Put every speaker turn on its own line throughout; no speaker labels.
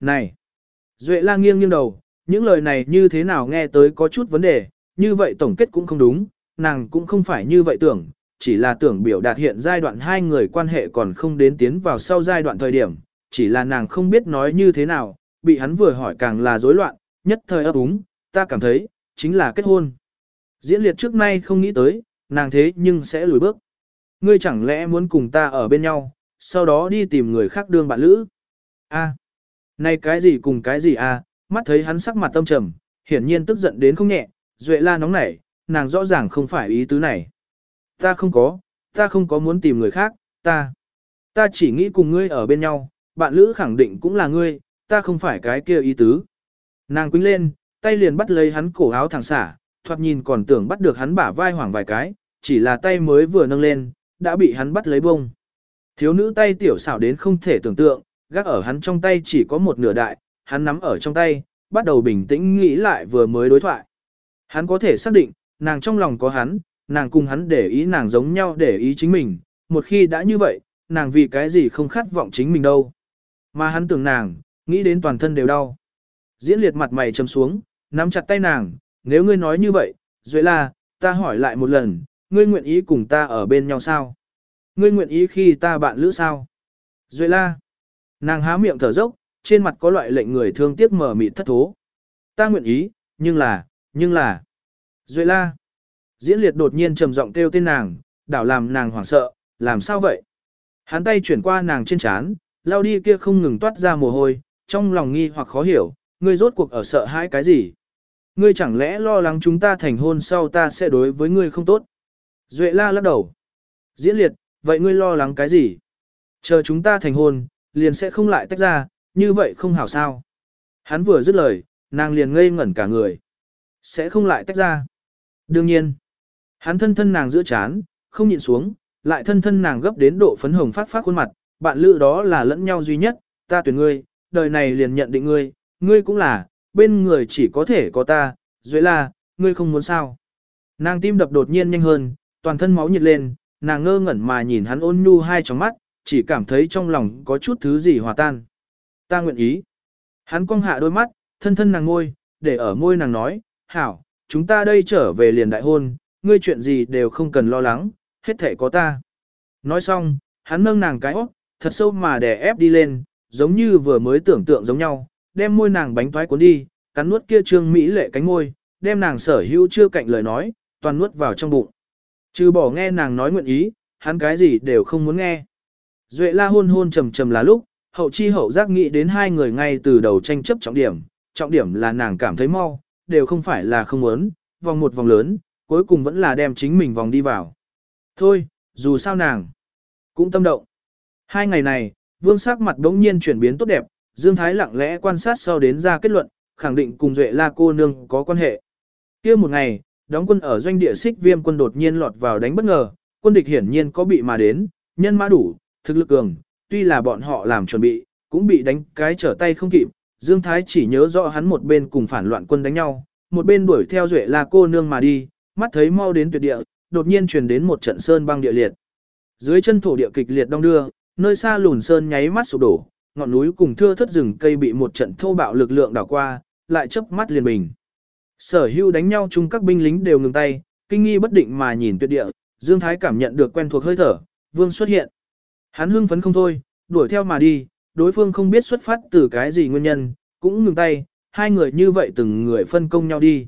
Này! Duệ la nghiêng nghiêng đầu, những lời này như thế nào nghe tới có chút vấn đề, như vậy tổng kết cũng không đúng, nàng cũng không phải như vậy tưởng, chỉ là tưởng biểu đạt hiện giai đoạn hai người quan hệ còn không đến tiến vào sau giai đoạn thời điểm, chỉ là nàng không biết nói như thế nào, bị hắn vừa hỏi càng là rối loạn, nhất thời ấp úng, ta cảm thấy, chính là kết hôn. Diễn liệt trước nay không nghĩ tới, nàng thế nhưng sẽ lùi bước. Ngươi chẳng lẽ muốn cùng ta ở bên nhau, sau đó đi tìm người khác đương bạn lữ? A, này cái gì cùng cái gì à? mắt thấy hắn sắc mặt tâm trầm, hiển nhiên tức giận đến không nhẹ, Duệ la nóng nảy, nàng rõ ràng không phải ý tứ này. Ta không có, ta không có muốn tìm người khác, ta. Ta chỉ nghĩ cùng ngươi ở bên nhau, bạn lữ khẳng định cũng là ngươi, ta không phải cái kia ý tứ. Nàng quýnh lên, tay liền bắt lấy hắn cổ áo thẳng xả, thoạt nhìn còn tưởng bắt được hắn bả vai hoảng vài cái, chỉ là tay mới vừa nâng lên, đã bị hắn bắt lấy bông. Thiếu nữ tay tiểu xảo đến không thể tưởng tượng, gác ở hắn trong tay chỉ có một nửa đại, hắn nắm ở trong tay, bắt đầu bình tĩnh nghĩ lại vừa mới đối thoại. Hắn có thể xác định, nàng trong lòng có hắn, nàng cùng hắn để ý nàng giống nhau để ý chính mình, một khi đã như vậy, nàng vì cái gì không khát vọng chính mình đâu. Mà hắn tưởng nàng, nghĩ đến toàn thân đều đau. Diễn liệt mặt mày chầm xuống, nắm chặt tay nàng, nếu ngươi nói như vậy, Duệ la, ta hỏi lại một lần, ngươi nguyện ý cùng ta ở bên nhau sao? Ngươi nguyện ý khi ta bạn lữ sao? Duệ la, nàng há miệng thở dốc, trên mặt có loại lệnh người thương tiếc mở mịt thất thố. Ta nguyện ý, nhưng là, nhưng là. Duệ la, diễn liệt đột nhiên trầm giọng kêu tên nàng, đảo làm nàng hoảng sợ, làm sao vậy? Hắn tay chuyển qua nàng trên trán, lao đi kia không ngừng toát ra mồ hôi, trong lòng nghi hoặc khó hiểu, ngươi rốt cuộc ở sợ hãi cái gì? Ngươi chẳng lẽ lo lắng chúng ta thành hôn sau ta sẽ đối với ngươi không tốt? Duệ la lắc đầu. Diễn liệt, vậy ngươi lo lắng cái gì? Chờ chúng ta thành hôn, liền sẽ không lại tách ra, như vậy không hảo sao? Hắn vừa dứt lời, nàng liền ngây ngẩn cả người. Sẽ không lại tách ra. Đương nhiên, hắn thân thân nàng giữa chán, không nhịn xuống, lại thân thân nàng gấp đến độ phấn hồng phát phát khuôn mặt, bạn lữ đó là lẫn nhau duy nhất, ta tuyển ngươi, đời này liền nhận định ngươi, ngươi cũng là, bên người chỉ có thể có ta, dưới là, ngươi không muốn sao. Nàng tim đập đột nhiên nhanh hơn, toàn thân máu nhiệt lên, nàng ngơ ngẩn mà nhìn hắn ôn nhu hai tròng mắt, chỉ cảm thấy trong lòng có chút thứ gì hòa tan. Ta nguyện ý. Hắn cong hạ đôi mắt, thân thân nàng ngôi, để ở môi nàng nói, hảo, chúng ta đây trở về liền đại hôn, ngươi chuyện gì đều không cần lo lắng, hết thể có ta. Nói xong, hắn nâng nàng cái óc, thật sâu mà đè ép đi lên, giống như vừa mới tưởng tượng giống nhau, đem môi nàng bánh toái cuốn đi, cắn nuốt kia trương mỹ lệ cánh môi, đem nàng sở hữu chưa cạnh lời nói, toàn nuốt vào trong bụng. Trừ bỏ nghe nàng nói nguyện ý, hắn cái gì đều không muốn nghe. Duệ la hôn hôn trầm trầm là lúc, hậu chi hậu giác nghĩ đến hai người ngay từ đầu tranh chấp trọng điểm, trọng điểm là nàng cảm thấy mau, đều không phải là không muốn, vòng một vòng lớn, cuối cùng vẫn là đem chính mình vòng đi vào. Thôi, dù sao nàng cũng tâm động. Hai ngày này, vương sắc mặt đống nhiên chuyển biến tốt đẹp, Dương Thái lặng lẽ quan sát sau đến ra kết luận, khẳng định cùng Duệ La cô nương có quan hệ. kia một ngày, đóng quân ở doanh địa xích viêm quân đột nhiên lọt vào đánh bất ngờ, quân địch hiển nhiên có bị mà đến, nhân mã đủ, thực lực cường, tuy là bọn họ làm chuẩn bị, cũng bị đánh cái trở tay không kịp. Dương Thái chỉ nhớ rõ hắn một bên cùng phản loạn quân đánh nhau, một bên đuổi theo Duệ là cô nương mà đi, mắt thấy mau đến tuyệt địa, đột nhiên truyền đến một trận sơn băng địa liệt. Dưới chân thổ địa kịch liệt đông đưa, nơi xa lùn sơn nháy mắt sụp đổ, ngọn núi cùng thưa thất rừng cây bị một trận thô bạo lực lượng đảo qua, lại chớp mắt liền bình. Sở hưu đánh nhau chung các binh lính đều ngừng tay, kinh nghi bất định mà nhìn tuyệt địa, Dương Thái cảm nhận được quen thuộc hơi thở, vương xuất hiện. Hắn hưng phấn không thôi, đuổi theo mà đi, đối phương không biết xuất phát từ cái gì nguyên nhân, cũng ngừng tay, hai người như vậy từng người phân công nhau đi.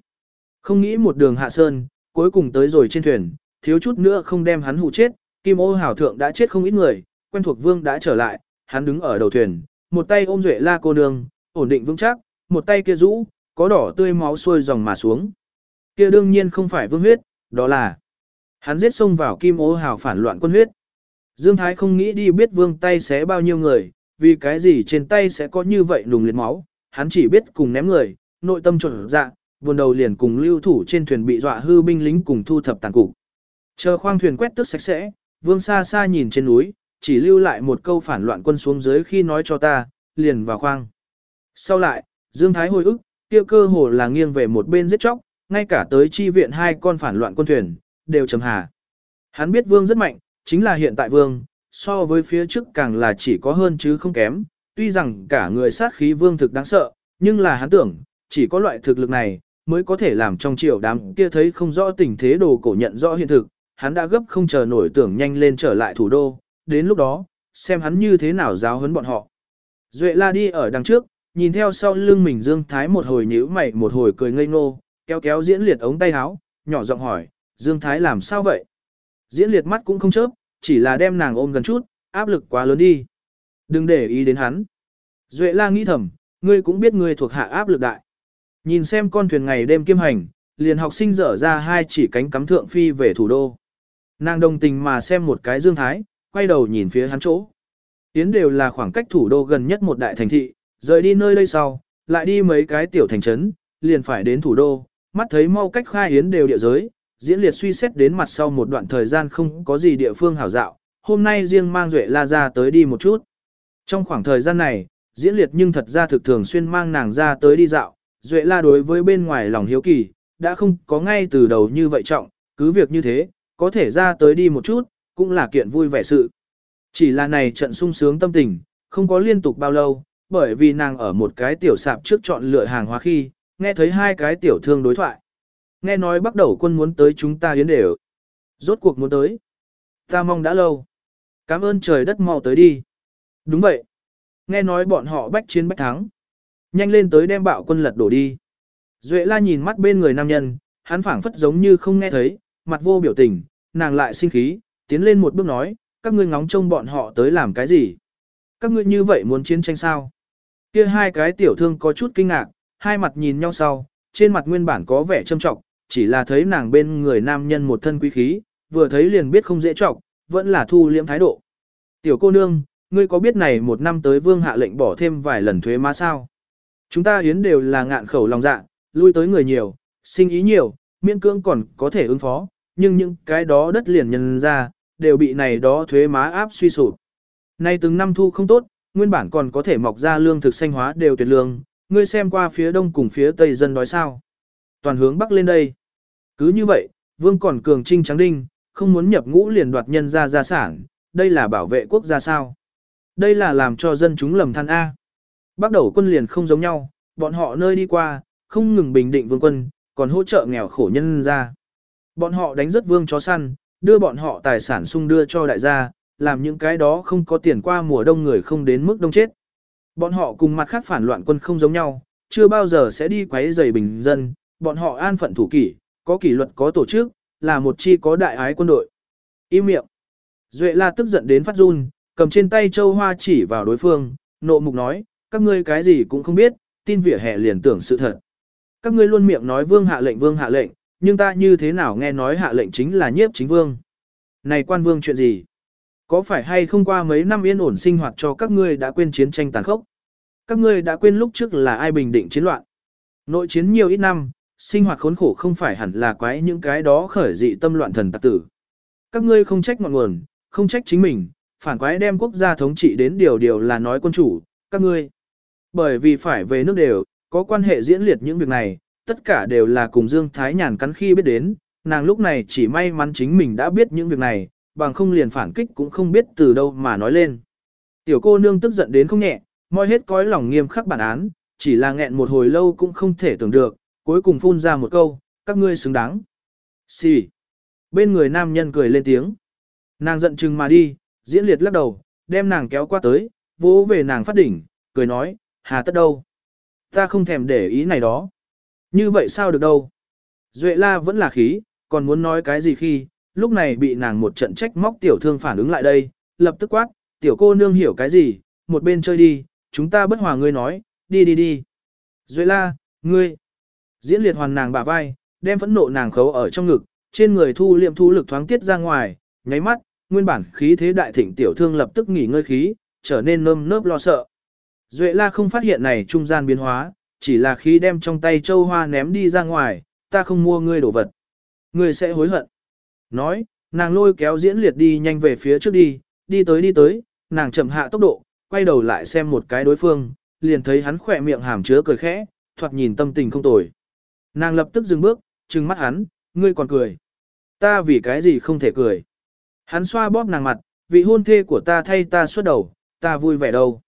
Không nghĩ một đường hạ sơn, cuối cùng tới rồi trên thuyền, thiếu chút nữa không đem hắn hụ chết, kim ô hảo thượng đã chết không ít người, quen thuộc vương đã trở lại, hắn đứng ở đầu thuyền, một tay ôm duệ la cô nương, ổn định vững chắc, một tay kia rũ, có đỏ tươi máu xuôi dòng mà xuống. Kia đương nhiên không phải vương huyết, đó là hắn giết xông vào kim ô hào phản loạn quân huyết. Dương Thái không nghĩ đi biết vương tay xé bao nhiêu người, vì cái gì trên tay sẽ có như vậy nùng liệt máu, hắn chỉ biết cùng ném người, nội tâm trộn dạ, buồn đầu liền cùng lưu thủ trên thuyền bị dọa hư binh lính cùng thu thập tàn cục. Chờ khoang thuyền quét tước sạch sẽ, vương xa xa nhìn trên núi, chỉ lưu lại một câu phản loạn quân xuống dưới khi nói cho ta, liền vào khoang. Sau lại, Dương Thái hồi ức, kia cơ hồ là nghiêng về một bên giết chóc, ngay cả tới chi viện hai con phản loạn quân thuyền, đều trầm hà. Hắn biết vương rất mạnh, chính là hiện tại vương, so với phía trước càng là chỉ có hơn chứ không kém, tuy rằng cả người sát khí vương thực đáng sợ, nhưng là hắn tưởng, chỉ có loại thực lực này, mới có thể làm trong triều đám kia thấy không rõ tình thế đồ cổ nhận rõ hiện thực, hắn đã gấp không chờ nổi tưởng nhanh lên trở lại thủ đô, đến lúc đó, xem hắn như thế nào giáo huấn bọn họ. Duệ la đi ở đằng trước, nhìn theo sau lưng mình Dương Thái một hồi nhíu mày một hồi cười ngây ngô, kéo kéo diễn liệt ống tay áo, nhỏ giọng hỏi, Dương Thái làm sao vậy? Diễn liệt mắt cũng không chớp, chỉ là đem nàng ôm gần chút, áp lực quá lớn đi. Đừng để ý đến hắn. Duệ la nghĩ thầm, ngươi cũng biết ngươi thuộc hạ áp lực đại. Nhìn xem con thuyền ngày đêm kiêm hành, liền học sinh dở ra hai chỉ cánh cắm thượng phi về thủ đô. Nàng đồng tình mà xem một cái Dương Thái, quay đầu nhìn phía hắn chỗ. Tiến đều là khoảng cách thủ đô gần nhất một đại thành thị, rời đi nơi đây sau, lại đi mấy cái tiểu thành trấn, liền phải đến thủ đô, mắt thấy mau cách khai yến đều địa giới, diễn liệt suy xét đến mặt sau một đoạn thời gian không có gì địa phương hảo dạo, hôm nay riêng mang Duệ La ra tới đi một chút. Trong khoảng thời gian này, diễn liệt nhưng thật ra thực thường xuyên mang nàng ra tới đi dạo, Duệ La đối với bên ngoài lòng hiếu kỳ, đã không có ngay từ đầu như vậy trọng, cứ việc như thế, có thể ra tới đi một chút, cũng là kiện vui vẻ sự. Chỉ là này trận sung sướng tâm tình, không có liên tục bao lâu, bởi vì nàng ở một cái tiểu sạp trước chọn lựa hàng hóa khi, nghe thấy hai cái tiểu thương đối thoại. Nghe nói bắt đầu quân muốn tới chúng ta yến đều. Rốt cuộc muốn tới. Ta mong đã lâu. Cảm ơn trời đất mau tới đi. Đúng vậy. Nghe nói bọn họ bách chiến bách thắng. Nhanh lên tới đem bạo quân lật đổ đi. Duệ la nhìn mắt bên người nam nhân, hắn phảng phất giống như không nghe thấy, mặt vô biểu tình, nàng lại sinh khí, tiến lên một bước nói, các ngươi ngóng trông bọn họ tới làm cái gì? Các ngươi như vậy muốn chiến tranh sao? Kia hai cái tiểu thương có chút kinh ngạc, hai mặt nhìn nhau sau, trên mặt nguyên bản có vẻ trâm trọng, chỉ là thấy nàng bên người nam nhân một thân quý khí, vừa thấy liền biết không dễ trọng, vẫn là thu liễm thái độ. Tiểu cô nương, ngươi có biết này một năm tới vương hạ lệnh bỏ thêm vài lần thuế má sao? Chúng ta hiến đều là ngạn khẩu lòng dạ, lui tới người nhiều, sinh ý nhiều, miễn cưỡng còn có thể ứng phó, nhưng những cái đó đất liền nhân ra, đều bị này đó thuế má áp suy sụp. Nay từng năm thu không tốt, nguyên bản còn có thể mọc ra lương thực xanh hóa đều tuyệt lương, ngươi xem qua phía đông cùng phía tây dân đói sao. Toàn hướng bắc lên đây. Cứ như vậy, vương còn cường trinh trắng đinh, không muốn nhập ngũ liền đoạt nhân ra gia sản, đây là bảo vệ quốc gia sao. Đây là làm cho dân chúng lầm than A. Bắt đầu quân liền không giống nhau, bọn họ nơi đi qua, không ngừng bình định vương quân, còn hỗ trợ nghèo khổ nhân ra. Bọn họ đánh rất vương chó săn, đưa bọn họ tài sản sung đưa cho đại gia, làm những cái đó không có tiền qua mùa đông người không đến mức đông chết. Bọn họ cùng mặt khác phản loạn quân không giống nhau, chưa bao giờ sẽ đi quấy rầy bình dân, bọn họ an phận thủ kỷ, có kỷ luật có tổ chức, là một chi có đại ái quân đội. Im miệng. Duệ la tức giận đến phát run, cầm trên tay châu hoa chỉ vào đối phương, nộ mục nói, các ngươi cái gì cũng không biết, tin vỉa hè liền tưởng sự thật. Các ngươi luôn miệng nói vương hạ lệnh vương hạ lệnh, nhưng ta như thế nào nghe nói hạ lệnh chính là nhiếp chính vương. Này quan vương chuyện gì? Có phải hay không qua mấy năm yên ổn sinh hoạt cho các ngươi đã quên chiến tranh tàn khốc? Các ngươi đã quên lúc trước là ai bình định chiến loạn? Nội chiến nhiều ít năm, sinh hoạt khốn khổ không phải hẳn là quái những cái đó khởi dị tâm loạn thần tặc tử. Các ngươi không trách ngọn nguồn, không trách chính mình, phản quái đem quốc gia thống trị đến điều điều là nói quân chủ, các ngươi. Bởi vì phải về nước đều, có quan hệ diễn liệt những việc này, tất cả đều là cùng Dương Thái Nhàn cắn khi biết đến, nàng lúc này chỉ may mắn chính mình đã biết những việc này, bằng không liền phản kích cũng không biết từ đâu mà nói lên. Tiểu cô nương tức giận đến không nhẹ, moi hết cõi lòng nghiêm khắc bản án, chỉ là nghẹn một hồi lâu cũng không thể tưởng được, cuối cùng phun ra một câu, các ngươi xứng đáng. Xì. Bên người nam nhân cười lên tiếng. Nàng giận chừng mà đi, diễn liệt lắc đầu, đem nàng kéo qua tới, vỗ về nàng phát đỉnh, cười nói, hà tất đâu. Ta không thèm để ý này đó. Như vậy sao được đâu. Duệ la vẫn là khí, còn muốn nói cái gì khi, lúc này bị nàng một trận trách móc tiểu thương phản ứng lại đây, lập tức quát, tiểu cô nương hiểu cái gì, một bên chơi đi, chúng ta bất hòa ngươi nói, đi đi đi. Duệ la, ngươi, diễn liệt hoàn nàng bả vai, đem phẫn nộ nàng khấu ở trong ngực, trên người thu liệm thu lực thoáng tiết ra ngoài, nháy mắt, nguyên bản khí thế đại thịnh tiểu thương lập tức nghỉ ngơi khí, trở nên nơm nớp lo sợ. Duệ la không phát hiện này trung gian biến hóa, chỉ là khi đem trong tay châu hoa ném đi ra ngoài, ta không mua ngươi đồ vật. Ngươi sẽ hối hận. Nói, nàng lôi kéo diễn liệt đi nhanh về phía trước đi, đi tới đi tới, nàng chậm hạ tốc độ, quay đầu lại xem một cái đối phương, liền thấy hắn khỏe miệng hàm chứa cười khẽ, thoạt nhìn tâm tình không tồi. Nàng lập tức dừng bước, trừng mắt hắn, ngươi còn cười. Ta vì cái gì không thể cười. Hắn xoa bóp nàng mặt, vị hôn thê của ta thay ta suốt đầu, ta vui vẻ đâu.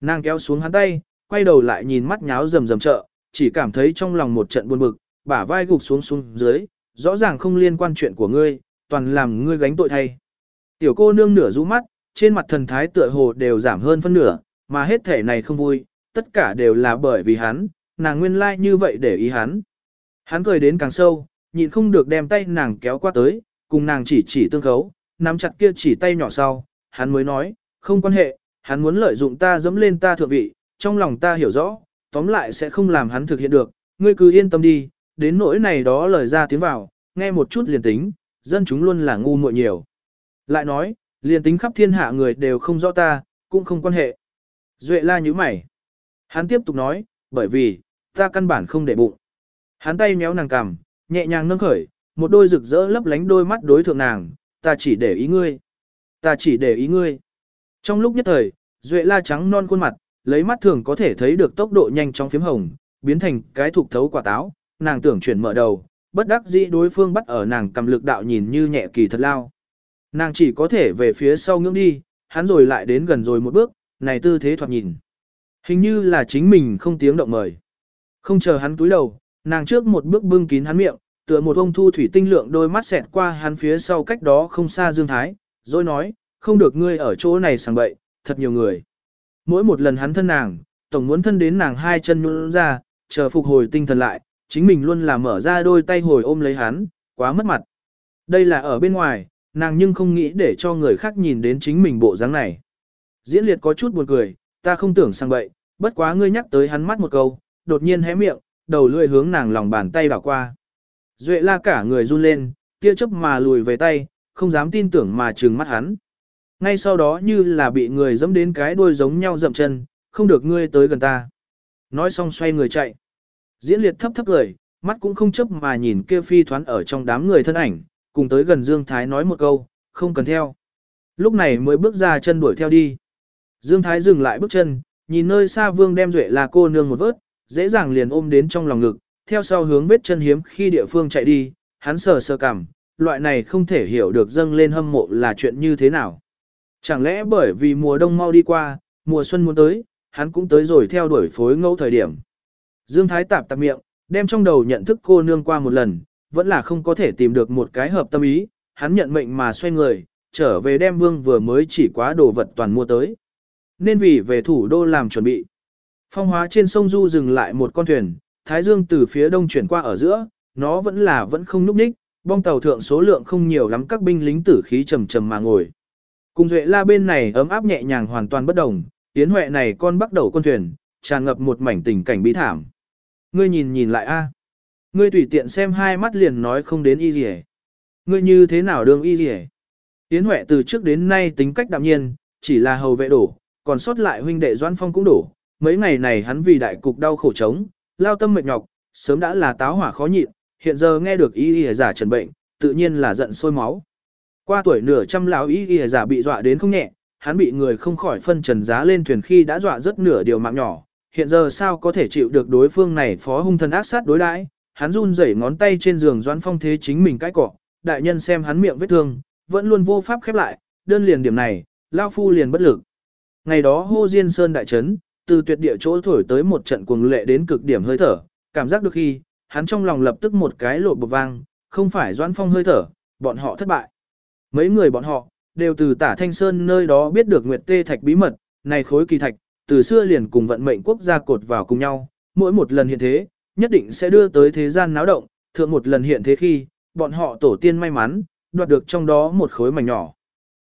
Nàng kéo xuống hắn tay, quay đầu lại nhìn mắt nháo rầm rầm trợ, chỉ cảm thấy trong lòng một trận buồn bực, bả vai gục xuống xuống dưới, rõ ràng không liên quan chuyện của ngươi, toàn làm ngươi gánh tội thay. Tiểu cô nương nửa rũ mắt, trên mặt thần thái tựa hồ đều giảm hơn phân nửa, mà hết thể này không vui, tất cả đều là bởi vì hắn, nàng nguyên lai like như vậy để ý hắn. Hắn cười đến càng sâu, nhịn không được đem tay nàng kéo qua tới, cùng nàng chỉ chỉ tương khấu, nắm chặt kia chỉ tay nhỏ sau, hắn mới nói, không quan hệ, hắn muốn lợi dụng ta dẫm lên ta thượng vị, trong lòng ta hiểu rõ, tóm lại sẽ không làm hắn thực hiện được, ngươi cứ yên tâm đi, đến nỗi này đó lời ra tiếng vào, nghe một chút liền tính, dân chúng luôn là ngu muội nhiều. Lại nói, liền tính khắp thiên hạ người đều không rõ ta, cũng không quan hệ. Duệ la như mày. Hắn tiếp tục nói, bởi vì, ta căn bản không để bụng. Hắn tay méo nàng cằm, nhẹ nhàng nâng khởi, một đôi rực rỡ lấp lánh đôi mắt đối thượng nàng, ta chỉ để ý ngươi. Ta chỉ để ý ngươi. Trong lúc nhất thời, Duệ la trắng non khuôn mặt, lấy mắt thường có thể thấy được tốc độ nhanh trong phím hồng, biến thành cái thục thấu quả táo, nàng tưởng chuyển mở đầu, bất đắc dĩ đối phương bắt ở nàng cầm lực đạo nhìn như nhẹ kỳ thật lao. Nàng chỉ có thể về phía sau ngưỡng đi, hắn rồi lại đến gần rồi một bước, này tư thế thoạt nhìn. Hình như là chính mình không tiếng động mời. Không chờ hắn túi đầu, nàng trước một bước bưng kín hắn miệng, tựa một ông thu thủy tinh lượng đôi mắt xẹt qua hắn phía sau cách đó không xa Dương Thái, rồi nói, không được ngươi ở chỗ này sàng bậy, thật nhiều người. Mỗi một lần hắn thân nàng, tổng muốn thân đến nàng hai chân nhún ra, chờ phục hồi tinh thần lại, chính mình luôn là mở ra đôi tay hồi ôm lấy hắn, quá mất mặt. Đây là ở bên ngoài, nàng nhưng không nghĩ để cho người khác nhìn đến chính mình bộ dáng này. Diễn liệt có chút buồn cười, ta không tưởng sang bậy, bất quá ngươi nhắc tới hắn mắt một câu, đột nhiên hé miệng, đầu lưỡi hướng nàng lòng bàn tay đảo qua. Duệ la cả người run lên, tia chớp mà lùi về tay, không dám tin tưởng mà trừng mắt hắn. Ngay sau đó như là bị người dẫm đến cái đuôi giống nhau dậm chân, không được ngươi tới gần ta. Nói xong xoay người chạy. Diễn liệt thấp thấp cười, mắt cũng không chấp mà nhìn kia phi thoán ở trong đám người thân ảnh, cùng tới gần Dương Thái nói một câu, không cần theo. Lúc này mới bước ra chân đuổi theo đi. Dương Thái dừng lại bước chân, nhìn nơi xa vương đem duệ là cô nương một vớt, dễ dàng liền ôm đến trong lòng ngực, theo sau hướng vết chân hiếm khi địa phương chạy đi, hắn sờ sờ cảm, loại này không thể hiểu được dâng lên hâm mộ là chuyện như thế nào. Chẳng lẽ bởi vì mùa đông mau đi qua, mùa xuân muốn tới, hắn cũng tới rồi theo đuổi phối ngẫu thời điểm. Dương Thái tạp tạp miệng, đem trong đầu nhận thức cô nương qua một lần, vẫn là không có thể tìm được một cái hợp tâm ý, hắn nhận mệnh mà xoay người, trở về đem vương vừa mới chỉ quá đồ vật toàn mua tới. Nên vì về thủ đô làm chuẩn bị. Phong hóa trên sông Du dừng lại một con thuyền, Thái Dương từ phía đông chuyển qua ở giữa, nó vẫn là vẫn không núp ních, bong tàu thượng số lượng không nhiều lắm các binh lính tử khí trầm trầm mà ngồi. Cùng duệ la bên này ấm áp nhẹ nhàng hoàn toàn bất đồng, tiến huệ này con bắt đầu con thuyền, tràn ngập một mảnh tình cảnh bí thảm. Ngươi nhìn nhìn lại a, à. Ngươi tùy tiện xem hai mắt liền nói không đến y gì Ngươi như thế nào đương y gì Tiến huệ từ trước đến nay tính cách đạm nhiên, chỉ là hầu vệ đổ, còn sót lại huynh đệ Doan Phong cũng đổ. Mấy ngày này hắn vì đại cục đau khổ chống, lao tâm mệt nhọc, sớm đã là táo hỏa khó nhịn, hiện giờ nghe được y y giả trần bệnh, tự nhiên là giận sôi máu. Qua tuổi nửa trăm lão y y giả bị dọa đến không nhẹ, hắn bị người không khỏi phân trần giá lên thuyền khi đã dọa rất nửa điều mạng nhỏ, hiện giờ sao có thể chịu được đối phương này phó hung thần ác sát đối đãi, hắn run rẩy ngón tay trên giường Doãn Phong thế chính mình cái cọ, đại nhân xem hắn miệng vết thương, vẫn luôn vô pháp khép lại, đơn liền điểm này, lao phu liền bất lực. Ngày đó hô Diên Sơn đại trấn, từ tuyệt địa chỗ thổi tới một trận cuồng lệ đến cực điểm hơi thở, cảm giác được khi, hắn trong lòng lập tức một cái lộ bột vang, không phải Doãn Phong hơi thở, bọn họ thất bại. Mấy người bọn họ, đều từ tả Thanh Sơn nơi đó biết được Nguyệt Tê Thạch bí mật, này khối kỳ thạch, từ xưa liền cùng vận mệnh quốc gia cột vào cùng nhau, mỗi một lần hiện thế, nhất định sẽ đưa tới thế gian náo động, thượng một lần hiện thế khi, bọn họ tổ tiên may mắn, đoạt được trong đó một khối mảnh nhỏ.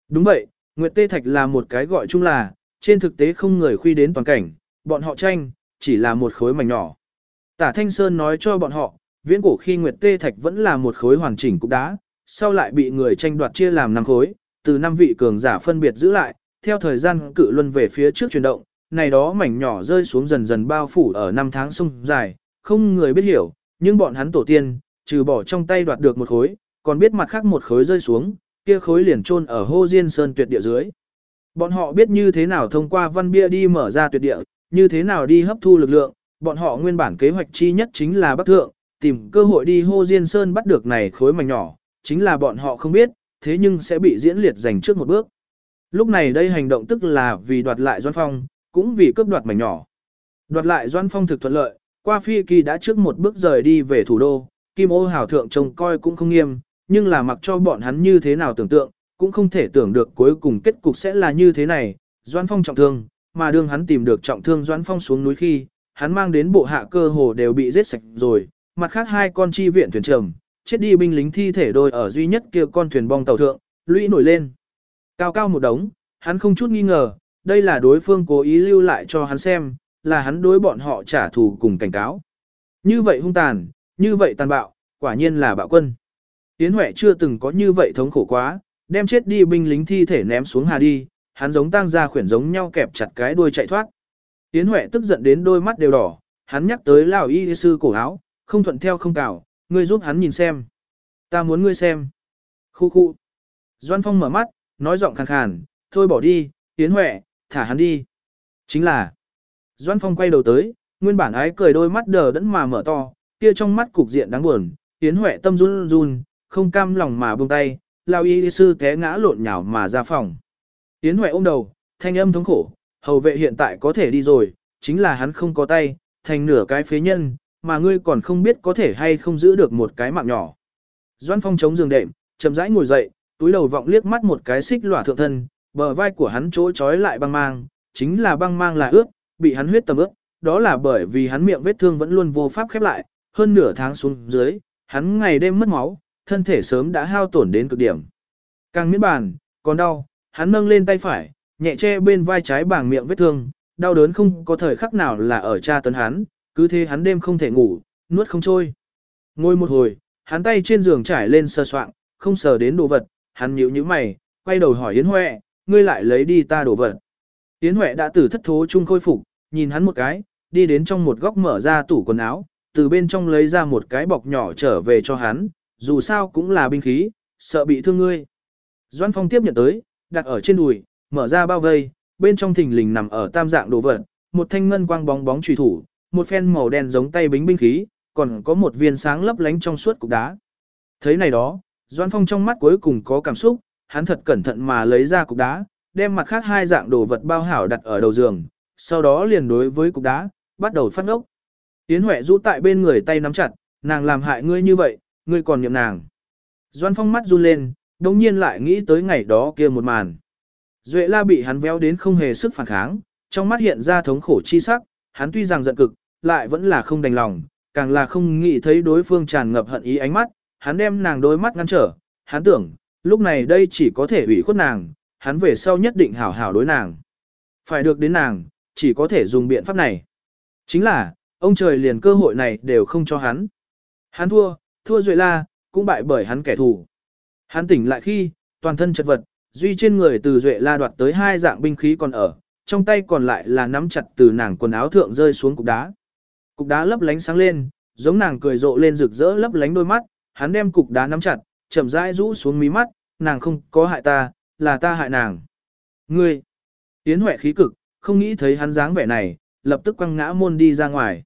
Đúng vậy, Nguyệt Tê Thạch là một cái gọi chung là, trên thực tế không người khuy đến toàn cảnh, bọn họ tranh, chỉ là một khối mảnh nhỏ. Tả Thanh Sơn nói cho bọn họ, viễn cổ khi Nguyệt Tê Thạch vẫn là một khối hoàn chỉnh cục đá, sau lại bị người tranh đoạt chia làm năm khối, từ năm vị cường giả phân biệt giữ lại, theo thời gian cự luân về phía trước chuyển động, này đó mảnh nhỏ rơi xuống dần dần bao phủ ở năm tháng sông dài, không người biết hiểu, nhưng bọn hắn tổ tiên, trừ bỏ trong tay đoạt được một khối, còn biết mặt khác một khối rơi xuống, kia khối liền chôn ở hô diên sơn tuyệt địa dưới. Bọn họ biết như thế nào thông qua văn bia đi mở ra tuyệt địa, như thế nào đi hấp thu lực lượng, bọn họ nguyên bản kế hoạch chi nhất chính là bắc thượng, tìm cơ hội đi hô diên sơn bắt được này khối mảnh nhỏ, chính là bọn họ không biết, thế nhưng sẽ bị diễn liệt giành trước một bước. Lúc này đây hành động tức là vì đoạt lại Doan Phong, cũng vì cướp đoạt mảnh nhỏ. Đoạt lại Doan Phong thực thuận lợi, qua phi kỳ đã trước một bước rời đi về thủ đô, Kim ô hảo thượng trông coi cũng không nghiêm, nhưng là mặc cho bọn hắn như thế nào tưởng tượng, cũng không thể tưởng được cuối cùng kết cục sẽ là như thế này. Doãn Phong trọng thương, mà đương hắn tìm được trọng thương Doãn Phong xuống núi khi, hắn mang đến bộ hạ cơ hồ đều bị giết sạch rồi, mặt khác hai con chi viện thuyền trầm, chết đi binh lính thi thể đôi ở duy nhất kia con thuyền bong tàu thượng, lũy nổi lên. Cao cao một đống, hắn không chút nghi ngờ, đây là đối phương cố ý lưu lại cho hắn xem, là hắn đối bọn họ trả thù cùng cảnh cáo. Như vậy hung tàn, như vậy tàn bạo, quả nhiên là bạo quân. Yến Huệ chưa từng có như vậy thống khổ quá, đem chết đi binh lính thi thể ném xuống hà đi, hắn giống tang ra khuyển giống nhau kẹp chặt cái đuôi chạy thoát. Yến Huệ tức giận đến đôi mắt đều đỏ, hắn nhắc tới lão y sư cổ áo, không thuận theo không cào, ngươi giúp hắn nhìn xem. Ta muốn ngươi xem. Khu khu. Doan Phong mở mắt, nói giọng khàn khàn, thôi bỏ đi, Yến Huệ, thả hắn đi. Chính là. Doan Phong quay đầu tới, nguyên bản ái cười đôi mắt đờ đẫn mà mở to, kia trong mắt cục diện đáng buồn, Yến Huệ tâm run run, không cam lòng mà buông tay, lao y sư té ngã lộn nhào mà ra phòng. Yến Huệ ôm đầu, thanh âm thống khổ, hầu vệ hiện tại có thể đi rồi, chính là hắn không có tay, thành nửa cái phế nhân, mà ngươi còn không biết có thể hay không giữ được một cái mạng nhỏ. Doan Phong chống giường đệm, chậm rãi ngồi dậy, túi đầu vọng liếc mắt một cái xích lỏa thượng thân, bờ vai của hắn chỗ trói lại băng mang, chính là băng mang là ướt, bị hắn huyết tầm ướt, đó là bởi vì hắn miệng vết thương vẫn luôn vô pháp khép lại, hơn nửa tháng xuống dưới, hắn ngày đêm mất máu, thân thể sớm đã hao tổn đến cực điểm. Càng miễn bàn, còn đau, hắn nâng lên tay phải, nhẹ che bên vai trái bảng miệng vết thương, đau đớn không có thời khắc nào là ở cha tấn hắn, cứ thế hắn đêm không thể ngủ, nuốt không trôi. Ngồi một hồi, hắn tay trên giường trải lên sơ soạn, không sờ đến đồ vật, hắn nhíu nhíu mày, quay đầu hỏi Yến Huệ, ngươi lại lấy đi ta đồ vật. Yến Huệ đã từ thất thố chung khôi phục, nhìn hắn một cái, đi đến trong một góc mở ra tủ quần áo, từ bên trong lấy ra một cái bọc nhỏ trở về cho hắn, dù sao cũng là binh khí, sợ bị thương ngươi. Doan Phong tiếp nhận tới, đặt ở trên đùi, mở ra bao vây, bên trong thình lình nằm ở tam dạng đồ vật, một thanh ngân quang bóng bóng trùy thủ, một phen màu đen giống tay bính binh khí, còn có một viên sáng lấp lánh trong suốt cục đá. Thấy này đó, Doan Phong trong mắt cuối cùng có cảm xúc, hắn thật cẩn thận mà lấy ra cục đá, đem mặt khác hai dạng đồ vật bao hảo đặt ở đầu giường, sau đó liền đối với cục đá, bắt đầu phát ngốc. Yến Huệ rũ tại bên người tay nắm chặt, nàng làm hại ngươi như vậy, ngươi còn niệm nàng. Doan Phong mắt run lên, đồng nhiên lại nghĩ tới ngày đó kia một màn. Duệ la bị hắn véo đến không hề sức phản kháng, trong mắt hiện ra thống khổ chi sắc, hắn tuy rằng giận cực, lại vẫn là không đành lòng, càng là không nghĩ thấy đối phương tràn ngập hận ý ánh mắt, hắn đem nàng đôi mắt ngăn trở, hắn tưởng, lúc này đây chỉ có thể ủy khuất nàng, hắn về sau nhất định hảo hảo đối nàng. Phải được đến nàng, chỉ có thể dùng biện pháp này. Chính là, ông trời liền cơ hội này đều không cho hắn. Hắn thua, thua Duệ La, cũng bại bởi hắn kẻ thù. Hắn tỉnh lại khi, toàn thân chật vật, duy trên người từ Duệ La đoạt tới hai dạng binh khí còn ở, trong tay còn lại là nắm chặt từ nàng quần áo thượng rơi xuống cục đá. Cục đá lấp lánh sáng lên, giống nàng cười rộ lên rực rỡ lấp lánh đôi mắt, hắn đem cục đá nắm chặt, chậm rãi rũ xuống mí mắt, nàng không có hại ta, là ta hại nàng. Ngươi! Tiến huệ khí cực, không nghĩ thấy hắn dáng vẻ này, lập tức quăng ngã môn đi ra ngoài.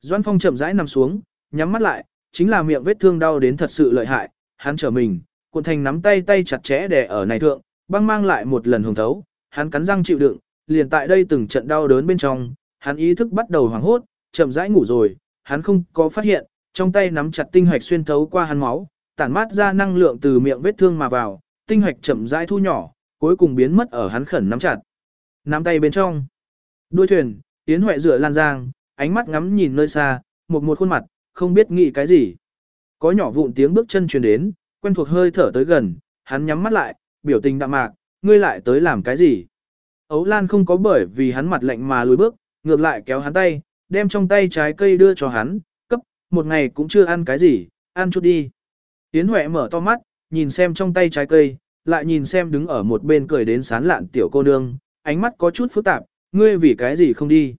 Doan Phong chậm rãi nằm xuống, nhắm mắt lại, chính là miệng vết thương đau đến thật sự lợi hại, hắn trở mình, cuộn thành nắm tay tay chặt chẽ đè ở này thượng, băng mang lại một lần hồng thấu, hắn cắn răng chịu đựng, liền tại đây từng trận đau đớn bên trong, hắn ý thức bắt đầu hoảng hốt, chậm rãi ngủ rồi, hắn không có phát hiện, trong tay nắm chặt tinh hoạch xuyên thấu qua hắn máu, tản mát ra năng lượng từ miệng vết thương mà vào, tinh hoạch chậm rãi thu nhỏ, cuối cùng biến mất ở hắn khẩn nắm chặt. Nắm tay bên trong. Đuôi thuyền, Yến Huệ dựa lan giang, ánh mắt ngắm nhìn nơi xa, một một khuôn mặt, không biết nghĩ cái gì. Có nhỏ vụn tiếng bước chân truyền đến, quen thuộc hơi thở tới gần, hắn nhắm mắt lại, biểu tình đạm mạc, ngươi lại tới làm cái gì? Ấu Lan không có bởi vì hắn mặt lạnh mà lùi bước, ngược lại kéo hắn tay, đem trong tay trái cây đưa cho hắn, cấp, một ngày cũng chưa ăn cái gì, ăn chút đi. Yến Huệ mở to mắt, nhìn xem trong tay trái cây, lại nhìn xem đứng ở một bên cười đến sán lạn tiểu cô nương, ánh mắt có chút phức tạp, ngươi vì cái gì không đi.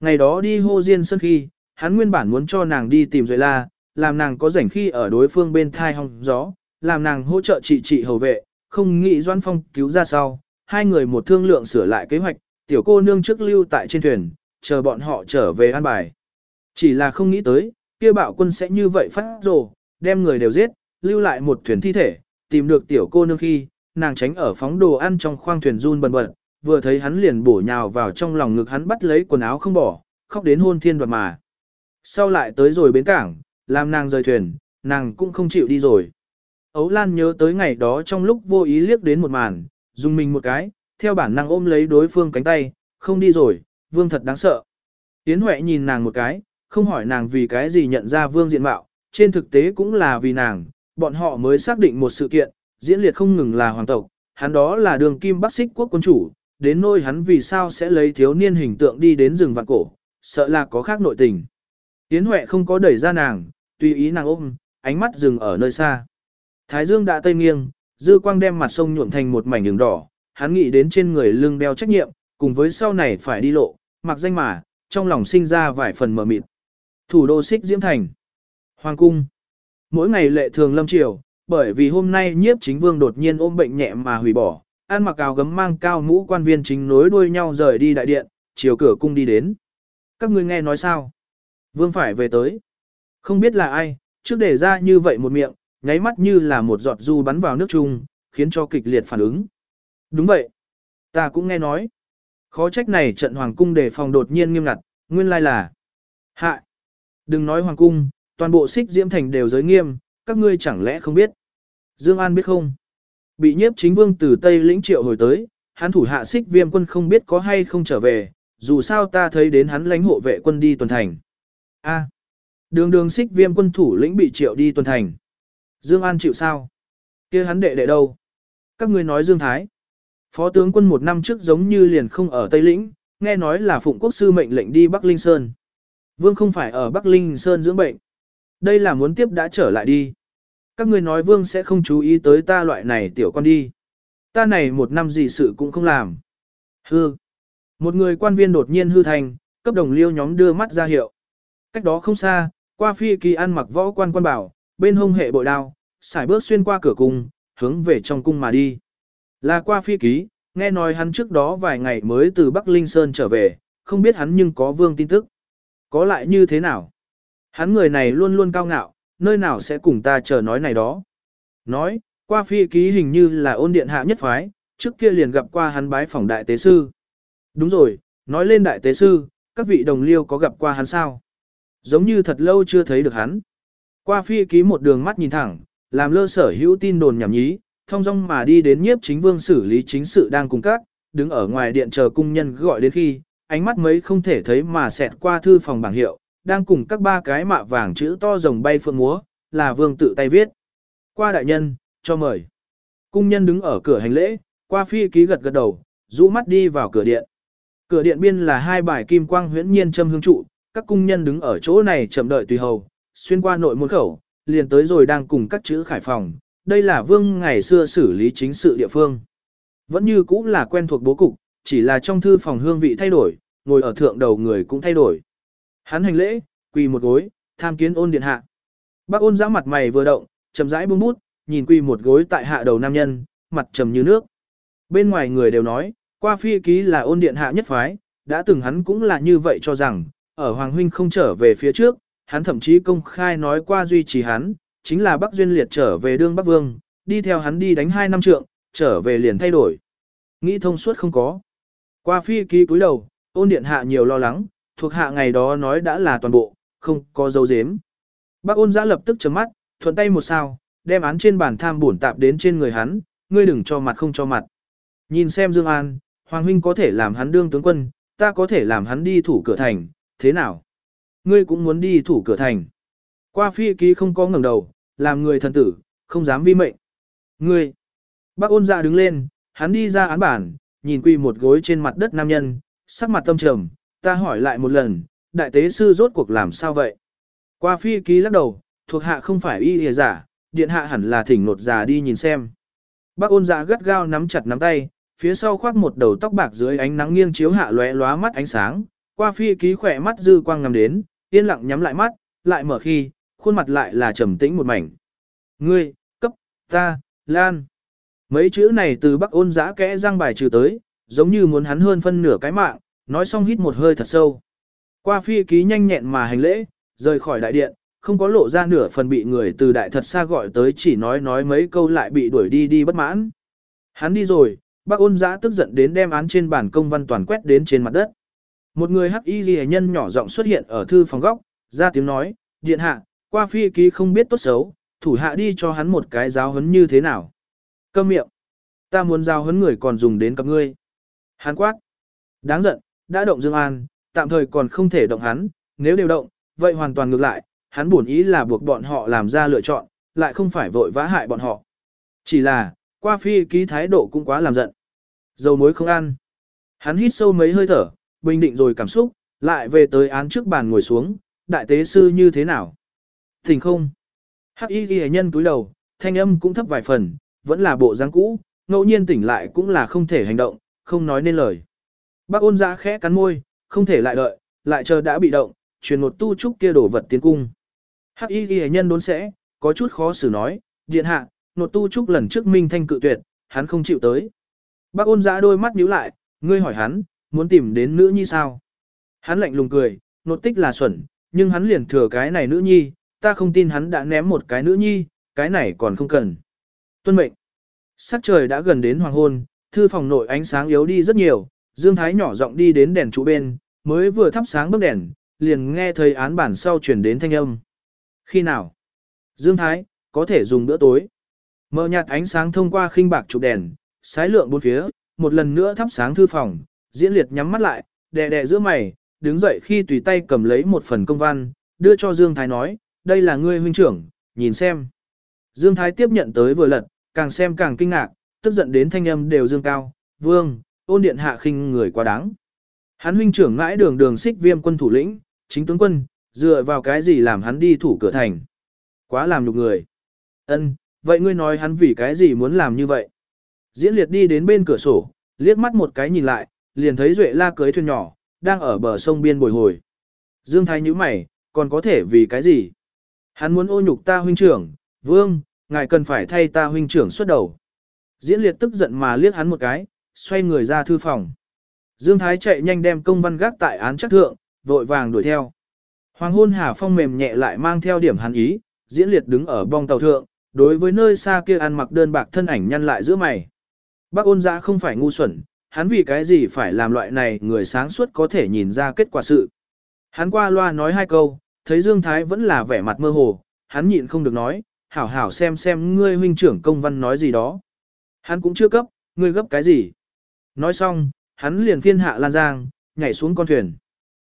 Ngày đó đi hô diên sân khi, hắn nguyên bản muốn cho nàng đi tìm Duệ La, làm nàng có rảnh khi ở đối phương bên thai hong gió, làm nàng hỗ trợ trị trị hầu vệ, không nghĩ Doan Phong cứu ra sau, hai người một thương lượng sửa lại kế hoạch, tiểu cô nương trước lưu tại trên thuyền, chờ bọn họ trở về an bài. Chỉ là không nghĩ tới, kia bạo quân sẽ như vậy phát rồ, đem người đều giết, lưu lại một thuyền thi thể, tìm được tiểu cô nương khi, nàng tránh ở phóng đồ ăn trong khoang thuyền run bần bật, vừa thấy hắn liền bổ nhào vào trong lòng ngực hắn bắt lấy quần áo không bỏ, khóc đến hôn thiên đoạt mà. Sau lại tới rồi bến cảng, làm nàng rời thuyền, nàng cũng không chịu đi rồi. Ấu Lan nhớ tới ngày đó trong lúc vô ý liếc đến một màn, dùng mình một cái, theo bản năng ôm lấy đối phương cánh tay, không đi rồi, vương thật đáng sợ. Yến Huệ nhìn nàng một cái, không hỏi nàng vì cái gì nhận ra vương diện mạo, trên thực tế cũng là vì nàng, bọn họ mới xác định một sự kiện, diễn liệt không ngừng là hoàng tộc, hắn đó là đường kim bắc xích quốc quân chủ, đến nôi hắn vì sao sẽ lấy thiếu niên hình tượng đi đến rừng vạn cổ, sợ là có khác nội tình. Yến Huệ không có đẩy ra nàng, tùy ý nàng ôm, ánh mắt dừng ở nơi xa. Thái dương đã tây nghiêng, dư quang đem mặt sông nhuộm thành một mảnh đường đỏ, hắn nghĩ đến trên người lưng đeo trách nhiệm, cùng với sau này phải đi lộ, mặc danh mà, trong lòng sinh ra vài phần mờ mịt. Thủ đô xích diễm thành. Hoàng cung. Mỗi ngày lệ thường lâm triều, bởi vì hôm nay nhiếp chính vương đột nhiên ôm bệnh nhẹ mà hủy bỏ, ăn mặc áo gấm mang cao mũ quan viên chính nối đuôi nhau rời đi đại điện, chiều cửa cung đi đến. Các ngươi nghe nói sao? Vương phải về tới. Không biết là ai, trước để ra như vậy một miệng, nháy mắt như là một giọt du bắn vào nước chung, khiến cho kịch liệt phản ứng. Đúng vậy. Ta cũng nghe nói. Khó trách này trận hoàng cung đề phòng đột nhiên nghiêm ngặt, nguyên lai là. Hạ. Đừng nói hoàng cung, toàn bộ xích diễm thành đều giới nghiêm, các ngươi chẳng lẽ không biết. Dương An biết không? Bị nhiếp chính vương từ Tây lĩnh triệu hồi tới, hắn thủ hạ xích viêm quân không biết có hay không trở về, dù sao ta thấy đến hắn lãnh hộ vệ quân đi tuần thành. A. Đường đường xích viêm quân thủ lĩnh bị triệu đi tuần thành. Dương An chịu sao? kia hắn đệ đệ đâu? Các ngươi nói Dương Thái. Phó tướng quân một năm trước giống như liền không ở Tây Lĩnh, nghe nói là Phụng Quốc sư mệnh lệnh đi Bắc Linh Sơn. Vương không phải ở Bắc Linh Sơn dưỡng bệnh. Đây là muốn tiếp đã trở lại đi. Các ngươi nói Vương sẽ không chú ý tới ta loại này tiểu con đi. Ta này một năm gì sự cũng không làm. Hư. Một người quan viên đột nhiên hư thành, cấp đồng liêu nhóm đưa mắt ra hiệu. Cách đó không xa, qua phi kỳ ăn mặc võ quan quan bảo, bên hông hệ bội đao, xài bước xuyên qua cửa cung, hướng về trong cung mà đi. Là qua phi ký, nghe nói hắn trước đó vài ngày mới từ Bắc Linh Sơn trở về, không biết hắn nhưng có vương tin tức. Có lại như thế nào? Hắn người này luôn luôn cao ngạo, nơi nào sẽ cùng ta chờ nói này đó. Nói, qua phi ký hình như là ôn điện hạ nhất phái, trước kia liền gặp qua hắn bái phỏng đại tế sư. Đúng rồi, nói lên đại tế sư, các vị đồng liêu có gặp qua hắn sao? Giống như thật lâu chưa thấy được hắn. Qua phi ký một đường mắt nhìn thẳng, làm lơ sở hữu tin đồn nhảm nhí, thông dong mà đi đến nhiếp chính vương xử lý chính sự đang cùng các, đứng ở ngoài điện chờ cung nhân gọi đến khi, ánh mắt mấy không thể thấy mà xẹt qua thư phòng bảng hiệu, đang cùng các ba cái mạ vàng chữ to rồng bay phượng múa, là vương tự tay viết. Qua đại nhân, cho mời. Cung nhân đứng ở cửa hành lễ, qua phi ký gật gật đầu, rũ mắt đi vào cửa điện. Cửa điện biên là hai bài kim quang huyễn nhiên châm hương trụ, các cung nhân đứng ở chỗ này chậm đợi tùy hầu, xuyên qua nội môn khẩu, liền tới rồi đang cùng các chữ khải phòng, đây là vương ngày xưa xử lý chính sự địa phương. Vẫn như cũng là quen thuộc bố cục, chỉ là trong thư phòng hương vị thay đổi, ngồi ở thượng đầu người cũng thay đổi. Hắn hành lễ, quỳ một gối, tham kiến ôn điện hạ. Bác ôn giã mặt mày vừa động, chậm rãi buông bút, nhìn quỳ một gối tại hạ đầu nam nhân, mặt trầm như nước. Bên ngoài người đều nói, qua phi ký là ôn điện hạ nhất phái, đã từng hắn cũng là như vậy cho rằng, ở Hoàng Huynh không trở về phía trước, hắn thậm chí công khai nói qua duy trì hắn, chính là Bắc Duyên Liệt trở về đương Bắc Vương, đi theo hắn đi đánh hai năm trượng, trở về liền thay đổi. Nghĩ thông suốt không có. Qua phi ký cúi đầu, ôn điện hạ nhiều lo lắng, thuộc hạ ngày đó nói đã là toàn bộ, không có dấu dếm. Bác ôn giã lập tức chấm mắt, thuận tay một sao, đem án trên bàn tham bổn tạp đến trên người hắn, ngươi đừng cho mặt không cho mặt. Nhìn xem Dương An, Hoàng huynh có thể làm hắn đương tướng quân, ta có thể làm hắn đi thủ cửa thành, thế nào? Ngươi cũng muốn đi thủ cửa thành. Qua phi ký không có ngẩng đầu, làm người thần tử, không dám vi mệnh. Ngươi! Bác ôn dạ đứng lên, hắn đi ra án bản, nhìn quỳ một gối trên mặt đất nam nhân, sắc mặt tâm trầm, ta hỏi lại một lần, đại tế sư rốt cuộc làm sao vậy? Qua phi ký lắc đầu, thuộc hạ không phải y hề giả, điện hạ hẳn là thỉnh nột già đi nhìn xem. Bác ôn dạ gắt gao nắm chặt nắm tay, phía sau khoác một đầu tóc bạc dưới ánh nắng nghiêng chiếu hạ lóe lóa mắt ánh sáng, qua phi ký khỏe mắt dư quang ngắm đến, yên lặng nhắm lại mắt, lại mở khi, khuôn mặt lại là trầm tĩnh một mảnh. Ngươi, cấp, ta, lan. Mấy chữ này từ bắc ôn giã kẽ răng bài trừ tới, giống như muốn hắn hơn phân nửa cái mạng, nói xong hít một hơi thật sâu. Qua phi ký nhanh nhẹn mà hành lễ, rời khỏi đại điện, không có lộ ra nửa phần bị người từ đại thật xa gọi tới chỉ nói nói mấy câu lại bị đuổi đi đi bất mãn. Hắn đi rồi, bác ôn giã tức giận đến đem án trên bàn công văn toàn quét đến trên mặt đất. Một người hắc y ghi nhân nhỏ giọng xuất hiện ở thư phòng góc, ra tiếng nói, điện hạ, qua phi ký không biết tốt xấu, thủ hạ đi cho hắn một cái giáo huấn như thế nào. Câm miệng. Ta muốn giáo huấn người còn dùng đến cặp ngươi. Hắn quát. Đáng giận, đã động Dương An, tạm thời còn không thể động hắn, nếu đều động, vậy hoàn toàn ngược lại, hắn bổn ý là buộc bọn họ làm ra lựa chọn, lại không phải vội vã hại bọn họ. Chỉ là, qua phi ký thái độ cũng quá làm giận. Dầu muối không ăn. Hắn hít sâu mấy hơi thở, bình định rồi cảm xúc, lại về tới án trước bàn ngồi xuống, đại tế sư như thế nào? Thỉnh không? Hắc y ghi nhân túi đầu, thanh âm cũng thấp vài phần, vẫn là bộ dáng cũ, ngẫu nhiên tỉnh lại cũng là không thể hành động, không nói nên lời. Bác ôn giã khẽ cắn môi, không thể lại đợi, lại chờ đã bị động, truyền một tu trúc kia đổ vật tiến cung. Hắc y ghi nhân đốn sẽ, có chút khó xử nói, điện hạ, nột tu trúc lần trước minh thanh cự tuyệt, hắn không chịu tới. Bác ôn giã đôi mắt nhíu lại, ngươi hỏi hắn, muốn tìm đến nữ nhi sao? Hắn lạnh lùng cười, nột tích là xuẩn, nhưng hắn liền thừa cái này nữ nhi, ta không tin hắn đã ném một cái nữ nhi, cái này còn không cần. Tuân mệnh. Sắc trời đã gần đến hoàng hôn, thư phòng nội ánh sáng yếu đi rất nhiều, Dương Thái nhỏ giọng đi đến đèn trụ bên, mới vừa thắp sáng bức đèn, liền nghe thấy án bản sau chuyển đến thanh âm. Khi nào? Dương Thái, có thể dùng bữa tối. Mở nhạt ánh sáng thông qua khinh bạc trụ đèn, sái lượng bốn phía, một lần nữa thắp sáng thư phòng, diễn liệt nhắm mắt lại, đè đè giữa mày, đứng dậy khi tùy tay cầm lấy một phần công văn, đưa cho Dương Thái nói, đây là ngươi huynh trưởng, nhìn xem. Dương Thái tiếp nhận tới vừa lật, càng xem càng kinh ngạc, tức giận đến thanh âm đều dương cao, vương, ôn điện hạ khinh người quá đáng. Hắn huynh trưởng ngãi đường đường xích viêm quân thủ lĩnh, chính tướng quân, dựa vào cái gì làm hắn đi thủ cửa thành. Quá làm nhục người. Ân, vậy ngươi nói hắn vì cái gì muốn làm như vậy? Diễn liệt đi đến bên cửa sổ, liếc mắt một cái nhìn lại, liền thấy Duệ la cưới thuyền nhỏ, đang ở bờ sông biên bồi hồi. Dương Thái nhíu mày, còn có thể vì cái gì? Hắn muốn ô nhục ta huynh trưởng, vương, ngài cần phải thay ta huynh trưởng xuất đầu. Diễn liệt tức giận mà liếc hắn một cái, xoay người ra thư phòng. Dương Thái chạy nhanh đem công văn gác tại án chắc thượng, vội vàng đuổi theo. Hoàng hôn Hà Phong mềm nhẹ lại mang theo điểm hắn ý, diễn liệt đứng ở bong tàu thượng, đối với nơi xa kia ăn mặc đơn bạc thân ảnh nhăn lại giữa mày. Bác ôn giã không phải ngu xuẩn, hắn vì cái gì phải làm loại này người sáng suốt có thể nhìn ra kết quả sự. Hắn qua loa nói hai câu, thấy Dương Thái vẫn là vẻ mặt mơ hồ, hắn nhịn không được nói, hảo hảo xem xem ngươi huynh trưởng công văn nói gì đó. Hắn cũng chưa cấp, ngươi gấp cái gì. Nói xong, hắn liền phiên hạ lan giang, nhảy xuống con thuyền.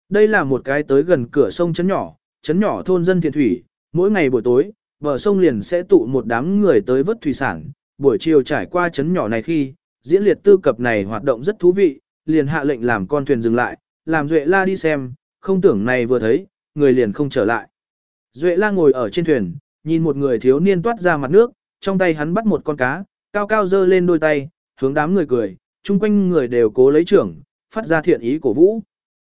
Đây là một cái tới gần cửa sông chấn nhỏ, chấn nhỏ thôn dân thiện thủy, mỗi ngày buổi tối, bờ sông liền sẽ tụ một đám người tới vớt thủy sản, buổi chiều trải qua chấn nhỏ này khi, diễn liệt tư cập này hoạt động rất thú vị, liền hạ lệnh làm con thuyền dừng lại, làm Duệ La đi xem, không tưởng này vừa thấy, người liền không trở lại. Duệ La ngồi ở trên thuyền, nhìn một người thiếu niên toát ra mặt nước, trong tay hắn bắt một con cá, cao cao dơ lên đôi tay, hướng đám người cười, chung quanh người đều cố lấy trưởng, phát ra thiện ý cổ vũ.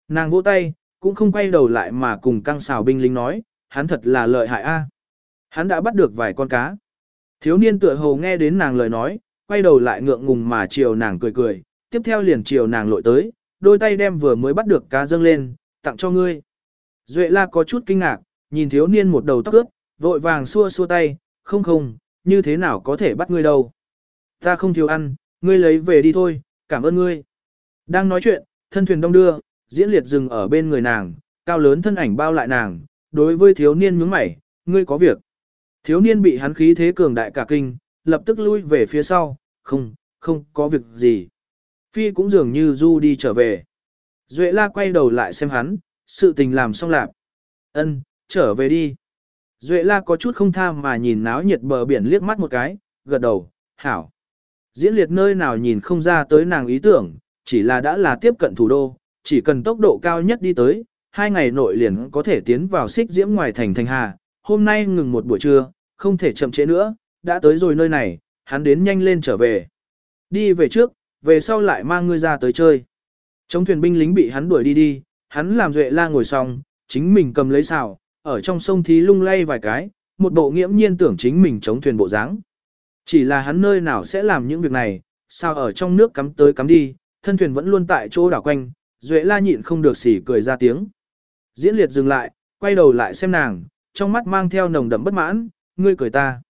Nàng vỗ tay, cũng không quay đầu lại mà cùng căng xào binh lính nói, hắn thật là lợi hại a. Hắn đã bắt được vài con cá. Thiếu niên tựa hồ nghe đến nàng lời nói, quay đầu lại ngượng ngùng mà chiều nàng cười cười, tiếp theo liền chiều nàng lội tới, đôi tay đem vừa mới bắt được cá dâng lên, tặng cho ngươi. Duệ la có chút kinh ngạc, nhìn thiếu niên một đầu tóc ướt, vội vàng xua xua tay, không không, như thế nào có thể bắt ngươi đâu. Ta không thiếu ăn, ngươi lấy về đi thôi, cảm ơn ngươi. Đang nói chuyện, thân thuyền đông đưa, diễn liệt dừng ở bên người nàng, cao lớn thân ảnh bao lại nàng, đối với thiếu niên nhướng mày, ngươi có việc. Thiếu niên bị hắn khí thế cường đại cả kinh, lập tức lui về phía sau, không, không có việc gì. Phi cũng dường như du đi trở về. Duệ la quay đầu lại xem hắn, sự tình làm xong lạp. Ân, trở về đi. Duệ la có chút không tham mà nhìn náo nhiệt bờ biển liếc mắt một cái, gật đầu, hảo. Diễn liệt nơi nào nhìn không ra tới nàng ý tưởng, chỉ là đã là tiếp cận thủ đô, chỉ cần tốc độ cao nhất đi tới, hai ngày nội liền có thể tiến vào xích diễm ngoài thành thành hà. Hôm nay ngừng một buổi trưa, không thể chậm trễ nữa, đã tới rồi nơi này, hắn đến nhanh lên trở về. Đi về trước, về sau lại mang ngươi ra tới chơi. Trong thuyền binh lính bị hắn đuổi đi đi, hắn làm duệ la ngồi xong, chính mình cầm lấy xào, ở trong sông thí lung lay vài cái, một bộ nghiễm nhiên tưởng chính mình chống thuyền bộ dáng. Chỉ là hắn nơi nào sẽ làm những việc này, sao ở trong nước cắm tới cắm đi, thân thuyền vẫn luôn tại chỗ đảo quanh, Duệ la nhịn không được xỉ cười ra tiếng. Diễn liệt dừng lại, quay đầu lại xem nàng, trong mắt mang theo nồng đậm bất mãn, ngươi cười ta.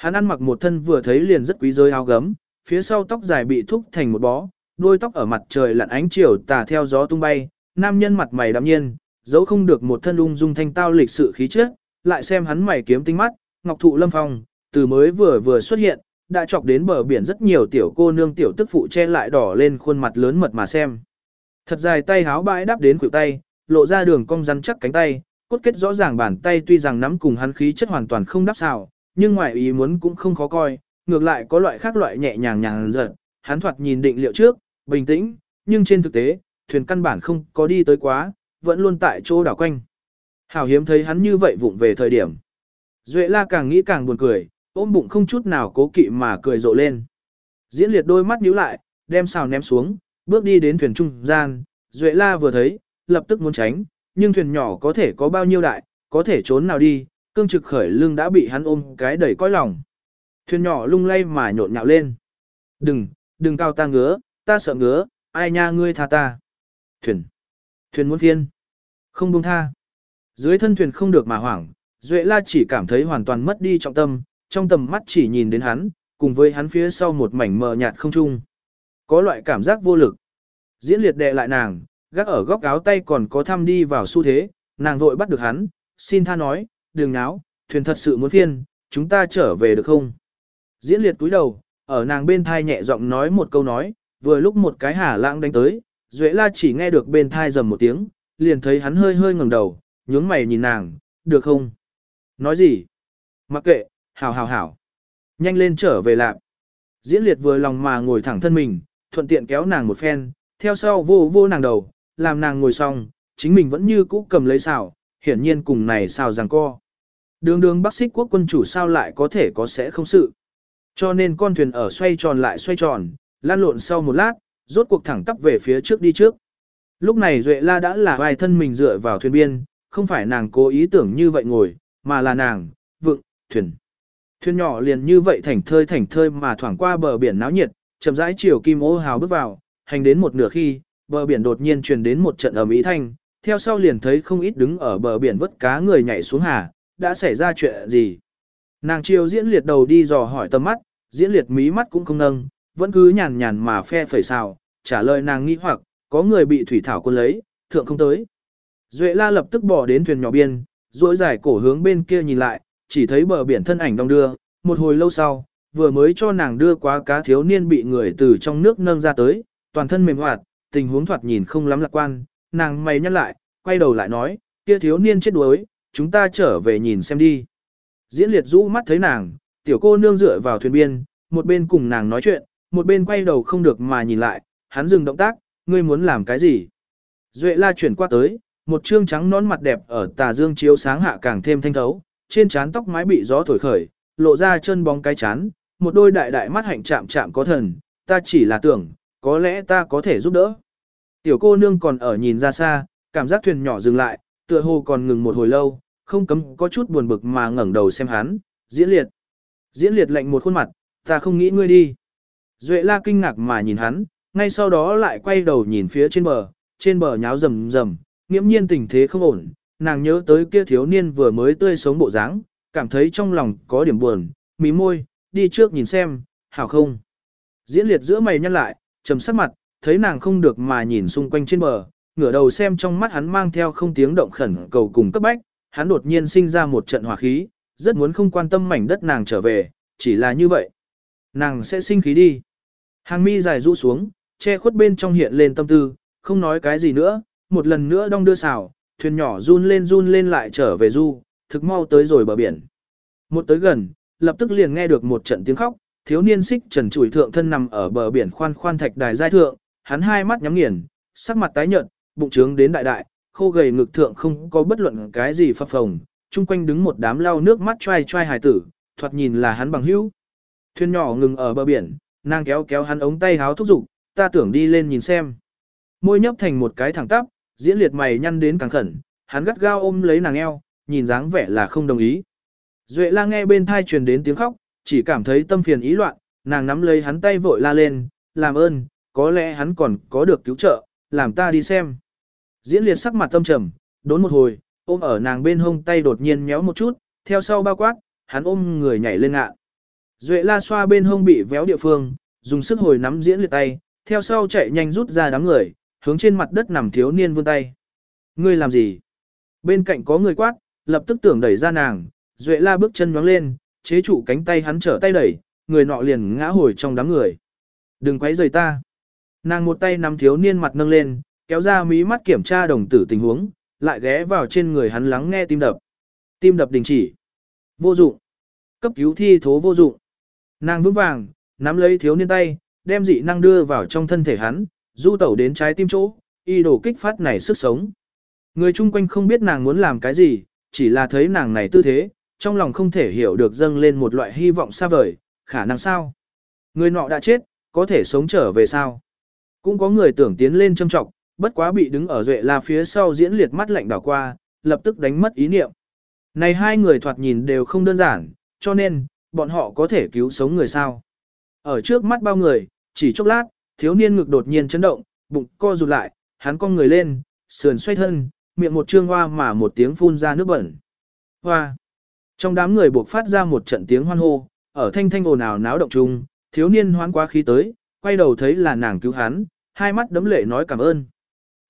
Hắn ăn mặc một thân vừa thấy liền rất quý rơi áo gấm, phía sau tóc dài bị thúc thành một bó, đôi tóc ở mặt trời lặn ánh chiều tà theo gió tung bay, nam nhân mặt mày đạm nhiên, dấu không được một thân ung dung thanh tao lịch sự khí chất, lại xem hắn mày kiếm tinh mắt, ngọc thụ lâm phong, từ mới vừa vừa xuất hiện, đã chọc đến bờ biển rất nhiều tiểu cô nương tiểu tức phụ che lại đỏ lên khuôn mặt lớn mật mà xem. Thật dài tay háo bãi đáp đến khuỷu tay, lộ ra đường cong rắn chắc cánh tay, cốt kết rõ ràng bàn tay tuy rằng nắm cùng hắn khí chất hoàn toàn không đắp xào, nhưng ngoài ý muốn cũng không khó coi, ngược lại có loại khác loại nhẹ nhàng nhàng giật, hắn thoạt nhìn định liệu trước, bình tĩnh, nhưng trên thực tế, thuyền căn bản không có đi tới quá, vẫn luôn tại chỗ đảo quanh. Hảo hiếm thấy hắn như vậy vụng về thời điểm. Duệ la càng nghĩ càng buồn cười, ôm bụng không chút nào cố kỵ mà cười rộ lên. Diễn liệt đôi mắt nhíu lại, đem xào ném xuống, bước đi đến thuyền trung gian, Duệ la vừa thấy, lập tức muốn tránh, nhưng thuyền nhỏ có thể có bao nhiêu đại, có thể trốn nào đi, cương trực khởi lưng đã bị hắn ôm cái đầy coi lòng. Thuyền nhỏ lung lay mà nhộn nhạo lên. Đừng, đừng cao ta ngứa, ta sợ ngứa, ai nha ngươi tha ta. Thuyền, thuyền muốn phiên, không buông tha. Dưới thân thuyền không được mà hoảng, Duệ la chỉ cảm thấy hoàn toàn mất đi trọng tâm, trong tầm mắt chỉ nhìn đến hắn, cùng với hắn phía sau một mảnh mờ nhạt không trung. Có loại cảm giác vô lực. Diễn liệt đệ lại nàng, gác ở góc áo tay còn có thăm đi vào xu thế, nàng vội bắt được hắn, xin tha nói, đừng náo, thuyền thật sự muốn phiên, chúng ta trở về được không? Diễn liệt túi đầu, ở nàng bên thai nhẹ giọng nói một câu nói, vừa lúc một cái hả lãng đánh tới, Duệ la chỉ nghe được bên thai rầm một tiếng, liền thấy hắn hơi hơi ngẩng đầu, nhướng mày nhìn nàng, được không? Nói gì? Mặc kệ, hảo hảo hảo. Nhanh lên trở về lạc. Diễn liệt vừa lòng mà ngồi thẳng thân mình, thuận tiện kéo nàng một phen, theo sau vô vô nàng đầu, làm nàng ngồi xong, chính mình vẫn như cũ cầm lấy xào, hiển nhiên cùng này sao rằng co. Đường đường bắc xích quốc quân chủ sao lại có thể có sẽ không sự. Cho nên con thuyền ở xoay tròn lại xoay tròn, lan lộn sau một lát, rốt cuộc thẳng tắp về phía trước đi trước. Lúc này Duệ La đã là vai thân mình dựa vào thuyền biên, không phải nàng cố ý tưởng như vậy ngồi, mà là nàng, vựng, thuyền. Thuyền nhỏ liền như vậy thảnh thơi thảnh thơi mà thoảng qua bờ biển náo nhiệt, chậm rãi chiều kim ô hào bước vào, hành đến một nửa khi, bờ biển đột nhiên truyền đến một trận ầm ý thanh, theo sau liền thấy không ít đứng ở bờ biển vớt cá người nhảy xuống hà, đã xảy ra chuyện gì. Nàng chiều diễn liệt đầu đi dò hỏi tầm mắt, diễn liệt mí mắt cũng không nâng, vẫn cứ nhàn nhàn mà phe phẩy xào, trả lời nàng nghi hoặc, có người bị thủy thảo quân lấy, thượng không tới. Duệ la lập tức bỏ đến thuyền nhỏ biên, duỗi dài cổ hướng bên kia nhìn lại, chỉ thấy bờ biển thân ảnh đông đưa, một hồi lâu sau, vừa mới cho nàng đưa quá cá thiếu niên bị người từ trong nước nâng ra tới, toàn thân mềm hoạt, tình huống thoạt nhìn không lắm lạc quan, nàng mày nhăn lại, quay đầu lại nói, kia thiếu niên chết đuối, chúng ta trở về nhìn xem đi. Diễn liệt rũ mắt thấy nàng, tiểu cô nương dựa vào thuyền biên, một bên cùng nàng nói chuyện, một bên quay đầu không được mà nhìn lại, hắn dừng động tác, ngươi muốn làm cái gì? Duệ la chuyển qua tới, một trương trắng nón mặt đẹp ở tà dương chiếu sáng hạ càng thêm thanh thấu, trên trán tóc mái bị gió thổi khởi, lộ ra chân bóng cái chán, một đôi đại đại mắt hạnh chạm chạm có thần, ta chỉ là tưởng, có lẽ ta có thể giúp đỡ. Tiểu cô nương còn ở nhìn ra xa, cảm giác thuyền nhỏ dừng lại, tựa hồ còn ngừng một hồi lâu, không cấm có chút buồn bực mà ngẩng đầu xem hắn, diễn liệt. Diễn liệt lạnh một khuôn mặt, ta không nghĩ ngươi đi. Duệ la kinh ngạc mà nhìn hắn, ngay sau đó lại quay đầu nhìn phía trên bờ, trên bờ nháo rầm rầm, nghiễm nhiên tình thế không ổn, nàng nhớ tới kia thiếu niên vừa mới tươi sống bộ dáng, cảm thấy trong lòng có điểm buồn, mí môi, đi trước nhìn xem, hảo không. Diễn liệt giữa mày nhăn lại, trầm sắc mặt, thấy nàng không được mà nhìn xung quanh trên bờ, ngửa đầu xem trong mắt hắn mang theo không tiếng động khẩn cầu cùng cấp bách, hắn đột nhiên sinh ra một trận hỏa khí, rất muốn không quan tâm mảnh đất nàng trở về, chỉ là như vậy. Nàng sẽ sinh khí đi. Hàng mi dài rũ xuống, che khuất bên trong hiện lên tâm tư, không nói cái gì nữa, một lần nữa đong đưa xào, thuyền nhỏ run lên run lên lại trở về du, thực mau tới rồi bờ biển. Một tới gần, lập tức liền nghe được một trận tiếng khóc, thiếu niên xích trần chủi thượng thân nằm ở bờ biển khoan khoan thạch đài giai thượng, hắn hai mắt nhắm nghiền, sắc mặt tái nhợt, bụng trướng đến đại đại, khô gầy ngực thượng không có bất luận cái gì phập phồng, chung quanh đứng một đám lau nước mắt trai trai hài tử, thoạt nhìn là hắn bằng hữu. Thuyền nhỏ ngừng ở bờ biển, nàng kéo kéo hắn ống tay háo thúc giục, ta tưởng đi lên nhìn xem. Môi nhấp thành một cái thẳng tắp, diễn liệt mày nhăn đến càng khẩn, hắn gắt gao ôm lấy nàng eo, nhìn dáng vẻ là không đồng ý. Duệ la nghe bên thai truyền đến tiếng khóc, chỉ cảm thấy tâm phiền ý loạn, nàng nắm lấy hắn tay vội la lên, làm ơn, có lẽ hắn còn có được cứu trợ, làm ta đi xem. Diễn liệt sắc mặt tâm trầm, đốn một hồi, ôm ở nàng bên hông tay đột nhiên nhéo một chút, theo sau bao quát, hắn ôm người nhảy lên ngạ. Duệ la xoa bên hông bị véo địa phương, dùng sức hồi nắm diễn liệt tay, theo sau chạy nhanh rút ra đám người, hướng trên mặt đất nằm thiếu niên vươn tay. Ngươi làm gì? Bên cạnh có người quát, lập tức tưởng đẩy ra nàng, Duệ la bước chân nhóng lên, chế trụ cánh tay hắn trở tay đẩy, người nọ liền ngã hồi trong đám người. Đừng quấy rầy ta. Nàng một tay nắm thiếu niên mặt nâng lên, kéo ra mí mắt kiểm tra đồng tử tình huống, lại ghé vào trên người hắn lắng nghe tim đập. Tim đập đình chỉ. Vô dụng. Cấp cứu thi thố vô dụng. Nàng vững vàng, nắm lấy thiếu niên tay, đem dị năng đưa vào trong thân thể hắn, du tẩu đến trái tim chỗ, y đổ kích phát này sức sống. Người chung quanh không biết nàng muốn làm cái gì, chỉ là thấy nàng này tư thế, trong lòng không thể hiểu được dâng lên một loại hy vọng xa vời, khả năng sao. Người nọ đã chết, có thể sống trở về sao. Cũng có người tưởng tiến lên châm trọng, bất quá bị đứng ở duệ la phía sau diễn liệt mắt lạnh đảo qua, lập tức đánh mất ý niệm. Này hai người thoạt nhìn đều không đơn giản, cho nên, bọn họ có thể cứu sống người sao. Ở trước mắt bao người, chỉ chốc lát, thiếu niên ngực đột nhiên chấn động, bụng co rụt lại, hắn cong người lên, sườn xoay thân, miệng một trương hoa mà một tiếng phun ra nước bẩn. Hoa! Trong đám người buộc phát ra một trận tiếng hoan hô, ở thanh thanh ồn ào náo động chung, thiếu niên hoán quá khí tới, quay đầu thấy là nàng cứu hắn, hai mắt đấm lệ nói cảm ơn.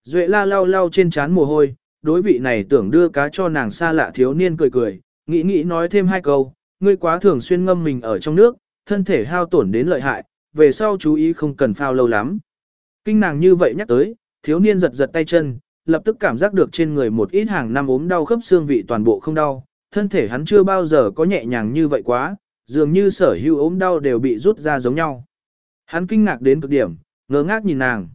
Duệ la lau lau trên trán mồ hôi, đối vị này tưởng đưa cá cho nàng xa lạ thiếu niên cười cười, nghĩ nghĩ nói thêm hai câu, ngươi quá thường xuyên ngâm mình ở trong nước, thân thể hao tổn đến lợi hại, về sau chú ý không cần phao lâu lắm. Kinh nàng như vậy nhắc tới, thiếu niên giật giật tay chân, lập tức cảm giác được trên người một ít hàng năm ốm đau khớp xương vị toàn bộ không đau, thân thể hắn chưa bao giờ có nhẹ nhàng như vậy quá, dường như sở hữu ốm đau đều bị rút ra giống nhau. Hắn kinh ngạc đến cực điểm, ngơ ngác nhìn nàng.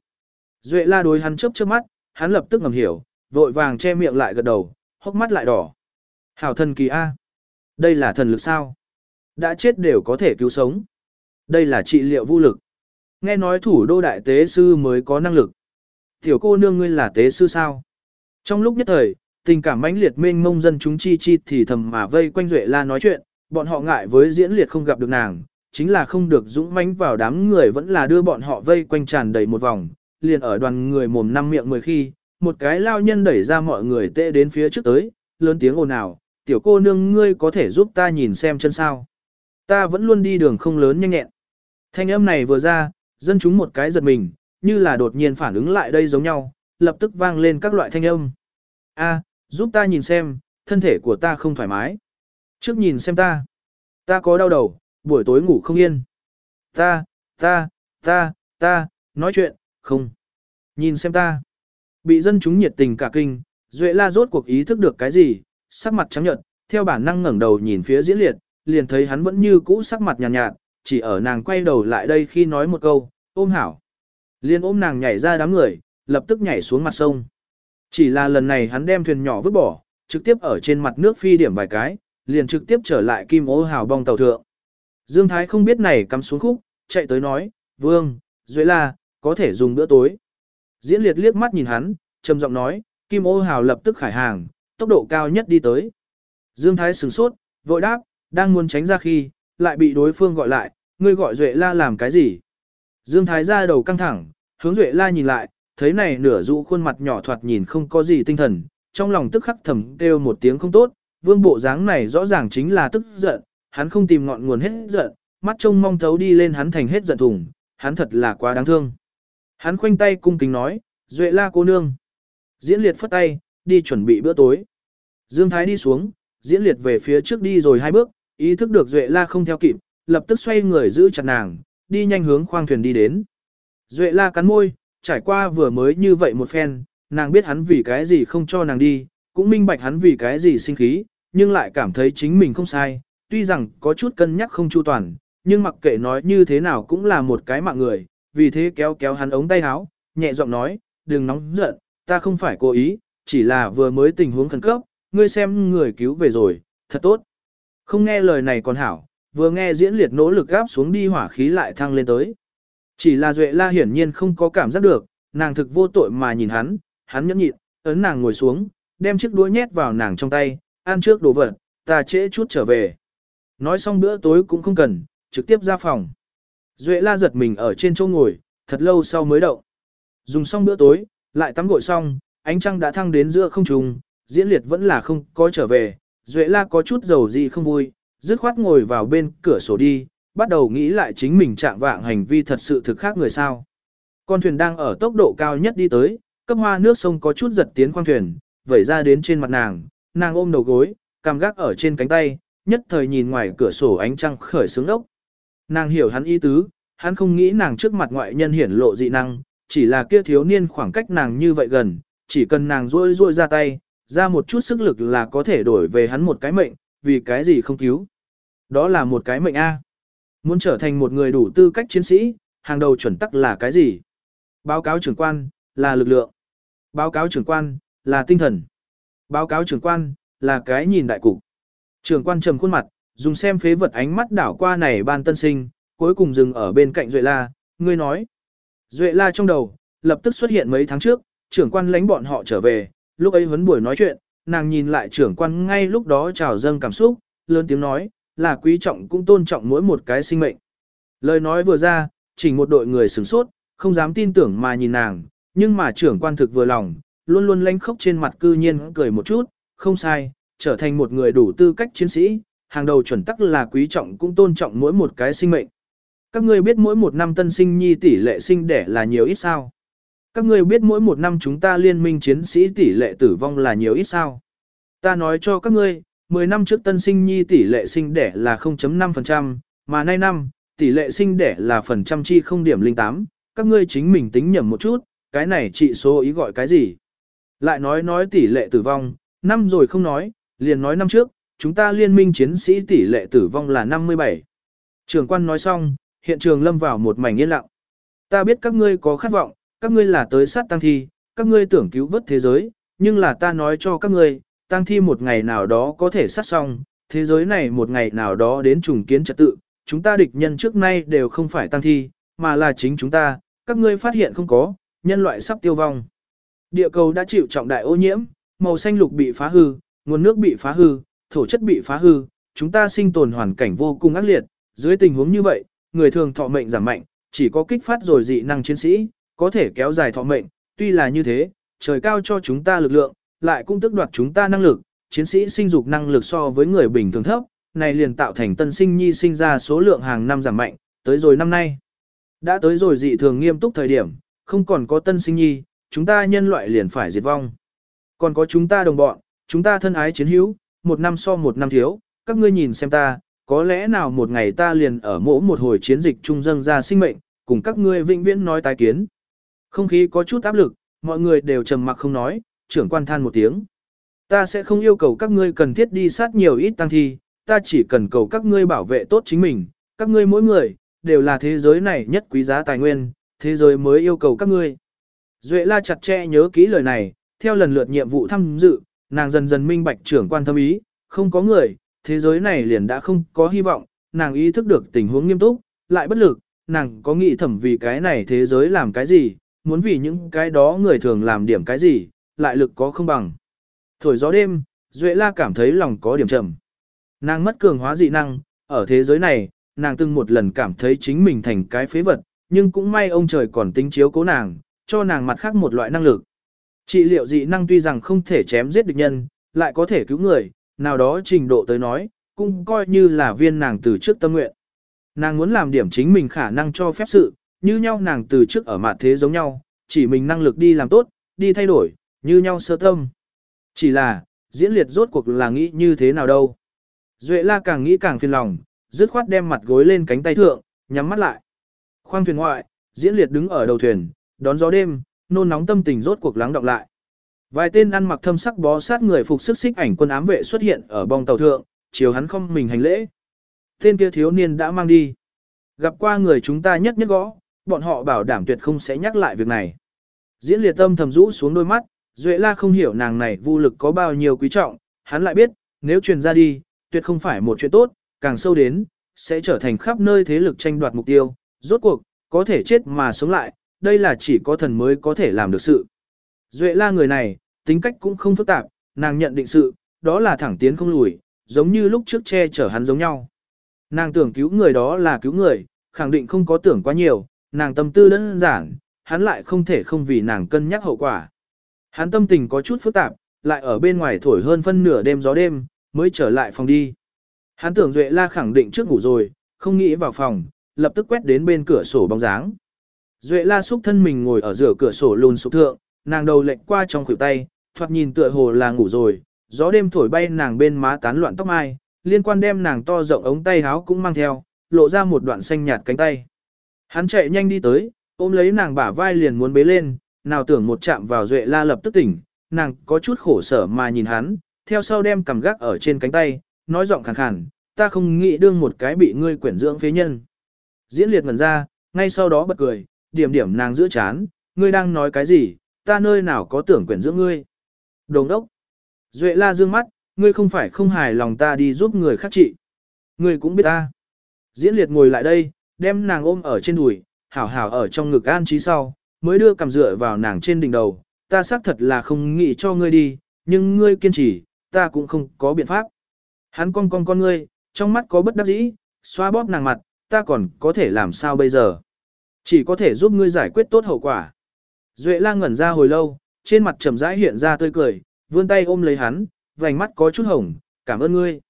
Duệ la đối hắn chớp chớp mắt, hắn lập tức ngầm hiểu, vội vàng che miệng lại gật đầu, hốc mắt lại đỏ. Hảo thần kỳ A. Đây là thần lực sao? Đã chết đều có thể cứu sống. Đây là trị liệu vô lực. Nghe nói thủ đô đại tế sư mới có năng lực. Tiểu cô nương ngươi là tế sư sao? Trong lúc nhất thời, tình cảm mãnh liệt mênh mông dân chúng chi chi thì thầm mà vây quanh Duệ La nói chuyện, bọn họ ngại với diễn liệt không gặp được nàng, chính là không được dũng mãnh vào đám người vẫn là đưa bọn họ vây quanh tràn đầy một vòng, liền ở đoàn người mồm năm miệng mười khi, một cái lao nhân đẩy ra mọi người tệ đến phía trước tới, lớn tiếng ồn ào, tiểu cô nương ngươi có thể giúp ta nhìn xem chân sao. Ta vẫn luôn đi đường không lớn nhanh nhẹn. Thanh âm này vừa ra, dân chúng một cái giật mình, như là đột nhiên phản ứng lại đây giống nhau, lập tức vang lên các loại thanh âm. A, giúp ta nhìn xem, thân thể của ta không thoải mái. Trước nhìn xem ta. Ta có đau đầu, buổi tối ngủ không yên. Ta, ta, ta, ta, nói chuyện, không. Nhìn xem ta. Bị dân chúng nhiệt tình cả kinh, Duệ la rốt cuộc ý thức được cái gì, sắc mặt trắng nhợt, theo bản năng ngẩng đầu nhìn phía diễn liệt, liền thấy hắn vẫn như cũ sắc mặt nhàn nhạt, nhạt, chỉ ở nàng quay đầu lại đây khi nói một câu, ôm hảo. Liên ôm nàng nhảy ra đám người, lập tức nhảy xuống mặt sông. Chỉ là lần này hắn đem thuyền nhỏ vứt bỏ, trực tiếp ở trên mặt nước phi điểm vài cái, liền trực tiếp trở lại kim ô hào bong tàu thượng. Dương Thái không biết này cắm xuống khúc, chạy tới nói, Vương, Duệ La, có thể dùng bữa tối. Diễn liệt liếc mắt nhìn hắn, trầm giọng nói, kim ô hào lập tức khải hàng, tốc độ cao nhất đi tới. Dương Thái sửng sốt, vội đáp, đang muốn tránh ra khi, lại bị đối phương gọi lại, ngươi gọi Duệ La làm cái gì? Dương Thái ra đầu căng thẳng, hướng Duệ La nhìn lại, thấy này nửa dụ khuôn mặt nhỏ thoạt nhìn không có gì tinh thần, trong lòng tức khắc thầm kêu một tiếng không tốt, vương bộ dáng này rõ ràng chính là tức giận, hắn không tìm ngọn nguồn hết giận, mắt trông mong thấu đi lên hắn thành hết giận thùng, hắn thật là quá đáng thương. Hắn khoanh tay cung kính nói, Duệ La cô nương. Diễn liệt phất tay, đi chuẩn bị bữa tối. Dương Thái đi xuống, diễn liệt về phía trước đi rồi hai bước, ý thức được Duệ La không theo kịp, lập tức xoay người giữ chặt nàng, đi nhanh hướng khoang thuyền đi đến. Duệ La cắn môi, trải qua vừa mới như vậy một phen, nàng biết hắn vì cái gì không cho nàng đi, cũng minh bạch hắn vì cái gì sinh khí, nhưng lại cảm thấy chính mình không sai, tuy rằng có chút cân nhắc không chu toàn, nhưng mặc kệ nói như thế nào cũng là một cái mạng người, vì thế kéo kéo hắn ống tay áo, nhẹ giọng nói, đừng nóng giận, ta không phải cố ý, chỉ là vừa mới tình huống khẩn cấp, ngươi xem người cứu về rồi, thật tốt. Không nghe lời này còn hảo, vừa nghe diễn liệt nỗ lực gáp xuống đi hỏa khí lại thăng lên tới. Chỉ là Duệ La hiển nhiên không có cảm giác được, nàng thực vô tội mà nhìn hắn, hắn nhẫn nhịn, ấn nàng ngồi xuống, đem chiếc đũa nhét vào nàng trong tay, ăn trước đồ vật, ta trễ chút trở về. Nói xong bữa tối cũng không cần, trực tiếp ra phòng. Duệ La giật mình ở trên chỗ ngồi, thật lâu sau mới động. Dùng xong bữa tối, lại tắm gội xong, ánh trăng đã thăng đến giữa không trung, diễn liệt vẫn là không có trở về. Duệ La có chút dầu gì không vui, dứt khoát ngồi vào bên cửa sổ đi, bắt đầu nghĩ lại chính mình trạng vạng hành vi thật sự thực khác người sao. Con thuyền đang ở tốc độ cao nhất đi tới, cấp hoa nước sông có chút giật tiến khoang thuyền, vẩy ra đến trên mặt nàng, nàng ôm đầu gối, cằm gác ở trên cánh tay, nhất thời nhìn ngoài cửa sổ ánh trăng khởi sướng ốc. Nàng hiểu hắn ý tứ, hắn không nghĩ nàng trước mặt ngoại nhân hiển lộ dị năng, chỉ là kia thiếu niên khoảng cách nàng như vậy gần, chỉ cần nàng rôi rôi ra tay, ra một chút sức lực là có thể đổi về hắn một cái mệnh, vì cái gì không cứu. Đó là một cái mệnh A. Muốn trở thành một người đủ tư cách chiến sĩ, hàng đầu chuẩn tắc là cái gì? Báo cáo trưởng quan, là lực lượng. Báo cáo trưởng quan, là tinh thần. Báo cáo trưởng quan, là cái nhìn đại cục. Trưởng quan trầm khuôn mặt, dùng xem phế vật ánh mắt đảo qua này ban tân sinh, cuối cùng dừng ở bên cạnh Duệ La, ngươi nói. Duệ La trong đầu, lập tức xuất hiện mấy tháng trước, trưởng quan lãnh bọn họ trở về, lúc ấy huấn buổi nói chuyện, nàng nhìn lại trưởng quan ngay lúc đó trào dâng cảm xúc, lớn tiếng nói, là quý trọng cũng tôn trọng mỗi một cái sinh mệnh. Lời nói vừa ra, chỉnh một đội người sửng sốt, không dám tin tưởng mà nhìn nàng, nhưng mà trưởng quan thực vừa lòng, luôn luôn lanh khốc trên mặt cư nhiên cười một chút, không sai, trở thành một người đủ tư cách chiến sĩ, hàng đầu chuẩn tắc là quý trọng cũng tôn trọng mỗi một cái sinh mệnh. Các ngươi biết mỗi một năm tân sinh nhi tỷ lệ sinh đẻ là nhiều ít sao? Các ngươi biết mỗi một năm chúng ta liên minh chiến sĩ tỷ lệ tử vong là nhiều ít sao? Ta nói cho các ngươi, 10 năm trước tân sinh nhi tỷ lệ sinh đẻ là 0.5%, mà nay năm, tỷ lệ sinh đẻ là phần trăm chi không điểm linh tám. các ngươi chính mình tính nhầm một chút, cái này trị số ý gọi cái gì? Lại nói nói tỷ lệ tử vong, năm rồi không nói, liền nói năm trước, chúng ta liên minh chiến sĩ tỷ lệ tử vong là 57. Trường quan nói xong, hiện trường lâm vào một mảnh yên lặng. Ta biết các ngươi có khát vọng, các ngươi là tới sát tăng thi, các ngươi tưởng cứu vớt thế giới, nhưng là ta nói cho các ngươi, tăng thi một ngày nào đó có thể sát xong, thế giới này một ngày nào đó đến trùng kiến trật tự, chúng ta địch nhân trước nay đều không phải tăng thi, mà là chính chúng ta, các ngươi phát hiện không có, nhân loại sắp tiêu vong. Địa cầu đã chịu trọng đại ô nhiễm, màu xanh lục bị phá hư, nguồn nước bị phá hư, thổ chất bị phá hư, chúng ta sinh tồn hoàn cảnh vô cùng ác liệt, dưới tình huống như vậy, người thường thọ mệnh giảm mạnh, chỉ có kích phát rồi dị năng chiến sĩ, có thể kéo dài thọ mệnh, tuy là như thế, trời cao cho chúng ta lực lượng, lại cũng tức đoạt chúng ta năng lực, chiến sĩ sinh dục năng lực so với người bình thường thấp, này liền tạo thành tân sinh nhi sinh ra số lượng hàng năm giảm mạnh, tới rồi năm nay. Đã tới rồi dị thường nghiêm túc thời điểm, không còn có tân sinh nhi, chúng ta nhân loại liền phải diệt vong. Còn có chúng ta đồng bọn, chúng ta thân ái chiến hữu, một năm so một năm thiếu, các ngươi nhìn xem ta, có lẽ nào một ngày ta liền ở mỗi một hồi chiến dịch trung dâng ra sinh mệnh, cùng các ngươi vĩnh viễn nói tái kiến. Không khí có chút áp lực, mọi người đều trầm mặc không nói, trưởng quan than một tiếng. Ta sẽ không yêu cầu các ngươi cần thiết đi sát nhiều ít tăng thi, ta chỉ cần cầu các ngươi bảo vệ tốt chính mình, các ngươi mỗi người, đều là thế giới này nhất quý giá tài nguyên, thế giới mới yêu cầu các ngươi. Duệ la chặt chẽ nhớ kỹ lời này, theo lần lượt nhiệm vụ tham dự, nàng dần dần minh bạch trưởng quan thâm ý, không có người, thế giới này liền đã không có hy vọng, nàng ý thức được tình huống nghiêm túc, lại bất lực, nàng có nghĩ thẩm vì cái này thế giới làm cái gì, muốn vì những cái đó người thường làm điểm cái gì, lại lực có không bằng. Thổi gió đêm, Duệ La cảm thấy lòng có điểm trầm. Nàng mất cường hóa dị năng, ở thế giới này, nàng từng một lần cảm thấy chính mình thành cái phế vật, nhưng cũng may ông trời còn tính chiếu cố nàng, cho nàng mặt khác một loại năng lực. Trị liệu dị năng tuy rằng không thể chém giết địch nhân, lại có thể cứu người, nào đó trình độ tới nói, cũng coi như là viên nàng từ trước tâm nguyện. Nàng muốn làm điểm chính mình khả năng cho phép sự, như nhau nàng từ trước ở mặt thế giống nhau, chỉ mình năng lực đi làm tốt, đi thay đổi, như nhau sơ tâm. Chỉ là, diễn liệt rốt cuộc là nghĩ như thế nào đâu. Duệ la càng nghĩ càng phiền lòng, dứt khoát đem mặt gối lên cánh tay thượng, nhắm mắt lại. Khoang thuyền ngoại, diễn liệt đứng ở đầu thuyền, đón gió đêm, nôn nóng tâm tình rốt cuộc lắng động lại. Vài tên ăn mặc thâm sắc bó sát người phục sức xích ảnh quân ám vệ xuất hiện ở bong tàu thượng, chiều hắn không mình hành lễ. Tên kia thiếu niên đã mang đi. Gặp qua người chúng ta nhất nhất gõ, bọn họ bảo đảm tuyệt không sẽ nhắc lại việc này. Diễn liệt tâm thầm rũ xuống đôi mắt, Duệ la không hiểu nàng này vô lực có bao nhiêu quý trọng, hắn lại biết, nếu truyền ra đi, tuyệt không phải một chuyện tốt, càng sâu đến, sẽ trở thành khắp nơi thế lực tranh đoạt mục tiêu, rốt cuộc, có thể chết mà sống lại, đây là chỉ có thần mới có thể làm được sự. Duệ la người này, tính cách cũng không phức tạp, nàng nhận định sự, đó là thẳng tiến không lùi, giống như lúc trước che chở hắn giống nhau. Nàng tưởng cứu người đó là cứu người, khẳng định không có tưởng quá nhiều, nàng tâm tư đơn giản, hắn lại không thể không vì nàng cân nhắc hậu quả. Hắn tâm tình có chút phức tạp, lại ở bên ngoài thổi hơn phân nửa đêm gió đêm, mới trở lại phòng đi. Hắn tưởng Duệ La khẳng định trước ngủ rồi, không nghĩ vào phòng, lập tức quét đến bên cửa sổ bóng dáng. Duệ la xúc thân mình ngồi ở giữa cửa sổ lùn sụp thượng, nàng đầu lệch qua trong khuỷu tay, thoạt nhìn tựa hồ là ngủ rồi, gió đêm thổi bay nàng bên má tán loạn tóc mai, liên quan đem nàng to rộng ống tay áo cũng mang theo, lộ ra một đoạn xanh nhạt cánh tay. Hắn chạy nhanh đi tới, ôm lấy nàng bả vai liền muốn bế lên, nào tưởng một chạm vào Duệ la lập tức tỉnh, nàng có chút khổ sở mà nhìn hắn, theo sau đem cầm gác ở trên cánh tay, nói giọng khàn khàn, ta không nghĩ đương một cái bị ngươi quyển dưỡng phế nhân. Diễn liệt ngần ra, ngay sau đó bật cười, điểm điểm nàng giữa chán, ngươi đang nói cái gì, ta nơi nào có tưởng quyển dưỡng ngươi. Đồng đốc. Duệ la dương mắt, ngươi không phải không hài lòng ta đi giúp người khác trị. Ngươi cũng biết ta. Diễn liệt ngồi lại đây, đem nàng ôm ở trên đùi, hảo hảo ở trong ngực an trí sau, mới đưa cầm dựa vào nàng trên đỉnh đầu. Ta xác thật là không nghĩ cho ngươi đi, nhưng ngươi kiên trì, ta cũng không có biện pháp. Hắn cong cong con ngươi, trong mắt có bất đắc dĩ, xoa bóp nàng mặt, ta còn có thể làm sao bây giờ? Chỉ có thể giúp ngươi giải quyết tốt hậu quả. Duệ lang ngẩn ra hồi lâu, trên mặt trầm rãi hiện ra tươi cười, vươn tay ôm lấy hắn, vành mắt có chút hồng, cảm ơn ngươi.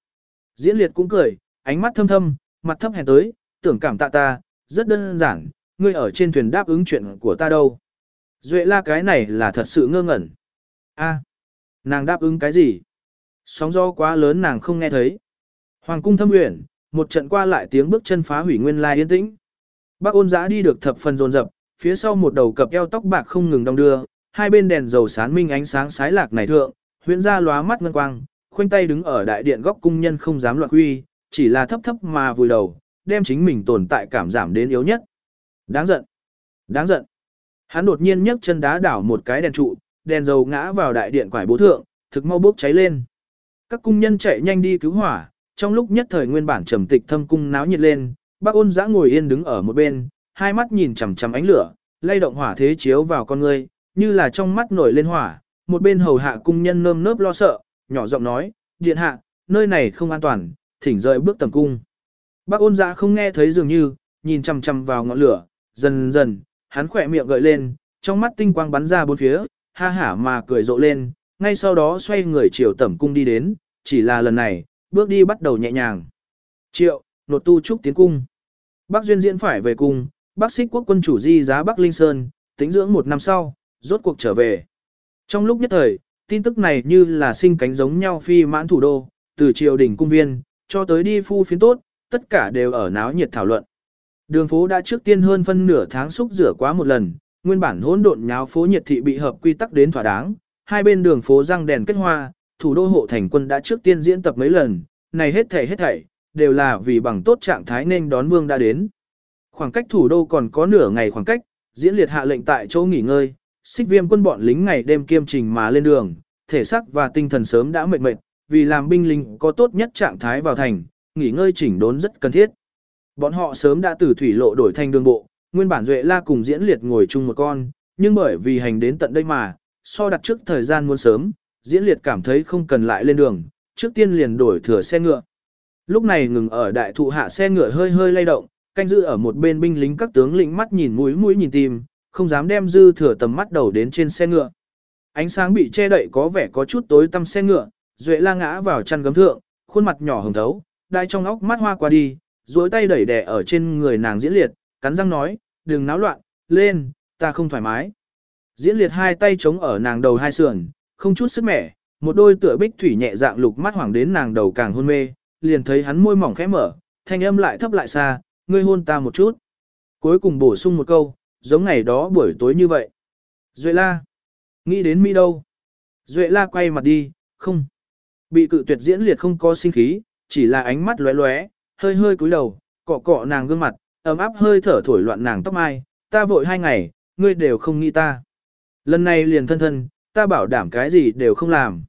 Diễn liệt cũng cười, ánh mắt thâm thâm, mặt thấp hèn tới, tưởng cảm tạ ta, rất đơn giản, ngươi ở trên thuyền đáp ứng chuyện của ta đâu. Duệ la cái này là thật sự ngơ ngẩn. a nàng đáp ứng cái gì? Sóng gió quá lớn nàng không nghe thấy. Hoàng cung thâm uyển, một trận qua lại tiếng bước chân phá hủy nguyên lai yên tĩnh. Bác ôn giã đi được thập phần dồn dập, phía sau một đầu cặp eo tóc bạc không ngừng đong đưa, hai bên đèn dầu sán minh ánh sáng sái lạc này thượng, huyễn ra lóa mắt ngân quang, khoanh tay đứng ở đại điện góc cung nhân không dám loạn huy, chỉ là thấp thấp mà vùi đầu, đem chính mình tồn tại cảm giảm đến yếu nhất. Đáng giận! Đáng giận! Hắn đột nhiên nhấc chân đá đảo một cái đèn trụ, đèn dầu ngã vào đại điện quải bố thượng, thực mau bốc cháy lên. Các cung nhân chạy nhanh đi cứu hỏa, trong lúc nhất thời nguyên bản trầm tịch thâm cung náo nhiệt lên, bác ôn giã ngồi yên đứng ở một bên, hai mắt nhìn chằm chằm ánh lửa, lay động hỏa thế chiếu vào con ngươi, như là trong mắt nổi lên hỏa, một bên hầu hạ cung nhân nơm nớp lo sợ, nhỏ giọng nói, điện hạ, nơi này không an toàn, thỉnh rời bước tầm cung. Bác ôn giã không nghe thấy dường như, nhìn chằm chằm vào ngọn lửa, dần dần, hắn khỏe miệng gợi lên, trong mắt tinh quang bắn ra bốn phía, ha hả mà cười rộ lên, ngay sau đó xoay người chiều tẩm cung đi đến, chỉ là lần này, bước đi bắt đầu nhẹ nhàng. Triệu, nột tu trúc tiến cung. Bác Duyên diễn phải về cung, bác xích quốc quân chủ di giá Bắc Linh Sơn, tính dưỡng một năm sau, rốt cuộc trở về. Trong lúc nhất thời, tin tức này như là sinh cánh giống nhau phi mãn thủ đô, từ triều đình cung viên, cho tới đi phu phiến tốt, tất cả đều ở náo nhiệt thảo luận. Đường phố đã trước tiên hơn phân nửa tháng xúc rửa quá một lần, nguyên bản hỗn độn nháo phố nhiệt thị bị hợp quy tắc đến thỏa đáng, hai bên đường phố răng đèn kết hoa, thủ đô hộ thành quân đã trước tiên diễn tập mấy lần, này hết thảy hết thảy, đều là vì bằng tốt trạng thái nên đón vương đã đến. Khoảng cách thủ đô còn có nửa ngày khoảng cách, diễn liệt hạ lệnh tại chỗ nghỉ ngơi, xích viêm quân bọn lính ngày đêm kiêm trình mà lên đường, thể xác và tinh thần sớm đã mệt mệt, vì làm binh lính có tốt nhất trạng thái vào thành, nghỉ ngơi chỉnh đốn rất cần thiết. Bọn họ sớm đã từ thủy lộ đổi thành đường bộ, nguyên bản Duệ La cùng diễn liệt ngồi chung một con, nhưng bởi vì hành đến tận đây mà, so đặt trước thời gian muốn sớm, diễn liệt cảm thấy không cần lại lên đường, trước tiên liền đổi thừa xe ngựa. Lúc này ngừng ở đại thụ hạ xe ngựa hơi hơi lay động, canh giữ ở một bên binh lính các tướng lĩnh mắt nhìn mũi mũi nhìn tim, không dám đem dư thừa tầm mắt đầu đến trên xe ngựa. Ánh sáng bị che đậy có vẻ có chút tối tăm xe ngựa, Duệ la ngã vào chăn gấm thượng, khuôn mặt nhỏ hồng thấu, đai trong óc mắt hoa qua đi, duỗi tay đẩy đẻ ở trên người nàng diễn liệt, cắn răng nói, đừng náo loạn, lên, ta không thoải mái. Diễn liệt hai tay chống ở nàng đầu hai sườn, không chút sức mẻ, một đôi tựa bích thủy nhẹ dạng lục mắt hoảng đến nàng đầu càng hôn mê, liền thấy hắn môi mỏng khẽ mở, thanh âm lại thấp lại xa, ngươi hôn ta một chút. Cuối cùng bổ sung một câu, giống ngày đó buổi tối như vậy. Duệ la, nghĩ đến mi đâu? Duệ la quay mặt đi, không. Bị cự tuyệt diễn liệt không có sinh khí, chỉ là ánh mắt lóe lóe, hơi hơi cúi đầu, cọ cọ nàng gương mặt, ấm áp hơi thở thổi loạn nàng tóc mai, ta vội hai ngày, ngươi đều không nghĩ ta. Lần này liền thân thân, ta bảo đảm cái gì đều không làm.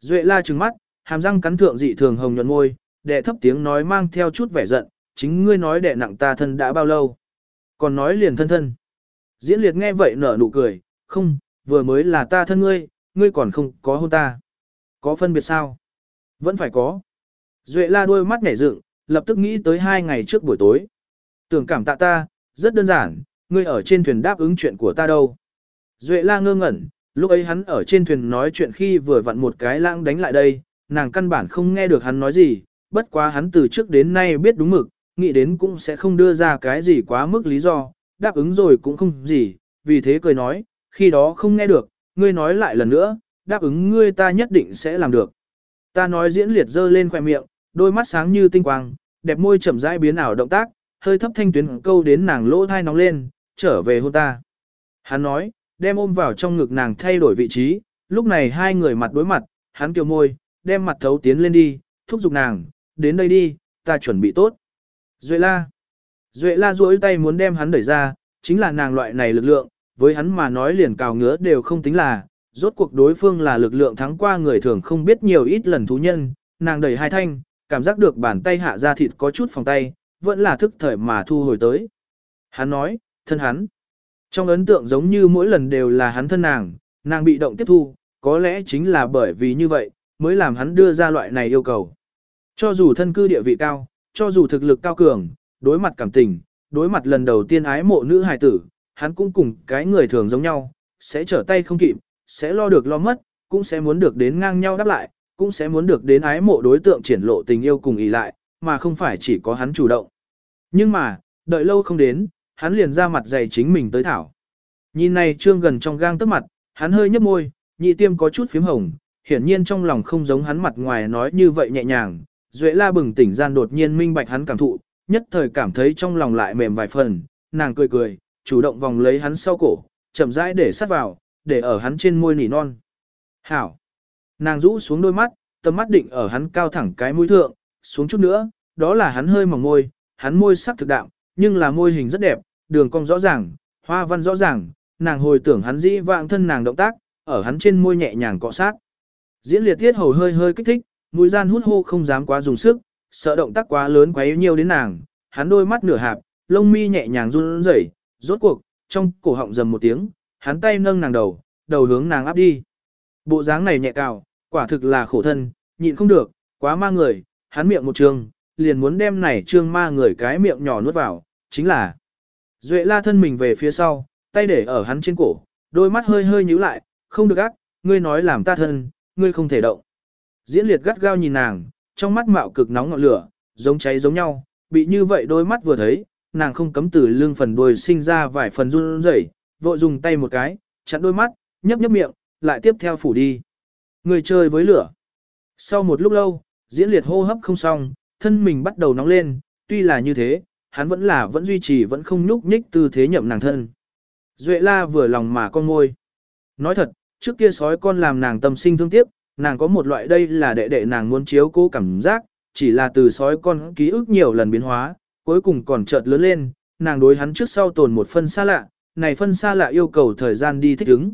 Duệ la trừng mắt, hàm răng cắn thượng dị thường hồng nhuận môi, đệ thấp tiếng nói mang theo chút vẻ giận, chính ngươi nói đệ nặng ta thân đã bao lâu. Còn nói liền thân thân. Diễn liệt nghe vậy nở nụ cười, không, vừa mới là ta thân ngươi, ngươi còn không có hôn ta. Có phân biệt sao? Vẫn phải có. Duệ la đôi mắt nhảy dựng, lập tức nghĩ tới hai ngày trước buổi tối. Tưởng cảm tạ ta, rất đơn giản, ngươi ở trên thuyền đáp ứng chuyện của ta đâu. Duệ la ngơ ngẩn, lúc ấy hắn ở trên thuyền nói chuyện khi vừa vặn một cái lãng đánh lại đây, nàng căn bản không nghe được hắn nói gì, bất quá hắn từ trước đến nay biết đúng mực, nghĩ đến cũng sẽ không đưa ra cái gì quá mức lý do, đáp ứng rồi cũng không gì, vì thế cười nói, khi đó không nghe được, ngươi nói lại lần nữa, đáp ứng ngươi ta nhất định sẽ làm được. Ta nói diễn liệt dơ lên khỏe miệng, đôi mắt sáng như tinh quang, đẹp môi chậm rãi biến ảo động tác, hơi thấp thanh tuyến câu đến nàng lỗ thai nóng lên, trở về hôn ta. Hắn nói, đem ôm vào trong ngực nàng thay đổi vị trí, lúc này hai người mặt đối mặt, hắn kiều môi, đem mặt thấu tiến lên đi, thúc giục nàng, đến đây đi, ta chuẩn bị tốt. Duệ la. Duệ la duỗi tay muốn đem hắn đẩy ra, chính là nàng loại này lực lượng, với hắn mà nói liền cào ngứa đều không tính là, rốt cuộc đối phương là lực lượng thắng qua người thường không biết nhiều ít lần thú nhân, nàng đẩy hai thanh, cảm giác được bàn tay hạ ra thịt có chút phòng tay, vẫn là thức thời mà thu hồi tới. Hắn nói, thân hắn. Trong ấn tượng giống như mỗi lần đều là hắn thân nàng, nàng bị động tiếp thu, có lẽ chính là bởi vì như vậy, mới làm hắn đưa ra loại này yêu cầu. Cho dù thân cư địa vị cao, cho dù thực lực cao cường, đối mặt cảm tình, đối mặt lần đầu tiên ái mộ nữ hài tử, hắn cũng cùng cái người thường giống nhau, sẽ trở tay không kịp, sẽ lo được lo mất, cũng sẽ muốn được đến ngang nhau đáp lại, cũng sẽ muốn được đến ái mộ đối tượng triển lộ tình yêu cùng ý lại, mà không phải chỉ có hắn chủ động. Nhưng mà, đợi lâu không đến, hắn liền ra mặt dày chính mình tới thảo. Nhìn này trương gần trong gang tức mặt, hắn hơi nhấp môi, nhị tiêm có chút phím hồng, hiển nhiên trong lòng không giống hắn mặt ngoài nói như vậy nhẹ nhàng. Duệ la bừng tỉnh gian đột nhiên minh bạch hắn cảm thụ, nhất thời cảm thấy trong lòng lại mềm vài phần, nàng cười cười, chủ động vòng lấy hắn sau cổ, chậm rãi để sát vào, để ở hắn trên môi nỉ non. Hảo! Nàng rũ xuống đôi mắt, tầm mắt định ở hắn cao thẳng cái mũi thượng, xuống chút nữa, đó là hắn hơi mỏng môi, hắn môi sắc thực đạm, nhưng là môi hình rất đẹp, đường cong rõ ràng, hoa văn rõ ràng, nàng hồi tưởng hắn dĩ vạng thân nàng động tác, ở hắn trên môi nhẹ nhàng cọ sát. Diễn liệt tiết hầu hơi hơi kích thích, mũi gian hút hô không dám quá dùng sức, sợ động tác quá lớn quá yếu nhiều đến nàng, hắn đôi mắt nửa hạp, lông mi nhẹ nhàng run rẩy, rốt cuộc, trong cổ họng rầm một tiếng, hắn tay nâng nàng đầu, đầu hướng nàng áp đi. Bộ dáng này nhẹ cào, quả thực là khổ thân, nhịn không được, quá ma người, hắn miệng một trường, liền muốn đem này trương ma người cái miệng nhỏ nuốt vào, chính là Duệ la thân mình về phía sau, tay để ở hắn trên cổ, đôi mắt hơi hơi nhíu lại, không được ác, ngươi nói làm ta thân, ngươi không thể động. Diễn liệt gắt gao nhìn nàng, trong mắt mạo cực nóng ngọn lửa, giống cháy giống nhau, bị như vậy đôi mắt vừa thấy, nàng không cấm từ lưng phần đuôi sinh ra vài phần run rẩy, vội dùng tay một cái, chặn đôi mắt, nhấp nhấp miệng, lại tiếp theo phủ đi. Người chơi với lửa. Sau một lúc lâu, diễn liệt hô hấp không xong, thân mình bắt đầu nóng lên, tuy là như thế, hắn vẫn là vẫn duy trì vẫn không nhúc nhích tư thế nhậm nàng thân. Duệ la vừa lòng mà con ngôi. Nói thật, trước kia sói con làm nàng tâm sinh thương tiếc, nàng có một loại đây là đệ đệ nàng muốn chiếu cố cảm giác, chỉ là từ sói con ký ức nhiều lần biến hóa, cuối cùng còn chợt lớn lên, nàng đối hắn trước sau tồn một phân xa lạ, này phân xa lạ yêu cầu thời gian đi thích ứng.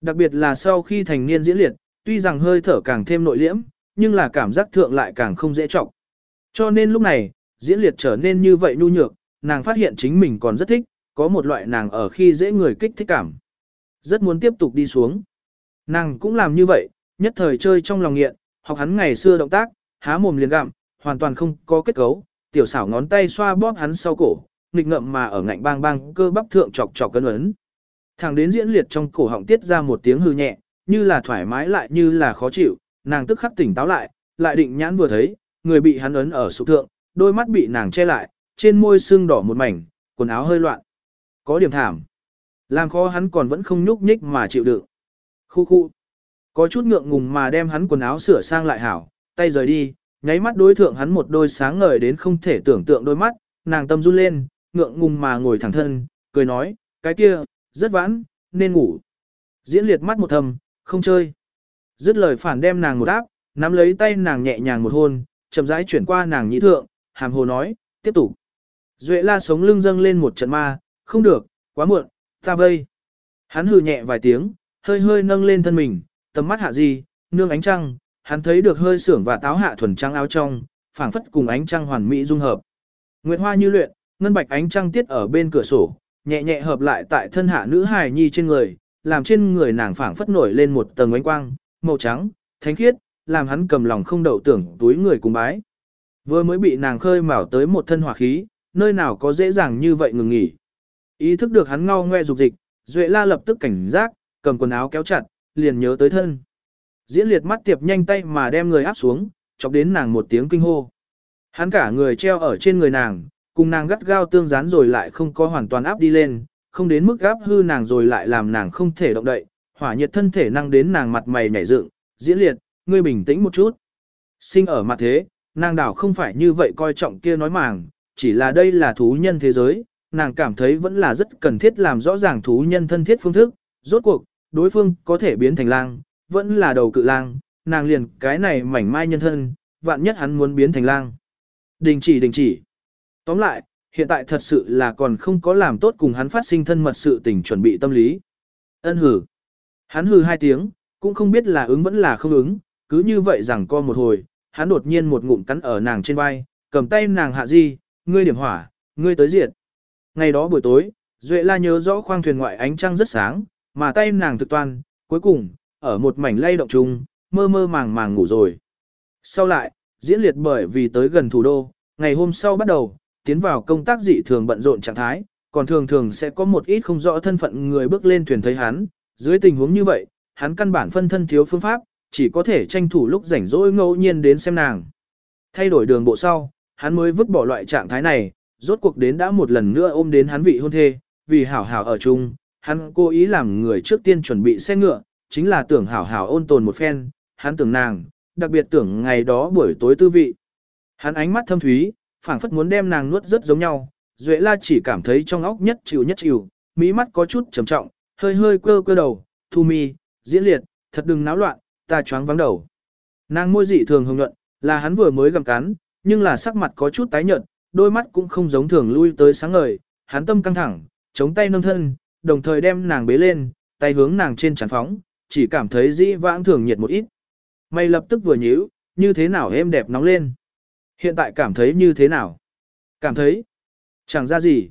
Đặc biệt là sau khi thành niên diễn liệt, tuy rằng hơi thở càng thêm nội liễm, nhưng là cảm giác thượng lại càng không dễ trọng. Cho nên lúc này, diễn liệt trở nên như vậy nhu nhược, nàng phát hiện chính mình còn rất thích, có một loại nàng ở khi dễ người kích thích cảm. Rất muốn tiếp tục đi xuống. Nàng cũng làm như vậy, nhất thời chơi trong lòng nghiện, học hắn ngày xưa động tác, há mồm liền gặm, hoàn toàn không có kết cấu, tiểu xảo ngón tay xoa bóp hắn sau cổ, nghịch ngậm mà ở ngạnh bang bang cơ bắp thượng chọc chọc cân ấn. Thẳng đến diễn liệt trong cổ họng tiết ra một tiếng hư nhẹ, như là thoải mái lại như là khó chịu, nàng tức khắc tỉnh táo lại, lại định nhãn vừa thấy, người bị hắn ấn ở sụp thượng, đôi mắt bị nàng che lại, trên môi sưng đỏ một mảnh, quần áo hơi loạn. Có điểm thảm. Làm khó hắn còn vẫn không nhúc nhích mà chịu đựng. Khu khu. Có chút ngượng ngùng mà đem hắn quần áo sửa sang lại hảo, tay rời đi, nháy mắt đối thượng hắn một đôi sáng ngời đến không thể tưởng tượng đôi mắt, nàng tâm run lên, ngượng ngùng mà ngồi thẳng thân, cười nói, cái kia, rất vãn, nên ngủ. Diễn liệt mắt một thầm, không chơi. Dứt lời phản đem nàng một áp, nắm lấy tay nàng nhẹ nhàng một hôn, chậm rãi chuyển qua nàng nhĩ thượng, hàm hồ nói, tiếp tục. Duệ la sống lưng dâng lên một trận ma, không được, quá muộn, ta vây. Hắn hừ nhẹ vài tiếng, hơi hơi nâng lên thân mình, tầm mắt hạ gì, nương ánh trăng, hắn thấy được hơi sưởng và táo hạ thuần trắng áo trong, phảng phất cùng ánh trăng hoàn mỹ dung hợp. Nguyệt hoa như luyện, ngân bạch ánh trăng tiết ở bên cửa sổ, nhẹ nhẹ hợp lại tại thân hạ nữ hài nhi trên người, làm trên người nàng phảng phất nổi lên một tầng ánh quang, màu trắng, thánh khiết, làm hắn cầm lòng không đậu tưởng túi người cùng bái. Vừa mới bị nàng khơi mào tới một thân hỏa khí, nơi nào có dễ dàng như vậy ngừng nghỉ. Ý thức được hắn ngao ngoe dục dịch, Duệ La lập tức cảnh giác, cầm quần áo kéo chặt, liền nhớ tới thân. Diễn liệt mắt tiệp nhanh tay mà đem người áp xuống, chọc đến nàng một tiếng kinh hô. Hắn cả người treo ở trên người nàng, cùng nàng gắt gao tương dán rồi lại không có hoàn toàn áp đi lên, không đến mức áp hư nàng rồi lại làm nàng không thể động đậy, hỏa nhiệt thân thể năng đến nàng mặt mày nhảy dựng, diễn liệt, ngươi bình tĩnh một chút. Sinh ở mặt thế, nàng đảo không phải như vậy coi trọng kia nói màng, chỉ là đây là thú nhân thế giới, nàng cảm thấy vẫn là rất cần thiết làm rõ ràng thú nhân thân thiết phương thức, rốt cuộc, đối phương có thể biến thành lang, vẫn là đầu cự lang, nàng liền cái này mảnh mai nhân thân, vạn nhất hắn muốn biến thành lang. Đình chỉ đình chỉ. Tóm lại, hiện tại thật sự là còn không có làm tốt cùng hắn phát sinh thân mật sự tình chuẩn bị tâm lý. Ân hử. Hắn hử hai tiếng, cũng không biết là ứng vẫn là không ứng, cứ như vậy rằng co một hồi, hắn đột nhiên một ngụm cắn ở nàng trên vai, cầm tay nàng hạ di, ngươi điểm hỏa, ngươi tới diệt. Ngày đó buổi tối, Duệ la nhớ rõ khoang thuyền ngoại ánh trăng rất sáng, mà tay nàng thực toan, cuối cùng, ở một mảnh lay động chung, mơ mơ màng màng ngủ rồi. Sau lại, diễn liệt bởi vì tới gần thủ đô, ngày hôm sau bắt đầu, tiến vào công tác dị thường bận rộn trạng thái, còn thường thường sẽ có một ít không rõ thân phận người bước lên thuyền thấy hắn, dưới tình huống như vậy, hắn căn bản phân thân thiếu phương pháp, chỉ có thể tranh thủ lúc rảnh rỗi ngẫu nhiên đến xem nàng. Thay đổi đường bộ sau, hắn mới vứt bỏ loại trạng thái này, rốt cuộc đến đã một lần nữa ôm đến hắn vị hôn thê, vì hảo hảo ở chung, hắn cố ý làm người trước tiên chuẩn bị xe ngựa, chính là tưởng hảo hảo ôn tồn một phen, hắn tưởng nàng, đặc biệt tưởng ngày đó buổi tối tư vị. Hắn ánh mắt thâm thúy, phảng phất muốn đem nàng nuốt rất giống nhau, Duệ La chỉ cảm thấy trong óc nhất chịu nhất chịu, mỹ mắt có chút trầm trọng, hơi hơi quơ quơ đầu, thu mi, diễn liệt, thật đừng náo loạn, ta choáng vắng đầu. Nàng môi dị thường hồng nhuận, là hắn vừa mới gặm cắn, nhưng là sắc mặt có chút tái nhợt, đôi mắt cũng không giống thường lui tới sáng ngời, hắn tâm căng thẳng, chống tay nâng thân, đồng thời đem nàng bế lên, tay hướng nàng trên chắn phóng, chỉ cảm thấy dĩ vãng thường nhiệt một ít. Mày lập tức vừa nhíu, như thế nào êm đẹp nóng lên. Hiện tại cảm thấy như thế nào? Cảm thấy chẳng ra gì.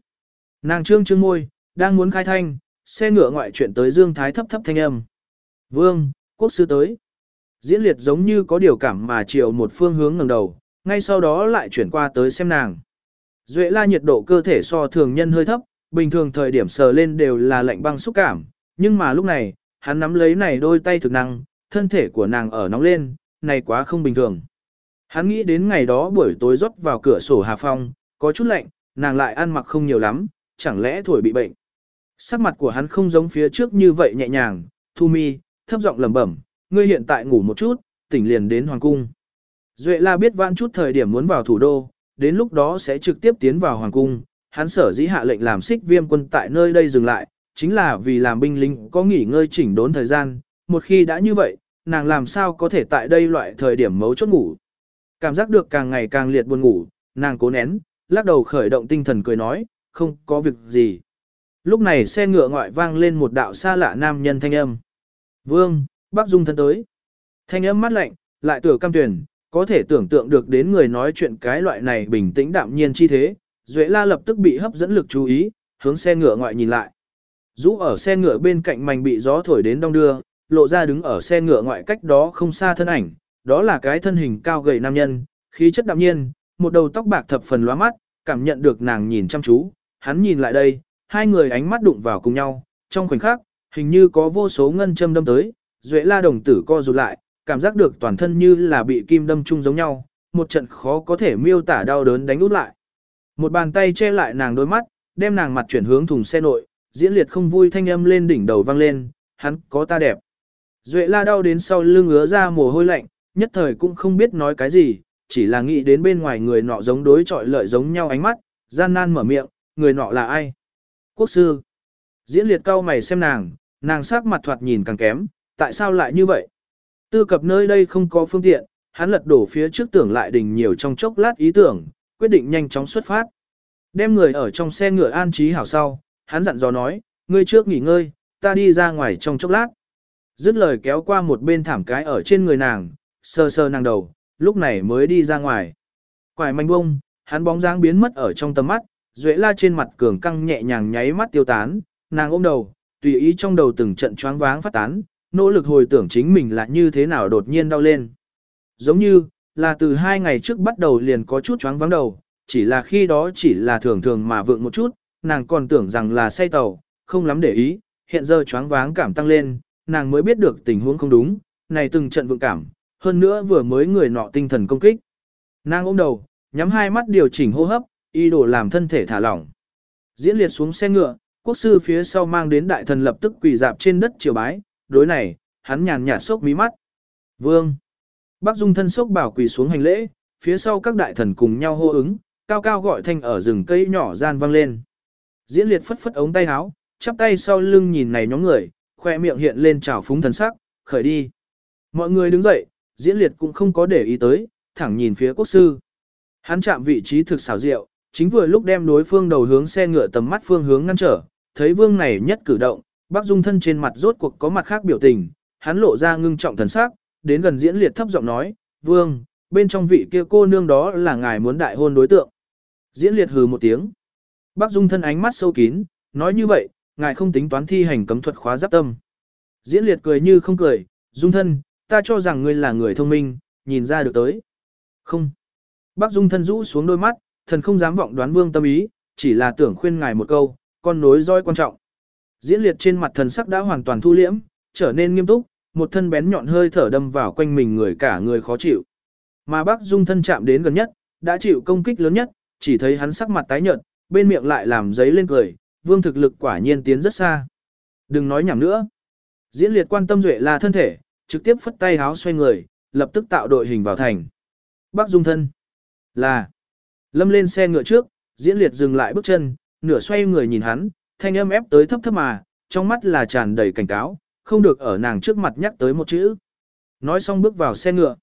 Nàng trương trương môi, đang muốn khai thanh, xe ngựa ngoại chuyện tới Dương Thái thấp thấp thanh âm. Vương, quốc sư tới. Diễn liệt giống như có điều cảm mà chiều một phương hướng ngẩng đầu, ngay sau đó lại chuyển qua tới xem nàng. Duệ la nhiệt độ cơ thể so thường nhân hơi thấp, bình thường thời điểm sờ lên đều là lạnh băng xúc cảm, nhưng mà lúc này, hắn nắm lấy này đôi tay thực năng, thân thể của nàng ở nóng lên, này quá không bình thường. Hắn nghĩ đến ngày đó buổi tối rót vào cửa sổ Hà Phong, có chút lạnh, nàng lại ăn mặc không nhiều lắm, chẳng lẽ thổi bị bệnh. Sắc mặt của hắn không giống phía trước như vậy nhẹ nhàng, thu mi, thấp giọng lẩm bẩm, ngươi hiện tại ngủ một chút, tỉnh liền đến Hoàng Cung. Duệ la biết vãn chút thời điểm muốn vào thủ đô, đến lúc đó sẽ trực tiếp tiến vào Hoàng Cung, hắn sở dĩ hạ lệnh làm xích viêm quân tại nơi đây dừng lại, chính là vì làm binh lính có nghỉ ngơi chỉnh đốn thời gian, một khi đã như vậy, nàng làm sao có thể tại đây loại thời điểm mấu chốt ngủ. Cảm giác được càng ngày càng liệt buồn ngủ, nàng cố nén, lắc đầu khởi động tinh thần cười nói, không có việc gì. Lúc này xe ngựa ngoại vang lên một đạo xa lạ nam nhân thanh âm. Vương, bác dung thân tới. Thanh âm mắt lạnh, lại tựa cam tuyển, có thể tưởng tượng được đến người nói chuyện cái loại này bình tĩnh đạm nhiên chi thế. Duệ la lập tức bị hấp dẫn lực chú ý, hướng xe ngựa ngoại nhìn lại. Rũ ở xe ngựa bên cạnh mảnh bị gió thổi đến đông đưa, lộ ra đứng ở xe ngựa ngoại cách đó không xa thân ảnh, đó là cái thân hình cao gầy nam nhân, khí chất đạm nhiên, một đầu tóc bạc thập phần lóa mắt, cảm nhận được nàng nhìn chăm chú, hắn nhìn lại đây, hai người ánh mắt đụng vào cùng nhau, trong khoảnh khắc, hình như có vô số ngân châm đâm tới, Duệ La đồng tử co rụt lại, cảm giác được toàn thân như là bị kim đâm chung giống nhau, một trận khó có thể miêu tả đau đớn đánh út lại. Một bàn tay che lại nàng đôi mắt, đem nàng mặt chuyển hướng thùng xe nội, diễn liệt không vui thanh âm lên đỉnh đầu vang lên, hắn có ta đẹp. Duệ La đau đến sau lưng ứa ra mồ hôi lạnh, nhất thời cũng không biết nói cái gì, chỉ là nghĩ đến bên ngoài người nọ giống đối trọi lợi giống nhau ánh mắt, gian nan mở miệng, người nọ là ai? Quốc sư. Diễn liệt cao mày xem nàng, nàng sắc mặt thoạt nhìn càng kém, tại sao lại như vậy? Tư cập nơi đây không có phương tiện, hắn lật đổ phía trước tưởng lại đình nhiều trong chốc lát ý tưởng, quyết định nhanh chóng xuất phát. Đem người ở trong xe ngựa an trí hảo sau, hắn dặn dò nói, ngươi trước nghỉ ngơi, ta đi ra ngoài trong chốc lát. Dứt lời kéo qua một bên thảm cái ở trên người nàng, sơ sơ nàng đầu, lúc này mới đi ra ngoài. Quải manh bông, hắn bóng dáng biến mất ở trong tầm mắt, Duệ la trên mặt cường căng nhẹ nhàng nháy mắt tiêu tán, nàng ôm đầu, tùy ý trong đầu từng trận choáng váng phát tán, nỗ lực hồi tưởng chính mình là như thế nào đột nhiên đau lên. Giống như, là từ hai ngày trước bắt đầu liền có chút choáng váng đầu, chỉ là khi đó chỉ là thường thường mà vượng một chút, nàng còn tưởng rằng là say tàu, không lắm để ý, hiện giờ choáng váng cảm tăng lên, nàng mới biết được tình huống không đúng, này từng trận vượng cảm, hơn nữa vừa mới người nọ tinh thần công kích. Nàng ôm đầu, nhắm hai mắt điều chỉnh hô hấp, y đồ làm thân thể thả lỏng. Diễn liệt xuống xe ngựa, quốc sư phía sau mang đến đại thần lập tức quỳ dạp trên đất triều bái, đối này, hắn nhàn nhạt sốc mí mắt. Vương. Bác Dung thân sốc bảo quỳ xuống hành lễ, phía sau các đại thần cùng nhau hô ứng, cao cao gọi thanh ở rừng cây nhỏ gian vang lên. Diễn liệt phất phất ống tay áo, chắp tay sau lưng nhìn này nhóm người, khoe miệng hiện lên trào phúng thần sắc, khởi đi. Mọi người đứng dậy, diễn liệt cũng không có để ý tới, thẳng nhìn phía quốc sư. Hắn chạm vị trí thực xảo diệu, chính vừa lúc đem đối phương đầu hướng xe ngựa tầm mắt phương hướng ngăn trở, thấy vương này nhất cử động, bác dung thân trên mặt rốt cuộc có mặt khác biểu tình, hắn lộ ra ngưng trọng thần sắc, đến gần diễn liệt thấp giọng nói, vương, bên trong vị kia cô nương đó là ngài muốn đại hôn đối tượng. Diễn liệt hừ một tiếng. Bác dung thân ánh mắt sâu kín, nói như vậy, ngài không tính toán thi hành cấm thuật khóa giáp tâm. Diễn liệt cười như không cười, dung thân, ta cho rằng ngươi là người thông minh, nhìn ra được tới. Không. Bác dung thân rũ xuống đôi mắt, thần không dám vọng đoán vương tâm ý, chỉ là tưởng khuyên ngài một câu, con nối roi quan trọng. Diễn liệt trên mặt thần sắc đã hoàn toàn thu liễm, trở nên nghiêm túc, một thân bén nhọn hơi thở đâm vào quanh mình người cả người khó chịu. Mà bác dung thân chạm đến gần nhất, đã chịu công kích lớn nhất, chỉ thấy hắn sắc mặt tái nhợt, bên miệng lại làm giấy lên cười, vương thực lực quả nhiên tiến rất xa. Đừng nói nhảm nữa. Diễn liệt quan tâm duệ là thân thể, trực tiếp phất tay háo xoay người, lập tức tạo đội hình vào thành. Bác dung thân. Là. Lâm lên xe ngựa trước, diễn liệt dừng lại bước chân, nửa xoay người nhìn hắn, thanh âm ép tới thấp thấp mà, trong mắt là tràn đầy cảnh cáo, không được ở nàng trước mặt nhắc tới một chữ. Nói xong bước vào xe ngựa.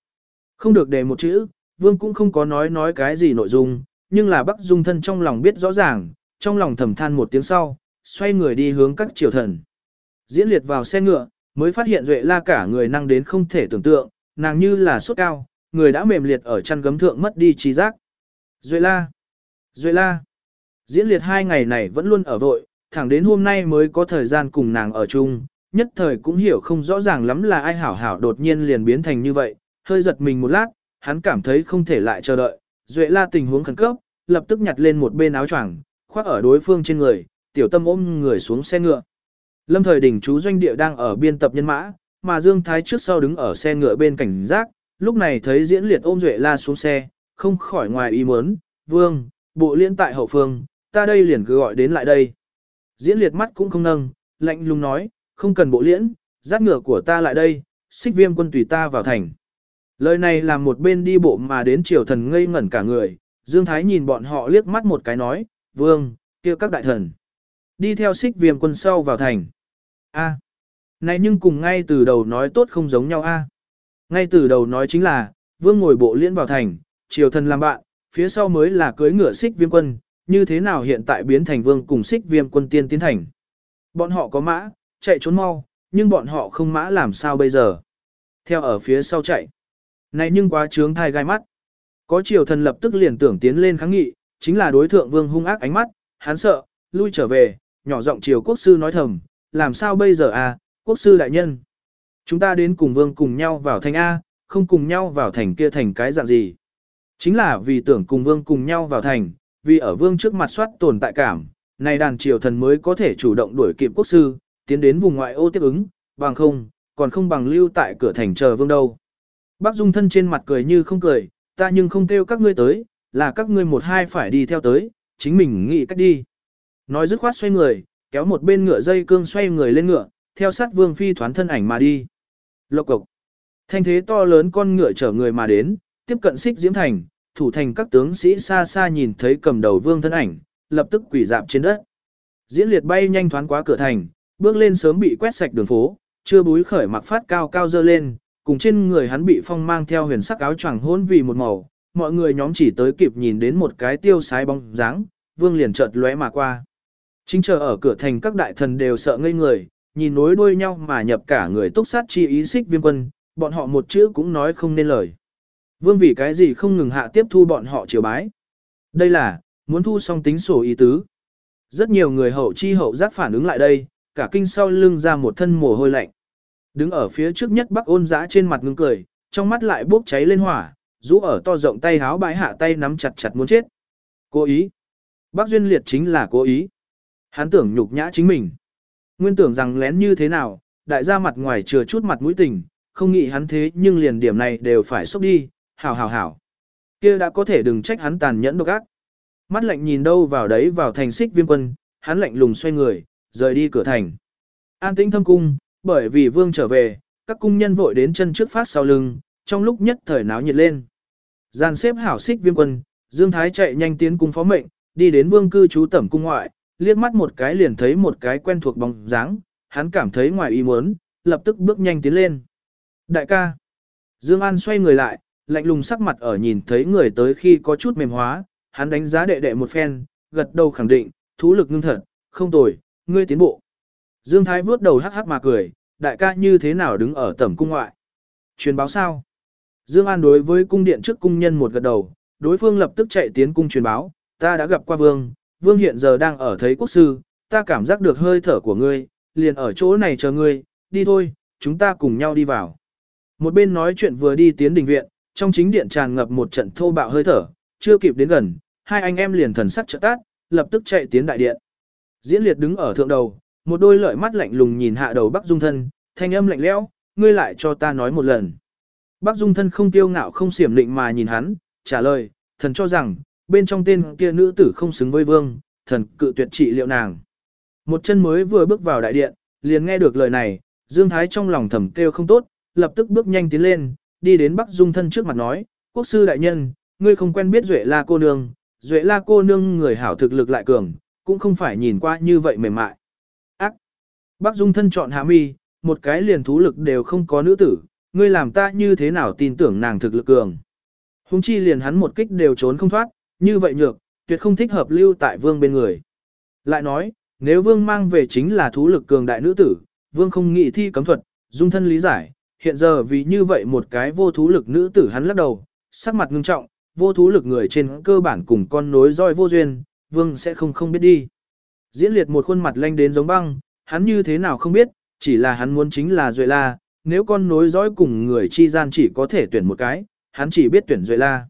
Không được để một chữ, vương cũng không có nói nói cái gì nội dung, nhưng là Bắc Dung thân trong lòng biết rõ ràng, trong lòng thầm than một tiếng sau, xoay người đi hướng các triều thần. Diễn liệt vào xe ngựa, mới phát hiện Duệ La cả người năng đến không thể tưởng tượng, nàng như là sốt cao, người đã mềm liệt ở chăn gấm thượng mất đi trí giác. Duệ La! Duệ La! Diễn liệt hai ngày này vẫn luôn ở vội, thẳng đến hôm nay mới có thời gian cùng nàng ở chung, nhất thời cũng hiểu không rõ ràng lắm là ai hảo hảo đột nhiên liền biến thành như vậy, hơi giật mình một lát, hắn cảm thấy không thể lại chờ đợi, Duệ La tình huống khẩn cấp, lập tức nhặt lên một bên áo choàng, khoác ở đối phương trên người, tiểu tâm ôm người xuống xe ngựa. Lâm thời đỉnh chú doanh địa đang ở biên tập nhân mã, mà Dương Thái trước sau đứng ở xe ngựa bên cảnh giác, lúc này thấy diễn liệt ôm Duệ La xuống xe, không khỏi ngoài ý muốn, vương, bộ liên tại hậu phương, ta đây liền cứ gọi đến lại đây. Diễn liệt mắt cũng không nâng, lạnh lùng nói, không cần bộ liễn, giáp ngựa của ta lại đây, xích viêm quân tùy ta vào thành. Lời này làm một bên đi bộ mà đến triều thần ngây ngẩn cả người, Dương Thái nhìn bọn họ liếc mắt một cái nói, vương, kia các đại thần. Đi theo xích viêm quân sau vào thành. A. Này nhưng cùng ngay từ đầu nói tốt không giống nhau a. Ngay từ đầu nói chính là, vương ngồi bộ liễn vào thành, triều thần làm bạn, phía sau mới là cưới ngựa xích viêm quân, như thế nào hiện tại biến thành vương cùng xích viêm quân tiên tiến thành. Bọn họ có mã, chạy trốn mau, nhưng bọn họ không mã làm sao bây giờ. Theo ở phía sau chạy. Này nhưng quá trướng thai gai mắt. Có triều thần lập tức liền tưởng tiến lên kháng nghị, chính là đối thượng vương hung ác ánh mắt, hắn sợ, lui trở về, nhỏ giọng triều quốc sư nói thầm, làm sao bây giờ à, quốc sư đại nhân. Chúng ta đến cùng vương cùng nhau vào thành A, không cùng nhau vào thành kia thành cái dạng gì. Chính là vì tưởng cùng vương cùng nhau vào thành, vì ở vương trước mặt soát tồn tại cảm, này đàn triều thần mới có thể chủ động đuổi kịp quốc sư, tiến đến vùng ngoại ô tiếp ứng, bằng không, còn không bằng lưu tại cửa thành chờ vương đâu. Bác Dung thân trên mặt cười như không cười, ta nhưng không kêu các ngươi tới, là các ngươi một hai phải đi theo tới, chính mình nghĩ cách đi. Nói dứt khoát xoay người, kéo một bên ngựa dây cương xoay người lên ngựa, theo sát vương phi thoán thân ảnh mà đi. Lộc cộc. Thanh thế to lớn con ngựa chở người mà đến, tiếp cận xích diễm thành, thủ thành các tướng sĩ xa xa nhìn thấy cầm đầu vương thân ảnh, lập tức quỷ dạp trên đất. Diễn liệt bay nhanh thoáng qua cửa thành, bước lên sớm bị quét sạch đường phố, chưa búi khởi mặc phát cao cao dơ lên, cùng trên người hắn bị phong mang theo huyền sắc áo choàng hôn vì một màu, mọi người nhóm chỉ tới kịp nhìn đến một cái tiêu sái bóng dáng, vương liền chợt lóe mà qua. Chính chờ ở cửa thành các đại thần đều sợ ngây người, nhìn nối đuôi nhau mà nhập cả người túc sát chi ý xích viêm quân, bọn họ một chữ cũng nói không nên lời. Vương vì cái gì không ngừng hạ tiếp thu bọn họ chiều bái. Đây là, muốn thu xong tính sổ ý tứ. Rất nhiều người hậu chi hậu giác phản ứng lại đây, cả kinh sau lưng ra một thân mồ hôi lạnh. Đứng ở phía trước nhất bắc ôn giã trên mặt ngưng cười, trong mắt lại bốc cháy lên hỏa, rũ ở to rộng tay háo bãi hạ tay nắm chặt chặt muốn chết. Cố ý. Bác Duyên Liệt chính là cố ý. Hắn tưởng nhục nhã chính mình. Nguyên tưởng rằng lén như thế nào, đại gia mặt ngoài chừa chút mặt mũi tình, không nghĩ hắn thế nhưng liền điểm này đều phải sốc đi, hảo hảo hảo. kia đã có thể đừng trách hắn tàn nhẫn độc ác. Mắt lạnh nhìn đâu vào đấy vào thành xích viêm quân, hắn lạnh lùng xoay người, rời đi cửa thành. An tĩnh thâm cung, bởi vì vương trở về, các cung nhân vội đến chân trước phát sau lưng, trong lúc nhất thời náo nhiệt lên. Gian xếp hảo xích viêm quân, Dương Thái chạy nhanh tiến cung phó mệnh, đi đến vương cư trú tẩm cung ngoại, liếc mắt một cái liền thấy một cái quen thuộc bóng dáng, hắn cảm thấy ngoài ý muốn, lập tức bước nhanh tiến lên. Đại ca. Dương An xoay người lại, lạnh lùng sắc mặt ở nhìn thấy người tới khi có chút mềm hóa, hắn đánh giá đệ đệ một phen, gật đầu khẳng định, thú lực ngưng thật, không tồi, ngươi tiến bộ. Dương Thái vuốt đầu hắc hắc mà cười, đại ca như thế nào đứng ở tẩm cung ngoại. Truyền báo sao? Dương An đối với cung điện trước cung nhân một gật đầu, đối phương lập tức chạy tiến cung truyền báo, ta đã gặp qua vương, vương hiện giờ đang ở thấy quốc sư, ta cảm giác được hơi thở của ngươi, liền ở chỗ này chờ ngươi, đi thôi, chúng ta cùng nhau đi vào. Một bên nói chuyện vừa đi tiến đình viện, trong chính điện tràn ngập một trận thô bạo hơi thở, chưa kịp đến gần, hai anh em liền thần sắc trợ tát, lập tức chạy tiến đại điện. Diễn liệt đứng ở thượng đầu, một đôi lợi mắt lạnh lùng nhìn hạ đầu Bắc Dung Thân, thanh âm lạnh lẽo, ngươi lại cho ta nói một lần. Bắc Dung Thân không tiêu ngạo không xiểm định mà nhìn hắn, trả lời, thần cho rằng, bên trong tên kia nữ tử không xứng với vương, thần cự tuyệt trị liệu nàng. Một chân mới vừa bước vào đại điện, liền nghe được lời này, Dương Thái trong lòng thầm kêu không tốt, lập tức bước nhanh tiến lên, đi đến Bắc Dung thân trước mặt nói, quốc sư đại nhân, ngươi không quen biết Duệ La cô nương, Duệ La cô nương người hảo thực lực lại cường, cũng không phải nhìn qua như vậy mềm mại. Ác! Bắc Dung thân chọn hạ mi, một cái liền thú lực đều không có nữ tử, ngươi làm ta như thế nào tin tưởng nàng thực lực cường. Hùng chi liền hắn một kích đều trốn không thoát, như vậy nhược, tuyệt không thích hợp lưu tại vương bên người. Lại nói, nếu vương mang về chính là thú lực cường đại nữ tử, vương không nghĩ thi cấm thuật, dung thân lý giải, hiện giờ vì như vậy một cái vô thú lực nữ tử hắn lắc đầu, sắc mặt ngưng trọng, vô thú lực người trên cơ bản cùng con nối roi vô duyên, vương sẽ không không biết đi. Diễn liệt một khuôn mặt lanh đến giống băng, hắn như thế nào không biết, chỉ là hắn muốn chính là Duệ La, nếu con nối dõi cùng người chi gian chỉ có thể tuyển một cái, hắn chỉ biết tuyển Duệ La.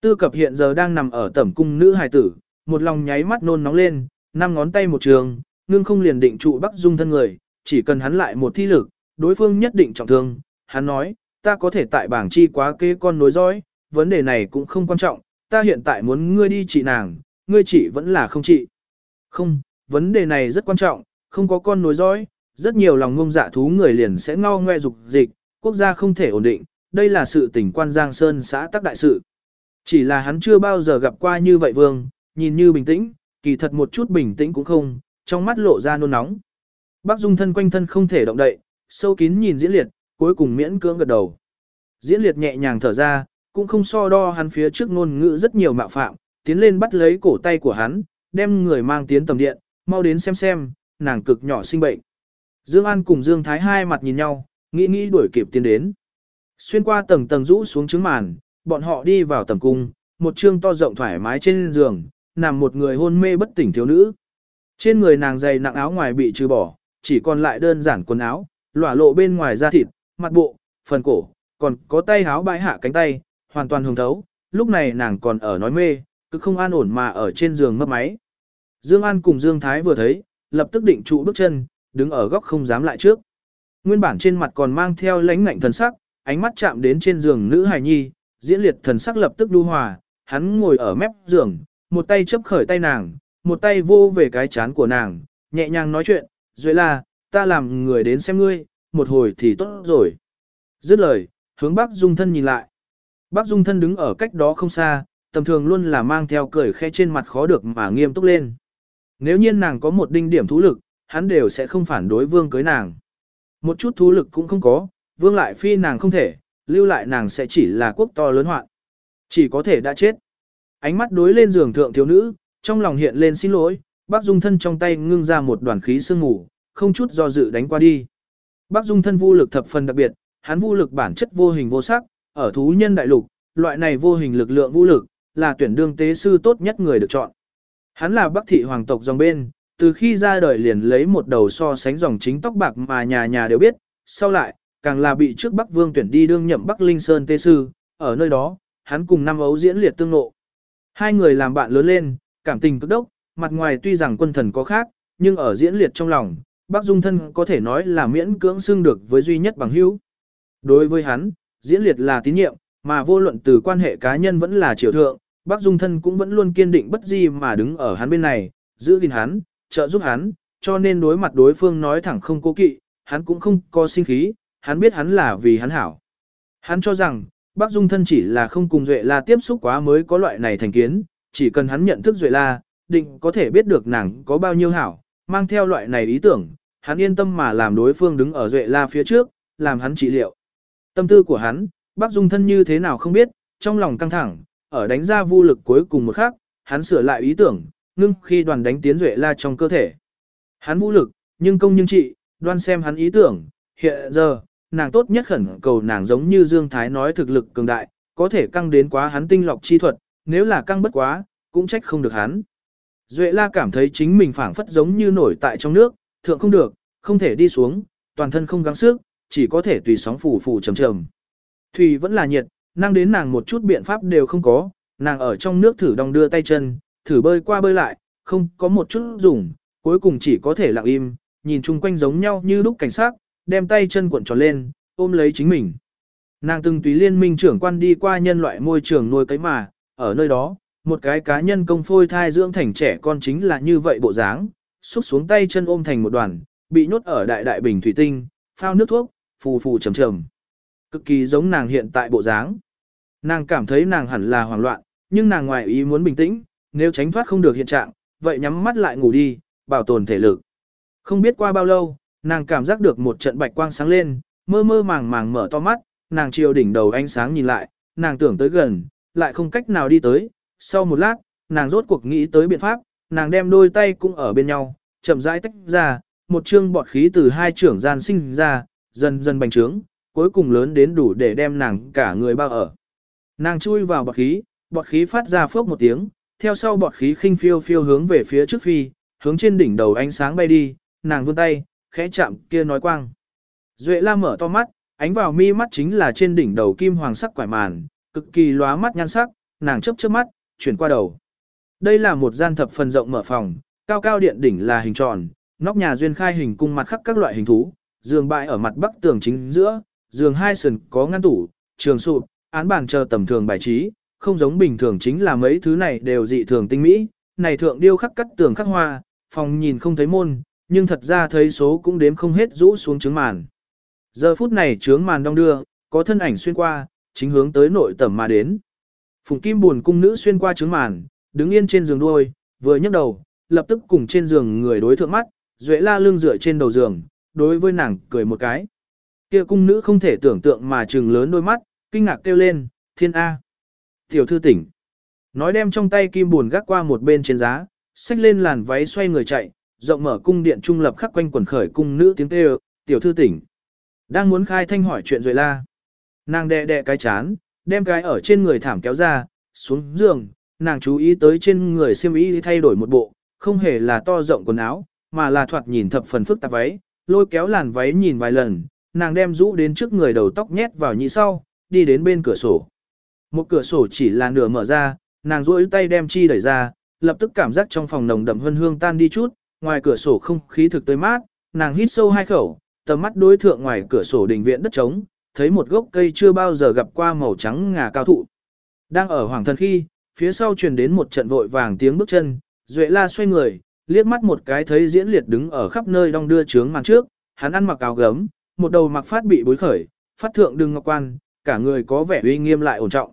Tư cập hiện giờ đang nằm ở tẩm cung nữ hài tử, một lòng nháy mắt nôn nóng lên, năm ngón tay một trường, ngưng không liền định trụ Bắc Dung thân người, chỉ cần hắn lại một thi lực, đối phương nhất định trọng thương. Hắn nói, ta có thể tại bảng chi quá kế con nối dõi, vấn đề này cũng không quan trọng, ta hiện tại muốn ngươi đi trị nàng, ngươi trị vẫn là không trị. Không, vấn đề này rất quan trọng, không có con nối dõi, rất nhiều lòng ngông dạ thú người liền sẽ ngao ngoe dục dịch, quốc gia không thể ổn định, đây là sự tỉnh quan Giang Sơn xã tắc đại sự. Chỉ là hắn chưa bao giờ gặp qua như vậy vương, nhìn như bình tĩnh, kỳ thật một chút bình tĩnh cũng không, trong mắt lộ ra nôn nóng. Bác Dung thân quanh thân không thể động đậy, sâu kín nhìn diễn liệt, cuối cùng miễn cưỡng gật đầu. Diễn liệt nhẹ nhàng thở ra, cũng không so đo hắn phía trước ngôn ngữ rất nhiều mạo phạm, tiến lên bắt lấy cổ tay của hắn, đem người mang tiến tầm điện, mau đến xem xem, nàng cực nhỏ sinh bệnh. Dương An cùng Dương Thái hai mặt nhìn nhau, nghĩ nghĩ đuổi kịp tiến đến. Xuyên qua tầng tầng rũ xuống trứng màn, bọn họ đi vào tầm cung, một trương to rộng thoải mái trên giường, nằm một người hôn mê bất tỉnh thiếu nữ. Trên người nàng dày nặng áo ngoài bị trừ bỏ, chỉ còn lại đơn giản quần áo, lỏa lộ bên ngoài da thịt, mặt bộ, phần cổ, còn có tay háo bãi hạ cánh tay, hoàn toàn hồng thấu. Lúc này nàng còn ở nói mê, cứ không an ổn mà ở trên giường mấp máy. Dương An cùng Dương Thái vừa thấy, lập tức định trụ bước chân, đứng ở góc không dám lại trước. Nguyên bản trên mặt còn mang theo lãnh ngạnh thần sắc, ánh mắt chạm đến trên giường nữ hài nhi, diễn liệt thần sắc lập tức đu hòa, hắn ngồi ở mép giường, một tay chấp khởi tay nàng, một tay vô về cái chán của nàng, nhẹ nhàng nói chuyện, Dưới là, ta làm người đến xem ngươi, một hồi thì tốt rồi. Dứt lời, hướng bác dung thân nhìn lại. Bác dung thân đứng ở cách đó không xa, tầm thường luôn là mang theo cười khẽ trên mặt khó được mà nghiêm túc lên. Nếu nhiên nàng có một đinh điểm thú lực, hắn đều sẽ không phản đối vương cưới nàng. Một chút thú lực cũng không có, vương lại phi nàng không thể, lưu lại nàng sẽ chỉ là quốc to lớn hoạn. Chỉ có thể đã chết. Ánh mắt đối lên giường thượng thiếu nữ, trong lòng hiện lên xin lỗi, bác dung thân trong tay ngưng ra một đoàn khí sương ngủ, không chút do dự đánh qua đi. Bác dung thân vô lực thập phần đặc biệt, hắn vô lực bản chất vô hình vô sắc, ở thú nhân đại lục, loại này vô hình lực lượng vô lực, là tuyển đương tế sư tốt nhất người được chọn. Hắn là bác thị hoàng tộc dòng bên, từ khi ra đời liền lấy một đầu so sánh dòng chính tóc bạc mà nhà nhà đều biết, sau lại, càng là bị trước Bắc Vương tuyển đi đương nhậm Bắc Linh Sơn Tê Sư, ở nơi đó, hắn cùng năm ấu diễn liệt tương nộ. Hai người làm bạn lớn lên, cảm tình cực đốc, mặt ngoài tuy rằng quân thần có khác, nhưng ở diễn liệt trong lòng, Bắc Dung thân có thể nói là miễn cưỡng xưng được với duy nhất bằng hữu. Đối với hắn, diễn liệt là tín nhiệm, Mà vô luận từ quan hệ cá nhân vẫn là triều thượng, Bác Dung Thân cũng vẫn luôn kiên định bất di mà đứng ở hắn bên này, giữ gìn hắn, trợ giúp hắn, cho nên đối mặt đối phương nói thẳng không cố kỵ, hắn cũng không có sinh khí, hắn biết hắn là vì hắn hảo. Hắn cho rằng, Bác Dung Thân chỉ là không cùng Duệ La tiếp xúc quá mới có loại này thành kiến, chỉ cần hắn nhận thức Duệ La, định có thể biết được nàng có bao nhiêu hảo, mang theo loại này ý tưởng, hắn yên tâm mà làm đối phương đứng ở Duệ La phía trước, làm hắn trị liệu. Tâm tư của hắn, Bác Dung Thân như thế nào không biết, trong lòng căng thẳng, ở đánh ra vô lực cuối cùng một khắc, hắn sửa lại ý tưởng, ngưng khi đoàn đánh tiến Duệ La trong cơ thể. Hắn vũ lực, nhưng công nhưng trị, đoan xem hắn ý tưởng, hiện giờ, nàng tốt nhất khẩn cầu nàng giống như Dương Thái nói thực lực cường đại, có thể căng đến quá hắn tinh lọc chi thuật, nếu là căng bất quá, cũng trách không được hắn. Duệ la cảm thấy chính mình phảng phất giống như nổi tại trong nước, thượng không được, không thể đi xuống, toàn thân không gắng sức, chỉ có thể tùy sóng phủ phủ trầm trầm. Thủy vẫn là nhiệt, năng đến nàng một chút biện pháp đều không có, nàng ở trong nước thử đong đưa tay chân, thử bơi qua bơi lại, không có một chút dùng, cuối cùng chỉ có thể lặng im, nhìn chung quanh giống nhau như lúc cảnh sát, đem tay chân cuộn tròn lên, ôm lấy chính mình. Nàng từng tùy liên minh trưởng quan đi qua nhân loại môi trường nuôi cấy mà, ở nơi đó, một cái cá nhân công phôi thai dưỡng thành trẻ con chính là như vậy bộ dáng, xúc xuống tay chân ôm thành một đoàn, bị nhốt ở đại đại bình thủy tinh, phao nước thuốc, phù phù trầm trầm. Cực kỳ giống nàng hiện tại bộ dáng. Nàng cảm thấy nàng hẳn là hoảng loạn, nhưng nàng ngoài ý muốn bình tĩnh, nếu tránh thoát không được hiện trạng, vậy nhắm mắt lại ngủ đi, bảo tồn thể lực. Không biết qua bao lâu, nàng cảm giác được một trận bạch quang sáng lên, mơ mơ màng màng mở to mắt, nàng chiều đỉnh đầu ánh sáng nhìn lại, nàng tưởng tới gần, lại không cách nào đi tới. Sau một lát, nàng rốt cuộc nghĩ tới biện pháp, nàng đem đôi tay cũng ở bên nhau, chậm rãi tách ra, một chương bọt khí từ hai trưởng gian sinh ra, dần dần bành trướng, cuối cùng lớn đến đủ để đem nàng cả người bao ở. Nàng chui vào bọt khí, bọt khí phát ra phốc một tiếng, theo sau bọt khí khinh phiêu phiêu hướng về phía trước phi, hướng trên đỉnh đầu ánh sáng bay đi, nàng vươn tay, khẽ chạm kia nói quang. Duệ la mở to mắt, ánh vào mi mắt chính là trên đỉnh đầu kim hoàng sắc quải màn, cực kỳ lóa mắt nhan sắc, nàng chớp chớp mắt, chuyển qua đầu. Đây là một gian thập phần rộng mở phòng, cao cao điện đỉnh là hình tròn, nóc nhà duyên khai hình cung mặt khắc các loại hình thú, giường bãi ở mặt bắc tường chính giữa, giường hai sườn có ngăn tủ, trường sụp, án bàn chờ tầm thường bài trí, không giống bình thường chính là mấy thứ này đều dị thường tinh mỹ, này thượng điêu khắc cắt tường khắc hoa, phòng nhìn không thấy môn, nhưng thật ra thấy số cũng đếm không hết rũ xuống trướng màn. Giờ phút này trướng màn đong đưa, có thân ảnh xuyên qua, chính hướng tới nội tẩm mà đến. Phùng kim buồn cung nữ xuyên qua trướng màn, đứng yên trên giường đuôi, vừa nhấc đầu, lập tức cùng trên giường người đối thượng mắt, duệ la lưng dựa trên đầu giường, đối với nàng cười một cái. Kia cung nữ không thể tưởng tượng mà trừng lớn đôi mắt, kinh ngạc kêu lên, thiên A. Tiểu thư tỉnh. Nói đem trong tay kim buồn gác qua một bên trên giá, xách lên làn váy xoay người chạy, rộng mở cung điện trung lập khắc quanh quần khởi cung nữ tiếng kêu, tiểu thư tỉnh. Đang muốn khai thanh hỏi chuyện rồi la. Nàng đè đè cái chán, đem cái ở trên người thảm kéo ra, xuống giường, nàng chú ý tới trên người xiêm y thay đổi một bộ, không hề là to rộng quần áo, mà là thoạt nhìn thập phần phức tạp váy, lôi kéo làn váy nhìn vài lần, nàng đem rũ đến trước người đầu tóc nhét vào nhị sau, đi đến bên cửa sổ. Một cửa sổ chỉ là nửa mở ra, nàng duỗi tay đem chi đẩy ra, lập tức cảm giác trong phòng nồng đậm hương hương tan đi chút, ngoài cửa sổ không khí thực tới mát, nàng hít sâu hai khẩu, tầm mắt đối thượng ngoài cửa sổ đình viện đất trống, thấy một gốc cây chưa bao giờ gặp qua màu trắng ngà cao thụ. Đang ở hoàng thân khi, phía sau truyền đến một trận vội vàng tiếng bước chân, Duệ La xoay người, liếc mắt một cái thấy diễn liệt đứng ở khắp nơi đong đưa trướng màn trước, hắn ăn mặc áo gấm, một đầu mặc phát bị bối khởi, phát thượng đừng ngọc quan, cả người có vẻ uy nghiêm lại ổn trọng.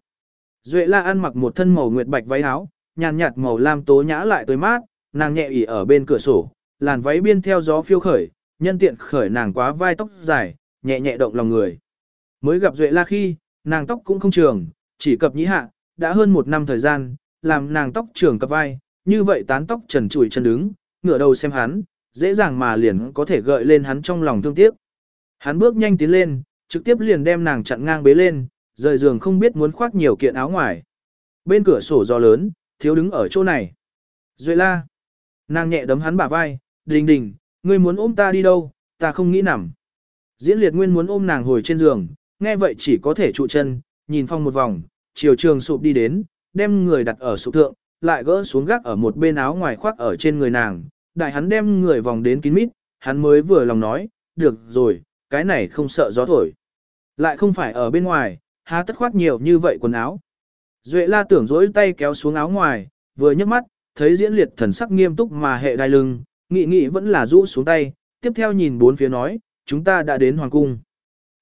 Duệ La ăn mặc một thân màu nguyệt bạch váy áo, nhàn nhạt màu lam tố nhã lại tới mát, nàng nhẹ ỉ ở bên cửa sổ, làn váy biên theo gió phiêu khởi, nhân tiện khởi nàng quá vai tóc dài, nhẹ nhẹ động lòng người. Mới gặp Duệ La khi, nàng tóc cũng không trường, chỉ cập nhĩ hạ, đã hơn một năm thời gian, làm nàng tóc trường cập vai, như vậy tán tóc trần trụi chân đứng, ngửa đầu xem hắn, dễ dàng mà liền có thể gợi lên hắn trong lòng thương tiếc. Hắn bước nhanh tiến lên, trực tiếp liền đem nàng chặn ngang bế lên, rời giường không biết muốn khoác nhiều kiện áo ngoài. Bên cửa sổ gió lớn, thiếu đứng ở chỗ này. Duệ la. Nàng nhẹ đấm hắn bả vai, đình đình, ngươi muốn ôm ta đi đâu, ta không nghĩ nằm. Diễn liệt nguyên muốn ôm nàng hồi trên giường, nghe vậy chỉ có thể trụ chân, nhìn phong một vòng, chiều trường sụp đi đến, đem người đặt ở sụp thượng, lại gỡ xuống gác ở một bên áo ngoài khoác ở trên người nàng, đại hắn đem người vòng đến kín mít, hắn mới vừa lòng nói, được rồi, cái này không sợ gió thổi. Lại không phải ở bên ngoài, há tất khoác nhiều như vậy quần áo. Duệ la tưởng dỗi tay kéo xuống áo ngoài, vừa nhấc mắt, thấy diễn liệt thần sắc nghiêm túc mà hệ đai lưng, nghị nghị vẫn là rũ xuống tay, tiếp theo nhìn bốn phía nói, chúng ta đã đến hoàng cung.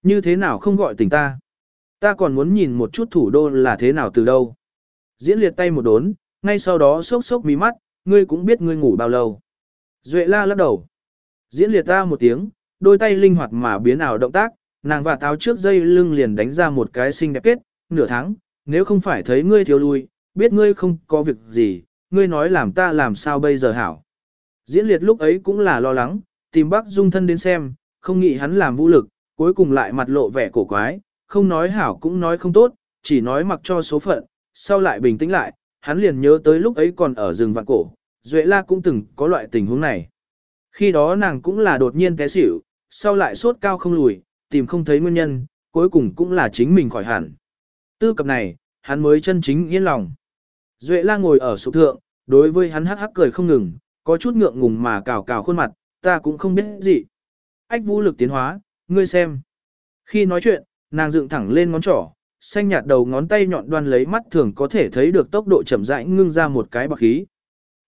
Như thế nào không gọi tỉnh ta? Ta còn muốn nhìn một chút thủ đô là thế nào từ đâu. Diễn liệt tay một đốn, ngay sau đó sốc sốc mí mắt, ngươi cũng biết ngươi ngủ bao lâu. Duệ la lắc đầu. Diễn liệt ta một tiếng, đôi tay linh hoạt mà biến ảo động tác, nàng và táo trước dây lưng liền đánh ra một cái xinh đẹp kết, nửa tháng, nếu không phải thấy ngươi thiếu lui, biết ngươi không có việc gì, ngươi nói làm ta làm sao bây giờ hảo. Diễn liệt lúc ấy cũng là lo lắng, tìm bác dung thân đến xem, không nghĩ hắn làm vũ lực, cuối cùng lại mặt lộ vẻ cổ quái, không nói hảo cũng nói không tốt, chỉ nói mặc cho số phận, sau lại bình tĩnh lại, hắn liền nhớ tới lúc ấy còn ở rừng vạn cổ, Duệ La cũng từng có loại tình huống này. Khi đó nàng cũng là đột nhiên té xỉu, sau lại sốt cao không lùi, tìm không thấy nguyên nhân, cuối cùng cũng là chính mình khỏi hẳn. Tư cập này, hắn mới chân chính yên lòng. Duệ la ngồi ở sụp thượng, đối với hắn hắc hắc cười không ngừng, có chút ngượng ngùng mà cào cào khuôn mặt, ta cũng không biết gì. Ách vũ lực tiến hóa, ngươi xem. Khi nói chuyện, nàng dựng thẳng lên ngón trỏ, xanh nhạt đầu ngón tay nhọn đoan lấy mắt thường có thể thấy được tốc độ chậm rãi ngưng ra một cái bọt khí.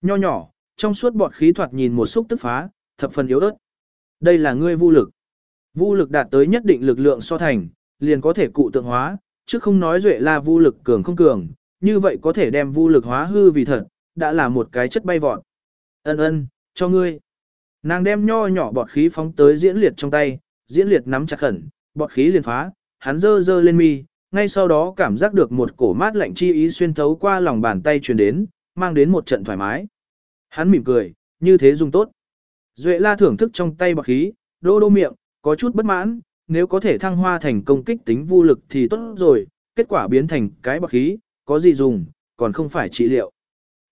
Nho nhỏ, trong suốt bọt khí thoạt nhìn một xúc tức phá, thập phần yếu ớt. Đây là ngươi vô lực. Vô lực đạt tới nhất định lực lượng so thành, liền có thể cụ tượng hóa, chứ không nói duệ là vô lực cường không cường, như vậy có thể đem vô lực hóa hư vì thật, đã là một cái chất bay vọt. Ân ân, cho ngươi. Nàng đem nho nhỏ bọt khí phóng tới diễn liệt trong tay, diễn liệt nắm chặt khẩn, bọt khí liền phá, hắn dơ dơ lên mi, ngay sau đó cảm giác được một cổ mát lạnh chi ý xuyên thấu qua lòng bàn tay truyền đến, mang đến một trận thoải mái. Hắn mỉm cười, như thế dùng tốt. Duệ la thưởng thức trong tay bọt khí, đô đô miệng, có chút bất mãn, nếu có thể thăng hoa thành công kích tính vô lực thì tốt rồi, kết quả biến thành cái bọt khí, có gì dùng, còn không phải trị liệu.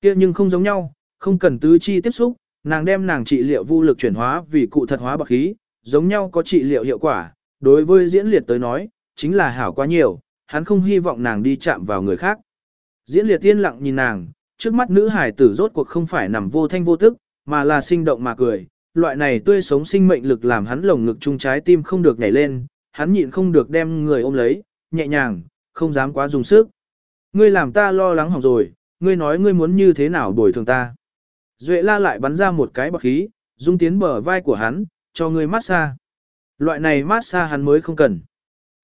kia nhưng không giống nhau, không cần tứ chi tiếp xúc, nàng đem nàng trị liệu vô lực chuyển hóa vì cụ thật hóa bọt khí, giống nhau có trị liệu hiệu quả, đối với diễn liệt tới nói, chính là hảo quá nhiều, hắn không hy vọng nàng đi chạm vào người khác. Diễn liệt tiên lặng nhìn nàng, trước mắt nữ hải tử rốt cuộc không phải nằm vô thanh vô tức, mà là sinh động mà cười, loại này tươi sống sinh mệnh lực làm hắn lồng ngực chung trái tim không được nhảy lên, hắn nhịn không được đem người ôm lấy, nhẹ nhàng, không dám quá dùng sức. Ngươi làm ta lo lắng hỏng rồi, ngươi nói ngươi muốn như thế nào bồi thường ta. Duệ la lại bắn ra một cái bọc khí, dung tiến bờ vai của hắn, cho ngươi mát xa. Loại này mát xa hắn mới không cần.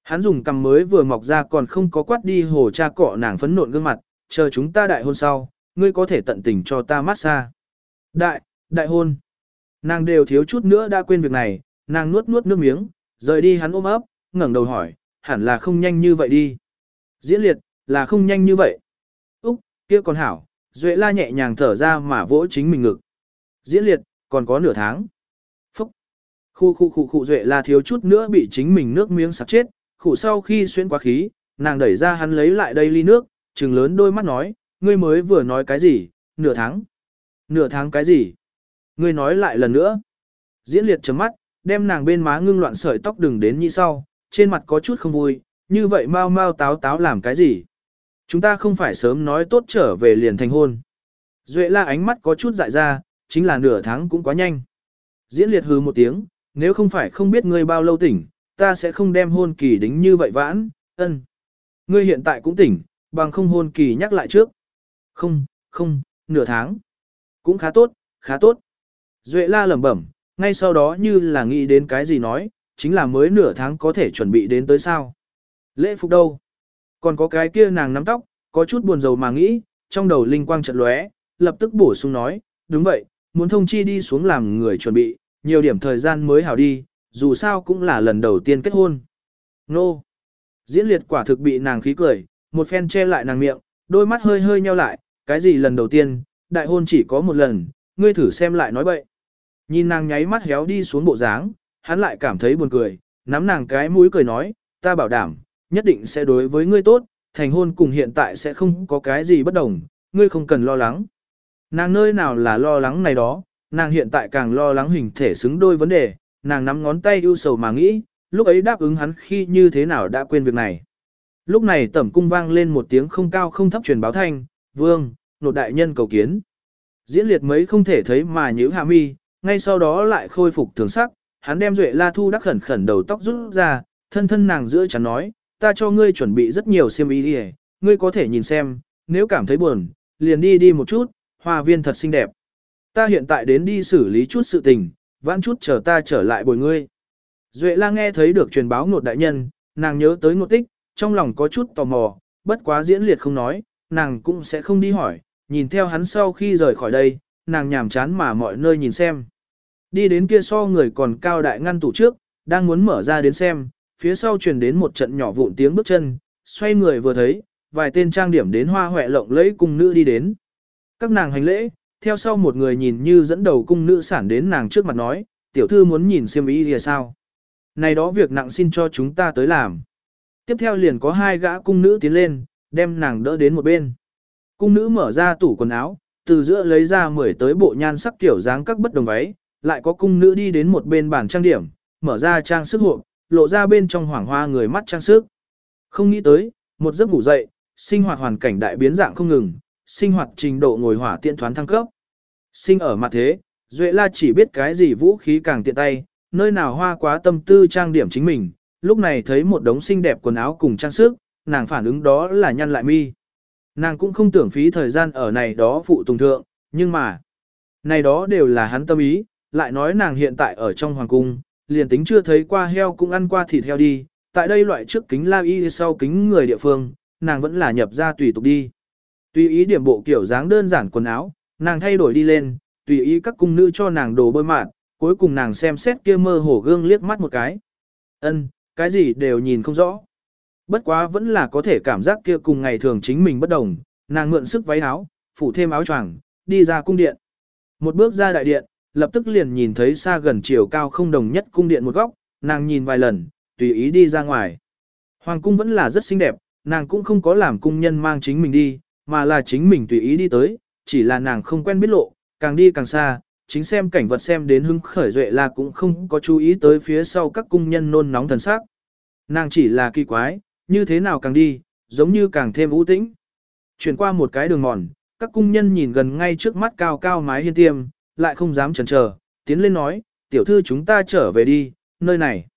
Hắn dùng cằm mới vừa mọc ra còn không có quát đi hồ cha cọ nàng phấn nộn gương mặt, chờ chúng ta đại hôn sau, ngươi có thể tận tình cho ta mát xa. Đại, đại hôn. Nàng đều thiếu chút nữa đã quên việc này, nàng nuốt nuốt nước miếng, rời đi hắn ôm ấp, ngẩng đầu hỏi, hẳn là không nhanh như vậy đi. Diễn liệt, là không nhanh như vậy. Úc, kia còn hảo, Duệ la nhẹ nhàng thở ra mà vỗ chính mình ngực. Diễn liệt, còn có nửa tháng. Khu khu khu khu Duệ la thiếu chút nữa bị chính mình nước miếng sặc chết, khủ sau khi xuyên quá khí, nàng đẩy ra hắn lấy lại đây ly nước, trừng lớn đôi mắt nói, ngươi mới vừa nói cái gì, nửa tháng. Nửa tháng cái gì? Ngươi nói lại lần nữa. Diễn liệt chấm mắt, đem nàng bên má ngưng loạn sợi tóc đừng đến như sau, trên mặt có chút không vui, như vậy mau mau táo táo làm cái gì? Chúng ta không phải sớm nói tốt trở về liền thành hôn. Duệ la ánh mắt có chút dại ra, chính là nửa tháng cũng quá nhanh. Diễn liệt hừ một tiếng, nếu không phải không biết ngươi bao lâu tỉnh, ta sẽ không đem hôn kỳ đính như vậy vãn, ân. Ngươi hiện tại cũng tỉnh, bằng không hôn kỳ nhắc lại trước. Không, không, nửa tháng. Cũng khá tốt, khá tốt. Duệ la lẩm bẩm, ngay sau đó như là nghĩ đến cái gì nói, chính là mới nửa tháng có thể chuẩn bị đến tới sao. Lễ phục đâu? Còn có cái kia nàng nắm tóc, có chút buồn rầu mà nghĩ, trong đầu linh quang chợt lóe, lập tức bổ sung nói, đúng vậy, muốn thông chi đi xuống làm người chuẩn bị, nhiều điểm thời gian mới hảo đi, dù sao cũng là lần đầu tiên kết hôn. Nô! Diễn liệt quả thực bị nàng khí cười, một phen che lại nàng miệng, đôi mắt hơi hơi nheo lại, cái gì lần đầu tiên, đại hôn chỉ có một lần, ngươi thử xem lại nói bậy. Nhìn nàng nháy mắt héo đi xuống bộ dáng, hắn lại cảm thấy buồn cười, nắm nàng cái mũi cười nói, ta bảo đảm, nhất định sẽ đối với ngươi tốt, thành hôn cùng hiện tại sẽ không có cái gì bất đồng, ngươi không cần lo lắng. Nàng nơi nào là lo lắng này đó, nàng hiện tại càng lo lắng hình thể xứng đôi vấn đề, nàng nắm ngón tay ưu sầu mà nghĩ, lúc ấy đáp ứng hắn khi như thế nào đã quên việc này. Lúc này tẩm cung vang lên một tiếng không cao không thấp truyền báo thanh, vương, nột đại nhân cầu kiến. Diễn liệt mấy không thể thấy mà nhữ hạ mi, ngay sau đó lại khôi phục thường sắc, hắn đem duệ la thu đắc khẩn khẩn đầu tóc rút ra, thân thân nàng giữa chắn nói, ta cho ngươi chuẩn bị rất nhiều xiêm y đi ngươi có thể nhìn xem, nếu cảm thấy buồn, liền đi đi một chút, hoa viên thật xinh đẹp. Ta hiện tại đến đi xử lý chút sự tình, vãn chút chờ ta trở lại bồi ngươi. Duệ la nghe thấy được truyền báo ngột đại nhân, nàng nhớ tới ngột tích, trong lòng có chút tò mò, bất quá diễn liệt không nói, nàng cũng sẽ không đi hỏi, nhìn theo hắn sau khi rời khỏi đây, nàng nhàm chán mà mọi nơi nhìn xem. Đi đến kia so người còn cao đại ngăn tủ trước, đang muốn mở ra đến xem, phía sau truyền đến một trận nhỏ vụn tiếng bước chân, xoay người vừa thấy, vài tên trang điểm đến hoa hoẹ lộng lẫy cùng nữ đi đến. Các nàng hành lễ, theo sau một người nhìn như dẫn đầu cung nữ sản đến nàng trước mặt nói, tiểu thư muốn nhìn xem ý thì sao. Này đó việc nặng xin cho chúng ta tới làm. Tiếp theo liền có hai gã cung nữ tiến lên, đem nàng đỡ đến một bên. Cung nữ mở ra tủ quần áo, từ giữa lấy ra mười tới bộ nhan sắc kiểu dáng các bất đồng váy, lại có cung nữ đi đến một bên bàn trang điểm, mở ra trang sức hộp, lộ ra bên trong hoàng hoa người mắt trang sức. Không nghĩ tới, một giấc ngủ dậy, sinh hoạt hoàn cảnh đại biến dạng không ngừng, sinh hoạt trình độ ngồi hỏa tiện thoán thăng cấp. Sinh ở mặt thế, Duệ La chỉ biết cái gì vũ khí càng tiện tay, nơi nào hoa quá tâm tư trang điểm chính mình, lúc này thấy một đống xinh đẹp quần áo cùng trang sức, nàng phản ứng đó là nhăn lại mi. Nàng cũng không tưởng phí thời gian ở này đó phụ tùng thượng, nhưng mà, này đó đều là hắn tâm ý, lại nói nàng hiện tại ở trong hoàng cung, liền tính chưa thấy qua heo cũng ăn qua thịt heo đi, tại đây loại trước kính la y sau kính người địa phương, nàng vẫn là nhập ra tùy tục đi. Tùy ý điểm bộ kiểu dáng đơn giản quần áo, nàng thay đổi đi lên, tùy ý các cung nữ cho nàng đồ bơi mạn, cuối cùng nàng xem xét kia mơ hồ gương liếc mắt một cái. Ân, cái gì đều nhìn không rõ. Bất quá vẫn là có thể cảm giác kia cùng ngày thường chính mình bất đồng, nàng mượn sức váy áo, phủ thêm áo choàng, đi ra cung điện. Một bước ra đại điện, lập tức liền nhìn thấy xa gần chiều cao không đồng nhất cung điện một góc, nàng nhìn vài lần, tùy ý đi ra ngoài. Hoàng cung vẫn là rất xinh đẹp, nàng cũng không có làm cung nhân mang chính mình đi, mà là chính mình tùy ý đi tới, chỉ là nàng không quen biết lộ, càng đi càng xa, chính xem cảnh vật xem đến hưng khởi duệ là cũng không có chú ý tới phía sau các cung nhân nôn nóng thần sắc. Nàng chỉ là kỳ quái, như thế nào càng đi, giống như càng thêm ưu tĩnh. Chuyển qua một cái đường mòn, các cung nhân nhìn gần ngay trước mắt cao cao mái hiên tiêm, lại không dám chần chờ, tiến lên nói, tiểu thư chúng ta trở về đi, nơi này.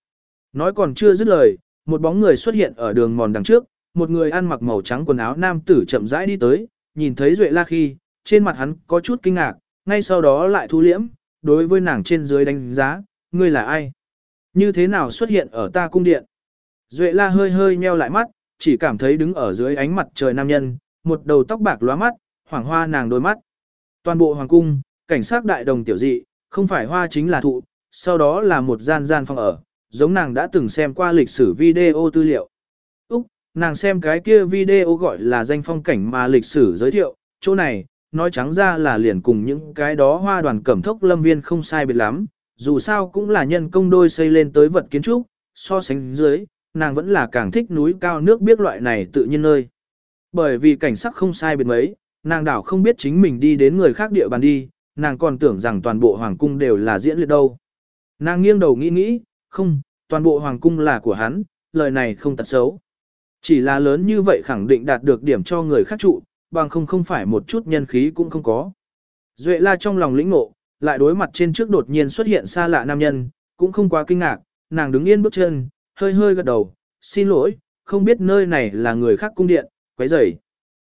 Nói còn chưa dứt lời, một bóng người xuất hiện ở đường mòn đằng trước, một người ăn mặc màu trắng quần áo nam tử chậm rãi đi tới, nhìn thấy Duệ La khi, trên mặt hắn có chút kinh ngạc, ngay sau đó lại thu liễm, đối với nàng trên dưới đánh giá, ngươi là ai? Như thế nào xuất hiện ở ta cung điện? Duệ La hơi hơi nheo lại mắt, chỉ cảm thấy đứng ở dưới ánh mặt trời nam nhân, một đầu tóc bạc lóa mắt, hoàng hoa nàng đôi mắt. Toàn bộ hoàng cung, cảnh sát đại đồng tiểu dị, không phải hoa chính là thụ, sau đó là một gian gian phòng ở, giống nàng đã từng xem qua lịch sử video tư liệu. Nàng xem cái kia video gọi là danh phong cảnh mà lịch sử giới thiệu, chỗ này, nói trắng ra là liền cùng những cái đó hoa đoàn cẩm thốc lâm viên không sai biệt lắm, dù sao cũng là nhân công đôi xây lên tới vật kiến trúc, so sánh dưới, nàng vẫn là càng thích núi cao nước biết loại này tự nhiên nơi. Bởi vì cảnh sắc không sai biệt mấy, nàng đảo không biết chính mình đi đến người khác địa bàn đi, nàng còn tưởng rằng toàn bộ hoàng cung đều là diễn liệt đâu. Nàng nghiêng đầu nghĩ nghĩ, không, toàn bộ hoàng cung là của hắn, lời này không tật xấu. Chỉ là lớn như vậy khẳng định đạt được điểm cho người khác trụ, bằng không không phải một chút nhân khí cũng không có. Duệ la trong lòng lĩnh ngộ, lại đối mặt trên trước đột nhiên xuất hiện xa lạ nam nhân, cũng không quá kinh ngạc, nàng đứng yên bước chân, hơi hơi gật đầu, xin lỗi, không biết nơi này là người khác cung điện, quấy rầy.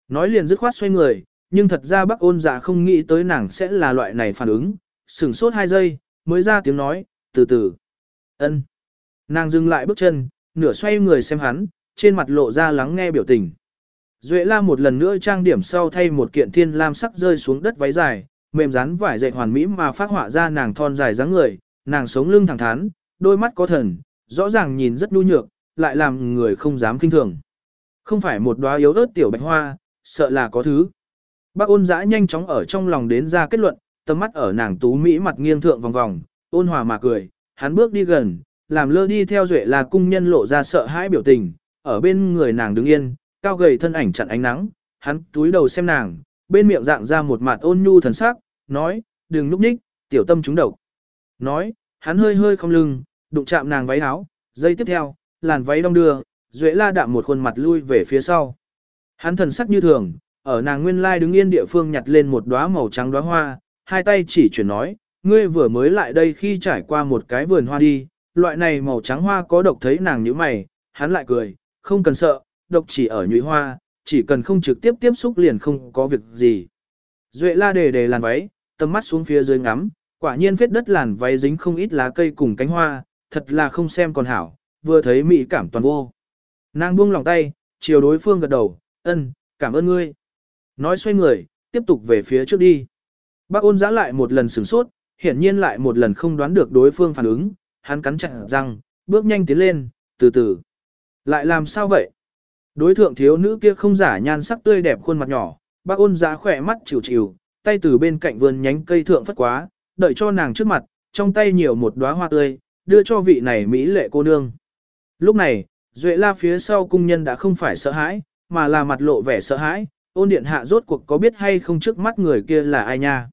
Nói liền dứt khoát xoay người, nhưng thật ra bác ôn dạ không nghĩ tới nàng sẽ là loại này phản ứng, sửng sốt hai giây, mới ra tiếng nói, từ từ. ân. Nàng dừng lại bước chân, nửa xoay người xem hắn, trên mặt lộ ra lắng nghe biểu tình. Duệ la một lần nữa trang điểm sau thay một kiện thiên lam sắc rơi xuống đất váy dài, mềm rắn vải dệt hoàn mỹ mà phát họa ra nàng thon dài dáng người, nàng sống lưng thẳng thắn, đôi mắt có thần, rõ ràng nhìn rất nhu nhược, lại làm người không dám kinh thường. Không phải một đóa yếu ớt tiểu bạch hoa, sợ là có thứ. Bác ôn dã nhanh chóng ở trong lòng đến ra kết luận, tầm mắt ở nàng tú mỹ mặt nghiêng thượng vòng vòng, ôn hòa mà cười, hắn bước đi gần, làm lơ đi theo duệ là cung nhân lộ ra sợ hãi biểu tình, ở bên người nàng đứng yên, cao gầy thân ảnh chặn ánh nắng, hắn túi đầu xem nàng, bên miệng dạng ra một mặt ôn nhu thần sắc, nói, đừng núp ních, tiểu tâm chúng độc. Nói, hắn hơi hơi không lưng, đụng chạm nàng váy áo, giây tiếp theo, làn váy đông đưa, duệ la đạm một khuôn mặt lui về phía sau. Hắn thần sắc như thường, ở nàng nguyên lai đứng yên địa phương nhặt lên một đóa màu trắng đóa hoa, hai tay chỉ chuyển nói, ngươi vừa mới lại đây khi trải qua một cái vườn hoa đi, loại này màu trắng hoa có độc thấy nàng như mày, hắn lại cười, không cần sợ, độc chỉ ở nhụy hoa, chỉ cần không trực tiếp tiếp xúc liền không có việc gì. Duệ la đề đề làn váy, tầm mắt xuống phía dưới ngắm, quả nhiên vết đất làn váy dính không ít lá cây cùng cánh hoa, thật là không xem còn hảo, vừa thấy mỹ cảm toàn vô. Nàng buông lòng tay, chiều đối phương gật đầu, ân, cảm ơn ngươi. Nói xoay người, tiếp tục về phía trước đi. Bác ôn giã lại một lần sửng sốt, hiển nhiên lại một lần không đoán được đối phương phản ứng, hắn cắn chặt răng, bước nhanh tiến lên, từ từ. Lại làm sao vậy? Đối thượng thiếu nữ kia không giả nhan sắc tươi đẹp khuôn mặt nhỏ, bác ôn giá khỏe mắt chịu chịu, tay từ bên cạnh vườn nhánh cây thượng phất quá, đợi cho nàng trước mặt, trong tay nhiều một đóa hoa tươi, đưa cho vị này mỹ lệ cô nương. Lúc này, Duệ la phía sau cung nhân đã không phải sợ hãi, mà là mặt lộ vẻ sợ hãi, ôn điện hạ rốt cuộc có biết hay không trước mắt người kia là ai nha.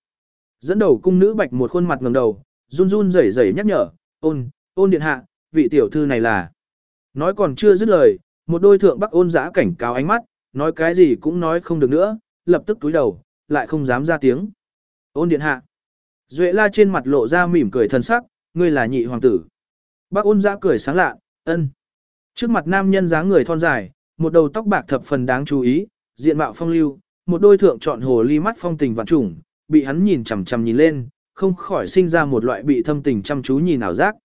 Dẫn đầu cung nữ bạch một khuôn mặt ngẩng đầu, run run rẩy rẩy nhắc nhở, ôn, ôn điện hạ, vị tiểu thư này là. Nói còn chưa dứt lời, một đôi thượng bắc ôn giã cảnh cáo ánh mắt, nói cái gì cũng nói không được nữa, lập tức túi đầu, lại không dám ra tiếng. Ôn điện hạ. Duệ la trên mặt lộ ra mỉm cười thân sắc, ngươi là nhị hoàng tử. Bác ôn giã cười sáng lạ, ân. Trước mặt nam nhân dáng người thon dài, một đầu tóc bạc thập phần đáng chú ý, diện mạo phong lưu, một đôi thượng trọn hồ ly mắt phong tình vạn trùng, bị hắn nhìn chằm chằm nhìn lên, không khỏi sinh ra một loại bị thâm tình chăm chú nhìn ảo giác.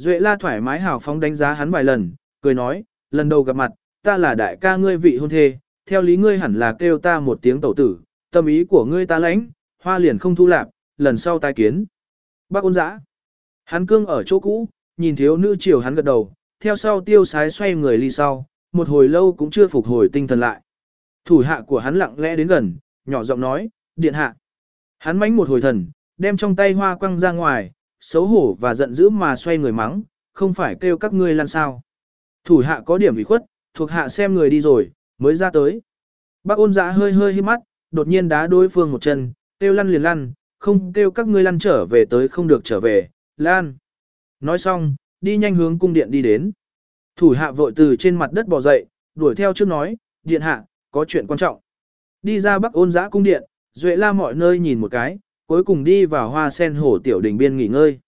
Duệ la thoải mái hào phóng đánh giá hắn vài lần, cười nói, lần đầu gặp mặt, ta là đại ca ngươi vị hôn thê, theo lý ngươi hẳn là kêu ta một tiếng tẩu tử, tâm ý của ngươi ta lãnh, hoa liền không thu lạp, lần sau tai kiến. Bác ôn dã. Hắn cương ở chỗ cũ, nhìn thiếu nữ chiều hắn gật đầu, theo sau tiêu sái xoay người ly sau, một hồi lâu cũng chưa phục hồi tinh thần lại. Thủ hạ của hắn lặng lẽ đến gần, nhỏ giọng nói, điện hạ. Hắn mánh một hồi thần, đem trong tay hoa quăng ra ngoài, xấu hổ và giận dữ mà xoay người mắng, không phải kêu các ngươi lăn sao. Thủ hạ có điểm ủy khuất, thuộc hạ xem người đi rồi, mới ra tới. Bác ôn giã hơi hơi hít mắt, đột nhiên đá đối phương một chân, kêu lăn liền lăn, không kêu các ngươi lăn trở về tới không được trở về, lan. Nói xong, đi nhanh hướng cung điện đi đến. Thủ hạ vội từ trên mặt đất bò dậy, đuổi theo trước nói, điện hạ, có chuyện quan trọng. Đi ra bắc ôn giã cung điện, Duệ la mọi nơi nhìn một cái, cuối cùng đi vào hoa sen hồ tiểu đình biên nghỉ ngơi.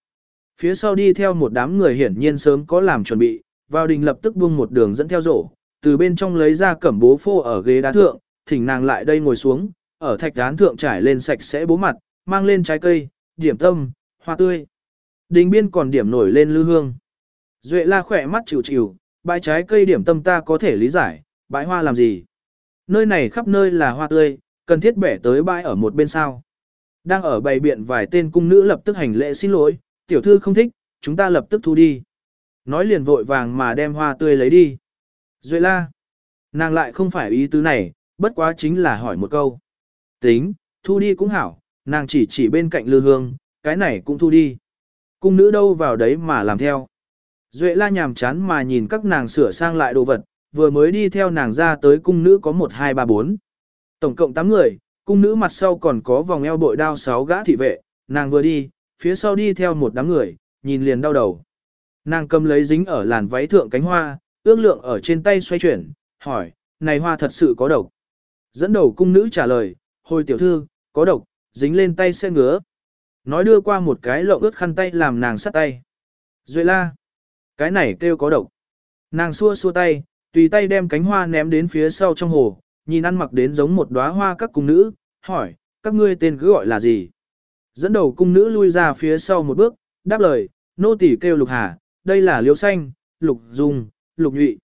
Phía sau đi theo một đám người hiển nhiên sớm có làm chuẩn bị, vào đình lập tức buông một đường dẫn theo rổ, từ bên trong lấy ra cẩm bố phô ở ghế đá thượng, thỉnh nàng lại đây ngồi xuống, ở thạch đán thượng trải lên sạch sẽ bố mặt, mang lên trái cây, điểm tâm, hoa tươi. Đình biên còn điểm nổi lên lư hương. Duệ la khỏe mắt chịu chịu, bãi trái cây điểm tâm ta có thể lý giải, bãi hoa làm gì. Nơi này khắp nơi là hoa tươi, cần thiết bẻ tới bãi ở một bên sao. Đang ở bày biện vài tên cung nữ lập tức hành lễ xin lỗi, tiểu thư không thích, chúng ta lập tức thu đi. Nói liền vội vàng mà đem hoa tươi lấy đi. Duệ la. Nàng lại không phải ý tứ này, bất quá chính là hỏi một câu. Tính, thu đi cũng hảo, nàng chỉ chỉ bên cạnh lư hương, cái này cũng thu đi. Cung nữ đâu vào đấy mà làm theo. Duệ la nhàm chán mà nhìn các nàng sửa sang lại đồ vật, vừa mới đi theo nàng ra tới cung nữ có 1 2 3 4. Tổng cộng 8 người, cung nữ mặt sau còn có vòng eo bội đao sáu gã thị vệ, nàng vừa đi, phía sau đi theo một đám người, nhìn liền đau đầu. Nàng cầm lấy dính ở làn váy thượng cánh hoa, ước lượng ở trên tay xoay chuyển, hỏi, này hoa thật sự có độc. Dẫn đầu cung nữ trả lời, hồi tiểu thư, có độc, dính lên tay sẽ ngứa. Nói đưa qua một cái lộng ướt khăn tay làm nàng sắt tay. Duệ la. Cái này kêu có độc. Nàng xua xua tay, tùy tay đem cánh hoa ném đến phía sau trong hồ, nhìn ăn mặc đến giống một đóa hoa các cung nữ, hỏi, các ngươi tên cứ gọi là gì? Dẫn đầu cung nữ lui ra phía sau một bước, đáp lời, nô tỳ kêu lục hà, đây là liễu xanh, lục dung, lục nhụy.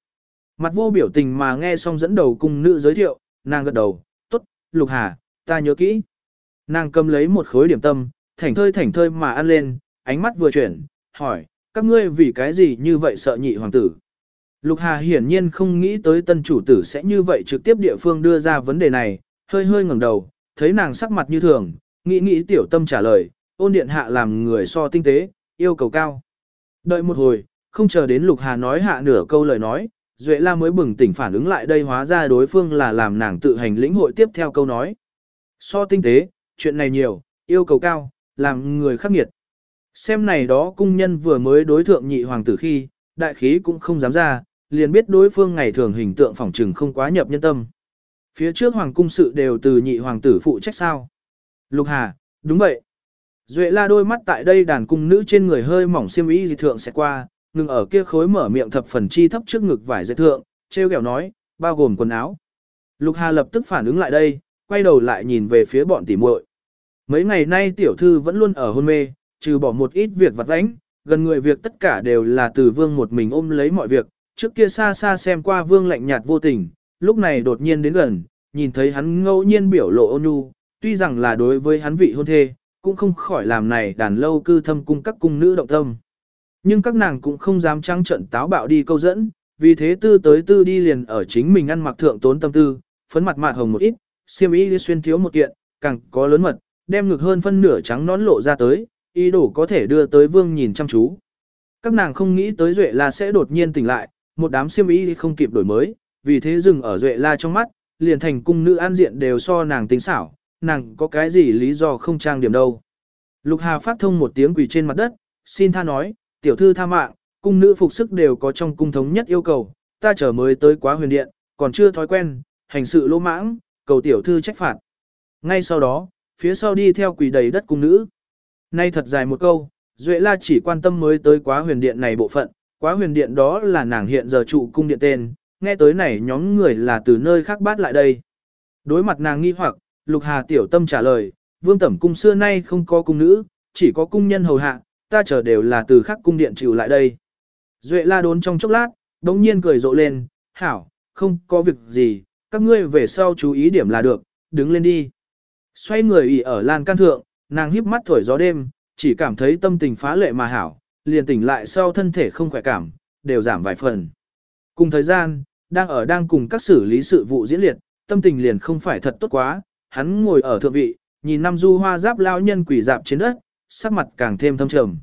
Mặt vô biểu tình mà nghe xong dẫn đầu cung nữ giới thiệu, nàng gật đầu, tốt, lục hà, ta nhớ kỹ. Nàng cầm lấy một khối điểm tâm, thảnh thơi thảnh thơi mà ăn lên, ánh mắt vừa chuyển, hỏi, các ngươi vì cái gì như vậy sợ nhị hoàng tử? Lục Hà hiển nhiên không nghĩ tới tân chủ tử sẽ như vậy trực tiếp địa phương đưa ra vấn đề này, hơi hơi ngẩng đầu, thấy nàng sắc mặt như thường, nghĩ nghĩ tiểu tâm trả lời, ôn điện hạ làm người so tinh tế, yêu cầu cao. Đợi một hồi, không chờ đến Lục Hà nói hạ nửa câu lời nói, Duệ La mới bừng tỉnh phản ứng lại đây hóa ra đối phương là làm nàng tự hành lĩnh hội tiếp theo câu nói. So tinh tế, chuyện này nhiều, yêu cầu cao, làm người khắc nghiệt. Xem này đó cung nhân vừa mới đối thượng nhị hoàng tử khi, đại khí cũng không dám ra, liền biết đối phương ngày thường hình tượng phỏng trừng không quá nhập nhân tâm. Phía trước hoàng cung sự đều từ nhị hoàng tử phụ trách sao. Lục Hà, đúng vậy. Duệ la đôi mắt tại đây đàn cung nữ trên người hơi mỏng xiêm y dị thượng sẽ qua, ngừng ở kia khối mở miệng thập phần chi thấp trước ngực vải dây thượng, treo kẹo nói, bao gồm quần áo. Lục Hà lập tức phản ứng lại đây, quay đầu lại nhìn về phía bọn tỉ muội. Mấy ngày nay tiểu thư vẫn luôn ở hôn mê, trừ bỏ một ít việc vặt vãnh, gần người việc tất cả đều là từ vương một mình ôm lấy mọi việc, trước kia xa xa xem qua vương lạnh nhạt vô tình, lúc này đột nhiên đến gần, nhìn thấy hắn ngẫu nhiên biểu lộ ôn nhu, tuy rằng là đối với hắn vị hôn thê, cũng không khỏi làm này đàn lâu cư thâm cung các cung nữ động tâm. Nhưng các nàng cũng không dám trăng trận táo bạo đi câu dẫn, vì thế tư tới tư đi liền ở chính mình ăn mặc thượng tốn tâm tư, phấn mặt mạt hồng một ít, xiêm y xuyên thiếu một kiện, càng có lớn mật, đem ngực hơn phân nửa trắng nón lộ ra tới, ý đồ có thể đưa tới vương nhìn chăm chú. Các nàng không nghĩ tới Duệ là sẽ đột nhiên tỉnh lại, một đám xiêm ý không kịp đổi mới, vì thế dừng ở Duệ La trong mắt, liền thành cung nữ an diện đều so nàng tính xảo, nàng có cái gì lý do không trang điểm đâu. Lục Hà phát thông một tiếng quỳ trên mặt đất, xin tha nói, tiểu thư tha mạng, cung nữ phục sức đều có trong cung thống nhất yêu cầu, ta chờ mới tới quá huyền điện, còn chưa thói quen, hành sự lỗ mãng, cầu tiểu thư trách phạt. Ngay sau đó, phía sau đi theo quỳ đầy đất cung nữ. Nay thật dài một câu, Duệ La chỉ quan tâm mới tới quá huyền điện này bộ phận, quá huyền điện đó là nàng hiện giờ trụ cung điện tên, nghe tới này nhóm người là từ nơi khác bát lại đây. Đối mặt nàng nghi hoặc, Lục Hà tiểu tâm trả lời, vương tẩm cung xưa nay không có cung nữ, chỉ có cung nhân hầu hạ, ta chờ đều là từ khác cung điện chịu lại đây. Duệ la đốn trong chốc lát, đống nhiên cười rộ lên, hảo, không có việc gì, các ngươi về sau chú ý điểm là được, đứng lên đi. Xoay người ỉ ở lan can thượng, nàng híp mắt thổi gió đêm, chỉ cảm thấy tâm tình phá lệ mà hảo, liền tỉnh lại sau thân thể không khỏe cảm, đều giảm vài phần. Cùng thời gian, đang ở đang cùng các xử lý sự vụ diễn liệt, tâm tình liền không phải thật tốt quá, hắn ngồi ở thượng vị, nhìn năm du hoa giáp lao nhân quỷ dạp trên đất, sắc mặt càng thêm thâm trầm.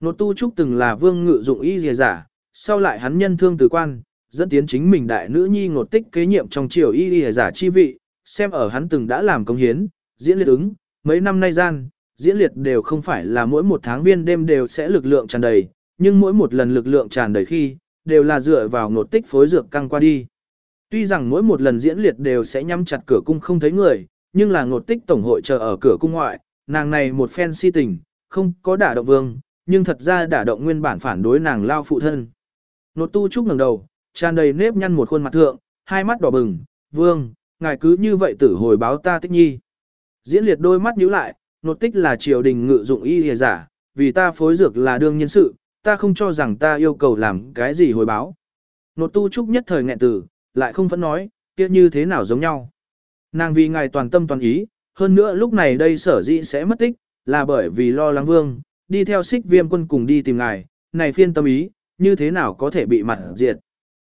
Nột tu trúc từng là vương ngự dụng y dìa giả, sau lại hắn nhân thương từ quan, dẫn tiến chính mình đại nữ nhi ngột tích kế nhiệm trong triều y dìa giả chi vị, xem ở hắn từng đã làm công hiến, diễn liệt ứng, mấy năm nay gian, diễn liệt đều không phải là mỗi một tháng viên đêm đều sẽ lực lượng tràn đầy, nhưng mỗi một lần lực lượng tràn đầy khi, đều là dựa vào ngột tích phối dược căng qua đi. Tuy rằng mỗi một lần diễn liệt đều sẽ nhắm chặt cửa cung không thấy người, nhưng là ngột tích tổng hội chờ ở cửa cung ngoại, nàng này một phen si tình, không có đả động vương, nhưng thật ra đả động nguyên bản phản đối nàng lao phụ thân. Nột tu trúc ngẩng đầu, tràn đầy nếp nhăn một khuôn mặt thượng, hai mắt đỏ bừng, vương, ngài cứ như vậy tử hồi báo ta tích nhi. Diễn liệt đôi mắt nhíu lại, nột tích là triều đình ngự dụng y hề giả, vì ta phối dược là đương nhân sự, ta không cho rằng ta yêu cầu làm cái gì hồi báo. Nột tu trúc nhất thời nghẹn tử, lại không vẫn nói, kia như thế nào giống nhau. Nàng vì ngài toàn tâm toàn ý, hơn nữa lúc này đây sở dĩ sẽ mất tích, là bởi vì lo lắng vương, đi theo xích viêm quân cùng đi tìm ngài, này phiên tâm ý, như thế nào có thể bị mặt diệt.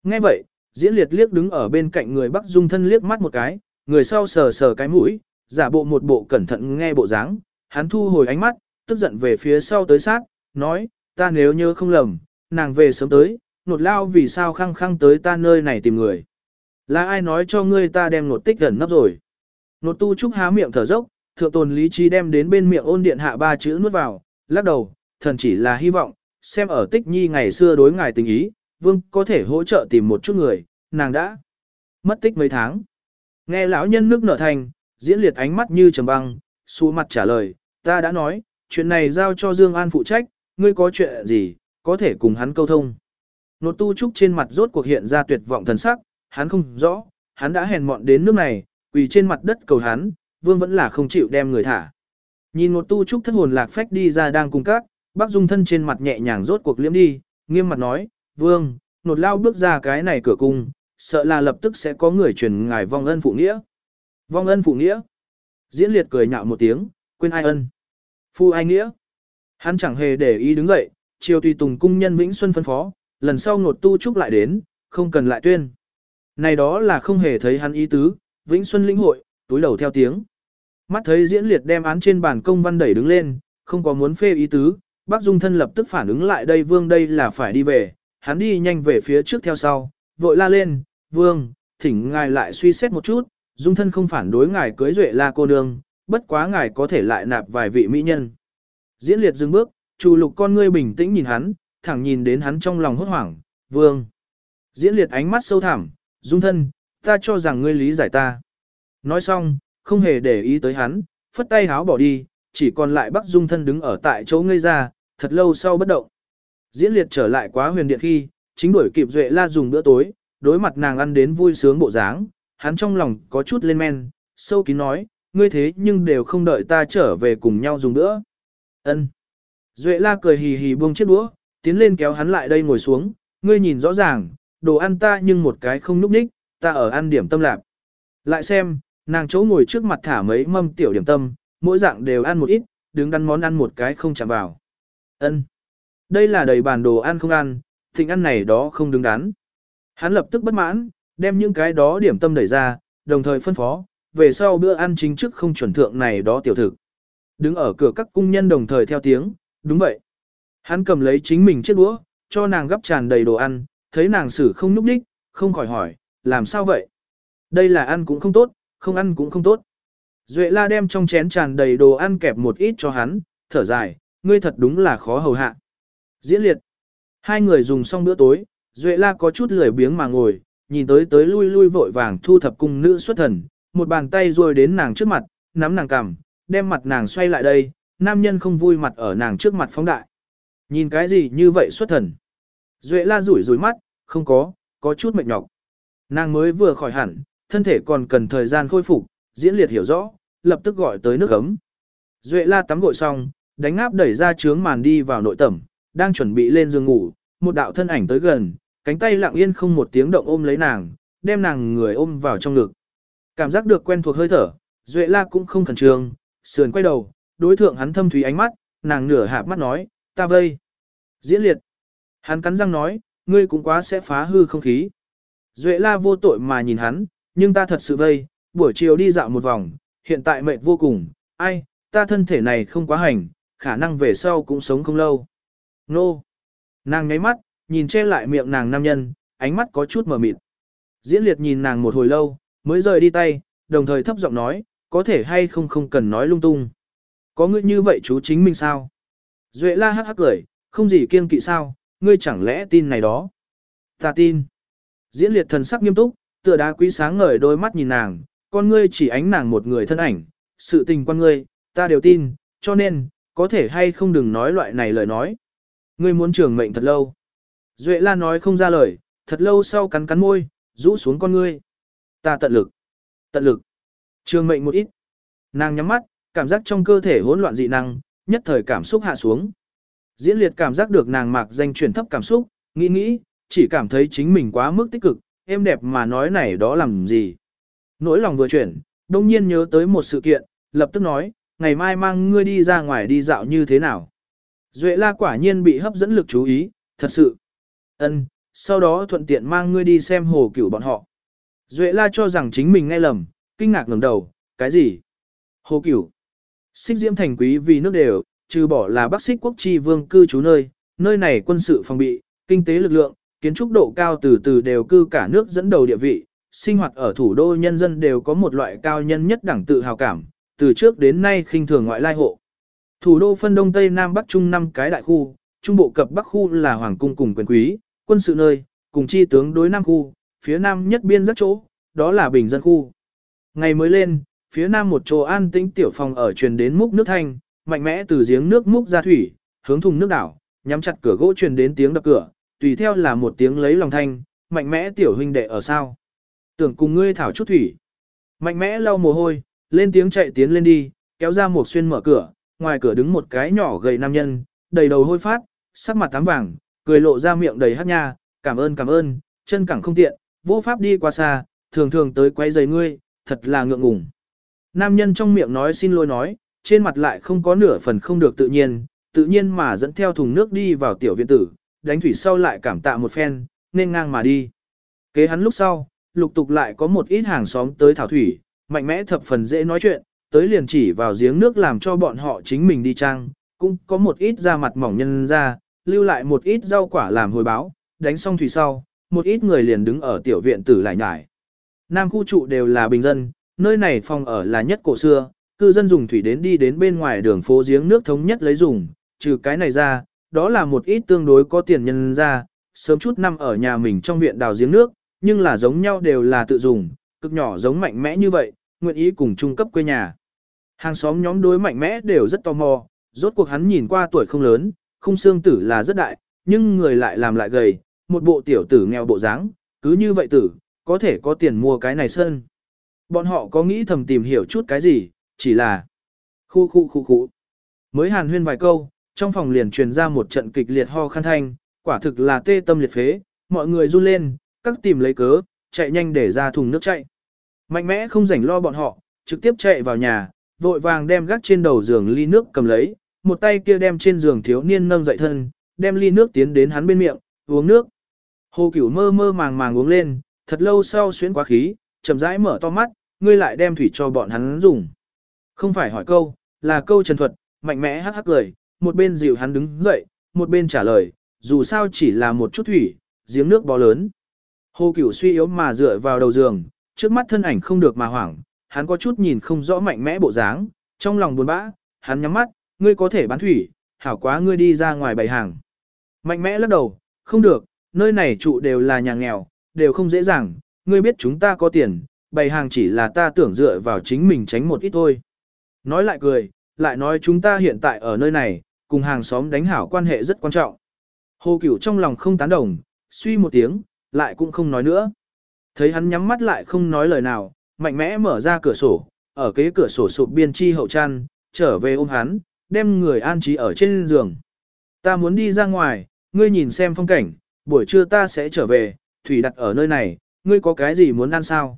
Nghe vậy, diễn liệt liếc đứng ở bên cạnh người Bắc Dung thân liếc mắt một cái, người sau sờ sờ cái mũi, giả bộ một bộ cẩn thận nghe bộ dáng, hắn thu hồi ánh mắt, tức giận về phía sau tới sát, nói, ta nếu nhớ không lầm, nàng về sớm tới, nột lao vì sao khăng khăng tới ta nơi này tìm người. Là ai nói cho ngươi ta đem nột tích gần nấp rồi. Nột tu trúc há miệng thở dốc, thượng tồn lý trí đem đến bên miệng ôn điện hạ ba chữ nuốt vào, lắc đầu, thần chỉ là hy vọng, xem ở tích nhi ngày xưa đối ngài tình ý, vương có thể hỗ trợ tìm một chút người, nàng đã mất tích mấy tháng. Nghe lão nhân nước nở thành, diễn liệt ánh mắt như trầm băng, xua mặt trả lời, ta đã nói, chuyện này giao cho Dương An phụ trách, ngươi có chuyện gì, có thể cùng hắn câu thông. Nột tu trúc trên mặt rốt cuộc hiện ra tuyệt vọng thần sắc, hắn không rõ, hắn đã hèn mọn đến nước này, quỳ trên mặt đất cầu hắn, vương vẫn là không chịu đem người thả. Nhìn nột tu trúc thất hồn lạc phách đi ra đang cùng các, bác dung thân trên mặt nhẹ nhàng rốt cuộc liễm đi, nghiêm mặt nói, vương, nột lao bước ra cái này cửa cung, sợ là lập tức sẽ có người truyền ngài vong ân phụ nghĩa. Vong ân phụ nghĩa. Diễn liệt cười nhạo một tiếng, quên ai ân. Phu ai nghĩa. Hắn chẳng hề để ý đứng dậy, chiều tùy tùng cung nhân Vĩnh Xuân phân phó, lần sau ngột tu trúc lại đến, không cần lại tuyên. Này đó là không hề thấy hắn ý tứ, Vĩnh Xuân lĩnh hội, túi đầu theo tiếng. Mắt thấy diễn liệt đem án trên bàn công văn đẩy đứng lên, không có muốn phê ý tứ, bác Dung thân lập tức phản ứng lại đây vương đây là phải đi về, hắn đi nhanh về phía trước theo sau, vội la lên, vương, thỉnh ngài lại suy xét một chút, Dung thân không phản đối ngài cưới duệ la cô nương, bất quá ngài có thể lại nạp vài vị mỹ nhân. Diễn liệt dừng bước, chủ lục con ngươi bình tĩnh nhìn hắn, thẳng nhìn đến hắn trong lòng hốt hoảng, vương. Diễn liệt ánh mắt sâu thẳm, Dung thân, ta cho rằng ngươi lý giải ta. Nói xong, không hề để ý tới hắn, phất tay háo bỏ đi, chỉ còn lại Bắc Dung thân đứng ở tại chỗ ngây ra, thật lâu sau bất động. Diễn liệt trở lại quá huyền điện khi, chính đuổi kịp Duệ La dùng bữa tối, đối mặt nàng ăn đến vui sướng bộ dáng, hắn trong lòng có chút lên men, sâu kín nói, ngươi thế nhưng đều không đợi ta trở về cùng nhau dùng nữa. Ân. Duệ la cười hì hì buông chiếc đũa, tiến lên kéo hắn lại đây ngồi xuống, ngươi nhìn rõ ràng, đồ ăn ta nhưng một cái không núp ních, ta ở ăn điểm tâm lạp. Lại xem, nàng chỗ ngồi trước mặt thả mấy mâm tiểu điểm tâm, mỗi dạng đều ăn một ít, đứng đắn món ăn một cái không chạm vào. Ân. Đây là đầy bàn đồ ăn không ăn, thịnh ăn này đó không đứng đắn. Hắn lập tức bất mãn, đem những cái đó điểm tâm đẩy ra, đồng thời phân phó, về sau bữa ăn chính trước không chuẩn thượng này đó tiểu thực. Đứng ở cửa các cung nhân đồng thời theo tiếng, đúng vậy. Hắn cầm lấy chính mình chiếc đũa, cho nàng gấp tràn đầy đồ ăn, thấy nàng xử không núp đích, không khỏi hỏi, làm sao vậy? Đây là ăn cũng không tốt, không ăn cũng không tốt. Duệ la đem trong chén tràn đầy đồ ăn kẹp một ít cho hắn, thở dài, ngươi thật đúng là khó hầu hạ. Diễn liệt. Hai người dùng xong bữa tối, Duệ la có chút lười biếng mà ngồi, nhìn tới tới lui lui vội vàng thu thập cung nữ xuất thần, một bàn tay rồi đến nàng trước mặt, nắm nàng cằm, đem mặt nàng xoay lại đây, nam nhân không vui mặt ở nàng trước mặt phóng đại. Nhìn cái gì như vậy xuất thần. Duệ la rủi rủi mắt, không có, có chút mệt nhọc. Nàng mới vừa khỏi hẳn, thân thể còn cần thời gian khôi phục, diễn liệt hiểu rõ, lập tức gọi tới nước ấm. Duệ la tắm gội xong, đánh áp đẩy ra trướng màn đi vào nội tẩm, đang chuẩn bị lên giường ngủ, một đạo thân ảnh tới gần, cánh tay lặng yên không một tiếng động ôm lấy nàng, đem nàng người ôm vào trong ngực. Cảm giác được quen thuộc hơi thở, Duệ la cũng không khẩn trương, sườn quay đầu, đối thượng hắn thâm thúy ánh mắt, nàng nửa hạp mắt nói, ta vây. Diễn liệt. Hắn cắn răng nói, ngươi cũng quá sẽ phá hư không khí. Duệ la vô tội mà nhìn hắn, nhưng ta thật sự vây, buổi chiều đi dạo một vòng, hiện tại mệt vô cùng, ai, ta thân thể này không quá hành, khả năng về sau cũng sống không lâu. Nô. Nàng nháy mắt, nhìn che lại miệng nàng nam nhân, ánh mắt có chút mờ mịt. Diễn liệt nhìn nàng một hồi lâu, mới rời đi tay, đồng thời thấp giọng nói, có thể hay không không cần nói lung tung. Có ngươi như vậy chú chính mình sao? Duệ la hắc hắc cười, không gì kiêng kỵ sao, ngươi chẳng lẽ tin này đó? Ta tin. Diễn liệt thần sắc nghiêm túc, tựa đá quý sáng ngời đôi mắt nhìn nàng, con ngươi chỉ ánh nàng một người thân ảnh, sự tình quan ngươi, ta đều tin, cho nên, có thể hay không đừng nói loại này lời nói. Ngươi muốn trường mệnh thật lâu. Duệ la nói không ra lời, thật lâu sau cắn cắn môi, rũ xuống con ngươi. Ta tận lực. Tận lực. Trường mệnh một ít. Nàng nhắm mắt, cảm giác trong cơ thể hỗn loạn dị năng, nhất thời cảm xúc hạ xuống. Diễn liệt cảm giác được nàng mạc danh chuyển thấp cảm xúc, nghĩ nghĩ, chỉ cảm thấy chính mình quá mức tích cực, em đẹp mà nói này đó làm gì. Nỗi lòng vừa chuyển, đông nhiên nhớ tới một sự kiện, lập tức nói, ngày mai mang ngươi đi ra ngoài đi dạo như thế nào. Duệ la quả nhiên bị hấp dẫn lực chú ý, thật sự ân sau đó thuận tiện mang ngươi đi xem hồ cửu bọn họ. Duệ la cho rằng chính mình nghe lầm, kinh ngạc ngẩng đầu, cái gì? Hồ cửu. Xích diễm thành quý vì nước đều, trừ bỏ là Bắc Xích quốc tri vương cư trú nơi, nơi này quân sự phòng bị, kinh tế lực lượng, kiến trúc độ cao từ từ đều cư cả nước dẫn đầu địa vị, sinh hoạt ở thủ đô nhân dân đều có một loại cao nhân nhất đẳng tự hào cảm, từ trước đến nay khinh thường ngoại lai hộ. Thủ đô phân đông tây nam bắc trung năm cái đại khu, trung bộ cập bắc khu là hoàng cung cùng quyền quý, quân sự nơi, cùng chi tướng đối nam khu, phía nam nhất biên rất chỗ, đó là bình dân khu. Ngày mới lên, phía nam một chỗ an tĩnh tiểu phòng ở truyền đến múc nước thanh, mạnh mẽ từ giếng nước múc ra thủy, hướng thùng nước đảo, nhắm chặt cửa gỗ truyền đến tiếng đập cửa, tùy theo là một tiếng lấy lòng thanh, mạnh mẽ tiểu huynh đệ ở sao. Tưởng cùng ngươi thảo chút thủy. Mạnh mẽ lau mồ hôi, lên tiếng chạy tiến lên đi, kéo ra một xuyên mở cửa, ngoài cửa đứng một cái nhỏ gầy nam nhân, đầy đầu hôi phát, sắc mặt tám vàng, cười lộ ra miệng đầy hát nha, cảm ơn cảm ơn, chân cẳng không tiện, vô pháp đi qua xa, thường thường tới quay giày ngươi, thật là ngượng ngùng. Nam nhân trong miệng nói xin lỗi nói, trên mặt lại không có nửa phần không được tự nhiên, tự nhiên mà dẫn theo thùng nước đi vào tiểu viện tử, đánh thủy sau lại cảm tạ một phen, nên ngang mà đi. Kế hắn lúc sau, lục tục lại có một ít hàng xóm tới thảo thủy, mạnh mẽ thập phần dễ nói chuyện, tới liền chỉ vào giếng nước làm cho bọn họ chính mình đi trang, cũng có một ít da mặt mỏng nhân ra, lưu lại một ít rau quả làm hồi báo, đánh xong thủy sau, một ít người liền đứng ở tiểu viện tử lại nhải. Nam khu trụ đều là bình dân, nơi này phòng ở là nhất cổ xưa, cư dân dùng thủy đến đi đến bên ngoài đường phố giếng nước thống nhất lấy dùng, trừ cái này ra, đó là một ít tương đối có tiền nhân ra, sớm chút năm ở nhà mình trong viện đào giếng nước, nhưng là giống nhau đều là tự dùng, cực nhỏ giống mạnh mẽ như vậy, nguyện ý cùng trung cấp quê nhà. Hàng xóm nhóm đối mạnh mẽ đều rất tò mò, rốt cuộc hắn nhìn qua tuổi không lớn, khung xương tử là rất đại, nhưng người lại làm lại gầy, một bộ tiểu tử nghèo bộ dáng, cứ như vậy tử, có thể có tiền mua cái này sơn. Bọn họ có nghĩ thầm tìm hiểu chút cái gì, chỉ là khu khu khu khu. Mới hàn huyên vài câu, trong phòng liền truyền ra một trận kịch liệt ho khăn thanh, quả thực là tê tâm liệt phế, mọi người run lên, các tìm lấy cớ, chạy nhanh để ra thùng nước chạy. Mạnh mẽ không rảnh lo bọn họ, trực tiếp chạy vào nhà, vội vàng đem gác trên đầu giường ly nước cầm lấy, một tay kia đem trên giường thiếu niên nâng dậy thân, đem ly nước tiến đến hắn bên miệng, uống nước. Hồ Cửu mơ mơ màng màng uống lên, thật lâu sau xuyến quá khí, chậm rãi mở to mắt, ngươi lại đem thủy cho bọn hắn dùng. Không phải hỏi câu, là câu trần thuật, mạnh mẽ hắc hắc cười, một bên dịu hắn đứng dậy, một bên trả lời, dù sao chỉ là một chút thủy, giếng nước bó lớn. Hồ Cửu suy yếu mà dựa vào đầu giường, trước mắt thân ảnh không được mà hoảng, hắn có chút nhìn không rõ mạnh mẽ bộ dáng, trong lòng buồn bã, hắn nhắm mắt, ngươi có thể bán thủy, hảo quá ngươi đi ra ngoài bày hàng. Mạnh mẽ lắc đầu, không được, nơi này trụ đều là nhà nghèo, đều không dễ dàng, ngươi biết chúng ta có tiền, bày hàng chỉ là ta tưởng dựa vào chính mình tránh một ít thôi. Nói lại cười, lại nói chúng ta hiện tại ở nơi này, cùng hàng xóm đánh hảo quan hệ rất quan trọng. Hồ Cửu trong lòng không tán đồng, suy một tiếng, lại cũng không nói nữa. Thấy hắn nhắm mắt lại không nói lời nào, mạnh mẽ mở ra cửa sổ, ở kế cửa sổ sụp biên chi hậu chăn, trở về ôm hắn, đem người an trí ở trên giường. Ta muốn đi ra ngoài, ngươi nhìn xem phong cảnh, buổi trưa ta sẽ trở về, thủy đặt ở nơi này, ngươi có cái gì muốn ăn sao?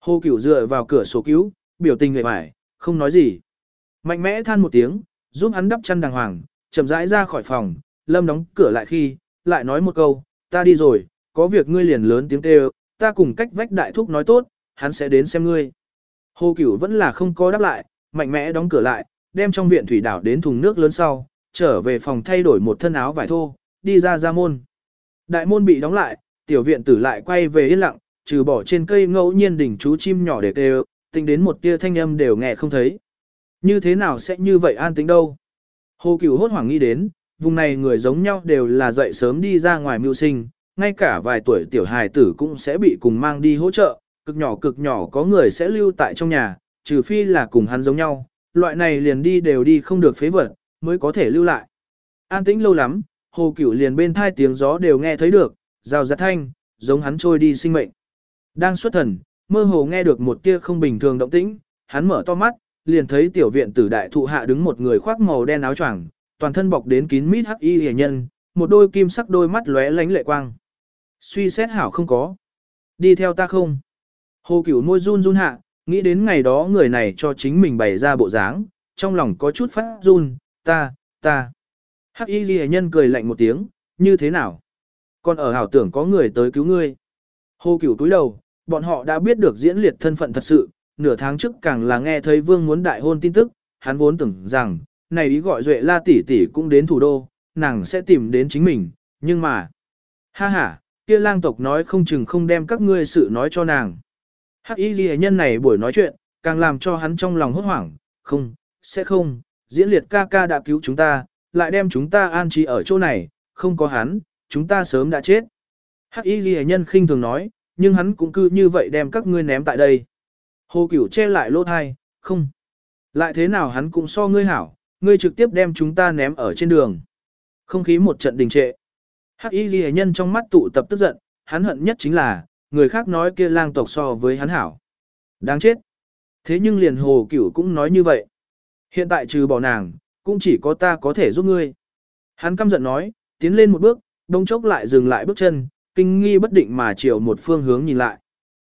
Hồ Cửu dựa vào cửa sổ cứu, biểu tình người mải, không nói gì. Mạnh mẽ than một tiếng, giúp hắn đắp chăn đàng hoàng, chậm rãi ra khỏi phòng, lâm đóng cửa lại khi, lại nói một câu, ta đi rồi, có việc ngươi liền lớn tiếng kêu, ta cùng cách vách đại thúc nói tốt, hắn sẽ đến xem ngươi. Hồ Cửu vẫn là không có đáp lại, mạnh mẽ đóng cửa lại, đem trong viện thủy đảo đến thùng nước lớn sau, trở về phòng thay đổi một thân áo vải thô, đi ra ra môn. Đại môn bị đóng lại, tiểu viện tử lại quay về yên lặng, trừ bỏ trên cây ngẫu nhiên đỉnh chú chim nhỏ để kêu, tính đến một tia thanh âm đều nghe không thấy. Như thế nào sẽ như vậy an tĩnh đâu? Hồ Cửu hốt hoảng nghĩ đến, vùng này người giống nhau đều là dậy sớm đi ra ngoài mưu sinh, ngay cả vài tuổi tiểu hài tử cũng sẽ bị cùng mang đi hỗ trợ, cực nhỏ cực nhỏ có người sẽ lưu tại trong nhà, trừ phi là cùng hắn giống nhau, loại này liền đi đều đi không được phế vật, mới có thể lưu lại. An tĩnh lâu lắm, hồ cửu liền bên thai tiếng gió đều nghe thấy được, rào rạt thanh, giống hắn trôi đi sinh mệnh. Đang xuất thần, mơ hồ nghe được một tia không bình thường động tĩnh, hắn mở to mắt, liền thấy tiểu viện tử đại thụ hạ đứng một người khoác màu đen áo choàng, toàn thân bọc đến kín mít hắc y hề nhân, một đôi kim sắc đôi mắt lóe lánh lệ quang. Suy xét hảo không có. Đi theo ta không? Hồ cửu môi run run hạ, nghĩ đến ngày đó người này cho chính mình bày ra bộ dáng, trong lòng có chút phát run, ta, ta. Hắc y ghi nhân cười lạnh một tiếng, như thế nào? Còn ở hảo tưởng có người tới cứu ngươi. Hồ cửu túi đầu, bọn họ đã biết được diễn liệt thân phận thật sự, nửa tháng trước càng là nghe thấy vương muốn đại hôn tin tức, hắn vốn tưởng rằng, này ý gọi duệ la tỷ tỷ cũng đến thủ đô, nàng sẽ tìm đến chính mình, nhưng mà, ha ha, kia lang tộc nói không chừng không đem các ngươi sự nói cho nàng. Hắc y ghi nhân này buổi nói chuyện, càng làm cho hắn trong lòng hốt hoảng, không, sẽ không, diễn liệt ca ca đã cứu chúng ta, lại đem chúng ta an trí ở chỗ này, không có hắn, chúng ta sớm đã chết. Hắc y ghi nhân khinh thường nói, nhưng hắn cũng cứ như vậy đem các ngươi ném tại đây. Hồ cửu che lại lỗ thai, không. Lại thế nào hắn cũng so ngươi hảo, ngươi trực tiếp đem chúng ta ném ở trên đường. Không khí một trận đình trệ. Hắc y ghi nhân trong mắt tụ tập tức giận, hắn hận nhất chính là, người khác nói kia lang tộc so với hắn hảo. Đáng chết. Thế nhưng liền hồ cửu cũng nói như vậy. Hiện tại trừ bỏ nàng, cũng chỉ có ta có thể giúp ngươi. Hắn căm giận nói, tiến lên một bước, đông chốc lại dừng lại bước chân, kinh nghi bất định mà chiều một phương hướng nhìn lại.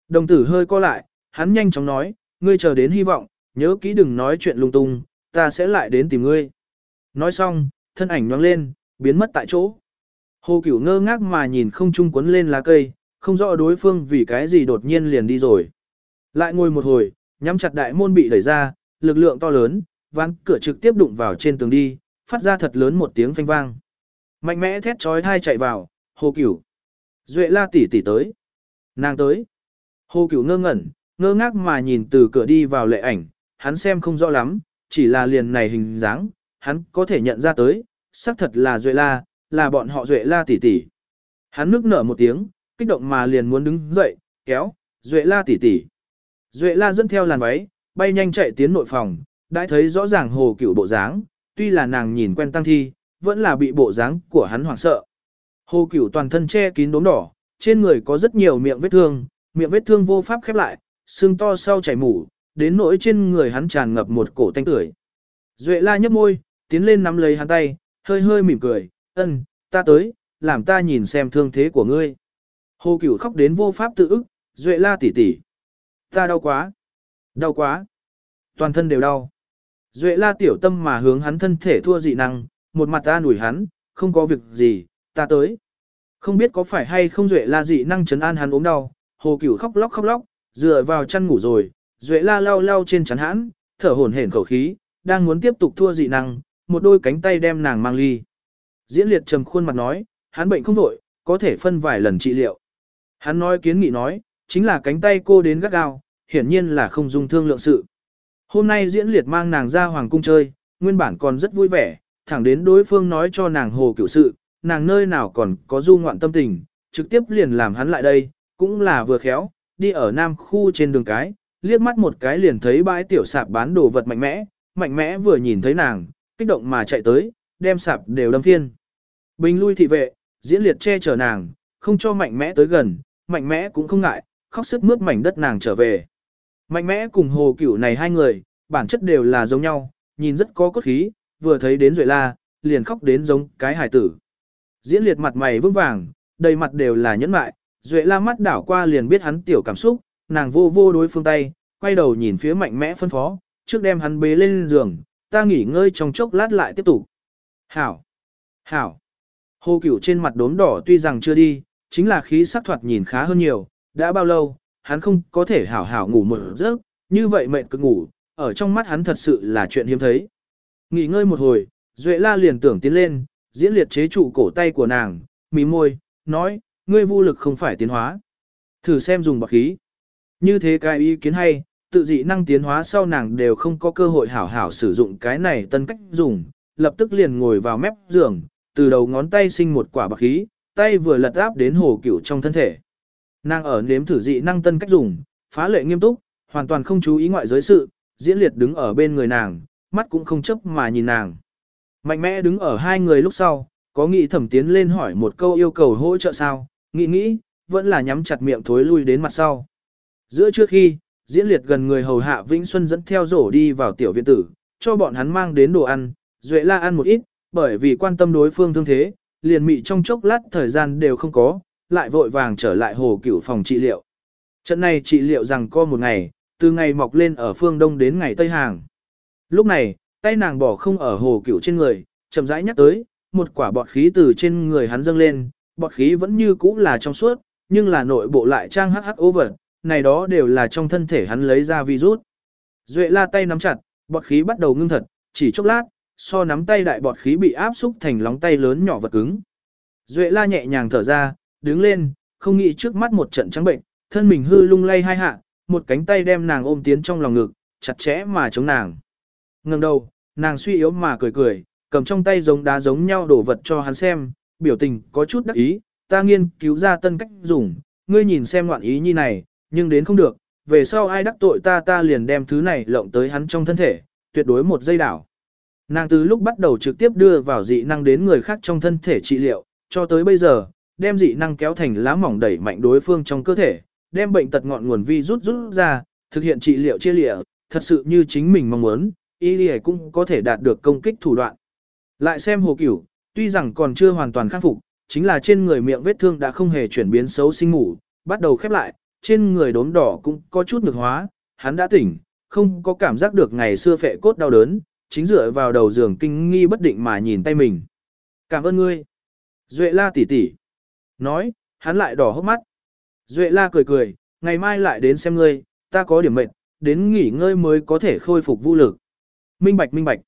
Đồng tử hơi co lại, hắn nhanh chóng nói, ngươi chờ đến hy vọng, nhớ kỹ đừng nói chuyện lung tung, ta sẽ lại đến tìm ngươi. Nói xong, thân ảnh nhoang lên, biến mất tại chỗ. Hồ Cửu ngơ ngác mà nhìn không trung quấn lên lá cây, không rõ đối phương vì cái gì đột nhiên liền đi rồi. Lại ngồi một hồi, nhắm chặt đại môn bị đẩy ra, lực lượng to lớn, ván cửa trực tiếp đụng vào trên tường đi, phát ra thật lớn một tiếng phanh vang. Mạnh mẽ thét trói thai chạy vào, Hồ Cửu. Duệ la tỷ tỷ tới. Nàng tới. Hồ Cửu ngơ ngẩn, ngơ ngác mà nhìn từ cửa đi vào lệ ảnh, hắn xem không rõ lắm, chỉ là liền này hình dáng, hắn có thể nhận ra tới, xác thật là Duệ la, là bọn họ Duệ la tỷ tỷ. Hắn nước nở một tiếng, kích động mà liền muốn đứng dậy, kéo, Duệ la tỷ tỷ. Duệ la dẫn theo làn váy, bay nhanh chạy tiến nội phòng, đã thấy rõ ràng hồ cửu bộ dáng, tuy là nàng nhìn quen tăng thi, vẫn là bị bộ dáng của hắn hoảng sợ. Hồ cửu toàn thân che kín đốm đỏ, trên người có rất nhiều miệng vết thương, miệng vết thương vô pháp khép lại, xương to sau chảy mủ, đến nỗi trên người hắn tràn ngập một cổ tanh tưởi. Duệ la nhấp môi, tiến lên nắm lấy hắn tay, hơi hơi mỉm cười, ân, ta tới, làm ta nhìn xem thương thế của ngươi. Hồ cửu khóc đến vô pháp tự ức, Duệ la tỉ tỉ. Ta đau quá. Đau quá. Toàn thân đều đau. Duệ la tiểu tâm mà hướng hắn thân thể thua dị năng, một mặt ta nủi hắn, không có việc gì, ta tới. Không biết có phải hay không Duệ la dị năng chấn an hắn ốm đau, hồ cửu khóc lóc khóc lóc, dựa vào chăn ngủ rồi, Duệ la lau lau trên chắn hắn, thở hổn hển khẩu khí, đang muốn tiếp tục thua dị năng, một đôi cánh tay đem nàng mang ly. Diễn liệt trầm khuôn mặt nói, hắn bệnh không đổi, có thể phân vài lần trị liệu. Hắn nói kiến nghị nói, chính là cánh tay cô đến gắt gao, hiển nhiên là không dung thương lượng sự. Hôm nay diễn liệt mang nàng ra hoàng cung chơi, nguyên bản còn rất vui vẻ, thẳng đến đối phương nói cho nàng hồ cựu sự, nàng nơi nào còn có du ngoạn tâm tình, trực tiếp liền làm hắn lại đây, cũng là vừa khéo, đi ở nam khu trên đường cái, liếc mắt một cái liền thấy bãi tiểu sạp bán đồ vật mạnh mẽ, mạnh mẽ vừa nhìn thấy nàng, kích động mà chạy tới, đem sạp đều đâm phiên. Bình lui thị vệ, diễn liệt che chở nàng, không cho mạnh mẽ tới gần, mạnh mẽ cũng không ngại, khóc sức mướt mảnh đất nàng trở về. Mạnh mẽ cùng hồ cửu này hai người, bản chất đều là giống nhau, nhìn rất có cốt khí, vừa thấy đến Duệ La, liền khóc đến giống cái hài tử. Diễn liệt mặt mày vững vàng, đầy mặt đều là nhẫn mại, Duệ La mắt đảo qua liền biết hắn tiểu cảm xúc, nàng vô vô đối phương tay, quay đầu nhìn phía mạnh mẽ phân phó, trước đem hắn bế lên giường, ta nghỉ ngơi trong chốc lát lại tiếp tục. Hảo! Hảo! Hồ cửu trên mặt đốm đỏ tuy rằng chưa đi, chính là khí sắc thoạt nhìn khá hơn nhiều, đã bao lâu, hắn không có thể hảo hảo ngủ một giấc, như vậy mệt cực ngủ, ở trong mắt hắn thật sự là chuyện hiếm thấy. Nghỉ ngơi một hồi, Duệ la liền tưởng tiến lên, diễn liệt chế trụ cổ tay của nàng, mí môi, nói, ngươi vô lực không phải tiến hóa. Thử xem dùng bạc khí. Như thế cái ý kiến hay, tự dị năng tiến hóa sau nàng đều không có cơ hội hảo hảo sử dụng cái này tân cách dùng, lập tức liền ngồi vào mép giường, từ đầu ngón tay sinh một quả bạc khí, tay vừa lật áp đến hồ cửu trong thân thể. Nàng ở nếm thử dị năng tân cách dùng, phá lệ nghiêm túc, hoàn toàn không chú ý ngoại giới sự, diễn liệt đứng ở bên người nàng, mắt cũng không chấp mà nhìn nàng. Mạnh mẽ đứng ở hai người lúc sau, có nghĩ thẩm tiến lên hỏi một câu yêu cầu hỗ trợ sao, nghĩ nghĩ, vẫn là nhắm chặt miệng thối lui đến mặt sau. Giữa trước khi, diễn liệt gần người hầu hạ Vĩnh Xuân dẫn theo rổ đi vào tiểu viện tử, cho bọn hắn mang đến đồ ăn, Duệ la ăn một ít, bởi vì quan tâm đối phương thương thế, liền mị trong chốc lát thời gian đều không có, lại vội vàng trở lại hồ cửu phòng trị liệu. Trận này trị liệu rằng co một ngày, từ ngày mọc lên ở phương Đông đến ngày Tây Hàng. Lúc này, tay nàng bỏ không ở hồ cửu trên người, chậm rãi nhắc tới, một quả bọt khí từ trên người hắn dâng lên, bọt khí vẫn như cũ là trong suốt, nhưng là nội bộ lại trang hắc hắc over, này đó đều là trong thân thể hắn lấy ra virus. Duệ la tay nắm chặt, bọt khí bắt đầu ngưng thật, chỉ chốc lát, so nắm tay đại bọt khí bị áp xúc thành lóng tay lớn nhỏ vật cứng. Duệ la nhẹ nhàng thở ra, đứng lên, không nghĩ trước mắt một trận trắng bệnh, thân mình hư lung lay hai hạ, một cánh tay đem nàng ôm tiến trong lòng ngực, chặt chẽ mà chống nàng. Ngừng đầu, nàng suy yếu mà cười cười, cầm trong tay giống đá giống nhau đổ vật cho hắn xem, biểu tình có chút đắc ý, ta nghiên cứu ra tân cách dùng, ngươi nhìn xem ngoạn ý như này, nhưng đến không được, về sau ai đắc tội ta ta liền đem thứ này lộng tới hắn trong thân thể, tuyệt đối một giây đảo. Nàng từ lúc bắt đầu trực tiếp đưa vào dị năng đến người khác trong thân thể trị liệu, cho tới bây giờ, đem dị năng kéo thành lá mỏng đẩy mạnh đối phương trong cơ thể, đem bệnh tật ngọn nguồn vi rút rút ra, thực hiện trị liệu chia lịa, thật sự như chính mình mong muốn, y lìa cũng có thể đạt được công kích thủ đoạn. Lại xem hồ cửu, tuy rằng còn chưa hoàn toàn khắc phục, chính là trên người miệng vết thương đã không hề chuyển biến xấu sinh ngủ, bắt đầu khép lại, trên người đốm đỏ cũng có chút ngược hóa, hắn đã tỉnh, không có cảm giác được ngày xưa phệ cốt đau đớn, chính dựa vào đầu giường kinh nghi bất định mà nhìn tay mình. Cảm ơn ngươi. Duệ la tỷ tỷ. Nói, hắn lại đỏ hốc mắt. Duệ la cười cười, ngày mai lại đến xem ngươi, ta có điểm mệt, đến nghỉ ngơi mới có thể khôi phục vũ lực. Minh bạch minh bạch.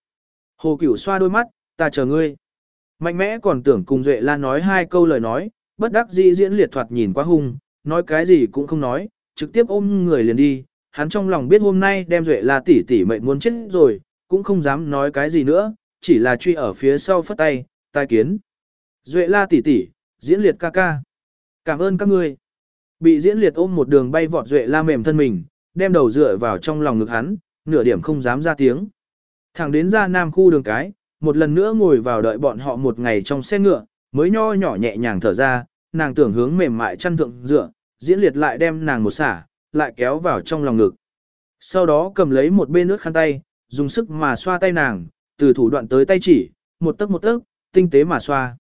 Hồ cửu xoa đôi mắt, ta chờ ngươi. Mạnh mẽ còn tưởng cùng Duệ la nói hai câu lời nói, bất đắc dĩ diễn liệt thoạt nhìn quá hung, nói cái gì cũng không nói, trực tiếp ôm người liền đi. Hắn trong lòng biết hôm nay đem Duệ la tỷ tỷ mệt muốn chết rồi, cũng không dám nói cái gì nữa, chỉ là truy ở phía sau phất tay, tai kiến. Duệ la tỷ tỷ, diễn liệt ca ca. Cảm ơn các ngươi. Bị diễn liệt ôm một đường bay vọt Duệ la mềm thân mình, đem đầu dựa vào trong lòng ngực hắn, nửa điểm không dám ra tiếng. Thẳng đến ra nam khu đường cái, một lần nữa ngồi vào đợi bọn họ một ngày trong xe ngựa, mới nho nhỏ nhẹ nhàng thở ra, nàng tưởng hướng mềm mại chăn thượng dựa, diễn liệt lại đem nàng một xả, lại kéo vào trong lòng ngực. Sau đó cầm lấy một bên nước khăn tay, dùng sức mà xoa tay nàng, từ thủ đoạn tới tay chỉ, một tấc một tấc, tinh tế mà xoa.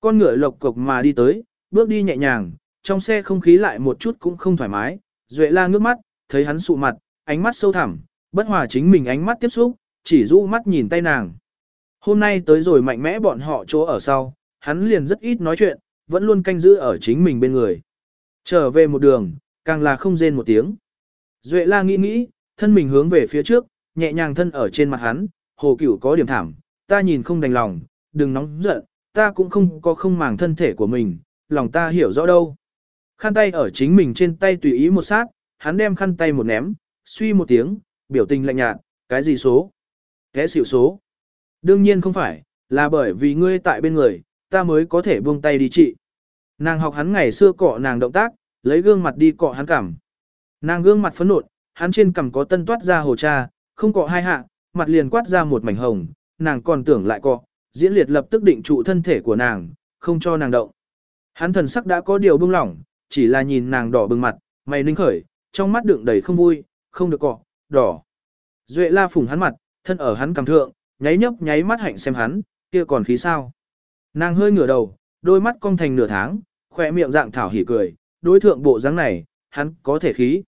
Con ngựa lộc cộc mà đi tới, bước đi nhẹ nhàng, trong xe không khí lại một chút cũng không thoải mái, Duệ la ngước mắt, thấy hắn sụ mặt, ánh mắt sâu thẳm, bất hòa chính mình ánh mắt tiếp xúc, chỉ rũ mắt nhìn tay nàng. Hôm nay tới rồi mạnh mẽ bọn họ chỗ ở sau, hắn liền rất ít nói chuyện, vẫn luôn canh giữ ở chính mình bên người. Trở về một đường, càng là không rên một tiếng. Duệ la nghĩ nghĩ, thân mình hướng về phía trước, nhẹ nhàng thân ở trên mặt hắn, hồ cửu có điểm thảm, ta nhìn không đành lòng, đừng nóng giận, ta cũng không có không màng thân thể của mình, lòng ta hiểu rõ đâu. Khăn tay ở chính mình trên tay tùy ý một sát, hắn đem khăn tay một ném, suy một tiếng, biểu tình lạnh nhạt, cái gì số? kẻ xỉu số? Đương nhiên không phải, là bởi vì ngươi tại bên người, ta mới có thể buông tay đi trị. Nàng học hắn ngày xưa cọ nàng động tác, lấy gương mặt đi cọ hắn cảm. Nàng gương mặt phấn nộn, hắn trên cằm có tân toát ra hồ cha, không cọ hai hạ, mặt liền quát ra một mảnh hồng, nàng còn tưởng lại cọ, diễn liệt lập tức định trụ thân thể của nàng, không cho nàng động. Hắn thần sắc đã có điều bưng lỏng, chỉ là nhìn nàng đỏ bừng mặt, mày ninh khởi, trong mắt đựng đầy không vui, không được cọ, đỏ. Duệ la phủng hắn mặt, thân ở hắn cầm thượng, nháy nhấp nháy mắt hạnh xem hắn, kia còn khí sao. Nàng hơi ngửa đầu, đôi mắt cong thành nửa tháng, khỏe miệng dạng thảo hỉ cười, đối thượng bộ dáng này, hắn có thể khí.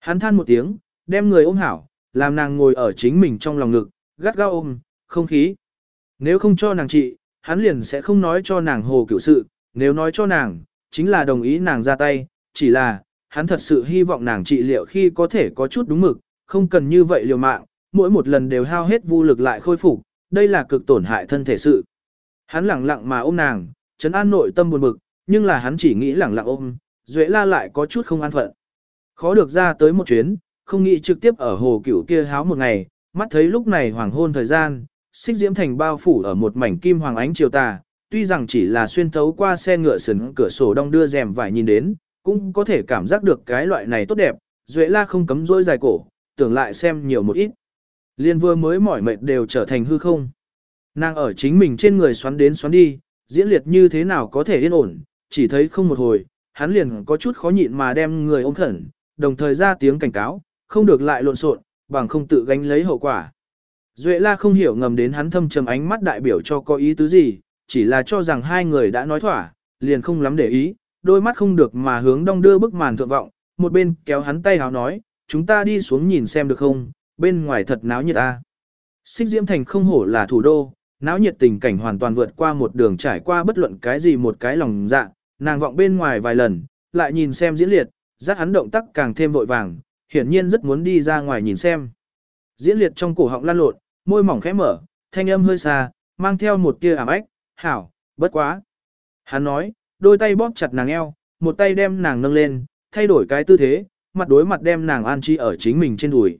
Hắn than một tiếng, đem người ôm hảo, làm nàng ngồi ở chính mình trong lòng ngực, gắt gao ôm, không khí. Nếu không cho nàng trị, hắn liền sẽ không nói cho nàng hồ cửu sự, nếu nói cho nàng, chính là đồng ý nàng ra tay, chỉ là, hắn thật sự hy vọng nàng trị liệu khi có thể có chút đúng mực, không cần như vậy liều mạng, mỗi một lần đều hao hết vô lực lại khôi phục, đây là cực tổn hại thân thể sự. Hắn lẳng lặng mà ôm nàng, chấn an nội tâm buồn bực, nhưng là hắn chỉ nghĩ lẳng lặng ôm, Duệ La lại có chút không an phận. Khó được ra tới một chuyến, không nghĩ trực tiếp ở hồ cửu kia háo một ngày, mắt thấy lúc này hoàng hôn thời gian, xích diễm thành bao phủ ở một mảnh kim hoàng ánh chiều tà, tuy rằng chỉ là xuyên thấu qua xe ngựa sừng cửa sổ đông đưa rèm vải nhìn đến, cũng có thể cảm giác được cái loại này tốt đẹp, Duệ La không cấm dỗi dài cổ, tưởng lại xem nhiều một ít. Liên vừa mới mỏi mệt đều trở thành hư không. Nàng ở chính mình trên người xoắn đến xoắn đi, diễn liệt như thế nào có thể yên ổn, chỉ thấy không một hồi, hắn liền có chút khó nhịn mà đem người ôm khẩn, đồng thời ra tiếng cảnh cáo, không được lại lộn xộn, bằng không tự gánh lấy hậu quả. Duệ la không hiểu ngầm đến hắn thâm trầm ánh mắt đại biểu cho có ý tứ gì, chỉ là cho rằng hai người đã nói thỏa, liền không lắm để ý, đôi mắt không được mà hướng đông đưa bức màn thượng vọng, một bên kéo hắn tay háo nói, chúng ta đi xuống nhìn xem được không, bên ngoài thật náo nhiệt ta. Xích Diễm Thành không hổ là thủ đô, náo nhiệt tình cảnh hoàn toàn vượt qua một đường trải qua bất luận cái gì một cái lòng dạ, nàng vọng bên ngoài vài lần, lại nhìn xem diễn liệt, giác hắn động tác càng thêm vội vàng, hiển nhiên rất muốn đi ra ngoài nhìn xem. Diễn liệt trong cổ họng lan lộn, môi mỏng khẽ mở, thanh âm hơi xa, mang theo một tia ảm ách, hảo, bất quá. Hắn nói, đôi tay bóp chặt nàng eo, một tay đem nàng nâng lên, thay đổi cái tư thế, mặt đối mặt đem nàng an trí ở chính mình trên đùi.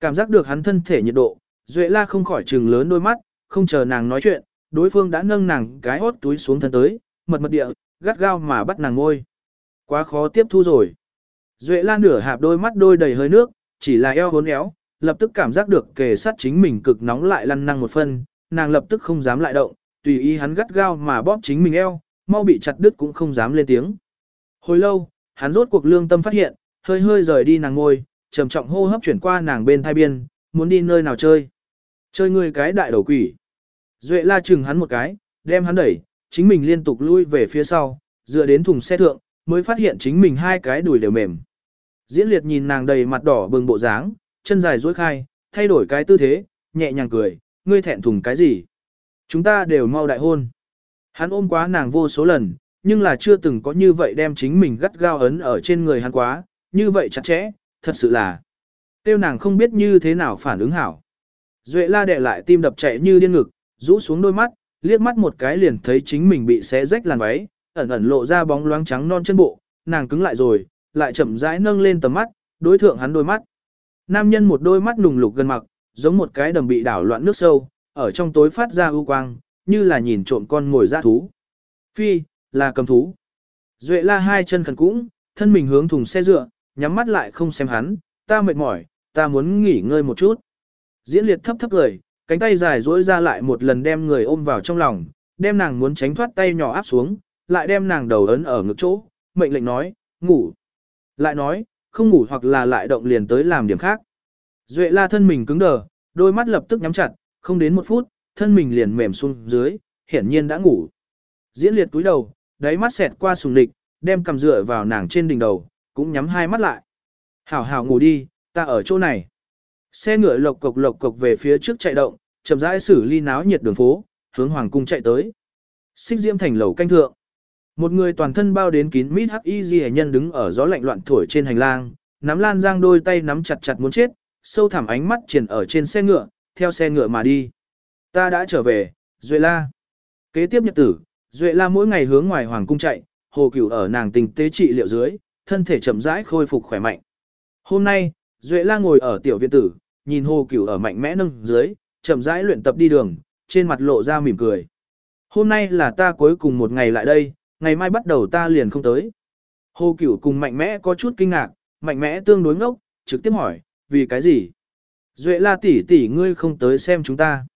Cảm giác được hắn thân thể nhiệt độ, Duệ la không khỏi trừng lớn đôi mắt, không chờ nàng nói chuyện, đối phương đã nâng nàng cái hốt túi xuống thân tới, mật mật địa, gắt gao mà bắt nàng ngôi. Quá khó tiếp thu rồi. Duệ la nửa hạp đôi mắt đôi đầy hơi nước, chỉ là eo hốn éo, lập tức cảm giác được kề sát chính mình cực nóng lại lăn năng một phân, nàng lập tức không dám lại động, tùy ý hắn gắt gao mà bóp chính mình eo, mau bị chặt đứt cũng không dám lên tiếng. Hồi lâu, hắn rốt cuộc lương tâm phát hiện, hơi hơi rời đi nàng ngồi, trầm trọng hô hấp chuyển qua nàng bên thai biên, muốn đi nơi nào chơi. Chơi ngươi cái đại đầu quỷ. Duệ la chừng hắn một cái, đem hắn đẩy, chính mình liên tục lui về phía sau, dựa đến thùng xe thượng, mới phát hiện chính mình hai cái đùi đều mềm. Diễn liệt nhìn nàng đầy mặt đỏ bừng bộ dáng, chân dài duỗi khai, thay đổi cái tư thế, nhẹ nhàng cười, ngươi thẹn thùng cái gì? Chúng ta đều mau đại hôn. Hắn ôm quá nàng vô số lần, nhưng là chưa từng có như vậy đem chính mình gắt gao ấn ở trên người hắn quá, như vậy chặt chẽ, thật sự là. Tiêu nàng không biết như thế nào phản ứng hảo. Duệ la đệ lại tim đập chạy như điên ngực, rũ xuống đôi mắt, liếc mắt một cái liền thấy chính mình bị xé rách làn váy, ẩn ẩn lộ ra bóng loáng trắng non chân bộ, nàng cứng lại rồi, lại chậm rãi nâng lên tầm mắt, đối thượng hắn đôi mắt. Nam nhân một đôi mắt nùng lục gần mặc, giống một cái đầm bị đảo loạn nước sâu, ở trong tối phát ra ưu quang, như là nhìn trộm con ngồi ra thú. Phi, là cầm thú. Duệ la hai chân khẩn cũng, thân mình hướng thùng xe dựa, nhắm mắt lại không xem hắn, ta mệt mỏi, ta muốn nghỉ ngơi một chút. Diễn liệt thấp thấp cười, cánh tay dài duỗi ra lại một lần đem người ôm vào trong lòng, đem nàng muốn tránh thoát tay nhỏ áp xuống, lại đem nàng đầu ấn ở ngực chỗ, mệnh lệnh nói, ngủ. Lại nói, không ngủ hoặc là lại động liền tới làm điểm khác. Duệ la thân mình cứng đờ, đôi mắt lập tức nhắm chặt, không đến một phút, thân mình liền mềm xuống dưới, hiển nhiên đã ngủ. Diễn liệt túi đầu, đáy mắt xẹt qua sùng địch, đem cầm dựa vào nàng trên đỉnh đầu, cũng nhắm hai mắt lại. Hảo hảo ngủ đi, ta ở chỗ này. Xe ngựa lộc cộc lộc cộc về phía trước chạy động, chậm rãi xử ly náo nhiệt đường phố, hướng hoàng cung chạy tới. Xích diễm thành lầu canh thượng. Một người toàn thân bao đến kín mít hắc y ghi nhân đứng ở gió lạnh loạn thổi trên hành lang, nắm lan giang đôi tay nắm chặt chặt muốn chết, sâu thẳm ánh mắt triển ở trên xe ngựa, theo xe ngựa mà đi. Ta đã trở về, Duệ La. Kế tiếp nhật tử, Duệ La mỗi ngày hướng ngoài hoàng cung chạy, hồ cửu ở nàng tình tế trị liệu dưới, thân thể chậm rãi khôi phục khỏe mạnh. Hôm nay, Duệ La ngồi ở tiểu viện tử, nhìn hồ cửu ở mạnh mẽ nâng dưới, chậm rãi luyện tập đi đường, trên mặt lộ ra mỉm cười. Hôm nay là ta cuối cùng một ngày lại đây, ngày mai bắt đầu ta liền không tới. Hồ cửu cùng mạnh mẽ có chút kinh ngạc, mạnh mẽ tương đối ngốc, trực tiếp hỏi, vì cái gì? Duệ la tỷ tỷ ngươi không tới xem chúng ta.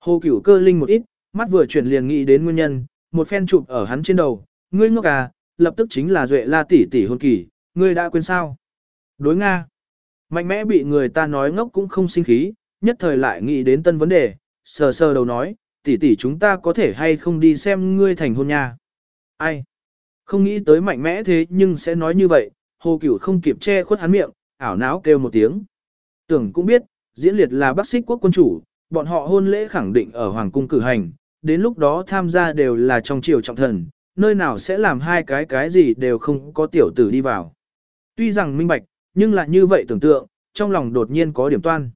Hồ cửu cơ linh một ít, mắt vừa chuyển liền nghĩ đến nguyên nhân, một phen chụp ở hắn trên đầu, ngươi ngốc à, lập tức chính là Duệ la tỷ tỷ hôn kỳ, ngươi đã quên sao? Đối Nga. Mạnh mẽ bị người ta nói ngốc cũng không sinh khí, nhất thời lại nghĩ đến tân vấn đề, sờ sờ đầu nói, tỷ tỷ chúng ta có thể hay không đi xem ngươi thành hôn nha. Ai? Không nghĩ tới mạnh mẽ thế nhưng sẽ nói như vậy, hồ cửu không kịp che khuất hắn miệng, ảo não kêu một tiếng. Tưởng cũng biết, diễn liệt là bác sĩ quốc quân chủ, bọn họ hôn lễ khẳng định ở Hoàng cung cử hành, đến lúc đó tham gia đều là trong triều trọng thần, nơi nào sẽ làm hai cái cái gì đều không có tiểu tử đi vào. Tuy rằng minh bạch, nhưng lại như vậy tưởng tượng, trong lòng đột nhiên có điểm toan.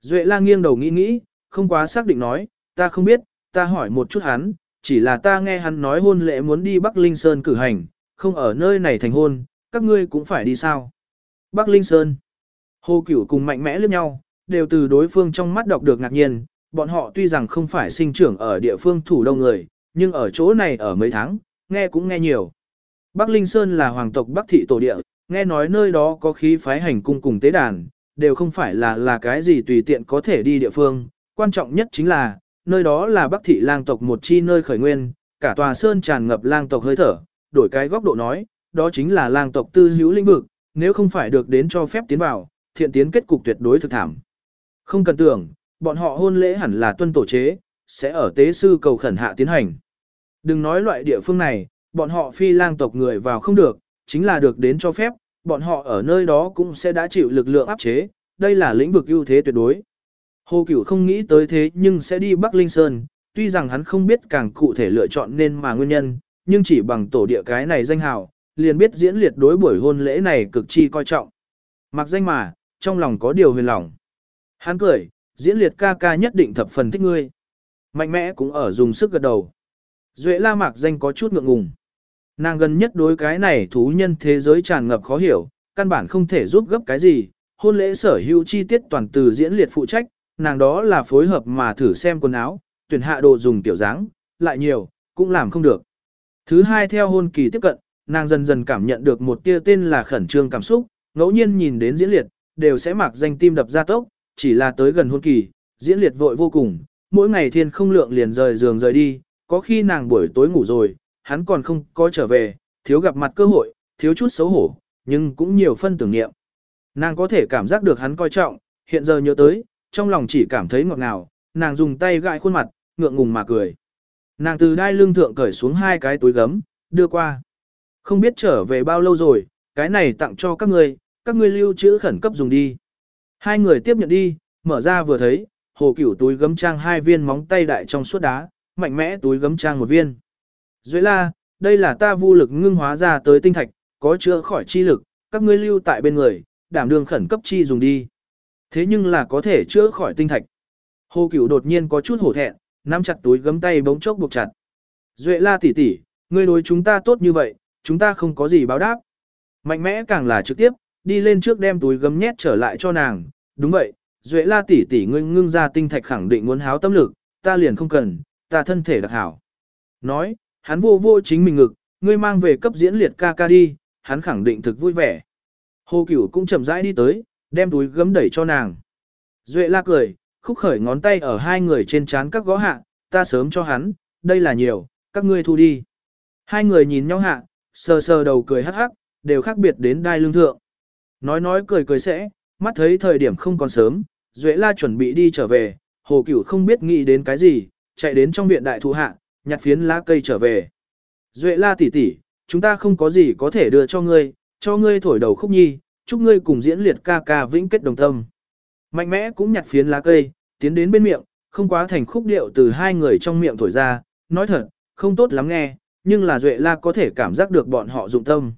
Duệ la nghiêng đầu nghĩ nghĩ, không quá xác định nói, ta không biết, ta hỏi một chút hắn, chỉ là ta nghe hắn nói hôn lễ muốn đi Bắc Linh Sơn cử hành, không ở nơi này thành hôn, các ngươi cũng phải đi sao. Bắc Linh Sơn. Hồ Cửu cùng mạnh mẽ liếc nhau, đều từ đối phương trong mắt đọc được ngạc nhiên, bọn họ tuy rằng không phải sinh trưởng ở địa phương thủ đông người, nhưng ở chỗ này ở mấy tháng, nghe cũng nghe nhiều. Bắc Linh Sơn là hoàng tộc Bắc thị tổ địa, nghe nói nơi đó có khí phái hành cung cùng tế đàn, đều không phải là là cái gì tùy tiện có thể đi địa phương, quan trọng nhất chính là, nơi đó là Bắc thị lang tộc một chi nơi khởi nguyên, cả tòa sơn tràn ngập lang tộc hơi thở, đổi cái góc độ nói, đó chính là lang tộc tư hữu lĩnh vực, nếu không phải được đến cho phép tiến vào, thiện tiến kết cục tuyệt đối thực thảm. Không cần tưởng, bọn họ hôn lễ hẳn là tuân tổ chế, sẽ ở tế sư cầu khẩn hạ tiến hành. Đừng nói loại địa phương này, bọn họ phi lang tộc người vào không được, chính là được đến cho phép, bọn họ ở nơi đó cũng sẽ đã chịu lực lượng áp chế, đây là lĩnh vực ưu thế tuyệt đối. Hồ Cửu không nghĩ tới thế nhưng sẽ đi Bắc Linh Sơn, tuy rằng hắn không biết càng cụ thể lựa chọn nên mà nguyên nhân, nhưng chỉ bằng tổ địa cái này danh hào, liền biết diễn liệt đối buổi hôn lễ này cực chi coi trọng. Mặc danh mà, trong lòng có điều huyền lòng. Hắn cười, diễn liệt ca ca nhất định thập phần thích ngươi. Mạnh mẽ cũng ở dùng sức gật đầu. Duệ la mạc danh có chút ngượng ngùng. Nàng gần nhất đối cái này thú nhân thế giới tràn ngập khó hiểu, căn bản không thể giúp gấp cái gì. Hôn lễ sở hữu chi tiết toàn từ diễn liệt phụ trách, nàng đó là phối hợp mà thử xem quần áo, tuyển hạ đồ dùng tiểu dáng, lại nhiều, cũng làm không được. Thứ hai theo hôn kỳ tiếp cận, nàng dần dần cảm nhận được một tia tên là khẩn trương cảm xúc, ngẫu nhiên nhìn đến diễn liệt, đều sẽ mặc danh tim đập ra tốc, chỉ là tới gần hôn kỳ, diễn liệt vội vô cùng, mỗi ngày thiên không lượng liền rời giường rời đi, có khi nàng buổi tối ngủ rồi, hắn còn không có trở về, thiếu gặp mặt cơ hội, thiếu chút xấu hổ, nhưng cũng nhiều phân tưởng niệm. Nàng có thể cảm giác được hắn coi trọng, hiện giờ nhớ tới, trong lòng chỉ cảm thấy ngọt ngào, nàng dùng tay gãi khuôn mặt, ngượng ngùng mà cười. Nàng từ đai lưng thượng cởi xuống hai cái túi gấm, đưa qua. Không biết trở về bao lâu rồi, cái này tặng cho các ngươi, các ngươi lưu trữ khẩn cấp dùng đi. Hai người tiếp nhận đi, mở ra vừa thấy, hồ cửu túi gấm trang hai viên móng tay đại trong suốt đá, mạnh mẽ túi gấm trang một viên. Duệ la, đây là ta vô lực ngưng hóa ra tới tinh thạch, có chữa khỏi chi lực, các ngươi lưu tại bên người, đảm đương khẩn cấp chi dùng đi. Thế nhưng là có thể chữa khỏi tinh thạch. Hồ Cửu đột nhiên có chút hổ thẹn, nắm chặt túi gấm tay bỗng chốc buộc chặt. Duệ la tỷ tỷ, ngươi đối chúng ta tốt như vậy, chúng ta không có gì báo đáp. Mạnh mẽ càng là trực tiếp, đi lên trước đem túi gấm nhét trở lại cho nàng. Đúng vậy, Duệ la tỷ tỷ ngươi ngưng ra tinh thạch khẳng định muốn háo tâm lực, ta liền không cần, ta thân thể đặc hảo. Nói, hắn vô vô chính mình ngực, ngươi mang về cấp diễn liệt ca ca đi, hắn khẳng định thực vui vẻ. Hồ Cửu cũng chậm rãi đi tới, đem túi gấm đẩy cho nàng. Duệ la cười, khúc khởi ngón tay ở hai người trên chán các gõ hạ, ta sớm cho hắn, đây là nhiều, các ngươi thu đi. Hai người nhìn nhau hạ, sờ sờ đầu cười hắc hắc, đều khác biệt đến đai lương thượng. Nói nói cười cười sẽ, mắt thấy thời điểm không còn sớm, Duệ La chuẩn bị đi trở về, Hồ Cửu không biết nghĩ đến cái gì, chạy đến trong viện đại thụ hạ, nhặt phiến lá cây trở về. Duệ La tỷ tỷ, chúng ta không có gì có thể đưa cho ngươi, cho ngươi thổi đầu khúc nhi, chúc ngươi cùng diễn liệt ca ca vĩnh kết đồng tâm. Mạnh mẽ cũng nhặt phiến lá cây, tiến đến bên miệng, không quá thành khúc điệu từ hai người trong miệng thổi ra, nói thật, không tốt lắm nghe, nhưng là Duệ La có thể cảm giác được bọn họ dụng tâm.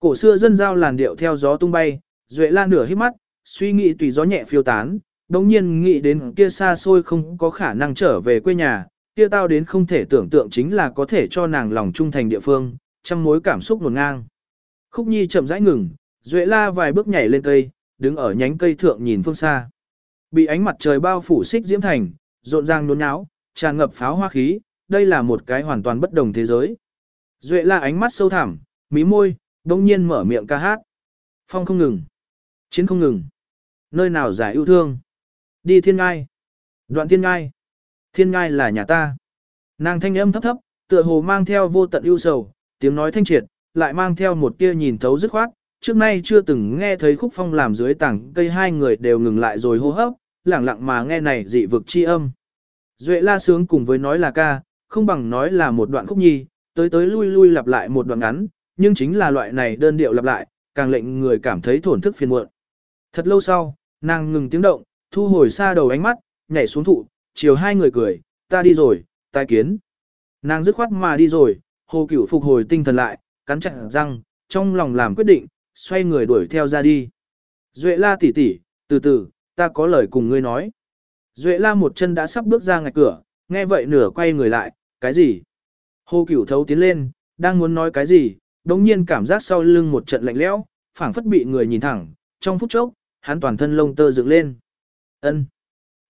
Cổ xưa dân giao làn điệu theo gió tung bay, Duệ La nửa hít mắt, suy nghĩ tùy gió nhẹ phiêu tán, đồng nhiên nghĩ đến kia xa xôi không có khả năng trở về quê nhà, kia tao đến không thể tưởng tượng chính là có thể cho nàng lòng trung thành địa phương, trăm mối cảm xúc nguồn ngang. Khúc Nhi chậm rãi ngừng, Duệ La vài bước nhảy lên cây, đứng ở nhánh cây thượng nhìn phương xa. Bị ánh mặt trời bao phủ xích diễm thành, rộn ràng nôn náo, tràn ngập pháo hoa khí, đây là một cái hoàn toàn bất đồng thế giới. Duệ La ánh mắt sâu thẳm, mí môi, đông nhiên mở miệng ca hát. Phong không ngừng, chiến không ngừng. Nơi nào giải yêu thương? Đi thiên ngai. Đoạn thiên ngai. Thiên ngai là nhà ta. Nàng thanh âm thấp thấp, tựa hồ mang theo vô tận ưu sầu, tiếng nói thanh triệt, lại mang theo một tia nhìn thấu dứt khoát. Trước nay chưa từng nghe thấy khúc phong làm dưới tảng cây hai người đều ngừng lại rồi hô hấp, lẳng lặng mà nghe này dị vực chi âm. Duệ la sướng cùng với nói là ca, không bằng nói là một đoạn khúc nhi, tới tới lui lui lặp lại một đoạn ngắn, nhưng chính là loại này đơn điệu lặp lại, càng lệnh người cảm thấy thổn thức phiền muộn. Thật lâu sau, nàng ngừng tiếng động, thu hồi xa đầu ánh mắt, nhảy xuống thụ, chiều hai người cười, ta đi rồi, tai kiến. Nàng dứt khoát mà đi rồi, hồ cửu phục hồi tinh thần lại, cắn chặt răng, trong lòng làm quyết định, xoay người đuổi theo ra đi. Duệ la tỷ tỷ, từ từ, ta có lời cùng ngươi nói. Duệ la một chân đã sắp bước ra ngạch cửa, nghe vậy nửa quay người lại, cái gì? Hồ cửu thấu tiến lên, đang muốn nói cái gì, đồng nhiên cảm giác sau lưng một trận lạnh lẽo, phảng phất bị người nhìn thẳng, trong phút chốc, hắn toàn thân lông tơ dựng lên. Ân.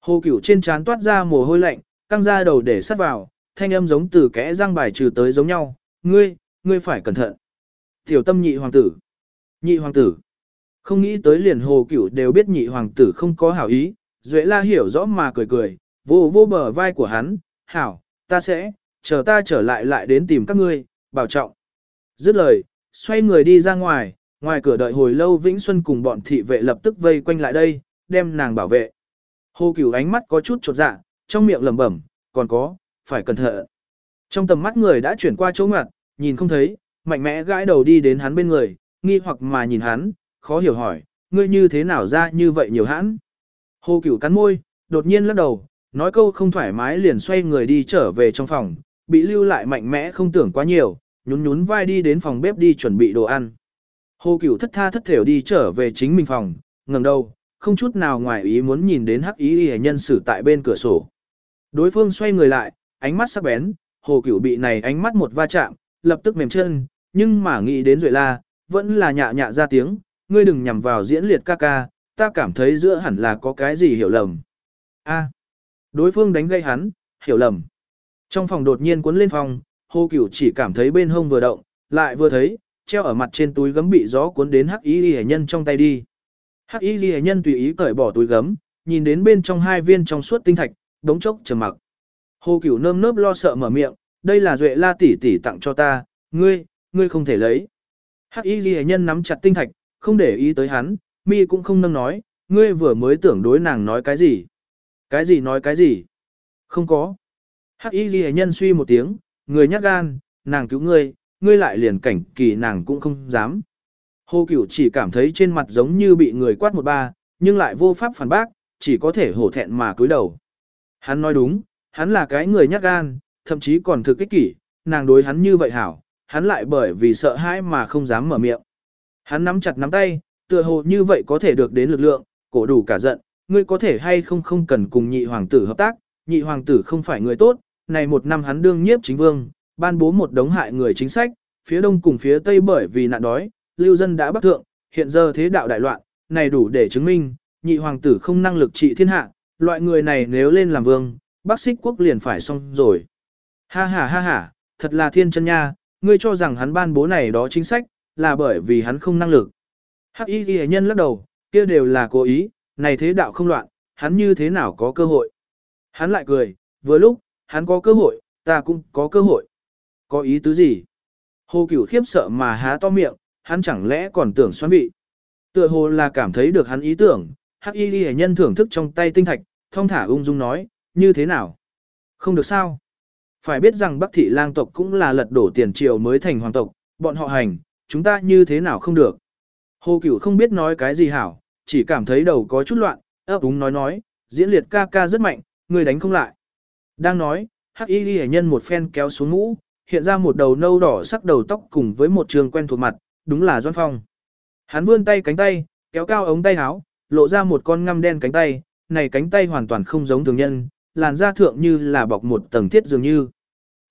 Hồ cửu trên trán toát ra mồ hôi lạnh, căng ra đầu để sát vào, thanh âm giống từ kẽ răng bài trừ tới giống nhau, ngươi, ngươi phải cẩn thận. Tiểu tâm nhị hoàng tử. Nhị hoàng tử. Không nghĩ tới liền hồ cửu đều biết nhị hoàng tử không có hảo ý, Duệ la hiểu rõ mà cười cười, vô vô bờ vai của hắn, hảo, ta sẽ, chờ ta trở lại lại đến tìm các ngươi, bảo trọng. Dứt lời, xoay người đi ra ngoài, ngoài cửa đợi hồi lâu Vĩnh Xuân cùng bọn thị vệ lập tức vây quanh lại đây, đem nàng bảo vệ. Hồ Cửu ánh mắt có chút chột dạ, trong miệng lẩm bẩm, còn có, phải cẩn thận. Trong tầm mắt người đã chuyển qua chỗ ngoặt, nhìn không thấy, mạnh mẽ gãi đầu đi đến hắn bên người, nghi hoặc mà nhìn hắn, khó hiểu hỏi, ngươi như thế nào ra như vậy nhiều hãn. Hồ Cửu cắn môi, đột nhiên lắc đầu, nói câu không thoải mái liền xoay người đi trở về trong phòng, bị lưu lại mạnh mẽ không tưởng quá nhiều, nhún nhún vai đi đến phòng bếp đi chuẩn bị đồ ăn. Hồ Cửu thất tha thất thểu đi trở về chính mình phòng, ngẩng đầu, không chút nào ngoài ý muốn nhìn đến hắc ý y nhân xử tại bên cửa sổ. Đối phương xoay người lại, ánh mắt sắc bén, Hồ Cửu bị này ánh mắt một va chạm, lập tức mềm chân, nhưng mà nghĩ đến Duệ La, vẫn là nhạ nhạ ra tiếng, ngươi đừng nhằm vào diễn liệt ca ca, ta cảm thấy giữa hẳn là có cái gì hiểu lầm. A. đối phương đánh gây hắn, hiểu lầm. Trong phòng đột nhiên cuốn lên phòng, Hồ Cửu chỉ cảm thấy bên hông vừa động, lại vừa thấy, treo ở mặt trên túi gấm bị gió cuốn đến hắc y ghi nhân trong tay đi. Hắc y ghi nhân tùy ý cởi bỏ túi gấm, nhìn đến bên trong hai viên trong suốt tinh thạch, đống chốc trầm mặc. Hồ Cửu nơm nớp lo sợ mở miệng, đây là duệ la tỷ tỷ tặng cho ta, ngươi, ngươi không thể lấy. Hắc y hệ nhân nắm chặt tinh thạch, không để ý tới hắn, mi cũng không nâng nói, ngươi vừa mới tưởng đối nàng nói cái gì. Cái gì nói cái gì? Không có. Hắc y ghi nhân suy một tiếng, người nhát gan, nàng cứu ngươi, ngươi lại liền cảnh kỳ nàng cũng không dám. Hồ Cửu chỉ cảm thấy trên mặt giống như bị người quát một ba, nhưng lại vô pháp phản bác, chỉ có thể hổ thẹn mà cúi đầu. Hắn nói đúng, hắn là cái người nhát gan, thậm chí còn thực kích kỷ, nàng đối hắn như vậy hảo, hắn lại bởi vì sợ hãi mà không dám mở miệng. Hắn nắm chặt nắm tay, tựa hồ như vậy có thể được đến lực lượng, cổ đủ cả giận, ngươi có thể hay không không cần cùng nhị hoàng tử hợp tác, nhị hoàng tử không phải người tốt, này một năm hắn đương nhiếp chính vương, ban bố một đống hại người chính sách, phía đông cùng phía tây bởi vì nạn đói, lưu dân đã bắt thượng, hiện giờ thế đạo đại loạn, này đủ để chứng minh, nhị hoàng tử không năng lực trị thiên hạ, loại người này nếu lên làm vương, bác xích quốc liền phải xong rồi. Ha ha ha ha, thật là thiên chân nha, ngươi cho rằng hắn ban bố này đó chính sách, là bởi vì hắn không năng lực. Hắc y ghi nhân lắc đầu, kia đều là cố ý, này thế đạo không loạn, hắn như thế nào có cơ hội. Hắn lại cười, vừa lúc, hắn có cơ hội, ta cũng có cơ hội. Có ý tứ gì? Hồ Cửu khiếp sợ mà há to miệng, hắn chẳng lẽ còn tưởng xoắn vị. Tựa hồ là cảm thấy được hắn ý tưởng, Hắc Y Ghi nhân thưởng thức trong tay tinh thạch, thong thả ung dung nói, như thế nào? Không được sao? Phải biết rằng Bắc thị lang tộc cũng là lật đổ tiền triều mới thành hoàng tộc, bọn họ hành, chúng ta như thế nào không được? Hồ Cửu không biết nói cái gì hảo, chỉ cảm thấy đầu có chút loạn, ấp úng nói nói, diễn liệt ca ca rất mạnh, người đánh không lại. Đang nói, Hắc Y Ghi nhân một phen kéo xuống mũ, hiện ra một đầu nâu đỏ sắc đầu tóc cùng với một trường quen thuộc mặt, đúng là Doan Phong. Hắn vươn tay cánh tay, kéo cao ống tay áo, lộ ra một con ngăm đen cánh tay, này cánh tay hoàn toàn không giống thường nhân, làn da thượng như là bọc một tầng thiết dường như.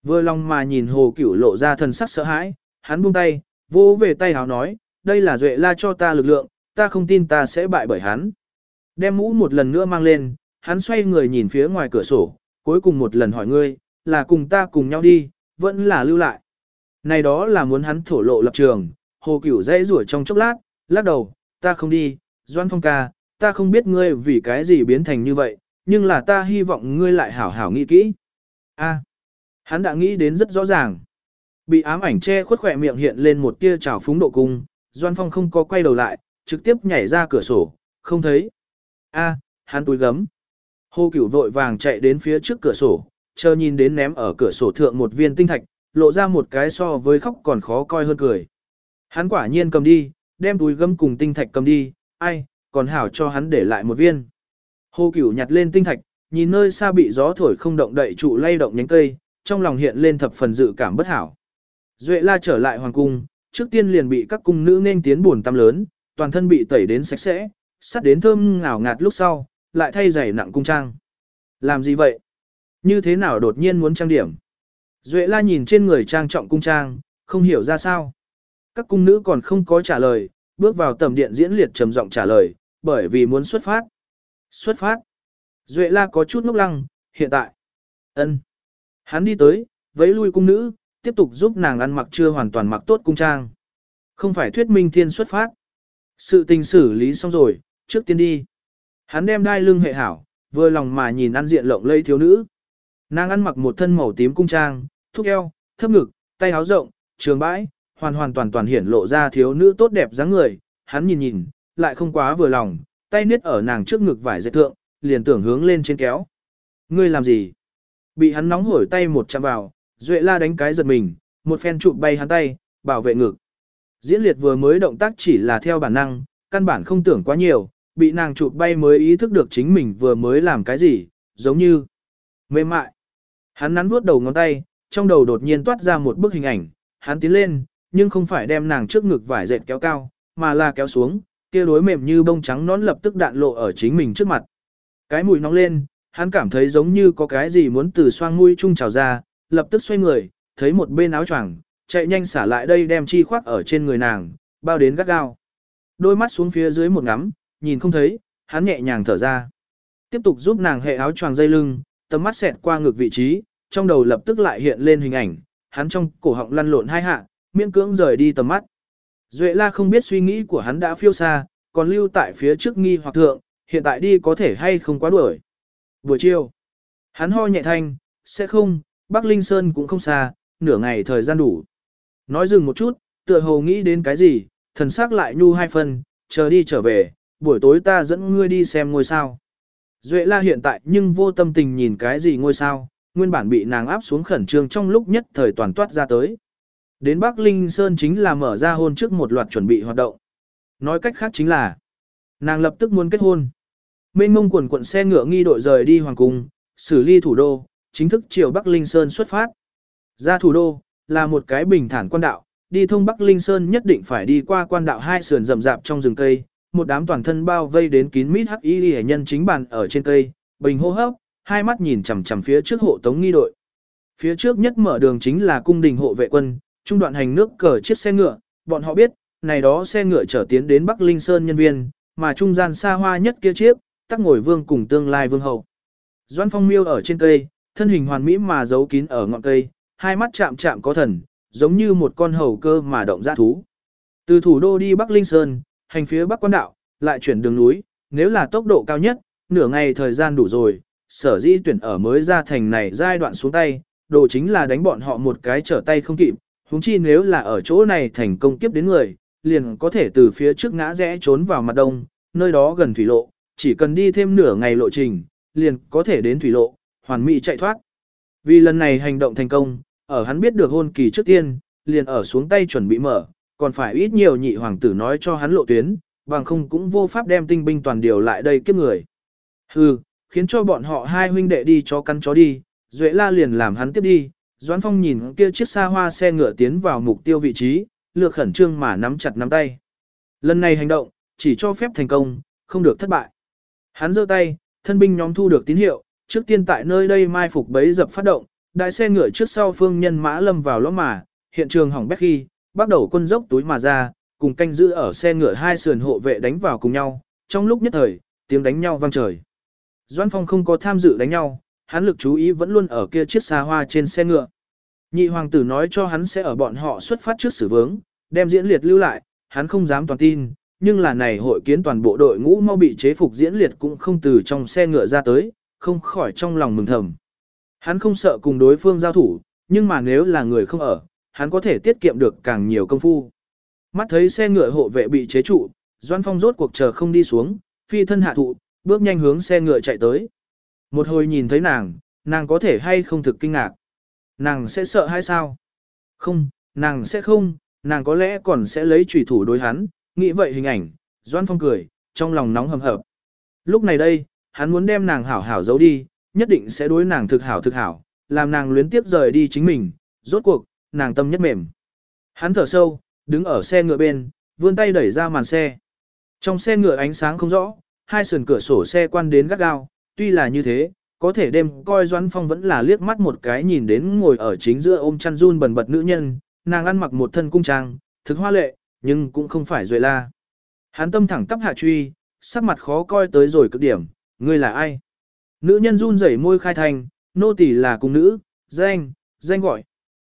Vừa lòng mà nhìn hồ cửu lộ ra thần sắc sợ hãi, hắn buông tay, vô về tay hào nói, đây là duệ la cho ta lực lượng, ta không tin ta sẽ bại bởi hắn. Đem mũ một lần nữa mang lên, hắn xoay người nhìn phía ngoài cửa sổ, cuối cùng một lần hỏi ngươi, là cùng ta cùng nhau đi, vẫn là lưu lại. Này đó là muốn hắn thổ lộ lập trường, hồ cửu dãy rủa trong chốc lát, lắc đầu, ta không đi, Doan Phong ca, ta không biết ngươi vì cái gì biến thành như vậy, nhưng là ta hy vọng ngươi lại hảo hảo nghĩ kỹ. A, hắn đã nghĩ đến rất rõ ràng. Bị ám ảnh che khuất khỏe miệng hiện lên một tia trào phúng độ cung, Doan Phong không có quay đầu lại, trực tiếp nhảy ra cửa sổ, không thấy. A, hắn túi gấm. Hồ Cửu vội vàng chạy đến phía trước cửa sổ, chờ nhìn đến ném ở cửa sổ thượng một viên tinh thạch, lộ ra một cái so với khóc còn khó coi hơn cười. Hắn quả nhiên cầm đi, đem túi gấm cùng tinh thạch cầm đi, ai, còn hảo cho hắn để lại một viên. Hồ Cửu nhặt lên tinh thạch, nhìn nơi xa bị gió thổi không động đậy trụ lay động nhánh cây, trong lòng hiện lên thập phần dự cảm bất hảo. Duệ La trở lại hoàng cung, trước tiên liền bị các cung nữ nên tiến buồn tắm lớn, toàn thân bị tẩy đến sạch sẽ, sắt đến thơm ngào ngạt lúc sau, lại thay giày nặng cung trang. Làm gì vậy? Như thế nào đột nhiên muốn trang điểm? Duệ la nhìn trên người trang trọng cung trang, không hiểu ra sao. Các cung nữ còn không có trả lời, bước vào tầm điện diễn liệt trầm giọng trả lời, bởi vì muốn xuất phát. Xuất phát. Duệ la có chút ngốc lăng, hiện tại. ân. Hắn đi tới, vẫy lui cung nữ, tiếp tục giúp nàng ăn mặc chưa hoàn toàn mặc tốt cung trang. Không phải thuyết minh thiên xuất phát. Sự tình xử lý xong rồi, trước tiên đi. Hắn đem đai lưng hệ hảo, vừa lòng mà nhìn ăn diện lộng lây thiếu nữ. Nàng ăn mặc một thân màu tím cung trang, thúc eo, thấp ngực, tay áo rộng, trường bãi, hoàn hoàn toàn toàn hiển lộ ra thiếu nữ tốt đẹp dáng người. Hắn nhìn nhìn, lại không quá vừa lòng, tay niết ở nàng trước ngực vải dệt thượng, liền tưởng hướng lên trên kéo. Ngươi làm gì? Bị hắn nóng hổi tay một chạm vào, Duệ la đánh cái giật mình, một phen chụp bay hắn tay, bảo vệ ngực. Diễn liệt vừa mới động tác chỉ là theo bản năng, căn bản không tưởng quá nhiều, bị nàng chụp bay mới ý thức được chính mình vừa mới làm cái gì, giống như mềm mại. Hắn nắn vuốt đầu ngón tay, trong đầu đột nhiên toát ra một bức hình ảnh, hắn tiến lên, nhưng không phải đem nàng trước ngực vải dệt kéo cao, mà là kéo xuống, kia đối mềm như bông trắng nón lập tức đạn lộ ở chính mình trước mặt. Cái mùi nóng lên, hắn cảm thấy giống như có cái gì muốn từ xoang mũi chung trào ra, lập tức xoay người, thấy một bên áo choàng, chạy nhanh xả lại đây đem chi khoác ở trên người nàng, bao đến gắt gao. Đôi mắt xuống phía dưới một ngắm, nhìn không thấy, hắn nhẹ nhàng thở ra. Tiếp tục giúp nàng hệ áo choàng dây lưng, tầm mắt xẹt qua ngược vị trí, trong đầu lập tức lại hiện lên hình ảnh, hắn trong cổ họng lăn lộn hai hạ, miễn cưỡng rời đi tầm mắt. Duệ la không biết suy nghĩ của hắn đã phiêu xa, còn lưu tại phía trước nghi hoặc thượng, hiện tại đi có thể hay không quá đuổi. Buổi chiều, hắn ho nhẹ thanh, sẽ không, Bắc Linh Sơn cũng không xa, nửa ngày thời gian đủ. Nói dừng một chút, tựa hồ nghĩ đến cái gì, thần sắc lại nhu hai phần, chờ đi trở về, buổi tối ta dẫn ngươi đi xem ngôi sao. Duệ la hiện tại nhưng vô tâm tình nhìn cái gì ngôi sao, nguyên bản bị nàng áp xuống khẩn trương trong lúc nhất thời toàn toát ra tới. Đến Bắc Linh Sơn chính là mở ra hôn trước một loạt chuẩn bị hoạt động. Nói cách khác chính là, nàng lập tức muốn kết hôn. Mênh mông quần quận xe ngựa nghi đội rời đi hoàng cung, xử ly thủ đô, chính thức chiều Bắc Linh Sơn xuất phát. Ra thủ đô, là một cái bình thản quan đạo, đi thông Bắc Linh Sơn nhất định phải đi qua quan đạo hai sườn rậm rạp trong rừng cây, một đám toàn thân bao vây đến kín mít hắc y hệ nhân chính bàn ở trên cây, bình hô hấp, hai mắt nhìn chằm chằm phía trước hộ tống nghi đội. Phía trước nhất mở đường chính là cung đình hộ vệ quân, trung đoạn hành nước cờ chiếc xe ngựa, bọn họ biết, này đó xe ngựa trở tiến đến Bắc Linh Sơn nhân viên, mà trung gian xa hoa nhất kia chiếc, tắc ngồi vương cùng tương lai vương hậu. Doan Phong miêu ở trên cây, thân hình hoàn mỹ mà giấu kín ở ngọn cây, hai mắt chạm chạm có thần, giống như một con hầu cơ mà động ra thú. Từ thủ đô đi Bắc Linh Sơn, hành phía Bắc quan đạo, lại chuyển đường núi, nếu là tốc độ cao nhất, nửa ngày thời gian đủ rồi, sở dĩ tuyển ở mới ra thành này giai đoạn xuống tay, đồ chính là đánh bọn họ một cái trở tay không kịp, Huống chi nếu là ở chỗ này thành công kiếp đến người, liền có thể từ phía trước ngã rẽ trốn vào mặt đông, nơi đó gần thủy lộ, chỉ cần đi thêm nửa ngày lộ trình, liền có thể đến thủy lộ, hoàn mỹ chạy thoát. Vì lần này hành động thành công, ở hắn biết được hôn kỳ trước tiên, liền ở xuống tay chuẩn bị mở, còn phải ít nhiều nhị hoàng tử nói cho hắn lộ tuyến, bằng không cũng vô pháp đem tinh binh toàn điều lại đây kiếp người. Hừ, khiến cho bọn họ hai huynh đệ đi cho căn chó đi, Duệ La liền làm hắn tiếp đi, Doãn Phong nhìn kia chiếc xa hoa xe ngựa tiến vào mục tiêu vị trí, lược khẩn trương mà nắm chặt nắm tay. Lần này hành động, chỉ cho phép thành công, không được thất bại. Hắn giơ tay, thân binh nhóm thu được tín hiệu, trước tiên tại nơi đây mai phục bấy dập phát động, đại xe ngựa trước sau phương nhân mã lâm vào lõm mà, hiện trường hỏng bét khi, bắt đầu quân dốc túi mà ra, cùng canh giữ ở xe ngựa hai sườn hộ vệ đánh vào cùng nhau, trong lúc nhất thời, tiếng đánh nhau vang trời. Doãn Phong không có tham dự đánh nhau, hắn lực chú ý vẫn luôn ở kia chiếc xa hoa trên xe ngựa. Nhị hoàng tử nói cho hắn sẽ ở bọn họ xuất phát trước xử vướng, đem diễn liệt lưu lại, hắn không dám toàn tin, nhưng là này hội kiến toàn bộ đội ngũ mau bị chế phục diễn liệt cũng không từ trong xe ngựa ra tới, không khỏi trong lòng mừng thầm. Hắn không sợ cùng đối phương giao thủ, nhưng mà nếu là người không ở, hắn có thể tiết kiệm được càng nhiều công phu. Mắt thấy xe ngựa hộ vệ bị chế trụ, Doan Phong rốt cuộc chờ không đi xuống, phi thân hạ thụ, bước nhanh hướng xe ngựa chạy tới. Một hồi nhìn thấy nàng, nàng có thể hay không thực kinh ngạc. Nàng sẽ sợ hay sao? Không, nàng sẽ không, nàng có lẽ còn sẽ lấy trùy thủ đối hắn, nghĩ vậy hình ảnh, Doan Phong cười, trong lòng nóng hầm hập. Lúc này đây, hắn muốn đem nàng hảo hảo giấu đi, nhất định sẽ đối nàng thực hảo thực hảo, làm nàng luyến tiếp rời đi chính mình, rốt cuộc, nàng tâm nhất mềm. Hắn thở sâu, đứng ở xe ngựa bên, vươn tay đẩy ra màn xe. Trong xe ngựa ánh sáng không rõ, hai sườn cửa sổ xe quan đến gắt gao, tuy là như thế, có thể đêm coi Doãn Phong vẫn là liếc mắt một cái nhìn đến ngồi ở chính giữa ôm chăn run bần bật nữ nhân, nàng ăn mặc một thân cung trang, thực hoa lệ, nhưng cũng không phải Duệ La. Hắn tâm thẳng tắp hạ truy, sắc mặt khó coi tới rồi cực điểm, ngươi là ai? Nữ nhân run rẩy môi khai thành, nô tỳ là cung nữ, danh, danh gọi.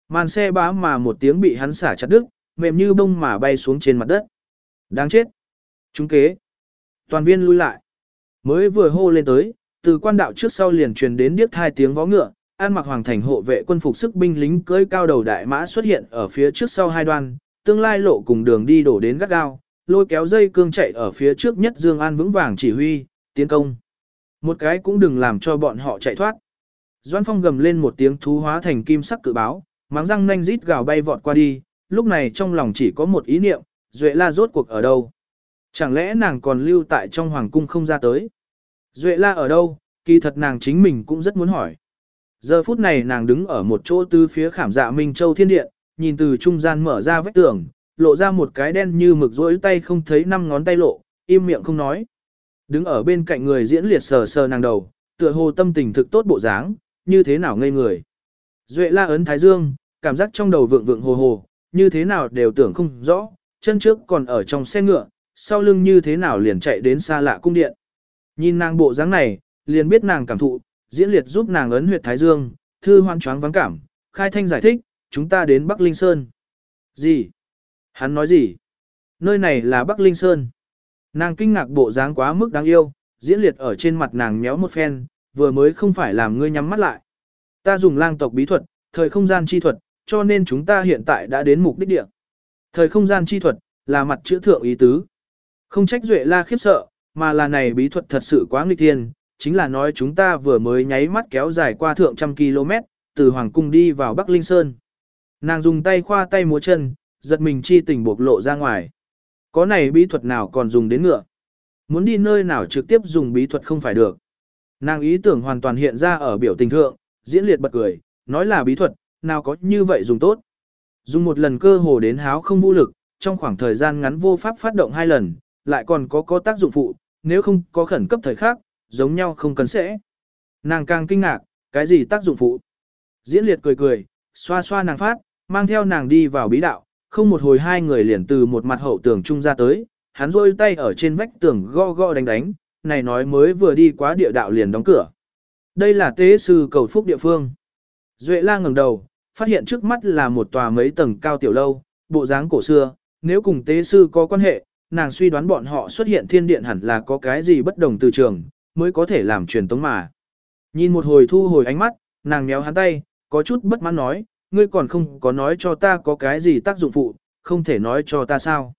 Màn xe bá mà một tiếng bị hắn xả chặt đứt, mềm như bông mà bay xuống trên mặt đất. Đáng chết. Chúng kế. Toàn viên lui lại. Mới vừa hô lên tới, từ quan đạo trước sau liền truyền đến điếc hai tiếng vó ngựa, an mặc hoàng thành hộ vệ quân phục sức binh lính cưỡi cao đầu đại mã xuất hiện ở phía trước sau hai đoan, tương lai lộ cùng đường đi đổ đến gắt gao, lôi kéo dây cương chạy ở phía trước nhất Dương An vững vàng chỉ huy, tiến công. Một cái cũng đừng làm cho bọn họ chạy thoát. Doan Phong gầm lên một tiếng thú hóa thành kim sắc cự báo, mắng răng nanh rít gào bay vọt qua đi, lúc này trong lòng chỉ có một ý niệm, Duệ La rốt cuộc ở đâu? Chẳng lẽ nàng còn lưu tại trong hoàng cung không ra tới? Duệ La ở đâu? Kỳ thật nàng chính mình cũng rất muốn hỏi. Giờ phút này nàng đứng ở một chỗ tư phía khảm dạ Minh Châu Thiên Điện, nhìn từ trung gian mở ra vách tường, lộ ra một cái đen như mực rối tay không thấy năm ngón tay lộ, im miệng không nói. Đứng ở bên cạnh người diễn liệt sờ sờ nàng đầu, tựa hồ tâm tình thực tốt bộ dáng, như thế nào ngây người. Duệ la ấn thái dương, cảm giác trong đầu vượng vượng hồ hồ, như thế nào đều tưởng không rõ, chân trước còn ở trong xe ngựa, sau lưng như thế nào liền chạy đến xa lạ cung điện. Nhìn nàng bộ dáng này, liền biết nàng cảm thụ, diễn liệt giúp nàng ấn huyệt thái dương, thư hoan choáng vắng cảm, khai thanh giải thích, chúng ta đến Bắc Linh Sơn. Gì? Hắn nói gì? Nơi này là Bắc Linh Sơn. Nàng kinh ngạc bộ dáng quá mức đáng yêu, diễn liệt ở trên mặt nàng méo một phen, vừa mới không phải làm ngươi nhắm mắt lại. Ta dùng lang tộc bí thuật, thời không gian chi thuật, cho nên chúng ta hiện tại đã đến mục đích địa. Thời không gian chi thuật, là mặt chữ thượng ý tứ. Không trách Duệ La khiếp sợ, mà là này bí thuật thật sự quá nghịch thiên, chính là nói chúng ta vừa mới nháy mắt kéo dài qua thượng trăm km, từ Hoàng Cung đi vào Bắc Linh Sơn. Nàng dùng tay khoa tay múa chân, giật mình chi tình bộc lộ ra ngoài. Có này bí thuật nào còn dùng đến ngựa. Muốn đi nơi nào trực tiếp dùng bí thuật không phải được. Nàng ý tưởng hoàn toàn hiện ra ở biểu tình thượng, diễn liệt bật cười, nói là bí thuật, nào có như vậy dùng tốt. Dùng một lần cơ hồ đến háo không vũ lực, trong khoảng thời gian ngắn vô pháp phát động hai lần, lại còn có có tác dụng phụ, nếu không có khẩn cấp thời khác, giống nhau không cần sẽ. Nàng càng kinh ngạc, cái gì tác dụng phụ? Diễn liệt cười cười, xoa xoa nàng phát, mang theo nàng đi vào bí đạo, không một hồi hai người liền từ một mặt hậu tường trung ra tới, hắn rôi tay ở trên vách tường go go đánh đánh, này nói mới vừa đi quá địa đạo liền đóng cửa. Đây là tế sư cầu phúc địa phương. Duệ la ngẩng đầu, phát hiện trước mắt là một tòa mấy tầng cao tiểu lâu, bộ dáng cổ xưa, nếu cùng tế sư có quan hệ, nàng suy đoán bọn họ xuất hiện thiên điện hẳn là có cái gì bất đồng từ trường, mới có thể làm truyền tống mà. Nhìn một hồi thu hồi ánh mắt, nàng méo hắn tay, có chút bất mãn nói, ngươi còn không có nói cho ta có cái gì tác dụng phụ, không thể nói cho ta sao.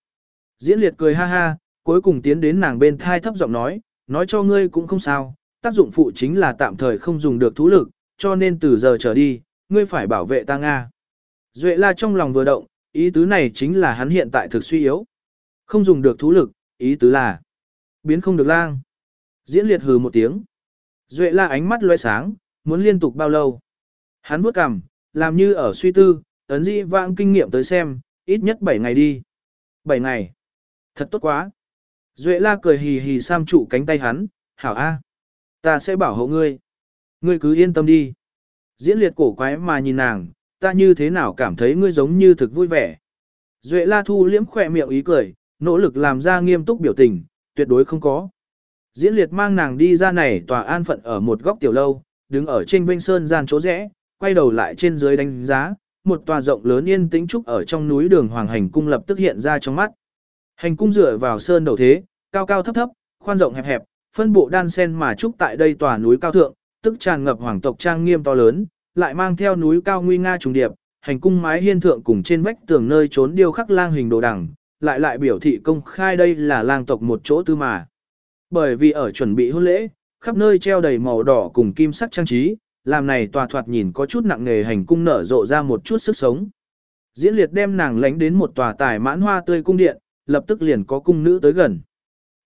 Diễn liệt cười ha ha, cuối cùng tiến đến nàng bên thai thấp giọng nói, nói cho ngươi cũng không sao, tác dụng phụ chính là tạm thời không dùng được thú lực, cho nên từ giờ trở đi, ngươi phải bảo vệ ta Nga. Duệ la trong lòng vừa động, ý tứ này chính là hắn hiện tại thực suy yếu. Không dùng được thú lực, ý tứ là biến không được lang. Diễn liệt hừ một tiếng. Duệ la ánh mắt loe sáng, muốn liên tục bao lâu. Hắn bước cằm, làm như ở suy tư, ấn dĩ vãng kinh nghiệm tới xem, ít nhất 7 ngày đi. 7 ngày. Thật tốt quá. Duệ la cười hì hì sam trụ cánh tay hắn, hảo a, ta sẽ bảo hộ ngươi. Ngươi cứ yên tâm đi. Diễn liệt cổ quái mà nhìn nàng, ta như thế nào cảm thấy ngươi giống như thực vui vẻ. Duệ la thu liễm khỏe miệng ý cười, nỗ lực làm ra nghiêm túc biểu tình, tuyệt đối không có. Diễn liệt mang nàng đi ra này tòa an phận ở một góc tiểu lâu, đứng ở trên vinh sơn gian chỗ rẽ, quay đầu lại trên dưới đánh giá, một tòa rộng lớn yên tĩnh trúc ở trong núi đường Hoàng Hành Cung lập tức hiện ra trong mắt. Hành cung dựa vào sơn đầu thế, cao cao thấp thấp, khoan rộng hẹp hẹp, phân bộ đan sen mà trúc tại đây tòa núi cao thượng, tức tràn ngập hoàng tộc trang nghiêm to lớn, lại mang theo núi cao nguy nga trùng điệp, hành cung mái hiên thượng cùng trên vách tường nơi trốn điêu khắc lang hình đồ đằng, lại lại biểu thị công khai đây là lang tộc một chỗ tư mà. Bởi vì ở chuẩn bị hôn lễ, khắp nơi treo đầy màu đỏ cùng kim sắc trang trí, làm này tòa thoạt nhìn có chút nặng nề hành cung nở rộ ra một chút sức sống. Diễn liệt đem nàng lánh đến một tòa tài mãn hoa tươi cung điện, lập tức liền có cung nữ tới gần.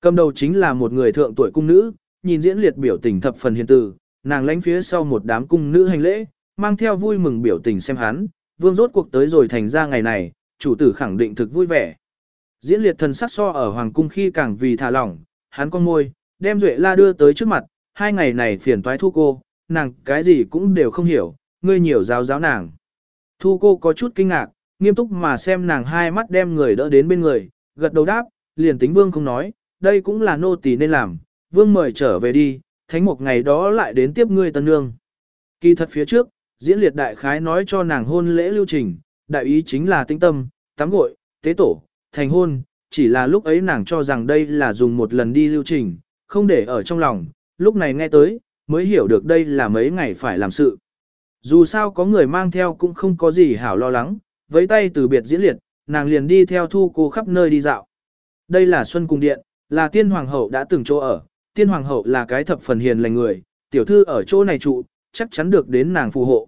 Cầm đầu chính là một người thượng tuổi cung nữ, nhìn diễn liệt biểu tình thập phần hiền từ, nàng lánh phía sau một đám cung nữ hành lễ, mang theo vui mừng biểu tình xem hắn, vương rốt cuộc tới rồi thành ra ngày này, chủ tử khẳng định thực vui vẻ. Diễn liệt thần sắc so ở hoàng cung khi càng vì thả lỏng, hắn con môi, đem Duệ La đưa tới trước mặt, hai ngày này phiền toái thu cô, nàng cái gì cũng đều không hiểu, ngươi nhiều giáo giáo nàng. Thu cô có chút kinh ngạc, nghiêm túc mà xem nàng hai mắt đem người đỡ đến bên người, gật đầu đáp, liền tính vương không nói, đây cũng là nô tỳ nên làm, vương mời trở về đi, thánh một ngày đó lại đến tiếp ngươi tân nương. Kỳ thật phía trước, diễn liệt đại khái nói cho nàng hôn lễ lưu trình, đại ý chính là tinh tâm, tắm gội, tế tổ, thành hôn, chỉ là lúc ấy nàng cho rằng đây là dùng một lần đi lưu trình, không để ở trong lòng, lúc này nghe tới, mới hiểu được đây là mấy ngày phải làm sự. Dù sao có người mang theo cũng không có gì hảo lo lắng, với tay từ biệt diễn liệt, nàng liền đi theo thu cô khắp nơi đi dạo. Đây là Xuân Cung Điện, là tiên hoàng hậu đã từng chỗ ở, tiên hoàng hậu là cái thập phần hiền lành người, tiểu thư ở chỗ này trụ, chắc chắn được đến nàng phù hộ.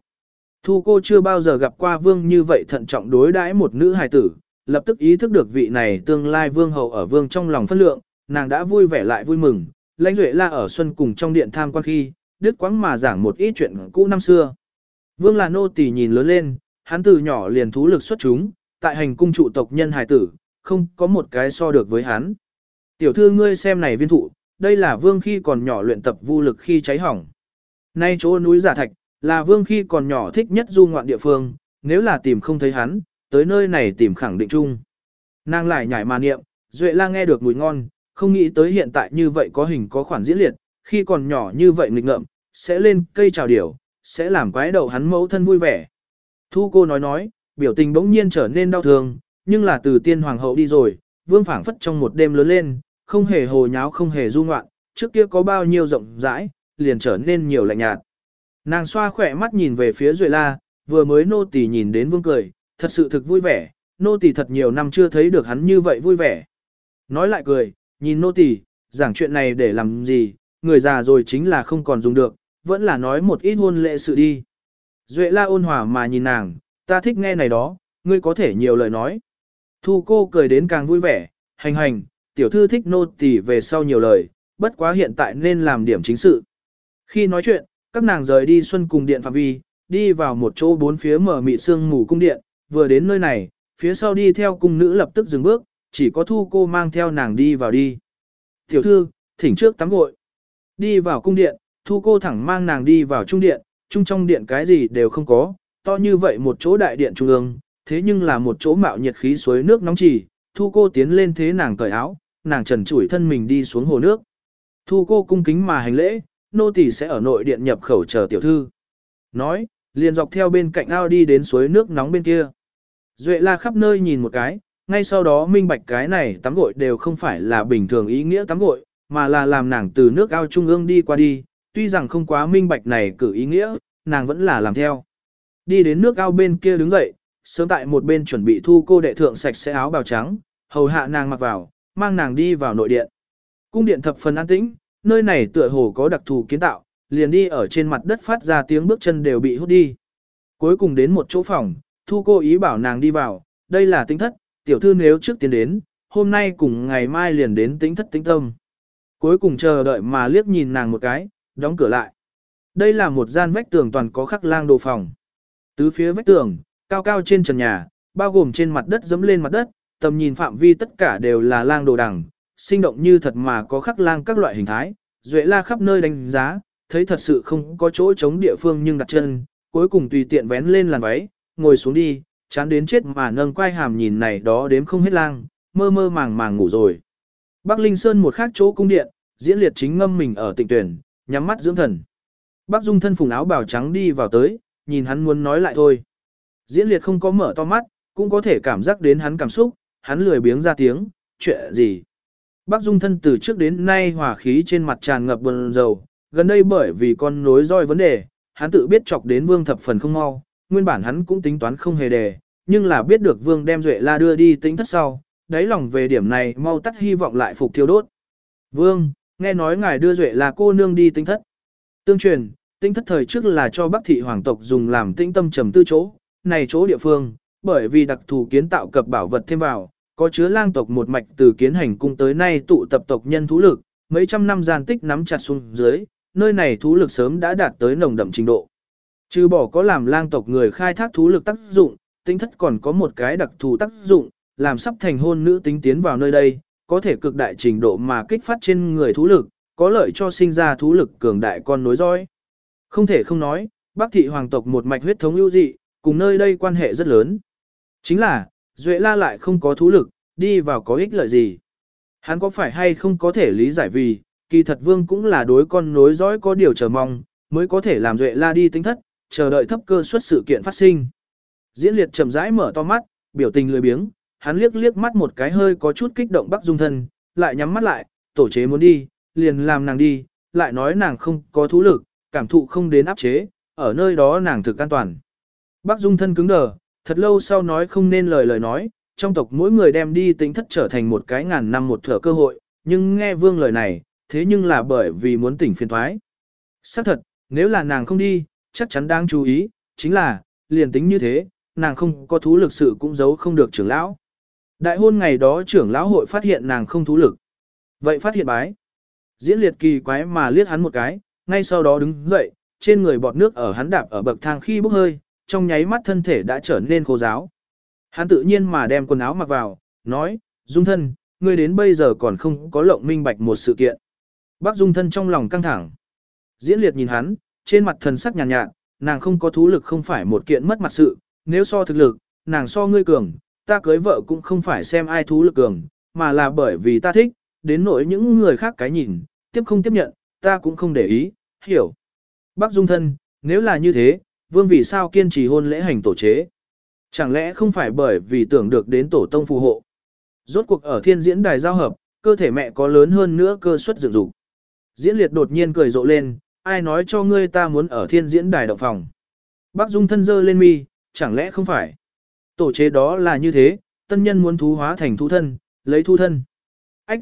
Thu cô chưa bao giờ gặp qua vương như vậy thận trọng đối đãi một nữ hài tử, lập tức ý thức được vị này tương lai vương hậu ở vương trong lòng phân lượng, nàng đã vui vẻ lại vui mừng, lãnh duệ la ở xuân cùng trong điện tham quan khi, đứt quãng mà giảng một ít chuyện cũ năm xưa. Vương là nô tỳ nhìn lớn lên, hắn từ nhỏ liền thú lực xuất chúng, tại hành cung trụ tộc nhân hài tử, không có một cái so được với hắn. Tiểu thư ngươi xem này viên thụ, đây là vương khi còn nhỏ luyện tập vô lực khi cháy hỏng. Nay chỗ núi giả thạch, là vương khi còn nhỏ thích nhất du ngoạn địa phương, nếu là tìm không thấy hắn, tới nơi này tìm khẳng định chung. Nàng lại nhảy mà niệm, Duệ la nghe được mùi ngon, không nghĩ tới hiện tại như vậy có hình có khoản diễn liệt, khi còn nhỏ như vậy nghịch ngợm, sẽ lên cây trào điểu, sẽ làm quái đầu hắn mẫu thân vui vẻ. Thu cô nói nói, biểu tình bỗng nhiên trở nên đau thương, nhưng là từ tiên hoàng hậu đi rồi, vương phảng phất trong một đêm lớn lên, không hề hồ nháo không hề du ngoạn, trước kia có bao nhiêu rộng rãi, liền trở nên nhiều lạnh nhạt. Nàng xoa khỏe mắt nhìn về phía Duệ La, vừa mới nô tỳ nhìn đến vương cười, thật sự thực vui vẻ, nô tỳ thật nhiều năm chưa thấy được hắn như vậy vui vẻ. Nói lại cười, nhìn nô tỳ, giảng chuyện này để làm gì, người già rồi chính là không còn dùng được, vẫn là nói một ít hôn lệ sự đi. Duệ la ôn hòa mà nhìn nàng, ta thích nghe này đó, ngươi có thể nhiều lời nói. Thu cô cười đến càng vui vẻ, hành hành, tiểu thư thích nô tỳ về sau nhiều lời, bất quá hiện tại nên làm điểm chính sự. Khi nói chuyện, các nàng rời đi xuân cùng điện phạm vi, đi vào một chỗ bốn phía mở mị sương mù cung điện, vừa đến nơi này, phía sau đi theo cung nữ lập tức dừng bước, chỉ có thu cô mang theo nàng đi vào đi. Tiểu thư, thỉnh trước tắm gội. Đi vào cung điện, thu cô thẳng mang nàng đi vào trung điện, trung trong điện cái gì đều không có, to như vậy một chỗ đại điện trung ương, thế nhưng là một chỗ mạo nhiệt khí suối nước nóng chỉ, thu cô tiến lên thế nàng cởi áo, nàng trần chủi thân mình đi xuống hồ nước. Thu cô cung kính mà hành lễ, nô tỳ sẽ ở nội điện nhập khẩu chờ tiểu thư. Nói, liền dọc theo bên cạnh ao đi đến suối nước nóng bên kia. Duệ la khắp nơi nhìn một cái, ngay sau đó minh bạch cái này tắm gội đều không phải là bình thường ý nghĩa tắm gội, mà là làm nàng từ nước ao trung ương đi qua đi, tuy rằng không quá minh bạch này cử ý nghĩa, nàng vẫn là làm theo. đi đến nước ao bên kia đứng dậy, sớm tại một bên chuẩn bị thu cô đệ thượng sạch sẽ áo bào trắng, hầu hạ nàng mặc vào, mang nàng đi vào nội điện. Cung điện thập phần an tĩnh, nơi này tựa hồ có đặc thù kiến tạo, liền đi ở trên mặt đất phát ra tiếng bước chân đều bị hút đi. Cuối cùng đến một chỗ phòng, thu cô ý bảo nàng đi vào, đây là tính thất, tiểu thư nếu trước tiến đến, hôm nay cùng ngày mai liền đến tính thất tính tâm. Cuối cùng chờ đợi mà liếc nhìn nàng một cái, đóng cửa lại. Đây là một gian vách tường toàn có khắc lang đồ phòng. Tứ phía vách tường, cao cao trên trần nhà, bao gồm trên mặt đất dẫm lên mặt đất, tầm nhìn phạm vi tất cả đều là lang đồ đằng, sinh động như thật mà có khắc lang các loại hình thái, duệ la khắp nơi đánh giá, thấy thật sự không có chỗ chống địa phương nhưng đặt chân, cuối cùng tùy tiện vén lên làn váy, ngồi xuống đi, chán đến chết mà nâng quay hàm nhìn này đó đếm không hết lang, mơ mơ màng màng ngủ rồi. Bắc Linh Sơn một khác chỗ cung điện, diễn liệt chính ngâm mình ở tịnh tuyển, nhắm mắt dưỡng thần. Bắc Dung thân phùng áo bào trắng đi vào tới, nhìn hắn muốn nói lại thôi. Diễn liệt không có mở to mắt, cũng có thể cảm giác đến hắn cảm xúc, hắn lười biếng ra tiếng, chuyện gì. Bắc Dung thân từ trước đến nay hòa khí trên mặt tràn ngập buồn dầu, gần đây bởi vì con nối roi vấn đề, hắn tự biết chọc đến vương thập phần không mau, nguyên bản hắn cũng tính toán không hề đề, nhưng là biết được vương đem Duệ La đưa đi tính thất sau, đáy lòng về điểm này mau tắt hy vọng lại phục thiêu đốt. Vương, nghe nói ngài đưa Duệ La cô nương đi tính thất. Tương truyền, tinh thất thời trước là cho Bắc thị hoàng tộc dùng làm tĩnh tâm trầm tư chỗ, này chỗ địa phương, bởi vì đặc thù kiến tạo cập bảo vật thêm vào, có chứa lang tộc một mạch từ kiến hành cung tới nay tụ tập tộc nhân thú lực, mấy trăm năm gian tích nắm chặt xuống dưới, nơi này thú lực sớm đã đạt tới nồng đậm trình độ. Trừ bỏ có làm lang tộc người khai thác thú lực tác dụng, tinh thất còn có một cái đặc thù tác dụng, làm sắp thành hôn nữ tính tiến vào nơi đây, có thể cực đại trình độ mà kích phát trên người thú lực, có lợi cho sinh ra thú lực cường đại con nối dõi. Không thể không nói, Bắc thị hoàng tộc một mạch huyết thống ưu dị, cùng nơi đây quan hệ rất lớn. Chính là, Duệ La lại không có thú lực, đi vào có ích lợi gì. Hắn có phải hay không có thể lý giải vì, kỳ thật vương cũng là đối con nối dõi có điều chờ mong, mới có thể làm Duệ La đi tính thất, chờ đợi thấp cơ suất sự kiện phát sinh. Diễn liệt chậm rãi mở to mắt, biểu tình lười biếng, hắn liếc liếc mắt một cái hơi có chút kích động Bắc Dung thân, lại nhắm mắt lại, tổ chế muốn đi, liền làm nàng đi, lại nói nàng không có thú lực, cảm thụ không đến áp chế, ở nơi đó nàng thực an toàn. Bác Dung thân cứng đờ, thật lâu sau nói không nên lời lời nói, trong tộc mỗi người đem đi tính thất trở thành một cái ngàn năm một thở cơ hội, nhưng nghe vương lời này, thế nhưng là bởi vì muốn tỉnh phiền thoái. Xác thật, nếu là nàng không đi, chắc chắn đang chú ý, chính là, liền tính như thế, nàng không có thú lực sự cũng giấu không được trưởng lão. Đại hôn ngày đó trưởng lão hội phát hiện nàng không thú lực. Vậy phát hiện bái. Diễn liệt kỳ quái mà liếc hắn một cái, ngay sau đó đứng dậy, trên người bọt nước ở hắn đạp ở bậc thang khi bốc hơi, trong nháy mắt thân thể đã trở nên khô giáo. Hắn tự nhiên mà đem quần áo mặc vào, nói, Dung thân, ngươi đến bây giờ còn không có lộng minh bạch một sự kiện. Bác Dung thân trong lòng căng thẳng. Diễn liệt nhìn hắn, trên mặt thần sắc nhàn nhạt, nhạt, nàng không có thú lực không phải một kiện mất mặt sự, nếu so thực lực, nàng so ngươi cường, ta cưới vợ cũng không phải xem ai thú lực cường, mà là bởi vì ta thích, đến nỗi những người khác cái nhìn, tiếp không tiếp nhận, ta cũng không để ý, hiểu. Bác Dung thân, nếu là như thế, vương vì sao kiên trì hôn lễ hành tổ chế? Chẳng lẽ không phải bởi vì tưởng được đến tổ tông phù hộ? Rốt cuộc ở thiên diễn đài giao hợp, cơ thể mẹ có lớn hơn nữa cơ suất dựng dục. Diễn liệt đột nhiên cười rộ lên, ai nói cho ngươi ta muốn ở thiên diễn đài động phòng. Bác Dung thân dơ lên mi, chẳng lẽ không phải? Tổ chế đó là như thế, tân nhân muốn thú hóa thành thu thân, lấy thu thân. Ách!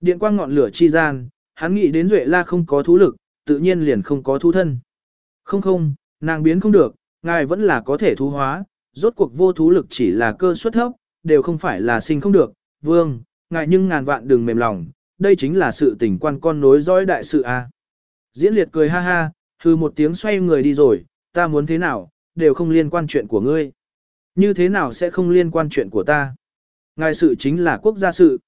Điện quang ngọn lửa chi gian, hắn nghĩ đến Duệ La không có thú lực, tự nhiên liền không có thú thân. Không không, nàng biến không được, ngài vẫn là có thể thú hóa, rốt cuộc vô thú lực chỉ là cơ suất thấp, đều không phải là sinh không được. Vương, ngài nhưng ngàn vạn đừng mềm lòng, đây chính là sự tình quan con nối dõi đại sự a. Diễn liệt cười ha ha, hư một tiếng xoay người đi rồi, ta muốn thế nào, đều không liên quan chuyện của ngươi. Như thế nào sẽ không liên quan chuyện của ta? Ngài sự chính là quốc gia sự.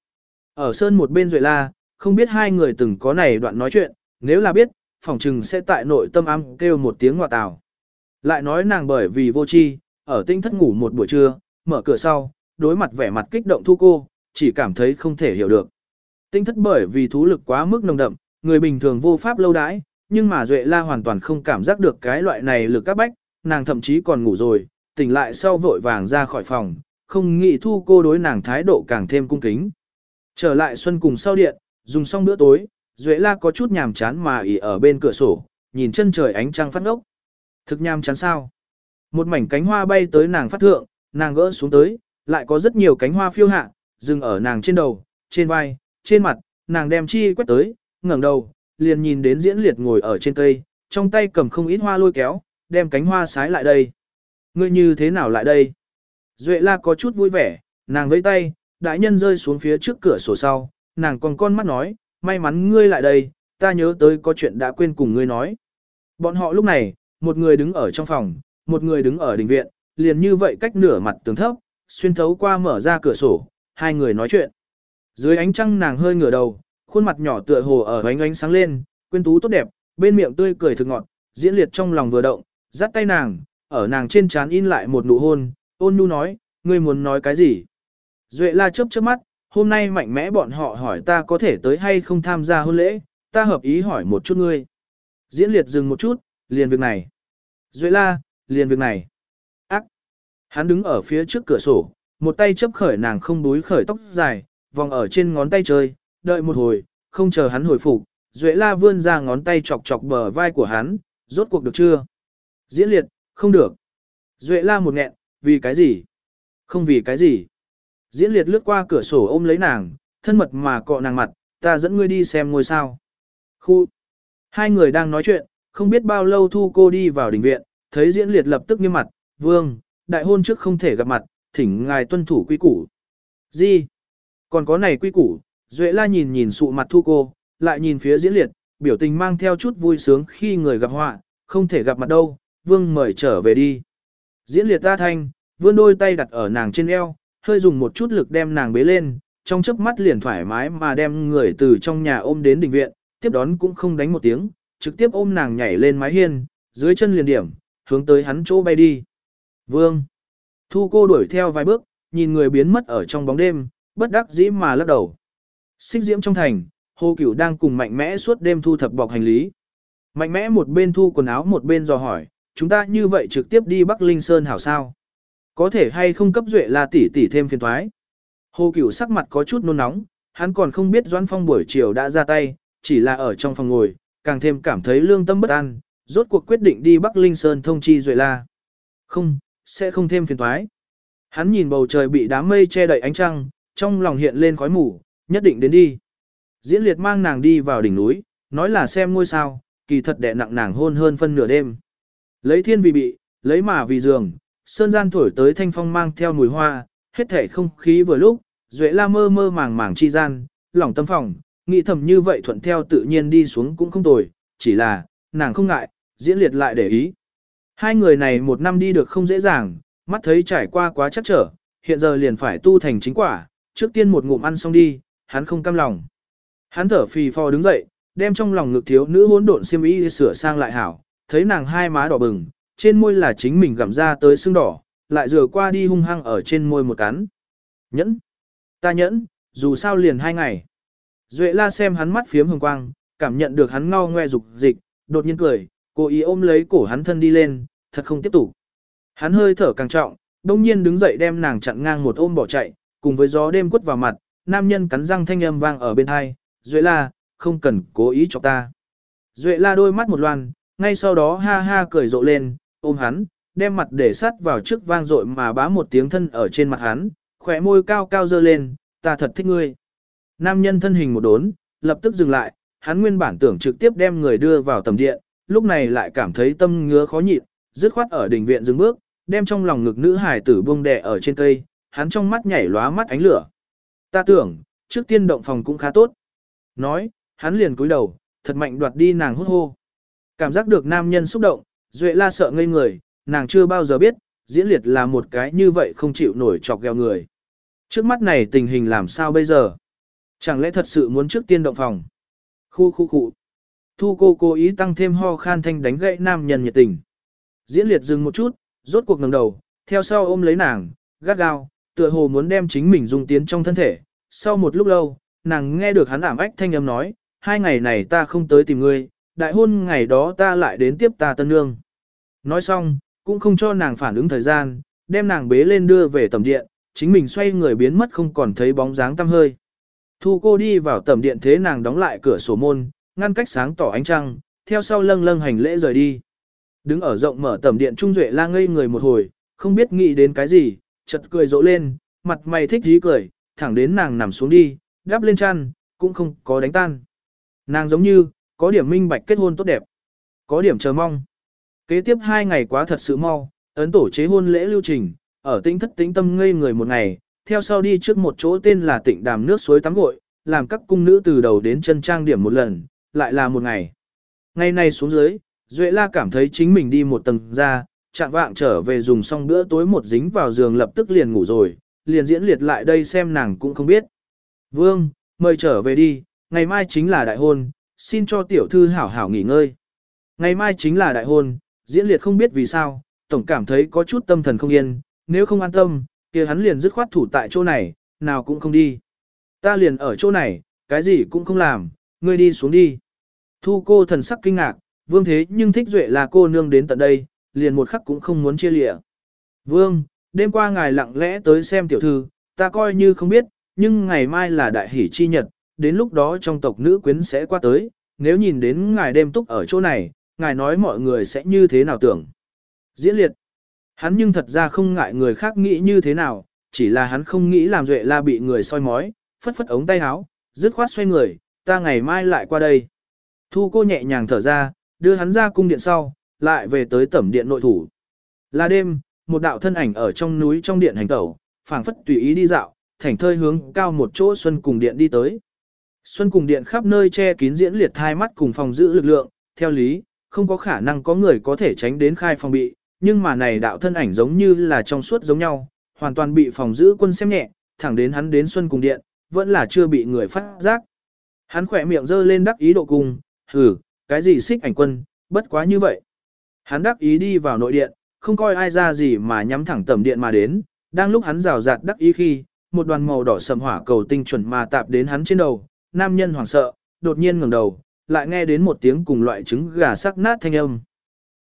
Ở sơn một bên rồi la, không biết hai người từng có này đoạn nói chuyện, nếu là biết, phỏng chừng sẽ tại nội tâm ám kêu một tiếng ngọa tào. Lại nói nàng bởi vì vô chi, ở tinh thất ngủ một buổi trưa, mở cửa sau, đối mặt vẻ mặt kích động thu cô, chỉ cảm thấy không thể hiểu được. Tinh thất bởi vì thú lực quá mức nồng đậm, người bình thường vô pháp lâu đãi, nhưng mà Duệ La hoàn toàn không cảm giác được cái loại này lực các bách, nàng thậm chí còn ngủ rồi, tỉnh lại sau vội vàng ra khỏi phòng, không nghĩ thu cô đối nàng thái độ càng thêm cung kính. Trở lại xuân cùng sau điện, dùng xong bữa tối, Duệ La có chút nhàm chán mà ỉ ở bên cửa sổ, nhìn chân trời ánh trăng phát ngốc. Thực nhàm chán sao? Một mảnh cánh hoa bay tới nàng phát thượng, nàng gỡ xuống tới, lại có rất nhiều cánh hoa phiêu hạ, dừng ở nàng trên đầu, trên vai, trên mặt, nàng đem chi quét tới, ngẩng đầu, liền nhìn đến diễn liệt ngồi ở trên cây, trong tay cầm không ít hoa lôi kéo, đem cánh hoa sái lại đây. Ngươi như thế nào lại đây? Duệ la có chút vui vẻ, nàng vẫy tay, đại nhân rơi xuống phía trước cửa sổ sau, nàng còn con mắt nói, may mắn ngươi lại đây, ta nhớ tới có chuyện đã quên cùng ngươi nói. Bọn họ lúc này, một người đứng ở trong phòng, một người đứng ở đình viện, liền như vậy cách nửa mặt tường thấp, xuyên thấu qua mở ra cửa sổ, hai người nói chuyện. Dưới ánh trăng nàng hơi ngửa đầu, khuôn mặt nhỏ tựa hồ ở ánh ánh sáng lên, quyến tú tốt đẹp, bên miệng tươi cười thực ngọt, diễn liệt trong lòng vừa động, dắt tay nàng, ở nàng trên trán in lại một nụ hôn, ôn nhu nói, ngươi muốn nói cái gì? Duệ la chớp chớp mắt, hôm nay mạnh mẽ bọn họ hỏi ta có thể tới hay không tham gia hôn lễ, ta hợp ý hỏi một chút ngươi. Diễn liệt dừng một chút, liền việc này. Duệ la, liền việc này. Ác. Hắn đứng ở phía trước cửa sổ, một tay chấp khởi nàng không đuối khởi tóc dài, vòng ở trên ngón tay chơi, đợi một hồi, không chờ hắn hồi phục, Duệ la vươn ra ngón tay chọc chọc bờ vai của hắn, rốt cuộc được chưa? Diễn liệt, không được. Duệ la một nghẹn, vì cái gì? Không vì cái gì. Diễn liệt lướt qua cửa sổ ôm lấy nàng, thân mật mà cọ nàng mặt, ta dẫn ngươi đi xem ngôi sao. Khu. Hai người đang nói chuyện, không biết bao lâu thu cô đi vào đình viện, thấy diễn liệt lập tức nghiêm mặt, vương, đại hôn trước không thể gặp mặt, thỉnh ngài tuân thủ quy củ. Gì? Còn có này quy củ, Duệ la nhìn nhìn sụ mặt thu cô, lại nhìn phía diễn liệt, biểu tình mang theo chút vui sướng khi người gặp họa, không thể gặp mặt đâu, vương mời trở về đi. Diễn liệt ta thanh, vươn đôi tay đặt ở nàng trên eo, hơi dùng một chút lực đem nàng bế lên, trong chớp mắt liền thoải mái mà đem người từ trong nhà ôm đến đình viện, tiếp đón cũng không đánh một tiếng, trực tiếp ôm nàng nhảy lên mái hiên, dưới chân liền điểm, hướng tới hắn chỗ bay đi. Vương. Thu cô đuổi theo vài bước, nhìn người biến mất ở trong bóng đêm, bất đắc dĩ mà lắc đầu. Xích diễm trong thành, Hồ Cửu đang cùng mạnh mẽ suốt đêm thu thập bọc hành lý. Mạnh mẽ một bên thu quần áo một bên dò hỏi, chúng ta như vậy trực tiếp đi Bắc Linh Sơn hảo sao? Có thể hay không cấp duệ là tỷ tỷ thêm phiền thoái? Hồ Cửu sắc mặt có chút nôn nóng, hắn còn không biết Doãn Phong buổi chiều đã ra tay, chỉ là ở trong phòng ngồi, càng thêm cảm thấy lương tâm bất an, rốt cuộc quyết định đi Bắc Linh Sơn thông chi duệ la. Không, sẽ không thêm phiền thoái. Hắn nhìn bầu trời bị đám mây che đậy ánh trăng, trong lòng hiện lên khói mù, nhất định đến đi. Diễn liệt mang nàng đi vào đỉnh núi, nói là xem ngôi sao, kỳ thật đẹ nặng nàng hôn hơn phân nửa đêm. Lấy thiên vì bị, lấy mà vì giường, sơn gian thổi tới thanh phong mang theo mùi hoa, hết thể không khí vừa lúc, duệ la mơ mơ màng màng chi gian, lòng tâm phòng, nghĩ thầm như vậy thuận theo tự nhiên đi xuống cũng không tồi, chỉ là, nàng không ngại, diễn liệt lại để ý. Hai người này một năm đi được không dễ dàng, mắt thấy trải qua quá chắc trở, hiện giờ liền phải tu thành chính quả, trước tiên một ngụm ăn xong đi, hắn không cam lòng. Hắn thở phì phò đứng dậy, đem trong lòng ngực thiếu nữ hỗn độn xiêm y sửa sang lại hảo, thấy nàng hai má đỏ bừng, trên môi là chính mình gặm ra tới sưng đỏ, lại rửa qua đi hung hăng ở trên môi một cắn. Nhẫn! Ta nhẫn, dù sao liền hai ngày. Duệ la xem hắn mắt phiếm hồng quang, cảm nhận được hắn ngao ngoe dục dịch, đột nhiên cười, cố ý ôm lấy cổ hắn thân đi lên, thật không tiếp tục. Hắn hơi thở càng trọng, đông nhiên đứng dậy đem nàng chặn ngang một ôm bỏ chạy, cùng với gió đêm quất vào mặt, nam nhân cắn răng thanh âm vang ở bên hai, Duệ la, không cần cố ý chọc ta. Duệ la đôi mắt một loan, ngay sau đó ha ha cười rộ lên, ôm hắn, đem mặt để sát vào trước vang rội mà bá một tiếng thân ở trên mặt hắn, khỏe môi cao cao dơ lên, ta thật thích ngươi. Nam nhân thân hình một đốn, lập tức dừng lại, hắn nguyên bản tưởng trực tiếp đem người đưa vào tầm điện, lúc này lại cảm thấy tâm ngứa khó nhịn, dứt khoát ở đỉnh viện dừng bước, đem trong lòng ngực nữ hải tử buông đè ở trên cây, hắn trong mắt nhảy lóa mắt ánh lửa. Ta tưởng, trước tiên động phòng cũng khá tốt. Nói, hắn liền cúi đầu, thật mạnh đoạt đi nàng hút hô. Cảm giác được nam nhân xúc động, Duệ la sợ ngây người, nàng chưa bao giờ biết, diễn liệt là một cái như vậy không chịu nổi chọc gheo người. Trước mắt này tình hình làm sao bây giờ? Chẳng lẽ thật sự muốn trước tiên động phòng? Khu khu khu. Thu cô cố ý tăng thêm ho khan thanh đánh gậy nam nhân nhiệt tình. Diễn liệt dừng một chút, rốt cuộc ngẩng đầu, theo sau ôm lấy nàng, gắt gao, tựa hồ muốn đem chính mình dung tiến trong thân thể. Sau một lúc lâu, nàng nghe được hắn ảm ách thanh âm nói, hai ngày này ta không tới tìm ngươi, đại hôn ngày đó ta lại đến tiếp ta tân nương. Nói xong, cũng không cho nàng phản ứng thời gian, đem nàng bế lên đưa về tầm điện, chính mình xoay người biến mất không còn thấy bóng dáng tăm hơi. Thu cô đi vào tầm điện thế nàng đóng lại cửa sổ môn, ngăn cách sáng tỏ ánh trăng, theo sau lâng lâng hành lễ rời đi. Đứng ở rộng mở tầm điện Trung Duệ la ngây người một hồi, không biết nghĩ đến cái gì, chật cười rộ lên, mặt mày thích dí cười, thẳng đến nàng nằm xuống đi, đắp lên chăn, cũng không có đánh tan. Nàng giống như, có điểm minh bạch kết hôn tốt đẹp, có điểm chờ mong. Kế tiếp hai ngày quá thật sự mau, ấn tổ chế hôn lễ lưu trình, ở tĩnh thất tĩnh tâm ngây người một ngày, theo sau đi trước một chỗ tên là tịnh đàm nước suối tắm gội, làm các cung nữ từ đầu đến chân trang điểm một lần, lại là một ngày. Ngày này xuống dưới, Duệ La cảm thấy chính mình đi một tầng ra, chạm vạng trở về dùng xong bữa tối một dính vào giường lập tức liền ngủ rồi, liền diễn liệt lại đây xem nàng cũng không biết. Vương, mời trở về đi, ngày mai chính là đại hôn, xin cho tiểu thư hảo hảo nghỉ ngơi. Ngày mai chính là đại hôn, diễn liệt không biết vì sao, tổng cảm thấy có chút tâm thần không yên, nếu không an tâm, kia hắn liền dứt khoát thủ tại chỗ này, nào cũng không đi. Ta liền ở chỗ này, cái gì cũng không làm, ngươi đi xuống đi. Thu cô thần sắc kinh ngạc, vương thế nhưng thích duệ là cô nương đến tận đây, liền một khắc cũng không muốn chia lịa. Vương, đêm qua ngài lặng lẽ tới xem tiểu thư, ta coi như không biết, nhưng ngày mai là đại hỷ chi nhật, đến lúc đó trong tộc nữ quyến sẽ qua tới, nếu nhìn đến ngài đêm túc ở chỗ này, ngài nói mọi người sẽ như thế nào tưởng. Diễn liệt, hắn nhưng thật ra không ngại người khác nghĩ như thế nào, chỉ là hắn không nghĩ làm Duệ La bị người soi mói, phất phất ống tay áo, dứt khoát xoay người, ta ngày mai lại qua đây. Thu cô nhẹ nhàng thở ra, đưa hắn ra cung điện sau, lại về tới tẩm điện nội thủ. Là đêm, một đạo thân ảnh ở trong núi trong điện hành tẩu, phảng phất tùy ý đi dạo, thảnh thơi hướng cao một chỗ xuân cùng điện đi tới. Xuân cùng điện khắp nơi che kín diễn liệt hai mắt cùng phòng giữ lực lượng, theo lý, không có khả năng có người có thể tránh đến khai phòng bị, nhưng mà này đạo thân ảnh giống như là trong suốt giống nhau, hoàn toàn bị phòng giữ quân xem nhẹ, thẳng đến hắn đến Xuân cùng điện, vẫn là chưa bị người phát giác. Hắn khỏe miệng giơ lên đắc ý độ cùng, hừ, cái gì xích ảnh quân, bất quá như vậy. Hắn đắc ý đi vào nội điện, không coi ai ra gì mà nhắm thẳng tầm điện mà đến, đang lúc hắn rào rạt đắc ý khi, một đoàn màu đỏ sầm hỏa cầu tinh chuẩn mà tạp đến hắn trên đầu, nam nhân hoảng sợ, đột nhiên ngẩng đầu, lại nghe đến một tiếng cùng loại trứng gà sắc nát thanh âm.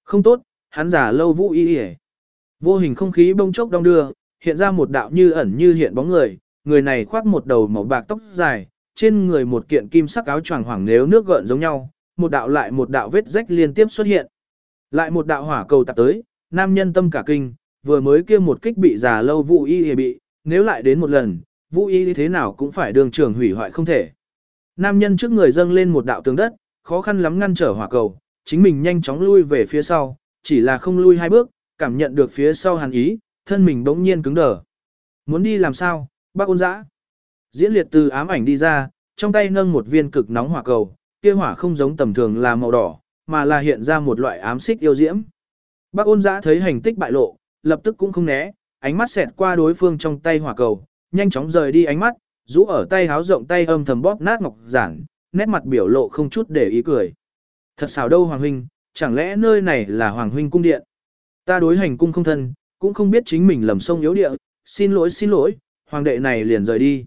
Không tốt, hắn giả lâu vũ y y Vô hình không khí bông chốc đong đưa, hiện ra một đạo như ẩn như hiện bóng người, người này khoác một đầu màu bạc tóc dài, trên người một kiện kim sắc áo choàng hoảng nếu nước gợn giống nhau, một đạo lại một đạo vết rách liên tiếp xuất hiện. Lại một đạo hỏa cầu tạp tới, nam nhân tâm cả kinh, vừa mới kia một kích bị già lâu vũ y bị, nếu lại đến một lần, vũ y thế nào cũng phải đường trường hủy hoại không thể. Nam nhân trước người dâng lên một đạo tường đất, khó khăn lắm ngăn trở hỏa cầu, chính mình nhanh chóng lui về phía sau, chỉ là không lui hai bước, cảm nhận được phía sau hàn ý, thân mình bỗng nhiên cứng đờ. Muốn đi làm sao, bác ôn dã. Diễn liệt từ ám ảnh đi ra, trong tay nâng một viên cực nóng hỏa cầu, kia hỏa không giống tầm thường là màu đỏ, mà là hiện ra một loại ám xích yêu diễm. Bác ôn dã thấy hành tích bại lộ, lập tức cũng không né, ánh mắt xẹt qua đối phương trong tay hỏa cầu, nhanh chóng rời đi ánh mắt, rũ ở tay háo rộng tay âm thầm bóp nát ngọc giản, nét mặt biểu lộ không chút để ý cười. Thật xảo đâu Hoàng Huynh, chẳng lẽ nơi này là Hoàng Huynh cung điện? Ta đối hành cung không thân, cũng không biết chính mình lầm sông yếu địa, xin lỗi xin lỗi, Hoàng đệ này liền rời đi.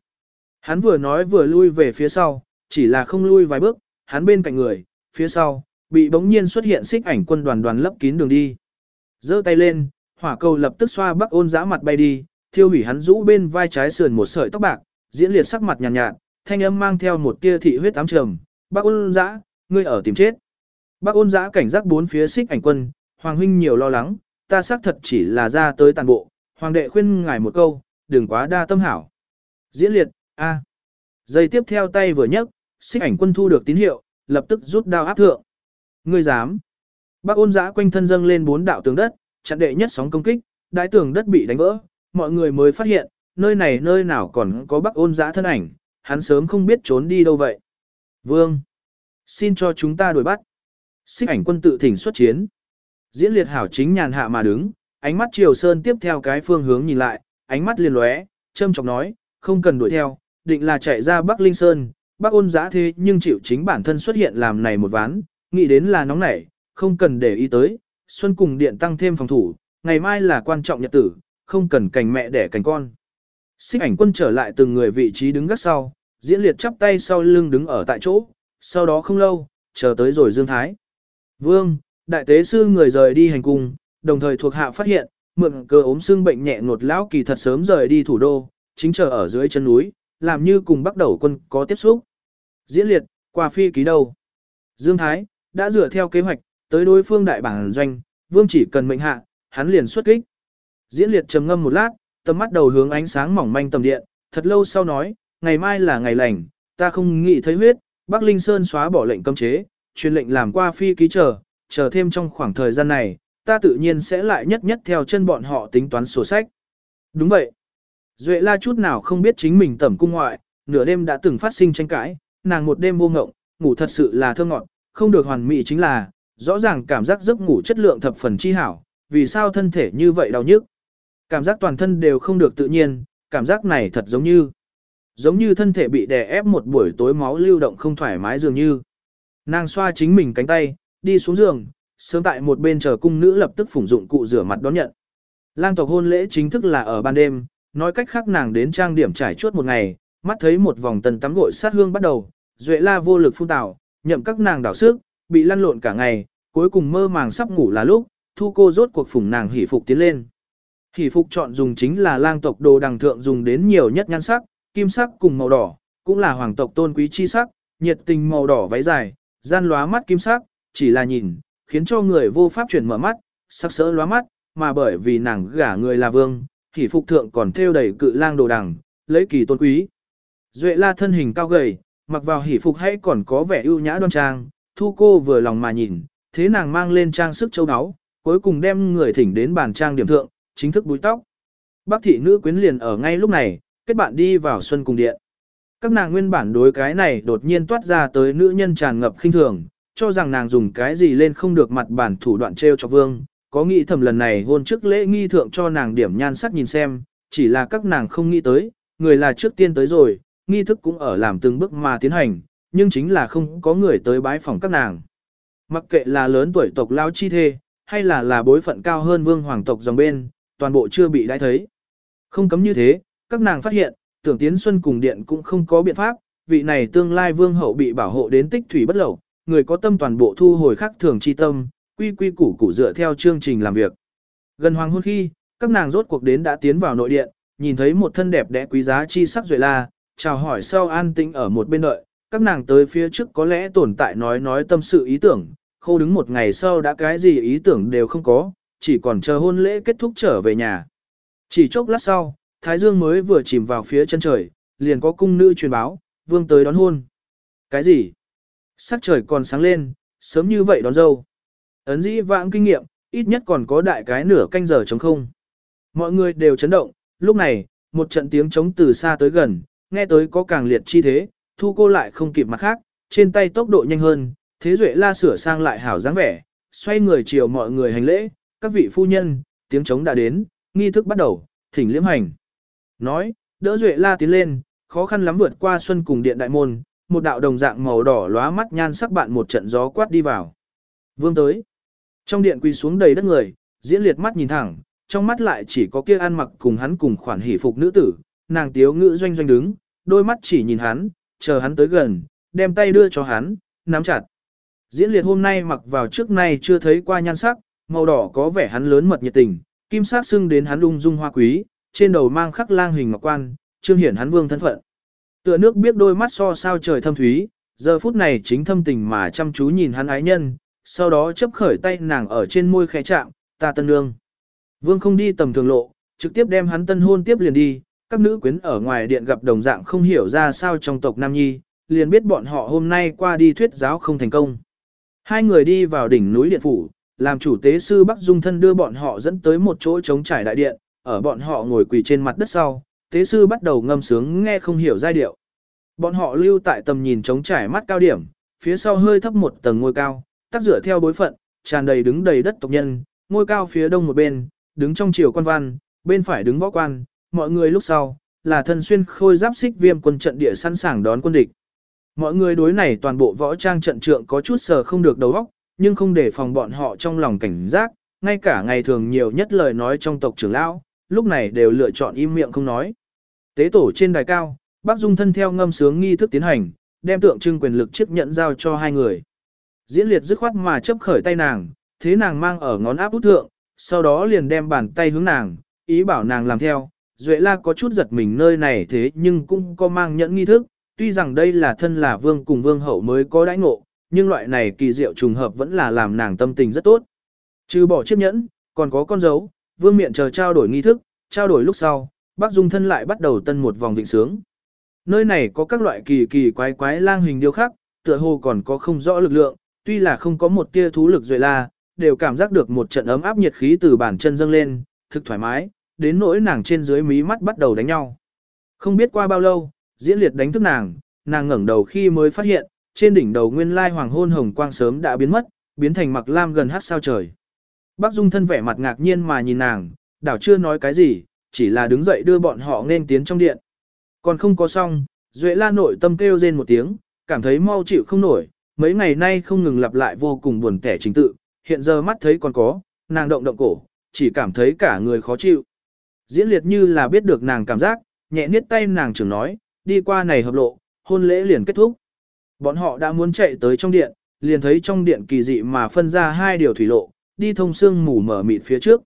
Hắn vừa nói vừa lui về phía sau, chỉ là không lui vài bước, hắn bên cạnh người, phía sau, bị bỗng nhiên xuất hiện xích ảnh quân đoàn đoàn lấp kín đường đi. giơ tay lên, hỏa cầu lập tức xoa bắc ôn giã mặt bay đi, thiêu hủy hắn rũ bên vai trái sườn một sợi tóc bạc, diễn liệt sắc mặt nhàn nhạt, nhạt, thanh âm mang theo một tia thị huyết ám trầm, bắc ôn giã, ngươi ở tìm chết. bắc ôn giã cảnh giác bốn phía xích ảnh quân, hoàng huynh nhiều lo lắng, ta xác thật chỉ là ra tới tàn bộ, hoàng đệ khuyên ngài một câu, đừng quá đa tâm hảo. Diễn liệt, a. À. Giây tiếp theo tay vừa nhấc, xích ảnh quân thu được tín hiệu, lập tức rút đao áp thượng. Ngươi dám. Bác ôn giã quanh thân dâng lên bốn đạo tường đất, chặn đệ nhất sóng công kích, đại tường đất bị đánh vỡ, mọi người mới phát hiện, nơi này nơi nào còn có bác ôn giã thân ảnh, hắn sớm không biết trốn đi đâu vậy. Vương, xin cho chúng ta đuổi bắt. Xích ảnh quân tự thỉnh xuất chiến. Diễn liệt hảo chính nhàn hạ mà đứng, ánh mắt triều sơn tiếp theo cái phương hướng nhìn lại, ánh mắt liền lóe, châm chọc nói, không cần đuổi theo, định là chạy ra Bắc Linh Sơn, Bắc ôn giã thế nhưng chịu chính bản thân xuất hiện làm này một ván, nghĩ đến là nóng nảy, không cần để ý tới, Xuân cùng điện tăng thêm phòng thủ, ngày mai là quan trọng nhật tử, không cần cành mẹ đẻ cành con. Xích ảnh quân trở lại từng người vị trí đứng gắt sau, diễn liệt chắp tay sau lưng đứng ở tại chỗ, sau đó không lâu, chờ tới rồi Dương Thái. Vương, đại tế sư người rời đi hành cung, đồng thời thuộc hạ phát hiện, mượn cơ ốm xương bệnh nhẹ ngột lão kỳ thật sớm rời đi thủ đô, chính chờ ở dưới chân núi, làm như cùng bắt đầu quân có tiếp xúc. Diễn liệt, qua phi ký đâu? Dương Thái, đã dựa theo kế hoạch, tới đối phương đại bản doanh, vương chỉ cần mệnh hạ, hắn liền xuất kích. Diễn liệt trầm ngâm một lát, tầm mắt đầu hướng ánh sáng mỏng manh tầm điện, thật lâu sau nói, ngày mai là ngày lành, ta không nghĩ thấy huyết, Bắc Linh Sơn xóa bỏ lệnh cấm chế, truyền lệnh làm qua phi ký chờ, chờ thêm trong khoảng thời gian này, ta tự nhiên sẽ lại nhất nhất theo chân bọn họ tính toán sổ sách. Đúng vậy. Duệ la chút nào không biết chính mình tẩm cung ngoại, nửa đêm đã từng phát sinh tranh cãi, nàng một đêm vô ngộng, ngủ thật sự là thơ ngọt, không được hoàn mỹ chính là, rõ ràng cảm giác giấc ngủ chất lượng thập phần chi hảo, vì sao thân thể như vậy đau nhức. Cảm giác toàn thân đều không được tự nhiên, cảm giác này thật giống như, giống như thân thể bị đè ép một buổi tối máu lưu động không thoải mái dường như. Nàng xoa chính mình cánh tay, đi xuống giường, sớm tại một bên chờ cung nữ lập tức phủng dụng cụ rửa mặt đón nhận. Lang tộc hôn lễ chính thức là ở ban đêm, nói cách khác nàng đến trang điểm trải chuốt một ngày, mắt thấy một vòng tần tắm gội sát hương bắt đầu, duệ la vô lực phun tảo, nhậm các nàng đảo sức, bị lăn lộn cả ngày, cuối cùng mơ màng sắp ngủ là lúc, thu cô rốt cuộc phủng nàng hỉ phục tiến lên. Hỉ phục chọn dùng chính là lang tộc đồ đằng thượng dùng đến nhiều nhất nhan sắc, kim sắc cùng màu đỏ, cũng là hoàng tộc tôn quý chi sắc, nhiệt tình màu đỏ váy dài, gian lóa mắt kim sắc, chỉ là nhìn, khiến cho người vô pháp chuyển mở mắt, sắc sỡ lóa mắt, mà bởi vì nàng gả người là vương, hỉ phục thượng còn thêu đầy cự lang đồ đằng, lấy kỳ tôn quý. Duệ la thân hình cao gầy, mặc vào hỉ phục hay còn có vẻ ưu nhã đoan trang, thu cô vừa lòng mà nhìn, thế nàng mang lên trang sức châu áo, cuối cùng đem người thỉnh đến bàn trang điểm thượng, chính thức búi tóc. Bác thị nữ quyến liền ở ngay lúc này, kết bạn đi vào xuân cùng điện. Các nàng nguyên bản đối cái này đột nhiên toát ra tới nữ nhân tràn ngập khinh thường, cho rằng nàng dùng cái gì lên không được mặt bản thủ đoạn treo cho vương, có nghĩ thầm lần này hôn trước lễ nghi thượng cho nàng điểm nhan sắc nhìn xem, chỉ là các nàng không nghĩ tới, người là trước tiên tới rồi, nghi thức cũng ở làm từng bước mà tiến hành, nhưng chính là không có người tới bái phòng các nàng. Mặc kệ là lớn tuổi tộc lao chi thê, hay là là bối phận cao hơn vương hoàng tộc dòng bên, toàn bộ chưa bị đãi thấy. Không cấm như thế, các nàng phát hiện, tưởng tiến xuân cùng điện cũng không có biện pháp, vị này tương lai vương hậu bị bảo hộ đến tích thủy bất lậu, người có tâm toàn bộ thu hồi khắc thường chi tâm, quy quy củ củ dựa theo chương trình làm việc. Gần hoàng hôn khi, các nàng rốt cuộc đến đã tiến vào nội điện, nhìn thấy một thân đẹp đẽ quý giá chi sắc duệ la, chào hỏi sau an tĩnh ở một bên đợi, các nàng tới phía trước có lẽ tồn tại nói nói tâm sự ý tưởng, khô đứng một ngày sau đã cái gì ý tưởng đều không có, chỉ còn chờ hôn lễ kết thúc trở về nhà. Chỉ chốc lát sau, Thái Dương mới vừa chìm vào phía chân trời, liền có cung nữ truyền báo, vương tới đón hôn. Cái gì? Sắc trời còn sáng lên, sớm như vậy đón dâu. Ấn dĩ vãng kinh nghiệm, ít nhất còn có đại cái nửa canh giờ trống không. Mọi người đều chấn động, lúc này, một trận tiếng trống từ xa tới gần, nghe tới có càng liệt chi thế, thu cô lại không kịp mặt khác, trên tay tốc độ nhanh hơn, thế duệ la sửa sang lại hảo dáng vẻ, xoay người chiều mọi người hành lễ, các vị phu nhân, tiếng trống đã đến, nghi thức bắt đầu, thỉnh liễm hành. Nói, đỡ duệ la tiến lên, khó khăn lắm vượt qua xuân cùng điện đại môn, một đạo đồng dạng màu đỏ lóa mắt nhan sắc bạn một trận gió quát đi vào. Vương tới. Trong điện quỳ xuống đầy đất người, diễn liệt mắt nhìn thẳng, trong mắt lại chỉ có kia ăn mặc cùng hắn cùng khoản hỷ phục nữ tử, nàng tiếu ngữ doanh doanh đứng, đôi mắt chỉ nhìn hắn, chờ hắn tới gần, đem tay đưa cho hắn, nắm chặt. Diễn liệt hôm nay mặc vào trước nay chưa thấy qua nhan sắc, màu đỏ có vẻ hắn lớn mật nhiệt tình, kim sắc xưng đến hắn ung dung hoa quý, trên đầu mang khắc lang hình ngọc quan, trương hiển hắn vương thân phận. Tựa nước biết đôi mắt so sao trời thâm thúy, giờ phút này chính thâm tình mà chăm chú nhìn hắn ái nhân, sau đó chấp khởi tay nàng ở trên môi khẽ chạm, ta tân nương. Vương không đi tầm thường lộ, trực tiếp đem hắn tân hôn tiếp liền đi, các nữ quyến ở ngoài điện gặp đồng dạng không hiểu ra sao trong tộc Nam Nhi, liền biết bọn họ hôm nay qua đi thuyết giáo không thành công. Hai người đi vào đỉnh núi điện phủ, làm chủ tế sư Bắc Dung thân đưa bọn họ dẫn tới một chỗ trống trải đại điện, ở bọn họ ngồi quỳ trên mặt đất sau, tế sư bắt đầu ngâm sướng nghe không hiểu giai điệu. Bọn họ lưu tại tầm nhìn trống trải mắt cao điểm, phía sau hơi thấp một tầng ngôi cao, tác dựa theo bối phận, tràn đầy đứng đầy đất tộc nhân, ngôi cao phía đông một bên, đứng trong chiều quan văn, bên phải đứng võ quan, mọi người lúc sau, là thân xuyên khôi giáp xích viêm quân trận địa sẵn sàng đón quân địch. Mọi người đối này toàn bộ võ trang trận trượng có chút sờ không được đầu óc, nhưng không để phòng bọn họ trong lòng cảnh giác, ngay cả ngày thường nhiều nhất lời nói trong tộc trưởng lão, lúc này đều lựa chọn im miệng không nói. Tế tổ trên đài cao, Bác Dung thân theo ngâm sướng nghi thức tiến hành, đem tượng trưng quyền lực chiếc nhận giao cho hai người. Diễn liệt dứt khoát mà chấp khởi tay nàng, thế nàng mang ở ngón áp út thượng, sau đó liền đem bàn tay hướng nàng, ý bảo nàng làm theo. Duệ la có chút giật mình nơi này thế nhưng cũng có mang nhẫn nghi thức, tuy rằng đây là thân là vương cùng vương hậu mới có đãi ngộ, nhưng loại này kỳ diệu trùng hợp vẫn là làm nàng tâm tình rất tốt. Trừ bỏ chiếc nhẫn, còn có con dấu, vương miện chờ trao đổi nghi thức, trao đổi lúc sau, bác dung thân lại bắt đầu tân một vòng vịnh sướng. Nơi này có các loại kỳ kỳ quái quái lang hình điêu khắc, tựa hồ còn có không rõ lực lượng, tuy là không có một tia thú lực duệ la, đều cảm giác được một trận ấm áp nhiệt khí từ bàn chân dâng lên, thực thoải mái, đến nỗi nàng trên dưới mí mắt bắt đầu đánh nhau. Không biết qua bao lâu, diễn liệt đánh thức nàng, nàng ngẩng đầu khi mới phát hiện, trên đỉnh đầu nguyên lai hoàng hôn hồng quang sớm đã biến mất, biến thành mặc lam gần hát sao trời. Bác Dung thân vẻ mặt ngạc nhiên mà nhìn nàng, đảo chưa nói cái gì, chỉ là đứng dậy đưa bọn họ nên tiến trong điện. Còn không có xong, Duệ la nội tâm kêu rên một tiếng, cảm thấy mau chịu không nổi, mấy ngày nay không ngừng lặp lại vô cùng buồn kẻ chính tự, hiện giờ mắt thấy còn có, nàng động động cổ, chỉ cảm thấy cả người khó chịu. Diễn liệt như là biết được nàng cảm giác, nhẹ niết tay nàng trưởng nói, đi qua này hợp lộ, hôn lễ liền kết thúc. Bọn họ đã muốn chạy tới trong điện, liền thấy trong điện kỳ dị mà phân ra hai điều thủy lộ, đi thông xương mù mở mịt phía trước.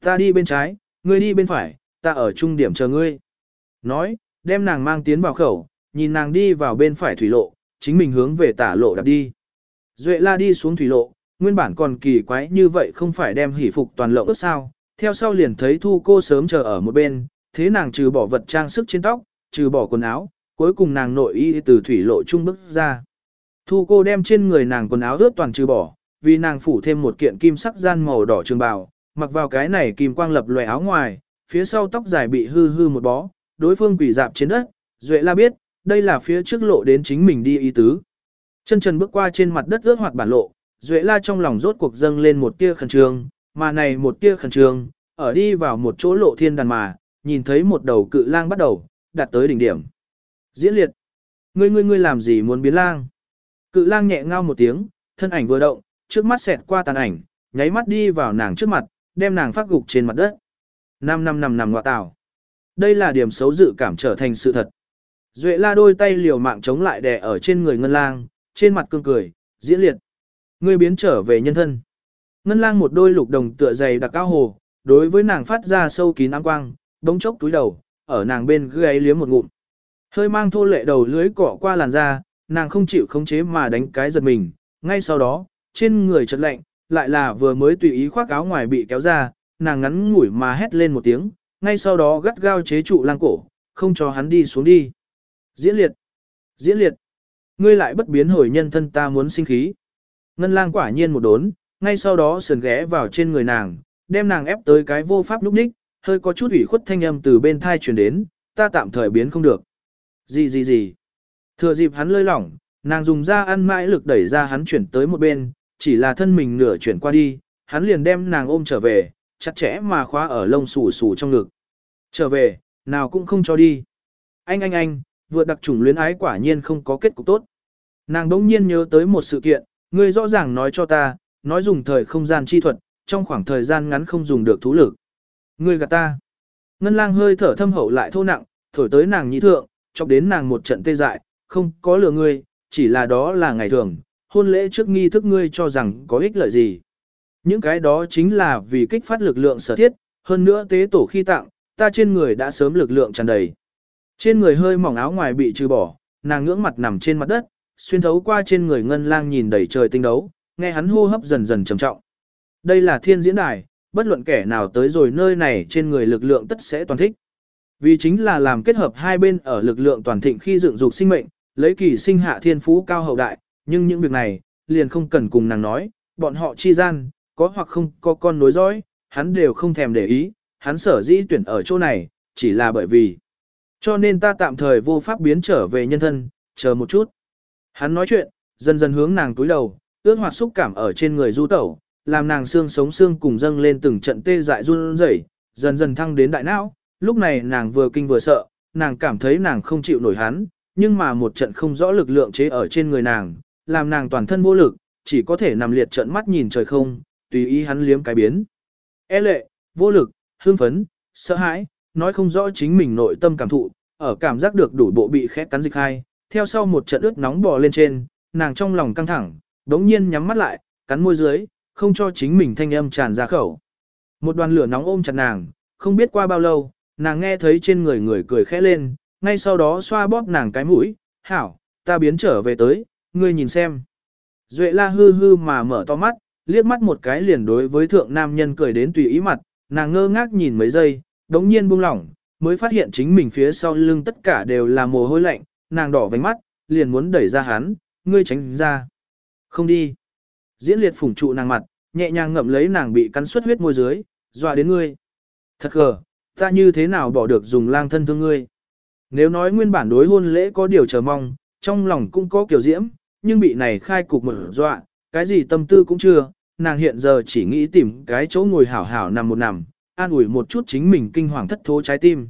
Ta đi bên trái, ngươi đi bên phải, ta ở trung điểm chờ ngươi. Nói, đem nàng mang tiến vào khẩu, nhìn nàng đi vào bên phải thủy lộ, chính mình hướng về tả lộ đạp đi. Duệ la đi xuống thủy lộ, nguyên bản còn kỳ quái như vậy không phải đem hỷ phục toàn lộ ước sao, theo sau liền thấy thu cô sớm chờ ở một bên, thế nàng trừ bỏ vật trang sức trên tóc, trừ bỏ quần áo, cuối cùng nàng nội y từ thủy lộ trung bước ra. Thu cô đem trên người nàng quần áo ướt toàn trừ bỏ, vì nàng phủ thêm một kiện kim sắc gian màu đỏ trường bào, mặc vào cái này kim quang lập loè áo ngoài, phía sau tóc dài bị hư hư một bó, đối phương quỷ dạp trên đất, Duệ la biết, đây là phía trước lộ đến chính mình đi y tứ. Chân trần bước qua trên mặt đất ướt hoạt bản lộ, Duệ la trong lòng rốt cuộc dâng lên một tia khẩn trương, mà này một tia khẩn trương, ở đi vào một chỗ lộ thiên đàn mà, nhìn thấy một đầu cự lang bắt đầu, đạt tới đỉnh điểm. Diễn liệt. Ngươi ngươi ngươi làm gì muốn biến lang? Cự lang nhẹ ngao một tiếng, thân ảnh vừa động, trước mắt xẹt qua tàn ảnh, nháy mắt đi vào nàng trước mặt, đem nàng phát gục trên mặt đất. Năm năm năm nằm ngọa tảo. Đây là điểm xấu dự cảm trở thành sự thật. Duệ la đôi tay liều mạng chống lại đè ở trên người ngân lang, trên mặt cương cười, diễn liệt. Ngươi biến trở về nhân thân. Ngân lang một đôi lục đồng tựa dày đặc cao hồ, đối với nàng phát ra sâu kín ám quang, đống chốc túi đầu, ở nàng bên gáy liếm một ngụm. Hơi mang thô lệ đầu lưới cọ qua làn da, nàng không chịu khống chế mà đánh cái giật mình, ngay sau đó, trên người chợt lạnh, lại là vừa mới tùy ý khoác áo ngoài bị kéo ra, nàng ngắn ngủi mà hét lên một tiếng, ngay sau đó gắt gao chế trụ lang cổ, không cho hắn đi xuống đi. Diễn liệt! Diễn liệt! Ngươi lại bất biến hồi nhân thân ta muốn sinh khí. Ngân lang quả nhiên một đốn, ngay sau đó sườn ghé vào trên người nàng, đem nàng ép tới cái vô pháp lúc ních, hơi có chút ủy khuất thanh âm từ bên thai truyền đến, ta tạm thời biến không được. Gì gì gì? Thừa dịp hắn lơi lỏng, nàng dùng ra ăn mãi lực đẩy ra hắn chuyển tới một bên, chỉ là thân mình nửa chuyển qua đi, hắn liền đem nàng ôm trở về, chặt chẽ mà khóa ở lông xù xù trong ngực. Trở về, nào cũng không cho đi. Anh anh anh, vừa đặc trùng luyến ái quả nhiên không có kết cục tốt. Nàng đống nhiên nhớ tới một sự kiện, ngươi rõ ràng nói cho ta, nói dùng thời không gian chi thuật, trong khoảng thời gian ngắn không dùng được thú lực. Ngươi gạt ta. Ngân lang hơi thở thâm hậu lại thô nặng, thổi tới nàng nhĩ thượng, chọc đến nàng một trận tê dại, không có lừa ngươi, chỉ là đó là ngày thường, hôn lễ trước nghi thức ngươi cho rằng có ích lợi gì. Những cái đó chính là vì kích phát lực lượng sở thiết, hơn nữa tế tổ khi tặng, ta trên người đã sớm lực lượng tràn đầy. Trên người hơi mỏng áo ngoài bị trừ bỏ, nàng ngưỡng mặt nằm trên mặt đất, xuyên thấu qua trên người ngân lang nhìn đầy trời tinh đấu, nghe hắn hô hấp dần dần trầm trọng. Đây là thiên diễn đài, bất luận kẻ nào tới rồi nơi này trên người lực lượng tất sẽ toàn thích. Vì chính là làm kết hợp hai bên ở lực lượng toàn thịnh khi dựng dục sinh mệnh, lấy kỳ sinh hạ thiên phú cao hậu đại, nhưng những việc này, liền không cần cùng nàng nói, bọn họ chi gian, có hoặc không có con nối dõi, hắn đều không thèm để ý, hắn sở dĩ tuyển ở chỗ này, chỉ là bởi vì. Cho nên ta tạm thời vô pháp biến trở về nhân thân, chờ một chút. Hắn nói chuyện, dần dần hướng nàng túi đầu, ướt hoạt xúc cảm ở trên người du tẩu, làm nàng xương sống xương cùng dâng lên từng trận tê dại run rẩy, dần dần thăng đến đại não. Lúc này nàng vừa kinh vừa sợ, nàng cảm thấy nàng không chịu nổi hắn, nhưng mà một trận không rõ lực lượng chế ở trên người nàng, làm nàng toàn thân vô lực, chỉ có thể nằm liệt trận mắt nhìn trời không, tùy ý hắn liếm cái biến. E lệ, vô lực, hương phấn, sợ hãi, nói không rõ chính mình nội tâm cảm thụ, ở cảm giác được đủ bộ bị khét cắn dịch hai, theo sau một trận ướt nóng bò lên trên, nàng trong lòng căng thẳng, đống nhiên nhắm mắt lại, cắn môi dưới, không cho chính mình thanh âm tràn ra khẩu. Một đoàn lửa nóng ôm chặt nàng, không biết qua bao lâu, nàng nghe thấy trên người người cười khẽ lên, ngay sau đó xoa bóp nàng cái mũi, hảo, ta biến trở về tới, ngươi nhìn xem. Duệ la hư hư mà mở to mắt, liếc mắt một cái liền đối với thượng nam nhân cười đến tùy ý mặt, nàng ngơ ngác nhìn mấy giây, đống nhiên buông lỏng, mới phát hiện chính mình phía sau lưng tất cả đều là mồ hôi lạnh, nàng đỏ vành mắt, liền muốn đẩy ra hắn, ngươi tránh ra. Không đi. Diễn liệt phủng trụ nàng mặt, nhẹ nhàng ngậm lấy nàng bị cắn xuất huyết môi dưới, dọa đến ngươi. Thật gờ, ta như thế nào bỏ được dùng lang thân thương ngươi. Nếu nói nguyên bản đối hôn lễ có điều chờ mong, trong lòng cũng có kiểu diễm, nhưng bị này khai cục mở dọa, cái gì tâm tư cũng chưa, nàng hiện giờ chỉ nghĩ tìm cái chỗ ngồi hảo hảo nằm một nằm, an ủi một chút chính mình kinh hoàng thất thố trái tim.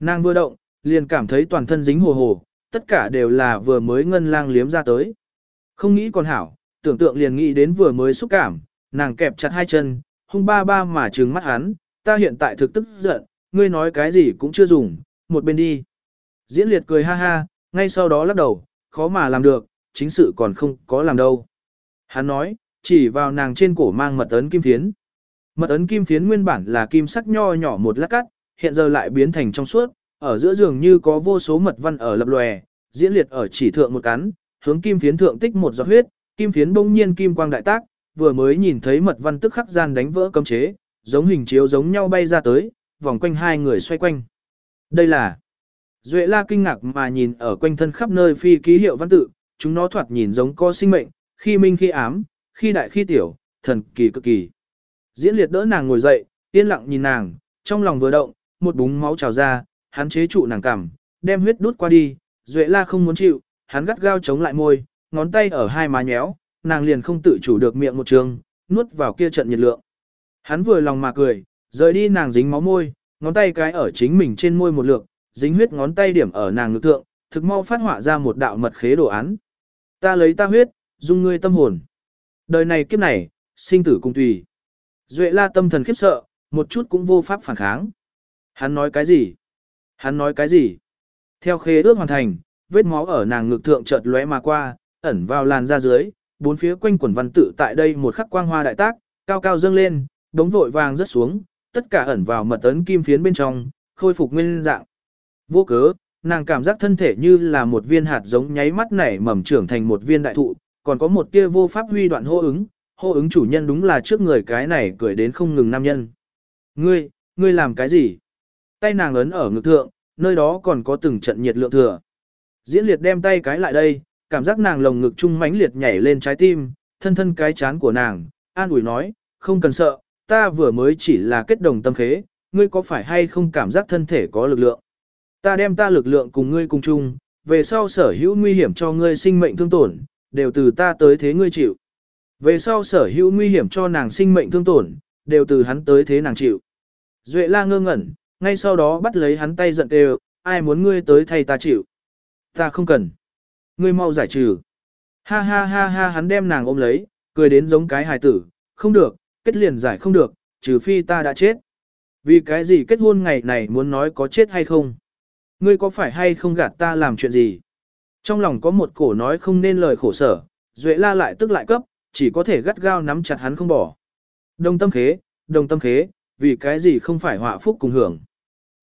Nàng vừa động, liền cảm thấy toàn thân dính hồ hồ, tất cả đều là vừa mới ngân lang liếm ra tới. Không nghĩ còn hảo, tưởng tượng liền nghĩ đến vừa mới xúc cảm, nàng kẹp chặt hai chân, hung ba ba mà trừng mắt hắn, ta hiện tại thực tức giận, ngươi nói cái gì cũng chưa dùng, một bên đi. Diễn liệt cười ha ha, ngay sau đó lắc đầu, khó mà làm được, chính sự còn không có làm đâu. Hắn nói, chỉ vào nàng trên cổ mang mật ấn kim phiến. Mật ấn kim phiến nguyên bản là kim sắc nho nhỏ một lát cắt, hiện giờ lại biến thành trong suốt, ở giữa giường như có vô số mật văn ở lập lòe, diễn liệt ở chỉ thượng một cắn, hướng kim phiến thượng tích một giọt huyết, kim phiến bỗng nhiên kim quang đại tác, vừa mới nhìn thấy mật văn tức khắc gian đánh vỡ cấm chế, giống hình chiếu giống nhau bay ra tới, vòng quanh hai người xoay quanh. Đây là Duệ la kinh ngạc mà nhìn ở quanh thân khắp nơi phi ký hiệu văn tự, chúng nó thoạt nhìn giống có sinh mệnh, khi minh khi ám, khi đại khi tiểu, thần kỳ cực kỳ. Diễn liệt đỡ nàng ngồi dậy, yên lặng nhìn nàng, trong lòng vừa động, một búng máu trào ra, hắn chế trụ nàng cằm, đem huyết đút qua đi, Duệ la không muốn chịu, hắn gắt gao chống lại môi, ngón tay ở hai má nhéo, nàng liền không tự chủ được miệng một trường, nuốt vào kia trận nhiệt lượng. Hắn vừa lòng mà cười, rời đi nàng dính máu môi, ngón tay cái ở chính mình trên môi một lượng, dính huyết ngón tay điểm ở nàng ngực thượng, thực mau phát họa ra một đạo mật khế đồ án. Ta lấy ta huyết, dung ngươi tâm hồn. Đời này kiếp này, sinh tử cùng tùy. Duệ la tâm thần khiếp sợ, một chút cũng vô pháp phản kháng. Hắn nói cái gì? Hắn nói cái gì? Theo khế ước hoàn thành, vết máu ở nàng ngực thượng chợt lóe mà qua, ẩn vào làn da dưới, bốn phía quanh quần văn tự tại đây một khắc quang hoa đại tác, cao cao dâng lên, đống vội vàng rớt xuống, tất cả ẩn vào mật ấn kim phiến bên trong, khôi phục nguyên dạng. Vô cớ, nàng cảm giác thân thể như là một viên hạt giống nháy mắt nảy mầm trưởng thành một viên đại thụ, còn có một tia vô pháp huy đoạn hô ứng, hô ứng chủ nhân đúng là trước người cái này cười đến không ngừng nam nhân. Ngươi, ngươi làm cái gì? Tay nàng ấn ở ngực thượng, nơi đó còn có từng trận nhiệt lượng thừa. Diễn liệt đem tay cái lại đây, cảm giác nàng lồng ngực trung mãnh liệt nhảy lên trái tim, thân thân cái chán của nàng, an ủi nói, không cần sợ, ta vừa mới chỉ là kết đồng tâm khế, ngươi có phải hay không cảm giác thân thể có lực lượng. Ta đem ta lực lượng cùng ngươi cùng chung, về sau sở hữu nguy hiểm cho ngươi sinh mệnh thương tổn, đều từ ta tới thế ngươi chịu. Về sau sở hữu nguy hiểm cho nàng sinh mệnh thương tổn, đều từ hắn tới thế nàng chịu. Duệ la ngơ ngẩn, ngay sau đó bắt lấy hắn tay giận đều, ai muốn ngươi tới thay ta chịu. Ta không cần. Ngươi mau giải trừ. Ha ha ha ha hắn đem nàng ôm lấy, cười đến giống cái hài tử, không được, kết liền giải không được, trừ phi ta đã chết. Vì cái gì kết hôn ngày này muốn nói có chết hay không? Ngươi có phải hay không gạt ta làm chuyện gì? Trong lòng có một cổ nói không nên lời khổ sở, Duệ la lại tức lại cấp, chỉ có thể gắt gao nắm chặt hắn không bỏ. Đồng tâm khế, đồng tâm khế, vì cái gì không phải họa phúc cùng hưởng,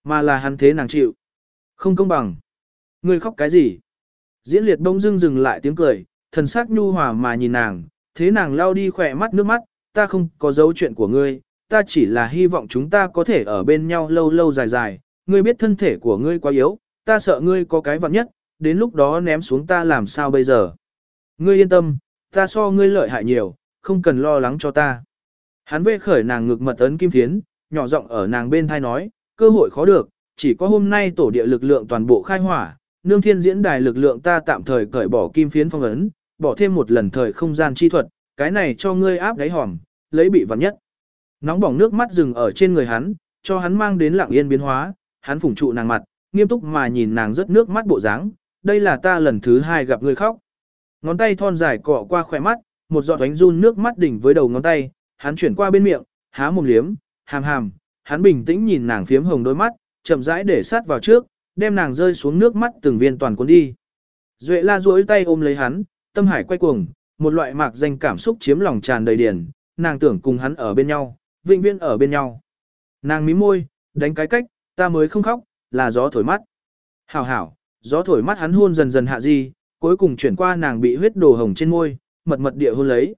mà là hắn thế nàng chịu. Không công bằng. Ngươi khóc cái gì? Diễn liệt đông dưng dừng lại tiếng cười, thần sắc nhu hòa mà nhìn nàng, thế nàng lao đi khỏe mắt nước mắt, ta không có dấu chuyện của ngươi, ta chỉ là hy vọng chúng ta có thể ở bên nhau lâu lâu dài dài, ngươi biết thân thể của ngươi quá yếu, ta sợ ngươi có cái vặn nhất, đến lúc đó ném xuống ta làm sao bây giờ. Ngươi yên tâm, ta so ngươi lợi hại nhiều, không cần lo lắng cho ta. Hắn vê khởi nàng ngực mật ấn kim phiến, nhỏ giọng ở nàng bên thai nói, cơ hội khó được, chỉ có hôm nay tổ địa lực lượng toàn bộ khai hỏa, nương thiên diễn đài lực lượng ta tạm thời cởi bỏ kim phiến phong ấn, bỏ thêm một lần thời không gian chi thuật, cái này cho ngươi áp đáy hòm, lấy bị vặn nhất. Nóng bỏng nước mắt dừng ở trên người hắn, cho hắn mang đến lặng yên biến hóa, hắn phủng trụ nàng mặt, nghiêm túc mà nhìn nàng rớt nước mắt bộ dáng, đây là ta lần thứ hai gặp ngươi khóc. Ngón tay thon dài cọ qua khỏe mắt, một giọt ánh run nước mắt đỉnh với đầu ngón tay, hắn chuyển qua bên miệng, há mồm liếm, hàm hàm, hắn bình tĩnh nhìn nàng phiếm hồng đôi mắt, chậm rãi để sát vào trước, đem nàng rơi xuống nước mắt từng viên toàn cuốn đi. Duệ la duỗi tay ôm lấy hắn, tâm hải quay cuồng, một loại mạc danh cảm xúc chiếm lòng tràn đầy điển, nàng tưởng cùng hắn ở bên nhau, vĩnh viễn ở bên nhau. Nàng mím môi, đánh cái cách, ta mới không khóc, là gió thổi mắt. Hảo hảo, gió thổi mắt hắn hôn dần dần hạ di, cuối cùng chuyển qua nàng bị huyết đồ hồng trên môi, mật mật địa hôn lấy.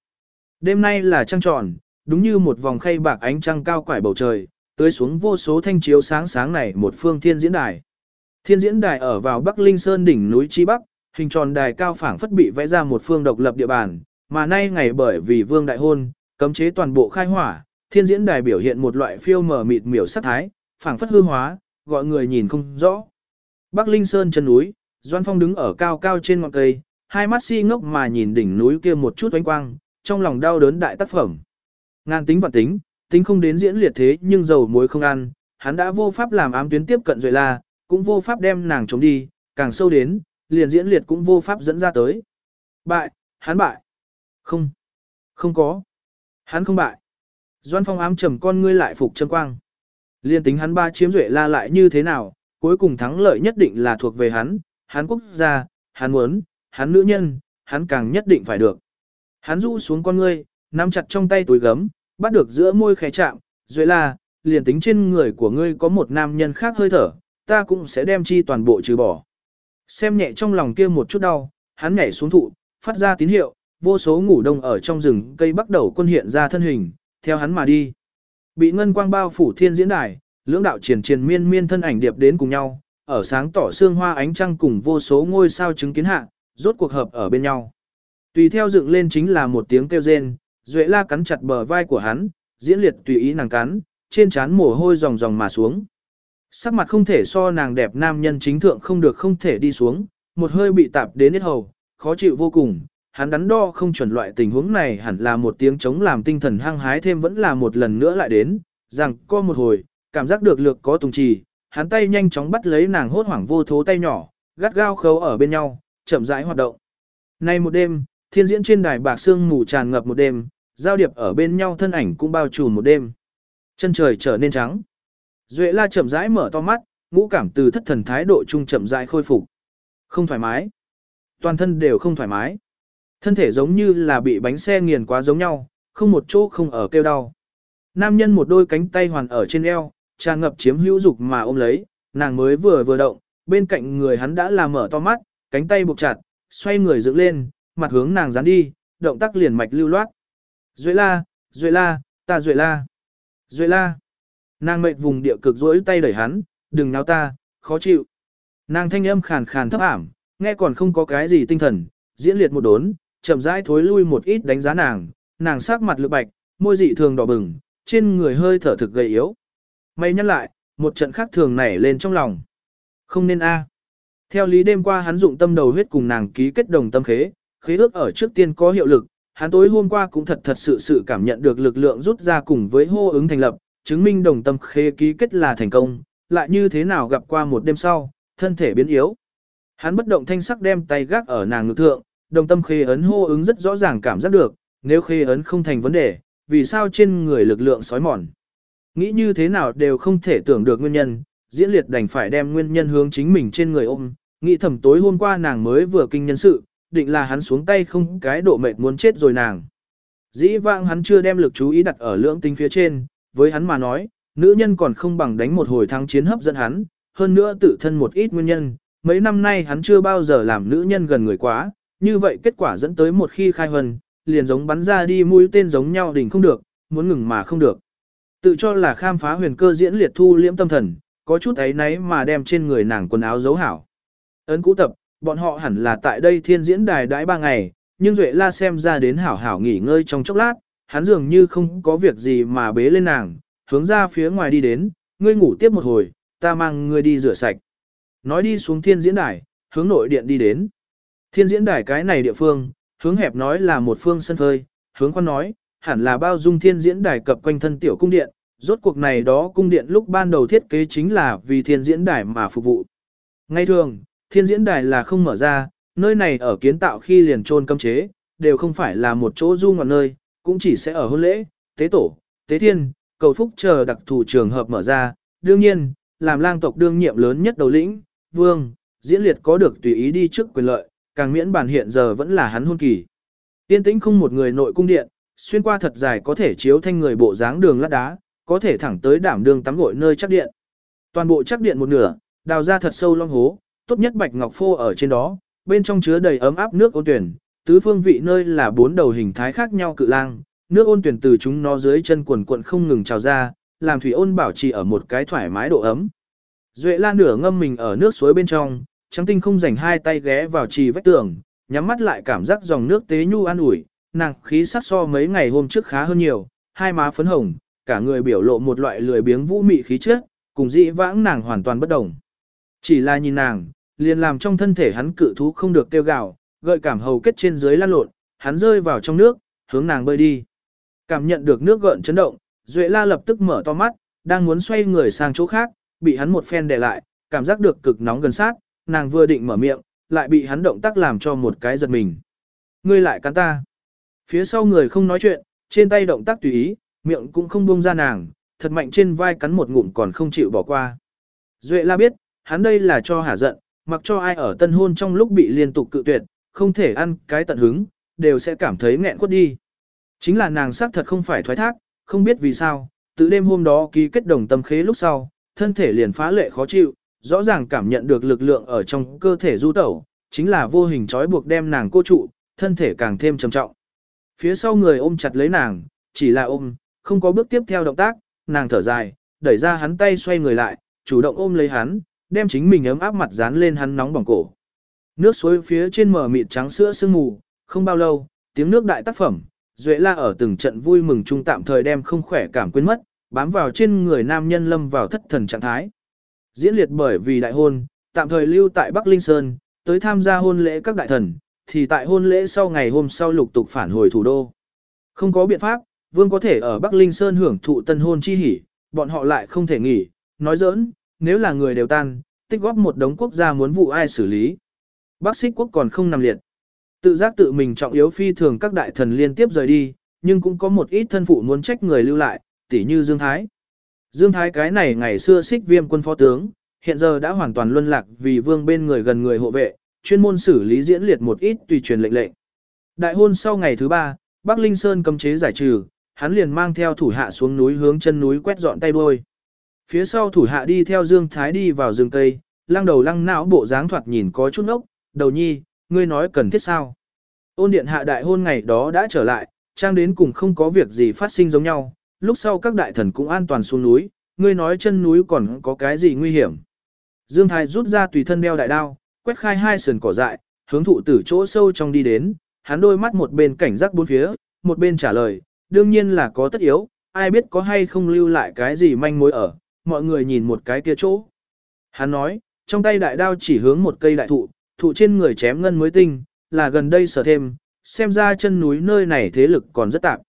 Đêm nay là trăng tròn, đúng như một vòng khay bạc ánh trăng cao quải bầu trời, tưới xuống vô số thanh chiếu sáng sáng này một phương thiên diễn đài. Thiên diễn đài ở vào Bắc Linh Sơn đỉnh núi Chi Bắc, hình tròn đài cao phảng phất bị vẽ ra một phương độc lập địa bàn, mà nay ngày bởi vì vương đại hôn, cấm chế toàn bộ khai hỏa, thiên diễn đài biểu hiện một loại phiêu mờ mịt miểu sắc thái, phảng phất hư hóa, gọi người nhìn không rõ. Bắc Linh Sơn chân núi, Doan Phong đứng ở cao cao trên ngọn cây, hai mắt si ngốc mà nhìn đỉnh núi kia một chút oanh quang, trong lòng đau đớn đại tác phẩm. Ngàn tính vạn tính, tính không đến diễn liệt thế nhưng dầu muối không ăn, hắn đã vô pháp làm ám tuyến tiếp cận Duệ La, cũng vô pháp đem nàng chống đi, càng sâu đến, liền diễn liệt cũng vô pháp dẫn ra tới. Bại, hắn bại. Không, không có. Hắn không bại. Doan Phong ám trầm con ngươi lại phục chân quang. Liên tính hắn ba chiếm Duệ La lại như thế nào, cuối cùng thắng lợi nhất định là thuộc về hắn, hắn quốc gia, hắn muốn, hắn nữ nhân, hắn càng nhất định phải được. Hắn rũ xuống con ngươi, nắm chặt trong tay túi gấm, bắt được giữa môi khẽ chạm, Duệ La, liền tính trên người của ngươi có một nam nhân khác hơi thở, ta cũng sẽ đem chi toàn bộ trừ bỏ. Xem nhẹ trong lòng kia một chút đau, hắn nhảy xuống thụ, phát ra tín hiệu, vô số ngủ đông ở trong rừng cây bắt đầu quân hiện ra thân hình, theo hắn mà đi. Bị ngân quang bao phủ thiên diễn đài, lưỡng đạo triển triển miên miên thân ảnh điệp đến cùng nhau, ở sáng tỏ xương hoa ánh trăng cùng vô số ngôi sao chứng kiến hạ, rốt cuộc hợp ở bên nhau. Tùy theo dựng lên chính là một tiếng kêu rên, Duệ La cắn chặt bờ vai của hắn, diễn liệt tùy ý nàng cắn, trên trán mồ hôi ròng ròng mà xuống. Sắc mặt không thể so nàng đẹp nam nhân chính thượng không được không thể đi xuống, một hơi bị tạp đến hết hầu, khó chịu vô cùng. Hắn đắn đo không chuẩn loại tình huống này hẳn là một tiếng chống làm tinh thần hăng hái thêm vẫn là một lần nữa lại đến, rằng co một hồi, cảm giác được lược có tùng trì, hắn tay nhanh chóng bắt lấy nàng hốt hoảng vô thố tay nhỏ, gắt gao khấu ở bên nhau, chậm rãi hoạt động. Nay một đêm, thiên diễn trên đài bạc sương mù tràn ngập một đêm, giao điệp ở bên nhau thân ảnh cũng bao trùm một đêm. Chân trời trở nên trắng. Duệ la chậm rãi mở to mắt, ngũ cảm từ thất thần thái độ trung chậm rãi khôi phục. Không thoải mái. Toàn thân đều không thoải mái. Thân thể giống như là bị bánh xe nghiền quá giống nhau, không một chỗ không ở kêu đau. Nam nhân một đôi cánh tay hoàn ở trên eo, tràn ngập chiếm hữu dục mà ôm lấy, nàng mới vừa vừa động, bên cạnh người hắn đã làm mở to mắt, cánh tay buộc chặt, xoay người dựng lên, mặt hướng nàng dán đi, động tác liền mạch lưu loát. Duệ la, Duệ la, ta Duệ la. Duệ la. Nàng mệt vùng địa cực rỗi tay đẩy hắn, đừng náo ta, khó chịu. Nàng thanh âm khàn khàn thấp ảm, nghe còn không có cái gì tinh thần, diễn liệt một đốn, chậm rãi thối lui một ít đánh giá nàng, nàng sắc mặt lược bạch, môi dị thường đỏ bừng, trên người hơi thở thực gầy yếu. May nhắc lại, một trận khác thường nảy lên trong lòng. Không nên a. Theo lý đêm qua hắn dụng tâm đầu huyết cùng nàng ký kết đồng tâm khế, khế ước ở trước tiên có hiệu lực, hắn tối hôm qua cũng thật thật sự sự cảm nhận được lực lượng rút ra cùng với hô ứng thành lập, chứng minh đồng tâm khế ký kết là thành công, lại như thế nào gặp qua một đêm sau, thân thể biến yếu. Hắn bất động thanh sắc đem tay gác ở nàng ngực thượng, đồng tâm khế ấn hô ứng rất rõ ràng cảm giác được, nếu khế ấn không thành vấn đề, vì sao trên người lực lượng sói mòn. Nghĩ như thế nào đều không thể tưởng được nguyên nhân, diễn liệt đành phải đem nguyên nhân hướng chính mình trên người ôm, nghĩ thầm tối hôm qua nàng mới vừa kinh nhân sự, định là hắn xuống tay không cái độ mệt muốn chết rồi nàng. Dĩ vãng hắn chưa đem lực chú ý đặt ở lưỡng tính phía trên, với hắn mà nói, nữ nhân còn không bằng đánh một hồi thắng chiến hấp dẫn hắn, hơn nữa tự thân một ít nguyên nhân, mấy năm nay hắn chưa bao giờ làm nữ nhân gần người quá, như vậy kết quả dẫn tới một khi khai hân, liền giống bắn ra đi mũi tên giống nhau đỉnh không được, muốn ngừng mà không được. Tự cho là khám phá huyền cơ diễn liệt thu liễm tâm thần, có chút ấy nấy mà đem trên người nàng quần áo giấu hảo. Ấn cũ tập, bọn họ hẳn là tại đây thiên diễn đài đãi ba ngày, nhưng Duệ La xem ra đến hảo hảo nghỉ ngơi trong chốc lát, hắn dường như không có việc gì mà bế lên nàng, hướng ra phía ngoài đi đến, ngươi ngủ tiếp một hồi, ta mang ngươi đi rửa sạch. Nói đi xuống thiên diễn đài, hướng nội điện đi đến. Thiên diễn đài cái này địa phương, hướng hẹp nói là một phương sân phơi, hướng khoan nói, hẳn là bao dung thiên diễn đài cập quanh thân tiểu cung điện, rốt cuộc này đó cung điện lúc ban đầu thiết kế chính là vì thiên diễn đài mà phục vụ. Ngay thường, thiên diễn đài là không mở ra, nơi này ở kiến tạo khi liền trôn cấm chế, đều không phải là một chỗ du ngoạn nơi, cũng chỉ sẽ ở hôn lễ, tế tổ, tế thiên, cầu phúc chờ đặc thù trường hợp mở ra. Đương nhiên, làm lang tộc đương nhiệm lớn nhất đầu lĩnh, vương, diễn liệt có được tùy ý đi trước quyền lợi, càng miễn bản hiện giờ vẫn là hắn hôn kỳ. Tiên tĩnh không một người nội cung điện, xuyên qua thật dài có thể chiếu thanh người bộ dáng đường lát đá, có thể thẳng tới đảm đường tắm gội nơi chắc điện. Toàn bộ chắc điện một nửa, đào ra thật sâu long hố, tốt nhất bạch ngọc phô ở trên đó, bên trong chứa đầy ấm áp nước ôn tuyển, tứ phương vị nơi là bốn đầu hình thái khác nhau cự lang, nước ôn tuyển từ chúng nó dưới chân quần quận không ngừng trào ra, làm thủy ôn bảo trì ở một cái thoải mái độ ấm. Duệ la nửa ngâm mình ở nước suối bên trong, trắng tinh không rảnh hai tay ghé vào trì vách tường, nhắm mắt lại cảm giác dòng nước tế nhu an ủi, nàng khí sắc so mấy ngày hôm trước khá hơn nhiều, hai má phấn hồng, cả người biểu lộ một loại lười biếng vũ mị khí chất, cùng dị vãng nàng hoàn toàn bất đồng. Chỉ là nhìn nàng, liền làm trong thân thể hắn cự thú không được kêu gào, gợi cảm hầu kết trên dưới lan lộn, hắn rơi vào trong nước, hướng nàng bơi đi. Cảm nhận được nước gợn chấn động, Duệ La lập tức mở to mắt, đang muốn xoay người sang chỗ khác, bị hắn một phen đè lại, cảm giác được cực nóng gần sát, nàng vừa định mở miệng, lại bị hắn động tác làm cho một cái giật mình. Ngươi lại cắn ta. Phía sau người không nói chuyện, trên tay động tác tùy ý, miệng cũng không buông ra nàng, thật mạnh trên vai cắn một ngụm còn không chịu bỏ qua. Duệ la biết, hắn đây là cho hả giận, mặc cho ai ở tân hôn trong lúc bị liên tục cự tuyệt, không thể ăn cái tận hứng, đều sẽ cảm thấy nghẹn quất đi. Chính là nàng xác thật không phải thoái thác, không biết vì sao, từ đêm hôm đó ký kết đồng tâm khế lúc sau, thân thể liền phá lệ khó chịu, rõ ràng cảm nhận được lực lượng ở trong cơ thể du tẩu, chính là vô hình trói buộc đem nàng cô trụ, thân thể càng thêm trầm trọng. Phía sau người ôm chặt lấy nàng, chỉ là ôm, không có bước tiếp theo động tác, nàng thở dài, đẩy ra hắn tay xoay người lại, chủ động ôm lấy hắn, đem chính mình ấm áp mặt dán lên hắn nóng bỏng cổ. Nước suối phía trên mờ mịt trắng sữa sương mù, không bao lâu, tiếng nước đại tác phẩm, Duệ La ở từng trận vui mừng chung tạm thời đem không khỏe cảm quên mất, bám vào trên người nam nhân lâm vào thất thần trạng thái. Diễn liệt bởi vì đại hôn, tạm thời lưu tại Bắc Linh Sơn, tới tham gia hôn lễ các đại thần, thì tại hôn lễ sau ngày hôm sau lục tục phản hồi thủ đô. Không có biện pháp, vương có thể ở Bắc Linh Sơn hưởng thụ tân hôn chi hỉ, bọn họ lại không thể nghỉ, nói giỡn, nếu là người đều tan, tích góp một đống quốc gia muốn vụ ai xử lý. Bắc xích quốc còn không nằm liệt. Tự giác tự mình trọng yếu phi thường các đại thần liên tiếp rời đi, nhưng cũng có một ít thân phụ muốn trách người lưu lại, tỉ như Dương Thái. Dương Thái cái này ngày xưa xích viêm quân phó tướng, hiện giờ đã hoàn toàn luân lạc vì vương bên người gần người hộ vệ, chuyên môn xử lý diễn liệt một ít tùy truyền lệnh lệnh. Đại hôn sau ngày thứ ba, Bắc Linh Sơn cấm chế giải trừ, hắn liền mang theo thủ hạ xuống núi hướng chân núi quét dọn tay đôi. Phía sau thủ hạ đi theo Dương Thái đi vào rừng cây, lăng đầu lăng não bộ dáng thoạt nhìn có chút ốc, đầu nhi, ngươi nói cần thiết sao. Ôn điện hạ đại hôn ngày đó đã trở lại, trang đến cùng không có việc gì phát sinh giống nhau, lúc sau các đại thần cũng an toàn xuống núi, ngươi nói chân núi còn có cái gì nguy hiểm. Dương Thái rút ra tùy thân đeo đại đao, quét khai hai sườn cỏ dại, hướng thụ tử chỗ sâu trong đi đến, hắn đôi mắt một bên cảnh giác bốn phía, một bên trả lời, đương nhiên là có tất yếu, ai biết có hay không lưu lại cái gì manh mối ở, mọi người nhìn một cái kia chỗ. Hắn nói, trong tay đại đao chỉ hướng một cây đại thụ, thụ trên người chém ngân mới tinh, là gần đây sở thêm, xem ra chân núi nơi này thế lực còn rất tạm.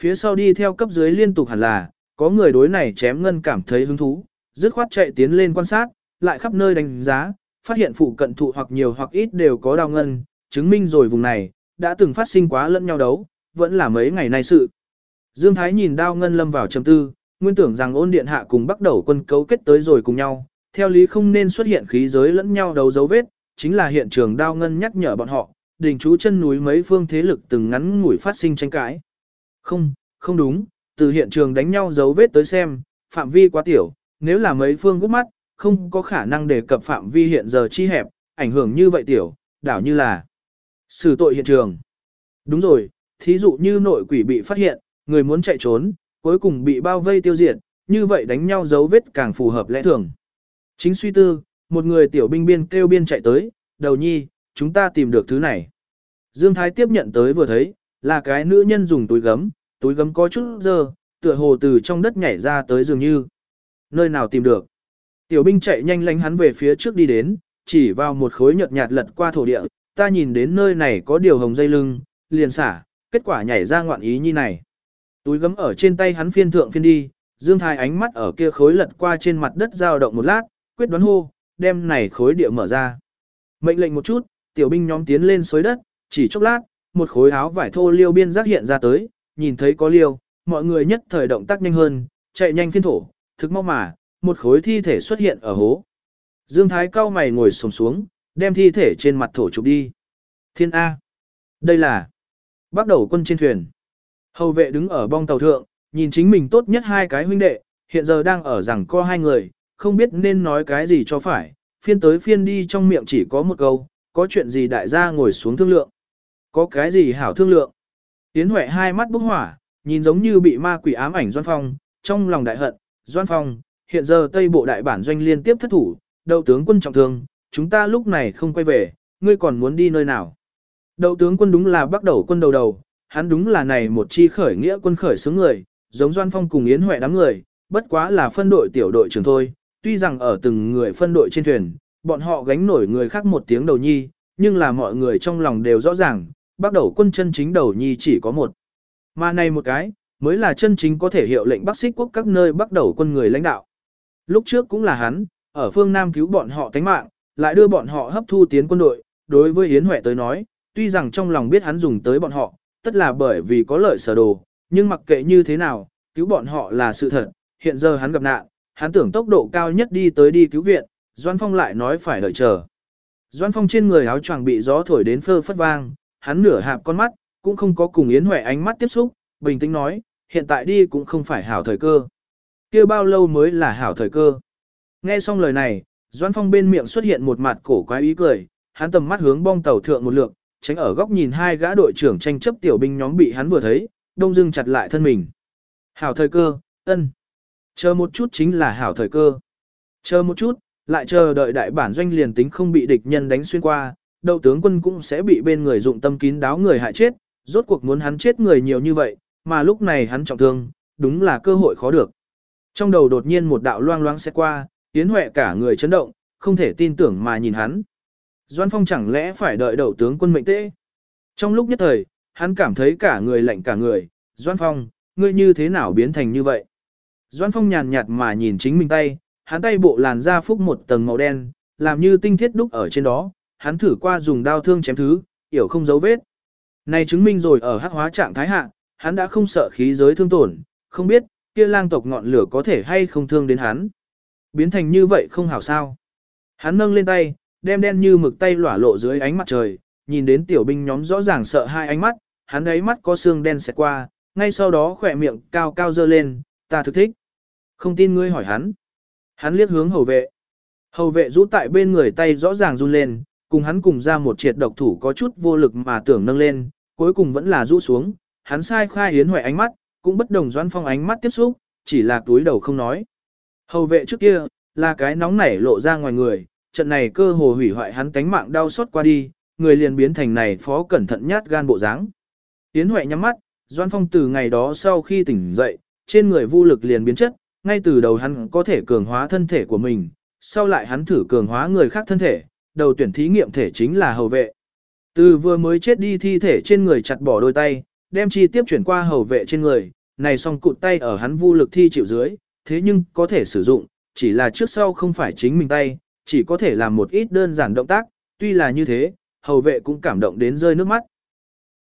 Phía sau đi theo cấp dưới liên tục hẳn là, có người đối này chém ngân cảm thấy hứng thú, dứt khoát chạy tiến lên quan sát, lại khắp nơi đánh giá, phát hiện phụ cận thụ hoặc nhiều hoặc ít đều có đào ngân, chứng minh rồi vùng này, đã từng phát sinh quá lẫn nhau đấu, vẫn là mấy ngày nay sự. Dương Thái nhìn đao ngân lâm vào trầm tư, nguyên tưởng rằng ôn điện hạ cùng bắt đầu quân cấu kết tới rồi cùng nhau, theo lý không nên xuất hiện khí giới lẫn nhau đấu dấu vết, chính là hiện trường đao ngân nhắc nhở bọn họ, đình chú chân núi mấy phương thế lực từng ngắn ngủi phát sinh tranh cãi. Không, không đúng, từ hiện trường đánh nhau dấu vết tới xem, phạm vi quá tiểu, nếu là mấy phương gút mắt, không có khả năng đề cập phạm vi hiện giờ chi hẹp, ảnh hưởng như vậy tiểu, đảo như là xử tội hiện trường. Đúng rồi, thí dụ như nội quỷ bị phát hiện, người muốn chạy trốn, cuối cùng bị bao vây tiêu diệt, như vậy đánh nhau dấu vết càng phù hợp lẽ thường. Chính suy tư, một người tiểu binh biên kêu biên chạy tới, đầu nhi, chúng ta tìm được thứ này. Dương Thái tiếp nhận tới vừa thấy, là cái nữ nhân dùng túi gấm, túi gấm có chút dơ, tựa hồ từ trong đất nhảy ra tới dường như. Nơi nào tìm được? Tiểu binh chạy nhanh lánh hắn về phía trước đi đến, chỉ vào một khối nhợt nhạt lật qua thổ địa, ta nhìn đến nơi này có điều hồng dây lưng, liền xả, kết quả nhảy ra ngoạn ý như này. Túi gấm ở trên tay hắn phiên thượng phiên đi, Dương Thái ánh mắt ở kia khối lật qua trên mặt đất dao động một lát, quyết đoán hô, đem này khối địa mở ra. Mệnh lệnh một chút, tiểu binh nhóm tiến lên xới đất, chỉ chốc lát, một khối áo vải thô liêu biên giác hiện ra tới, nhìn thấy có liêu, mọi người nhất thời động tác nhanh hơn, chạy nhanh phiên thổ, thực mau mà, một khối thi thể xuất hiện ở hố. Dương Thái cao mày ngồi sồm xuống, đem thi thể trên mặt thổ chụp đi. Thiên A. Đây là bắt đầu quân trên thuyền. Hầu vệ đứng ở bong tàu thượng, nhìn chính mình tốt nhất hai cái huynh đệ, hiện giờ đang ở rằng co hai người, không biết nên nói cái gì cho phải, phiên tới phiên đi trong miệng chỉ có một câu, có chuyện gì đại gia ngồi xuống thương lượng. Có cái gì hảo thương lượng. yến Huệ hai mắt bốc hỏa, nhìn giống như bị ma quỷ ám ảnh Doan Phong, trong lòng đại hận, Doan Phong, hiện giờ Tây Bộ đại bản doanh liên tiếp thất thủ, đầu tướng quân trọng thương, chúng ta lúc này không quay về, ngươi còn muốn đi nơi nào. đầu tướng quân đúng là bắt đầu quân đầu đầu, hắn đúng là này một chi khởi nghĩa quân khởi xướng người, giống Doan Phong cùng Yến Huệ đám người, bất quá là phân đội tiểu đội trưởng thôi, tuy rằng ở từng người phân đội trên thuyền, bọn họ gánh nổi người khác một tiếng đầu nhi, nhưng là mọi người trong lòng đều rõ ràng, bắt đầu quân chân chính đầu nhi chỉ có một. Mà này một cái, mới là chân chính có thể hiệu lệnh Bắc Xích quốc các nơi bắt đầu quân người lãnh đạo. Lúc trước cũng là hắn, ở phương Nam cứu bọn họ tánh mạng, lại đưa bọn họ hấp thu tiến quân đội, đối với Yến Huệ tới nói, tuy rằng trong lòng biết hắn dùng tới bọn họ, tất là bởi vì có lợi sở đồ, nhưng mặc kệ như thế nào, cứu bọn họ là sự thật, hiện giờ hắn gặp nạn, hắn tưởng tốc độ cao nhất đi tới đi cứu viện, Doan Phong lại nói phải đợi chờ. Doan Phong trên người áo choàng bị gió thổi đến phơ phất vang, hắn nửa hạp con mắt, cũng không có cùng Yến Huệ ánh mắt tiếp xúc, bình tĩnh nói, hiện tại đi cũng không phải hảo thời cơ. kia bao lâu mới là hảo thời cơ. Nghe xong lời này, Doan Phong bên miệng xuất hiện một mặt cổ quái ý cười, hắn tầm mắt hướng bong tàu thượng một lượng, tránh ở góc nhìn hai gã đội trưởng tranh chấp tiểu binh nhóm bị hắn vừa thấy, đông dưng chặt lại thân mình. Hảo thời cơ, ân. Chờ một chút chính là hảo thời cơ. Chờ một chút, lại chờ đợi đại bản doanh liền tính không bị địch nhân đánh xuyên qua, đầu tướng quân cũng sẽ bị bên người dụng tâm kín đáo người hại chết, rốt cuộc muốn hắn chết người nhiều như vậy, mà lúc này hắn trọng thương, đúng là cơ hội khó được. Trong đầu đột nhiên một đạo loang loáng sẽ qua, tiến huệ cả người chấn động, không thể tin tưởng mà nhìn hắn. Doan Phong chẳng lẽ phải đợi đầu tướng quân mệnh tê? Trong lúc nhất thời, hắn cảm thấy cả người lạnh cả người, Doan Phong, ngươi như thế nào biến thành như vậy? Doan Phong nhàn nhạt mà nhìn chính mình tay, hắn tay bộ làn da phúc một tầng màu đen, làm như tinh thiết đúc ở trên đó, hắn thử qua dùng đao thương chém thứ, hiểu không dấu vết. Này chứng minh rồi ở hắc hóa trạng thái hạ, hắn đã không sợ khí giới thương tổn, không biết, kia lang tộc ngọn lửa có thể hay không thương đến hắn. Biến thành như vậy không hảo sao. Hắn nâng lên tay, đem đen như mực tay lỏa lộ dưới ánh mặt trời, nhìn đến tiểu binh nhóm rõ ràng sợ hai ánh mắt, hắn ấy mắt có xương đen xẹt qua, ngay sau đó khỏe miệng cao cao dơ lên, ta thực thích. Không tin ngươi hỏi hắn. Hắn liếc hướng hầu vệ. Hầu vệ rũ tại bên người tay rõ ràng run lên, cùng hắn cùng ra một triệt độc thủ có chút vô lực mà tưởng nâng lên, cuối cùng vẫn là rũ xuống, hắn sai khai hiến hoại ánh mắt, cũng bất đồng doan phong ánh mắt tiếp xúc, chỉ là túi đầu không nói. Hầu vệ trước kia, là cái nóng nảy lộ ra ngoài người, trận này cơ hồ hủy hoại hắn tánh mạng đau xót qua đi, người liền biến thành này phó cẩn thận nhát gan bộ dáng. Yến Huệ nhắm mắt, Doan Phong từ ngày đó sau khi tỉnh dậy, trên người vô lực liền biến chất, ngay từ đầu hắn có thể cường hóa thân thể của mình, sau lại hắn thử cường hóa người khác thân thể, đầu tuyển thí nghiệm thể chính là hầu vệ. Từ vừa mới chết đi thi thể trên người chặt bỏ đôi tay, đem chi tiếp chuyển qua hầu vệ trên người, này xong cụt tay ở hắn vô lực thi chịu dưới, thế nhưng có thể sử dụng, chỉ là trước sau không phải chính mình tay, chỉ có thể làm một ít đơn giản động tác, tuy là như thế, hầu vệ cũng cảm động đến rơi nước mắt.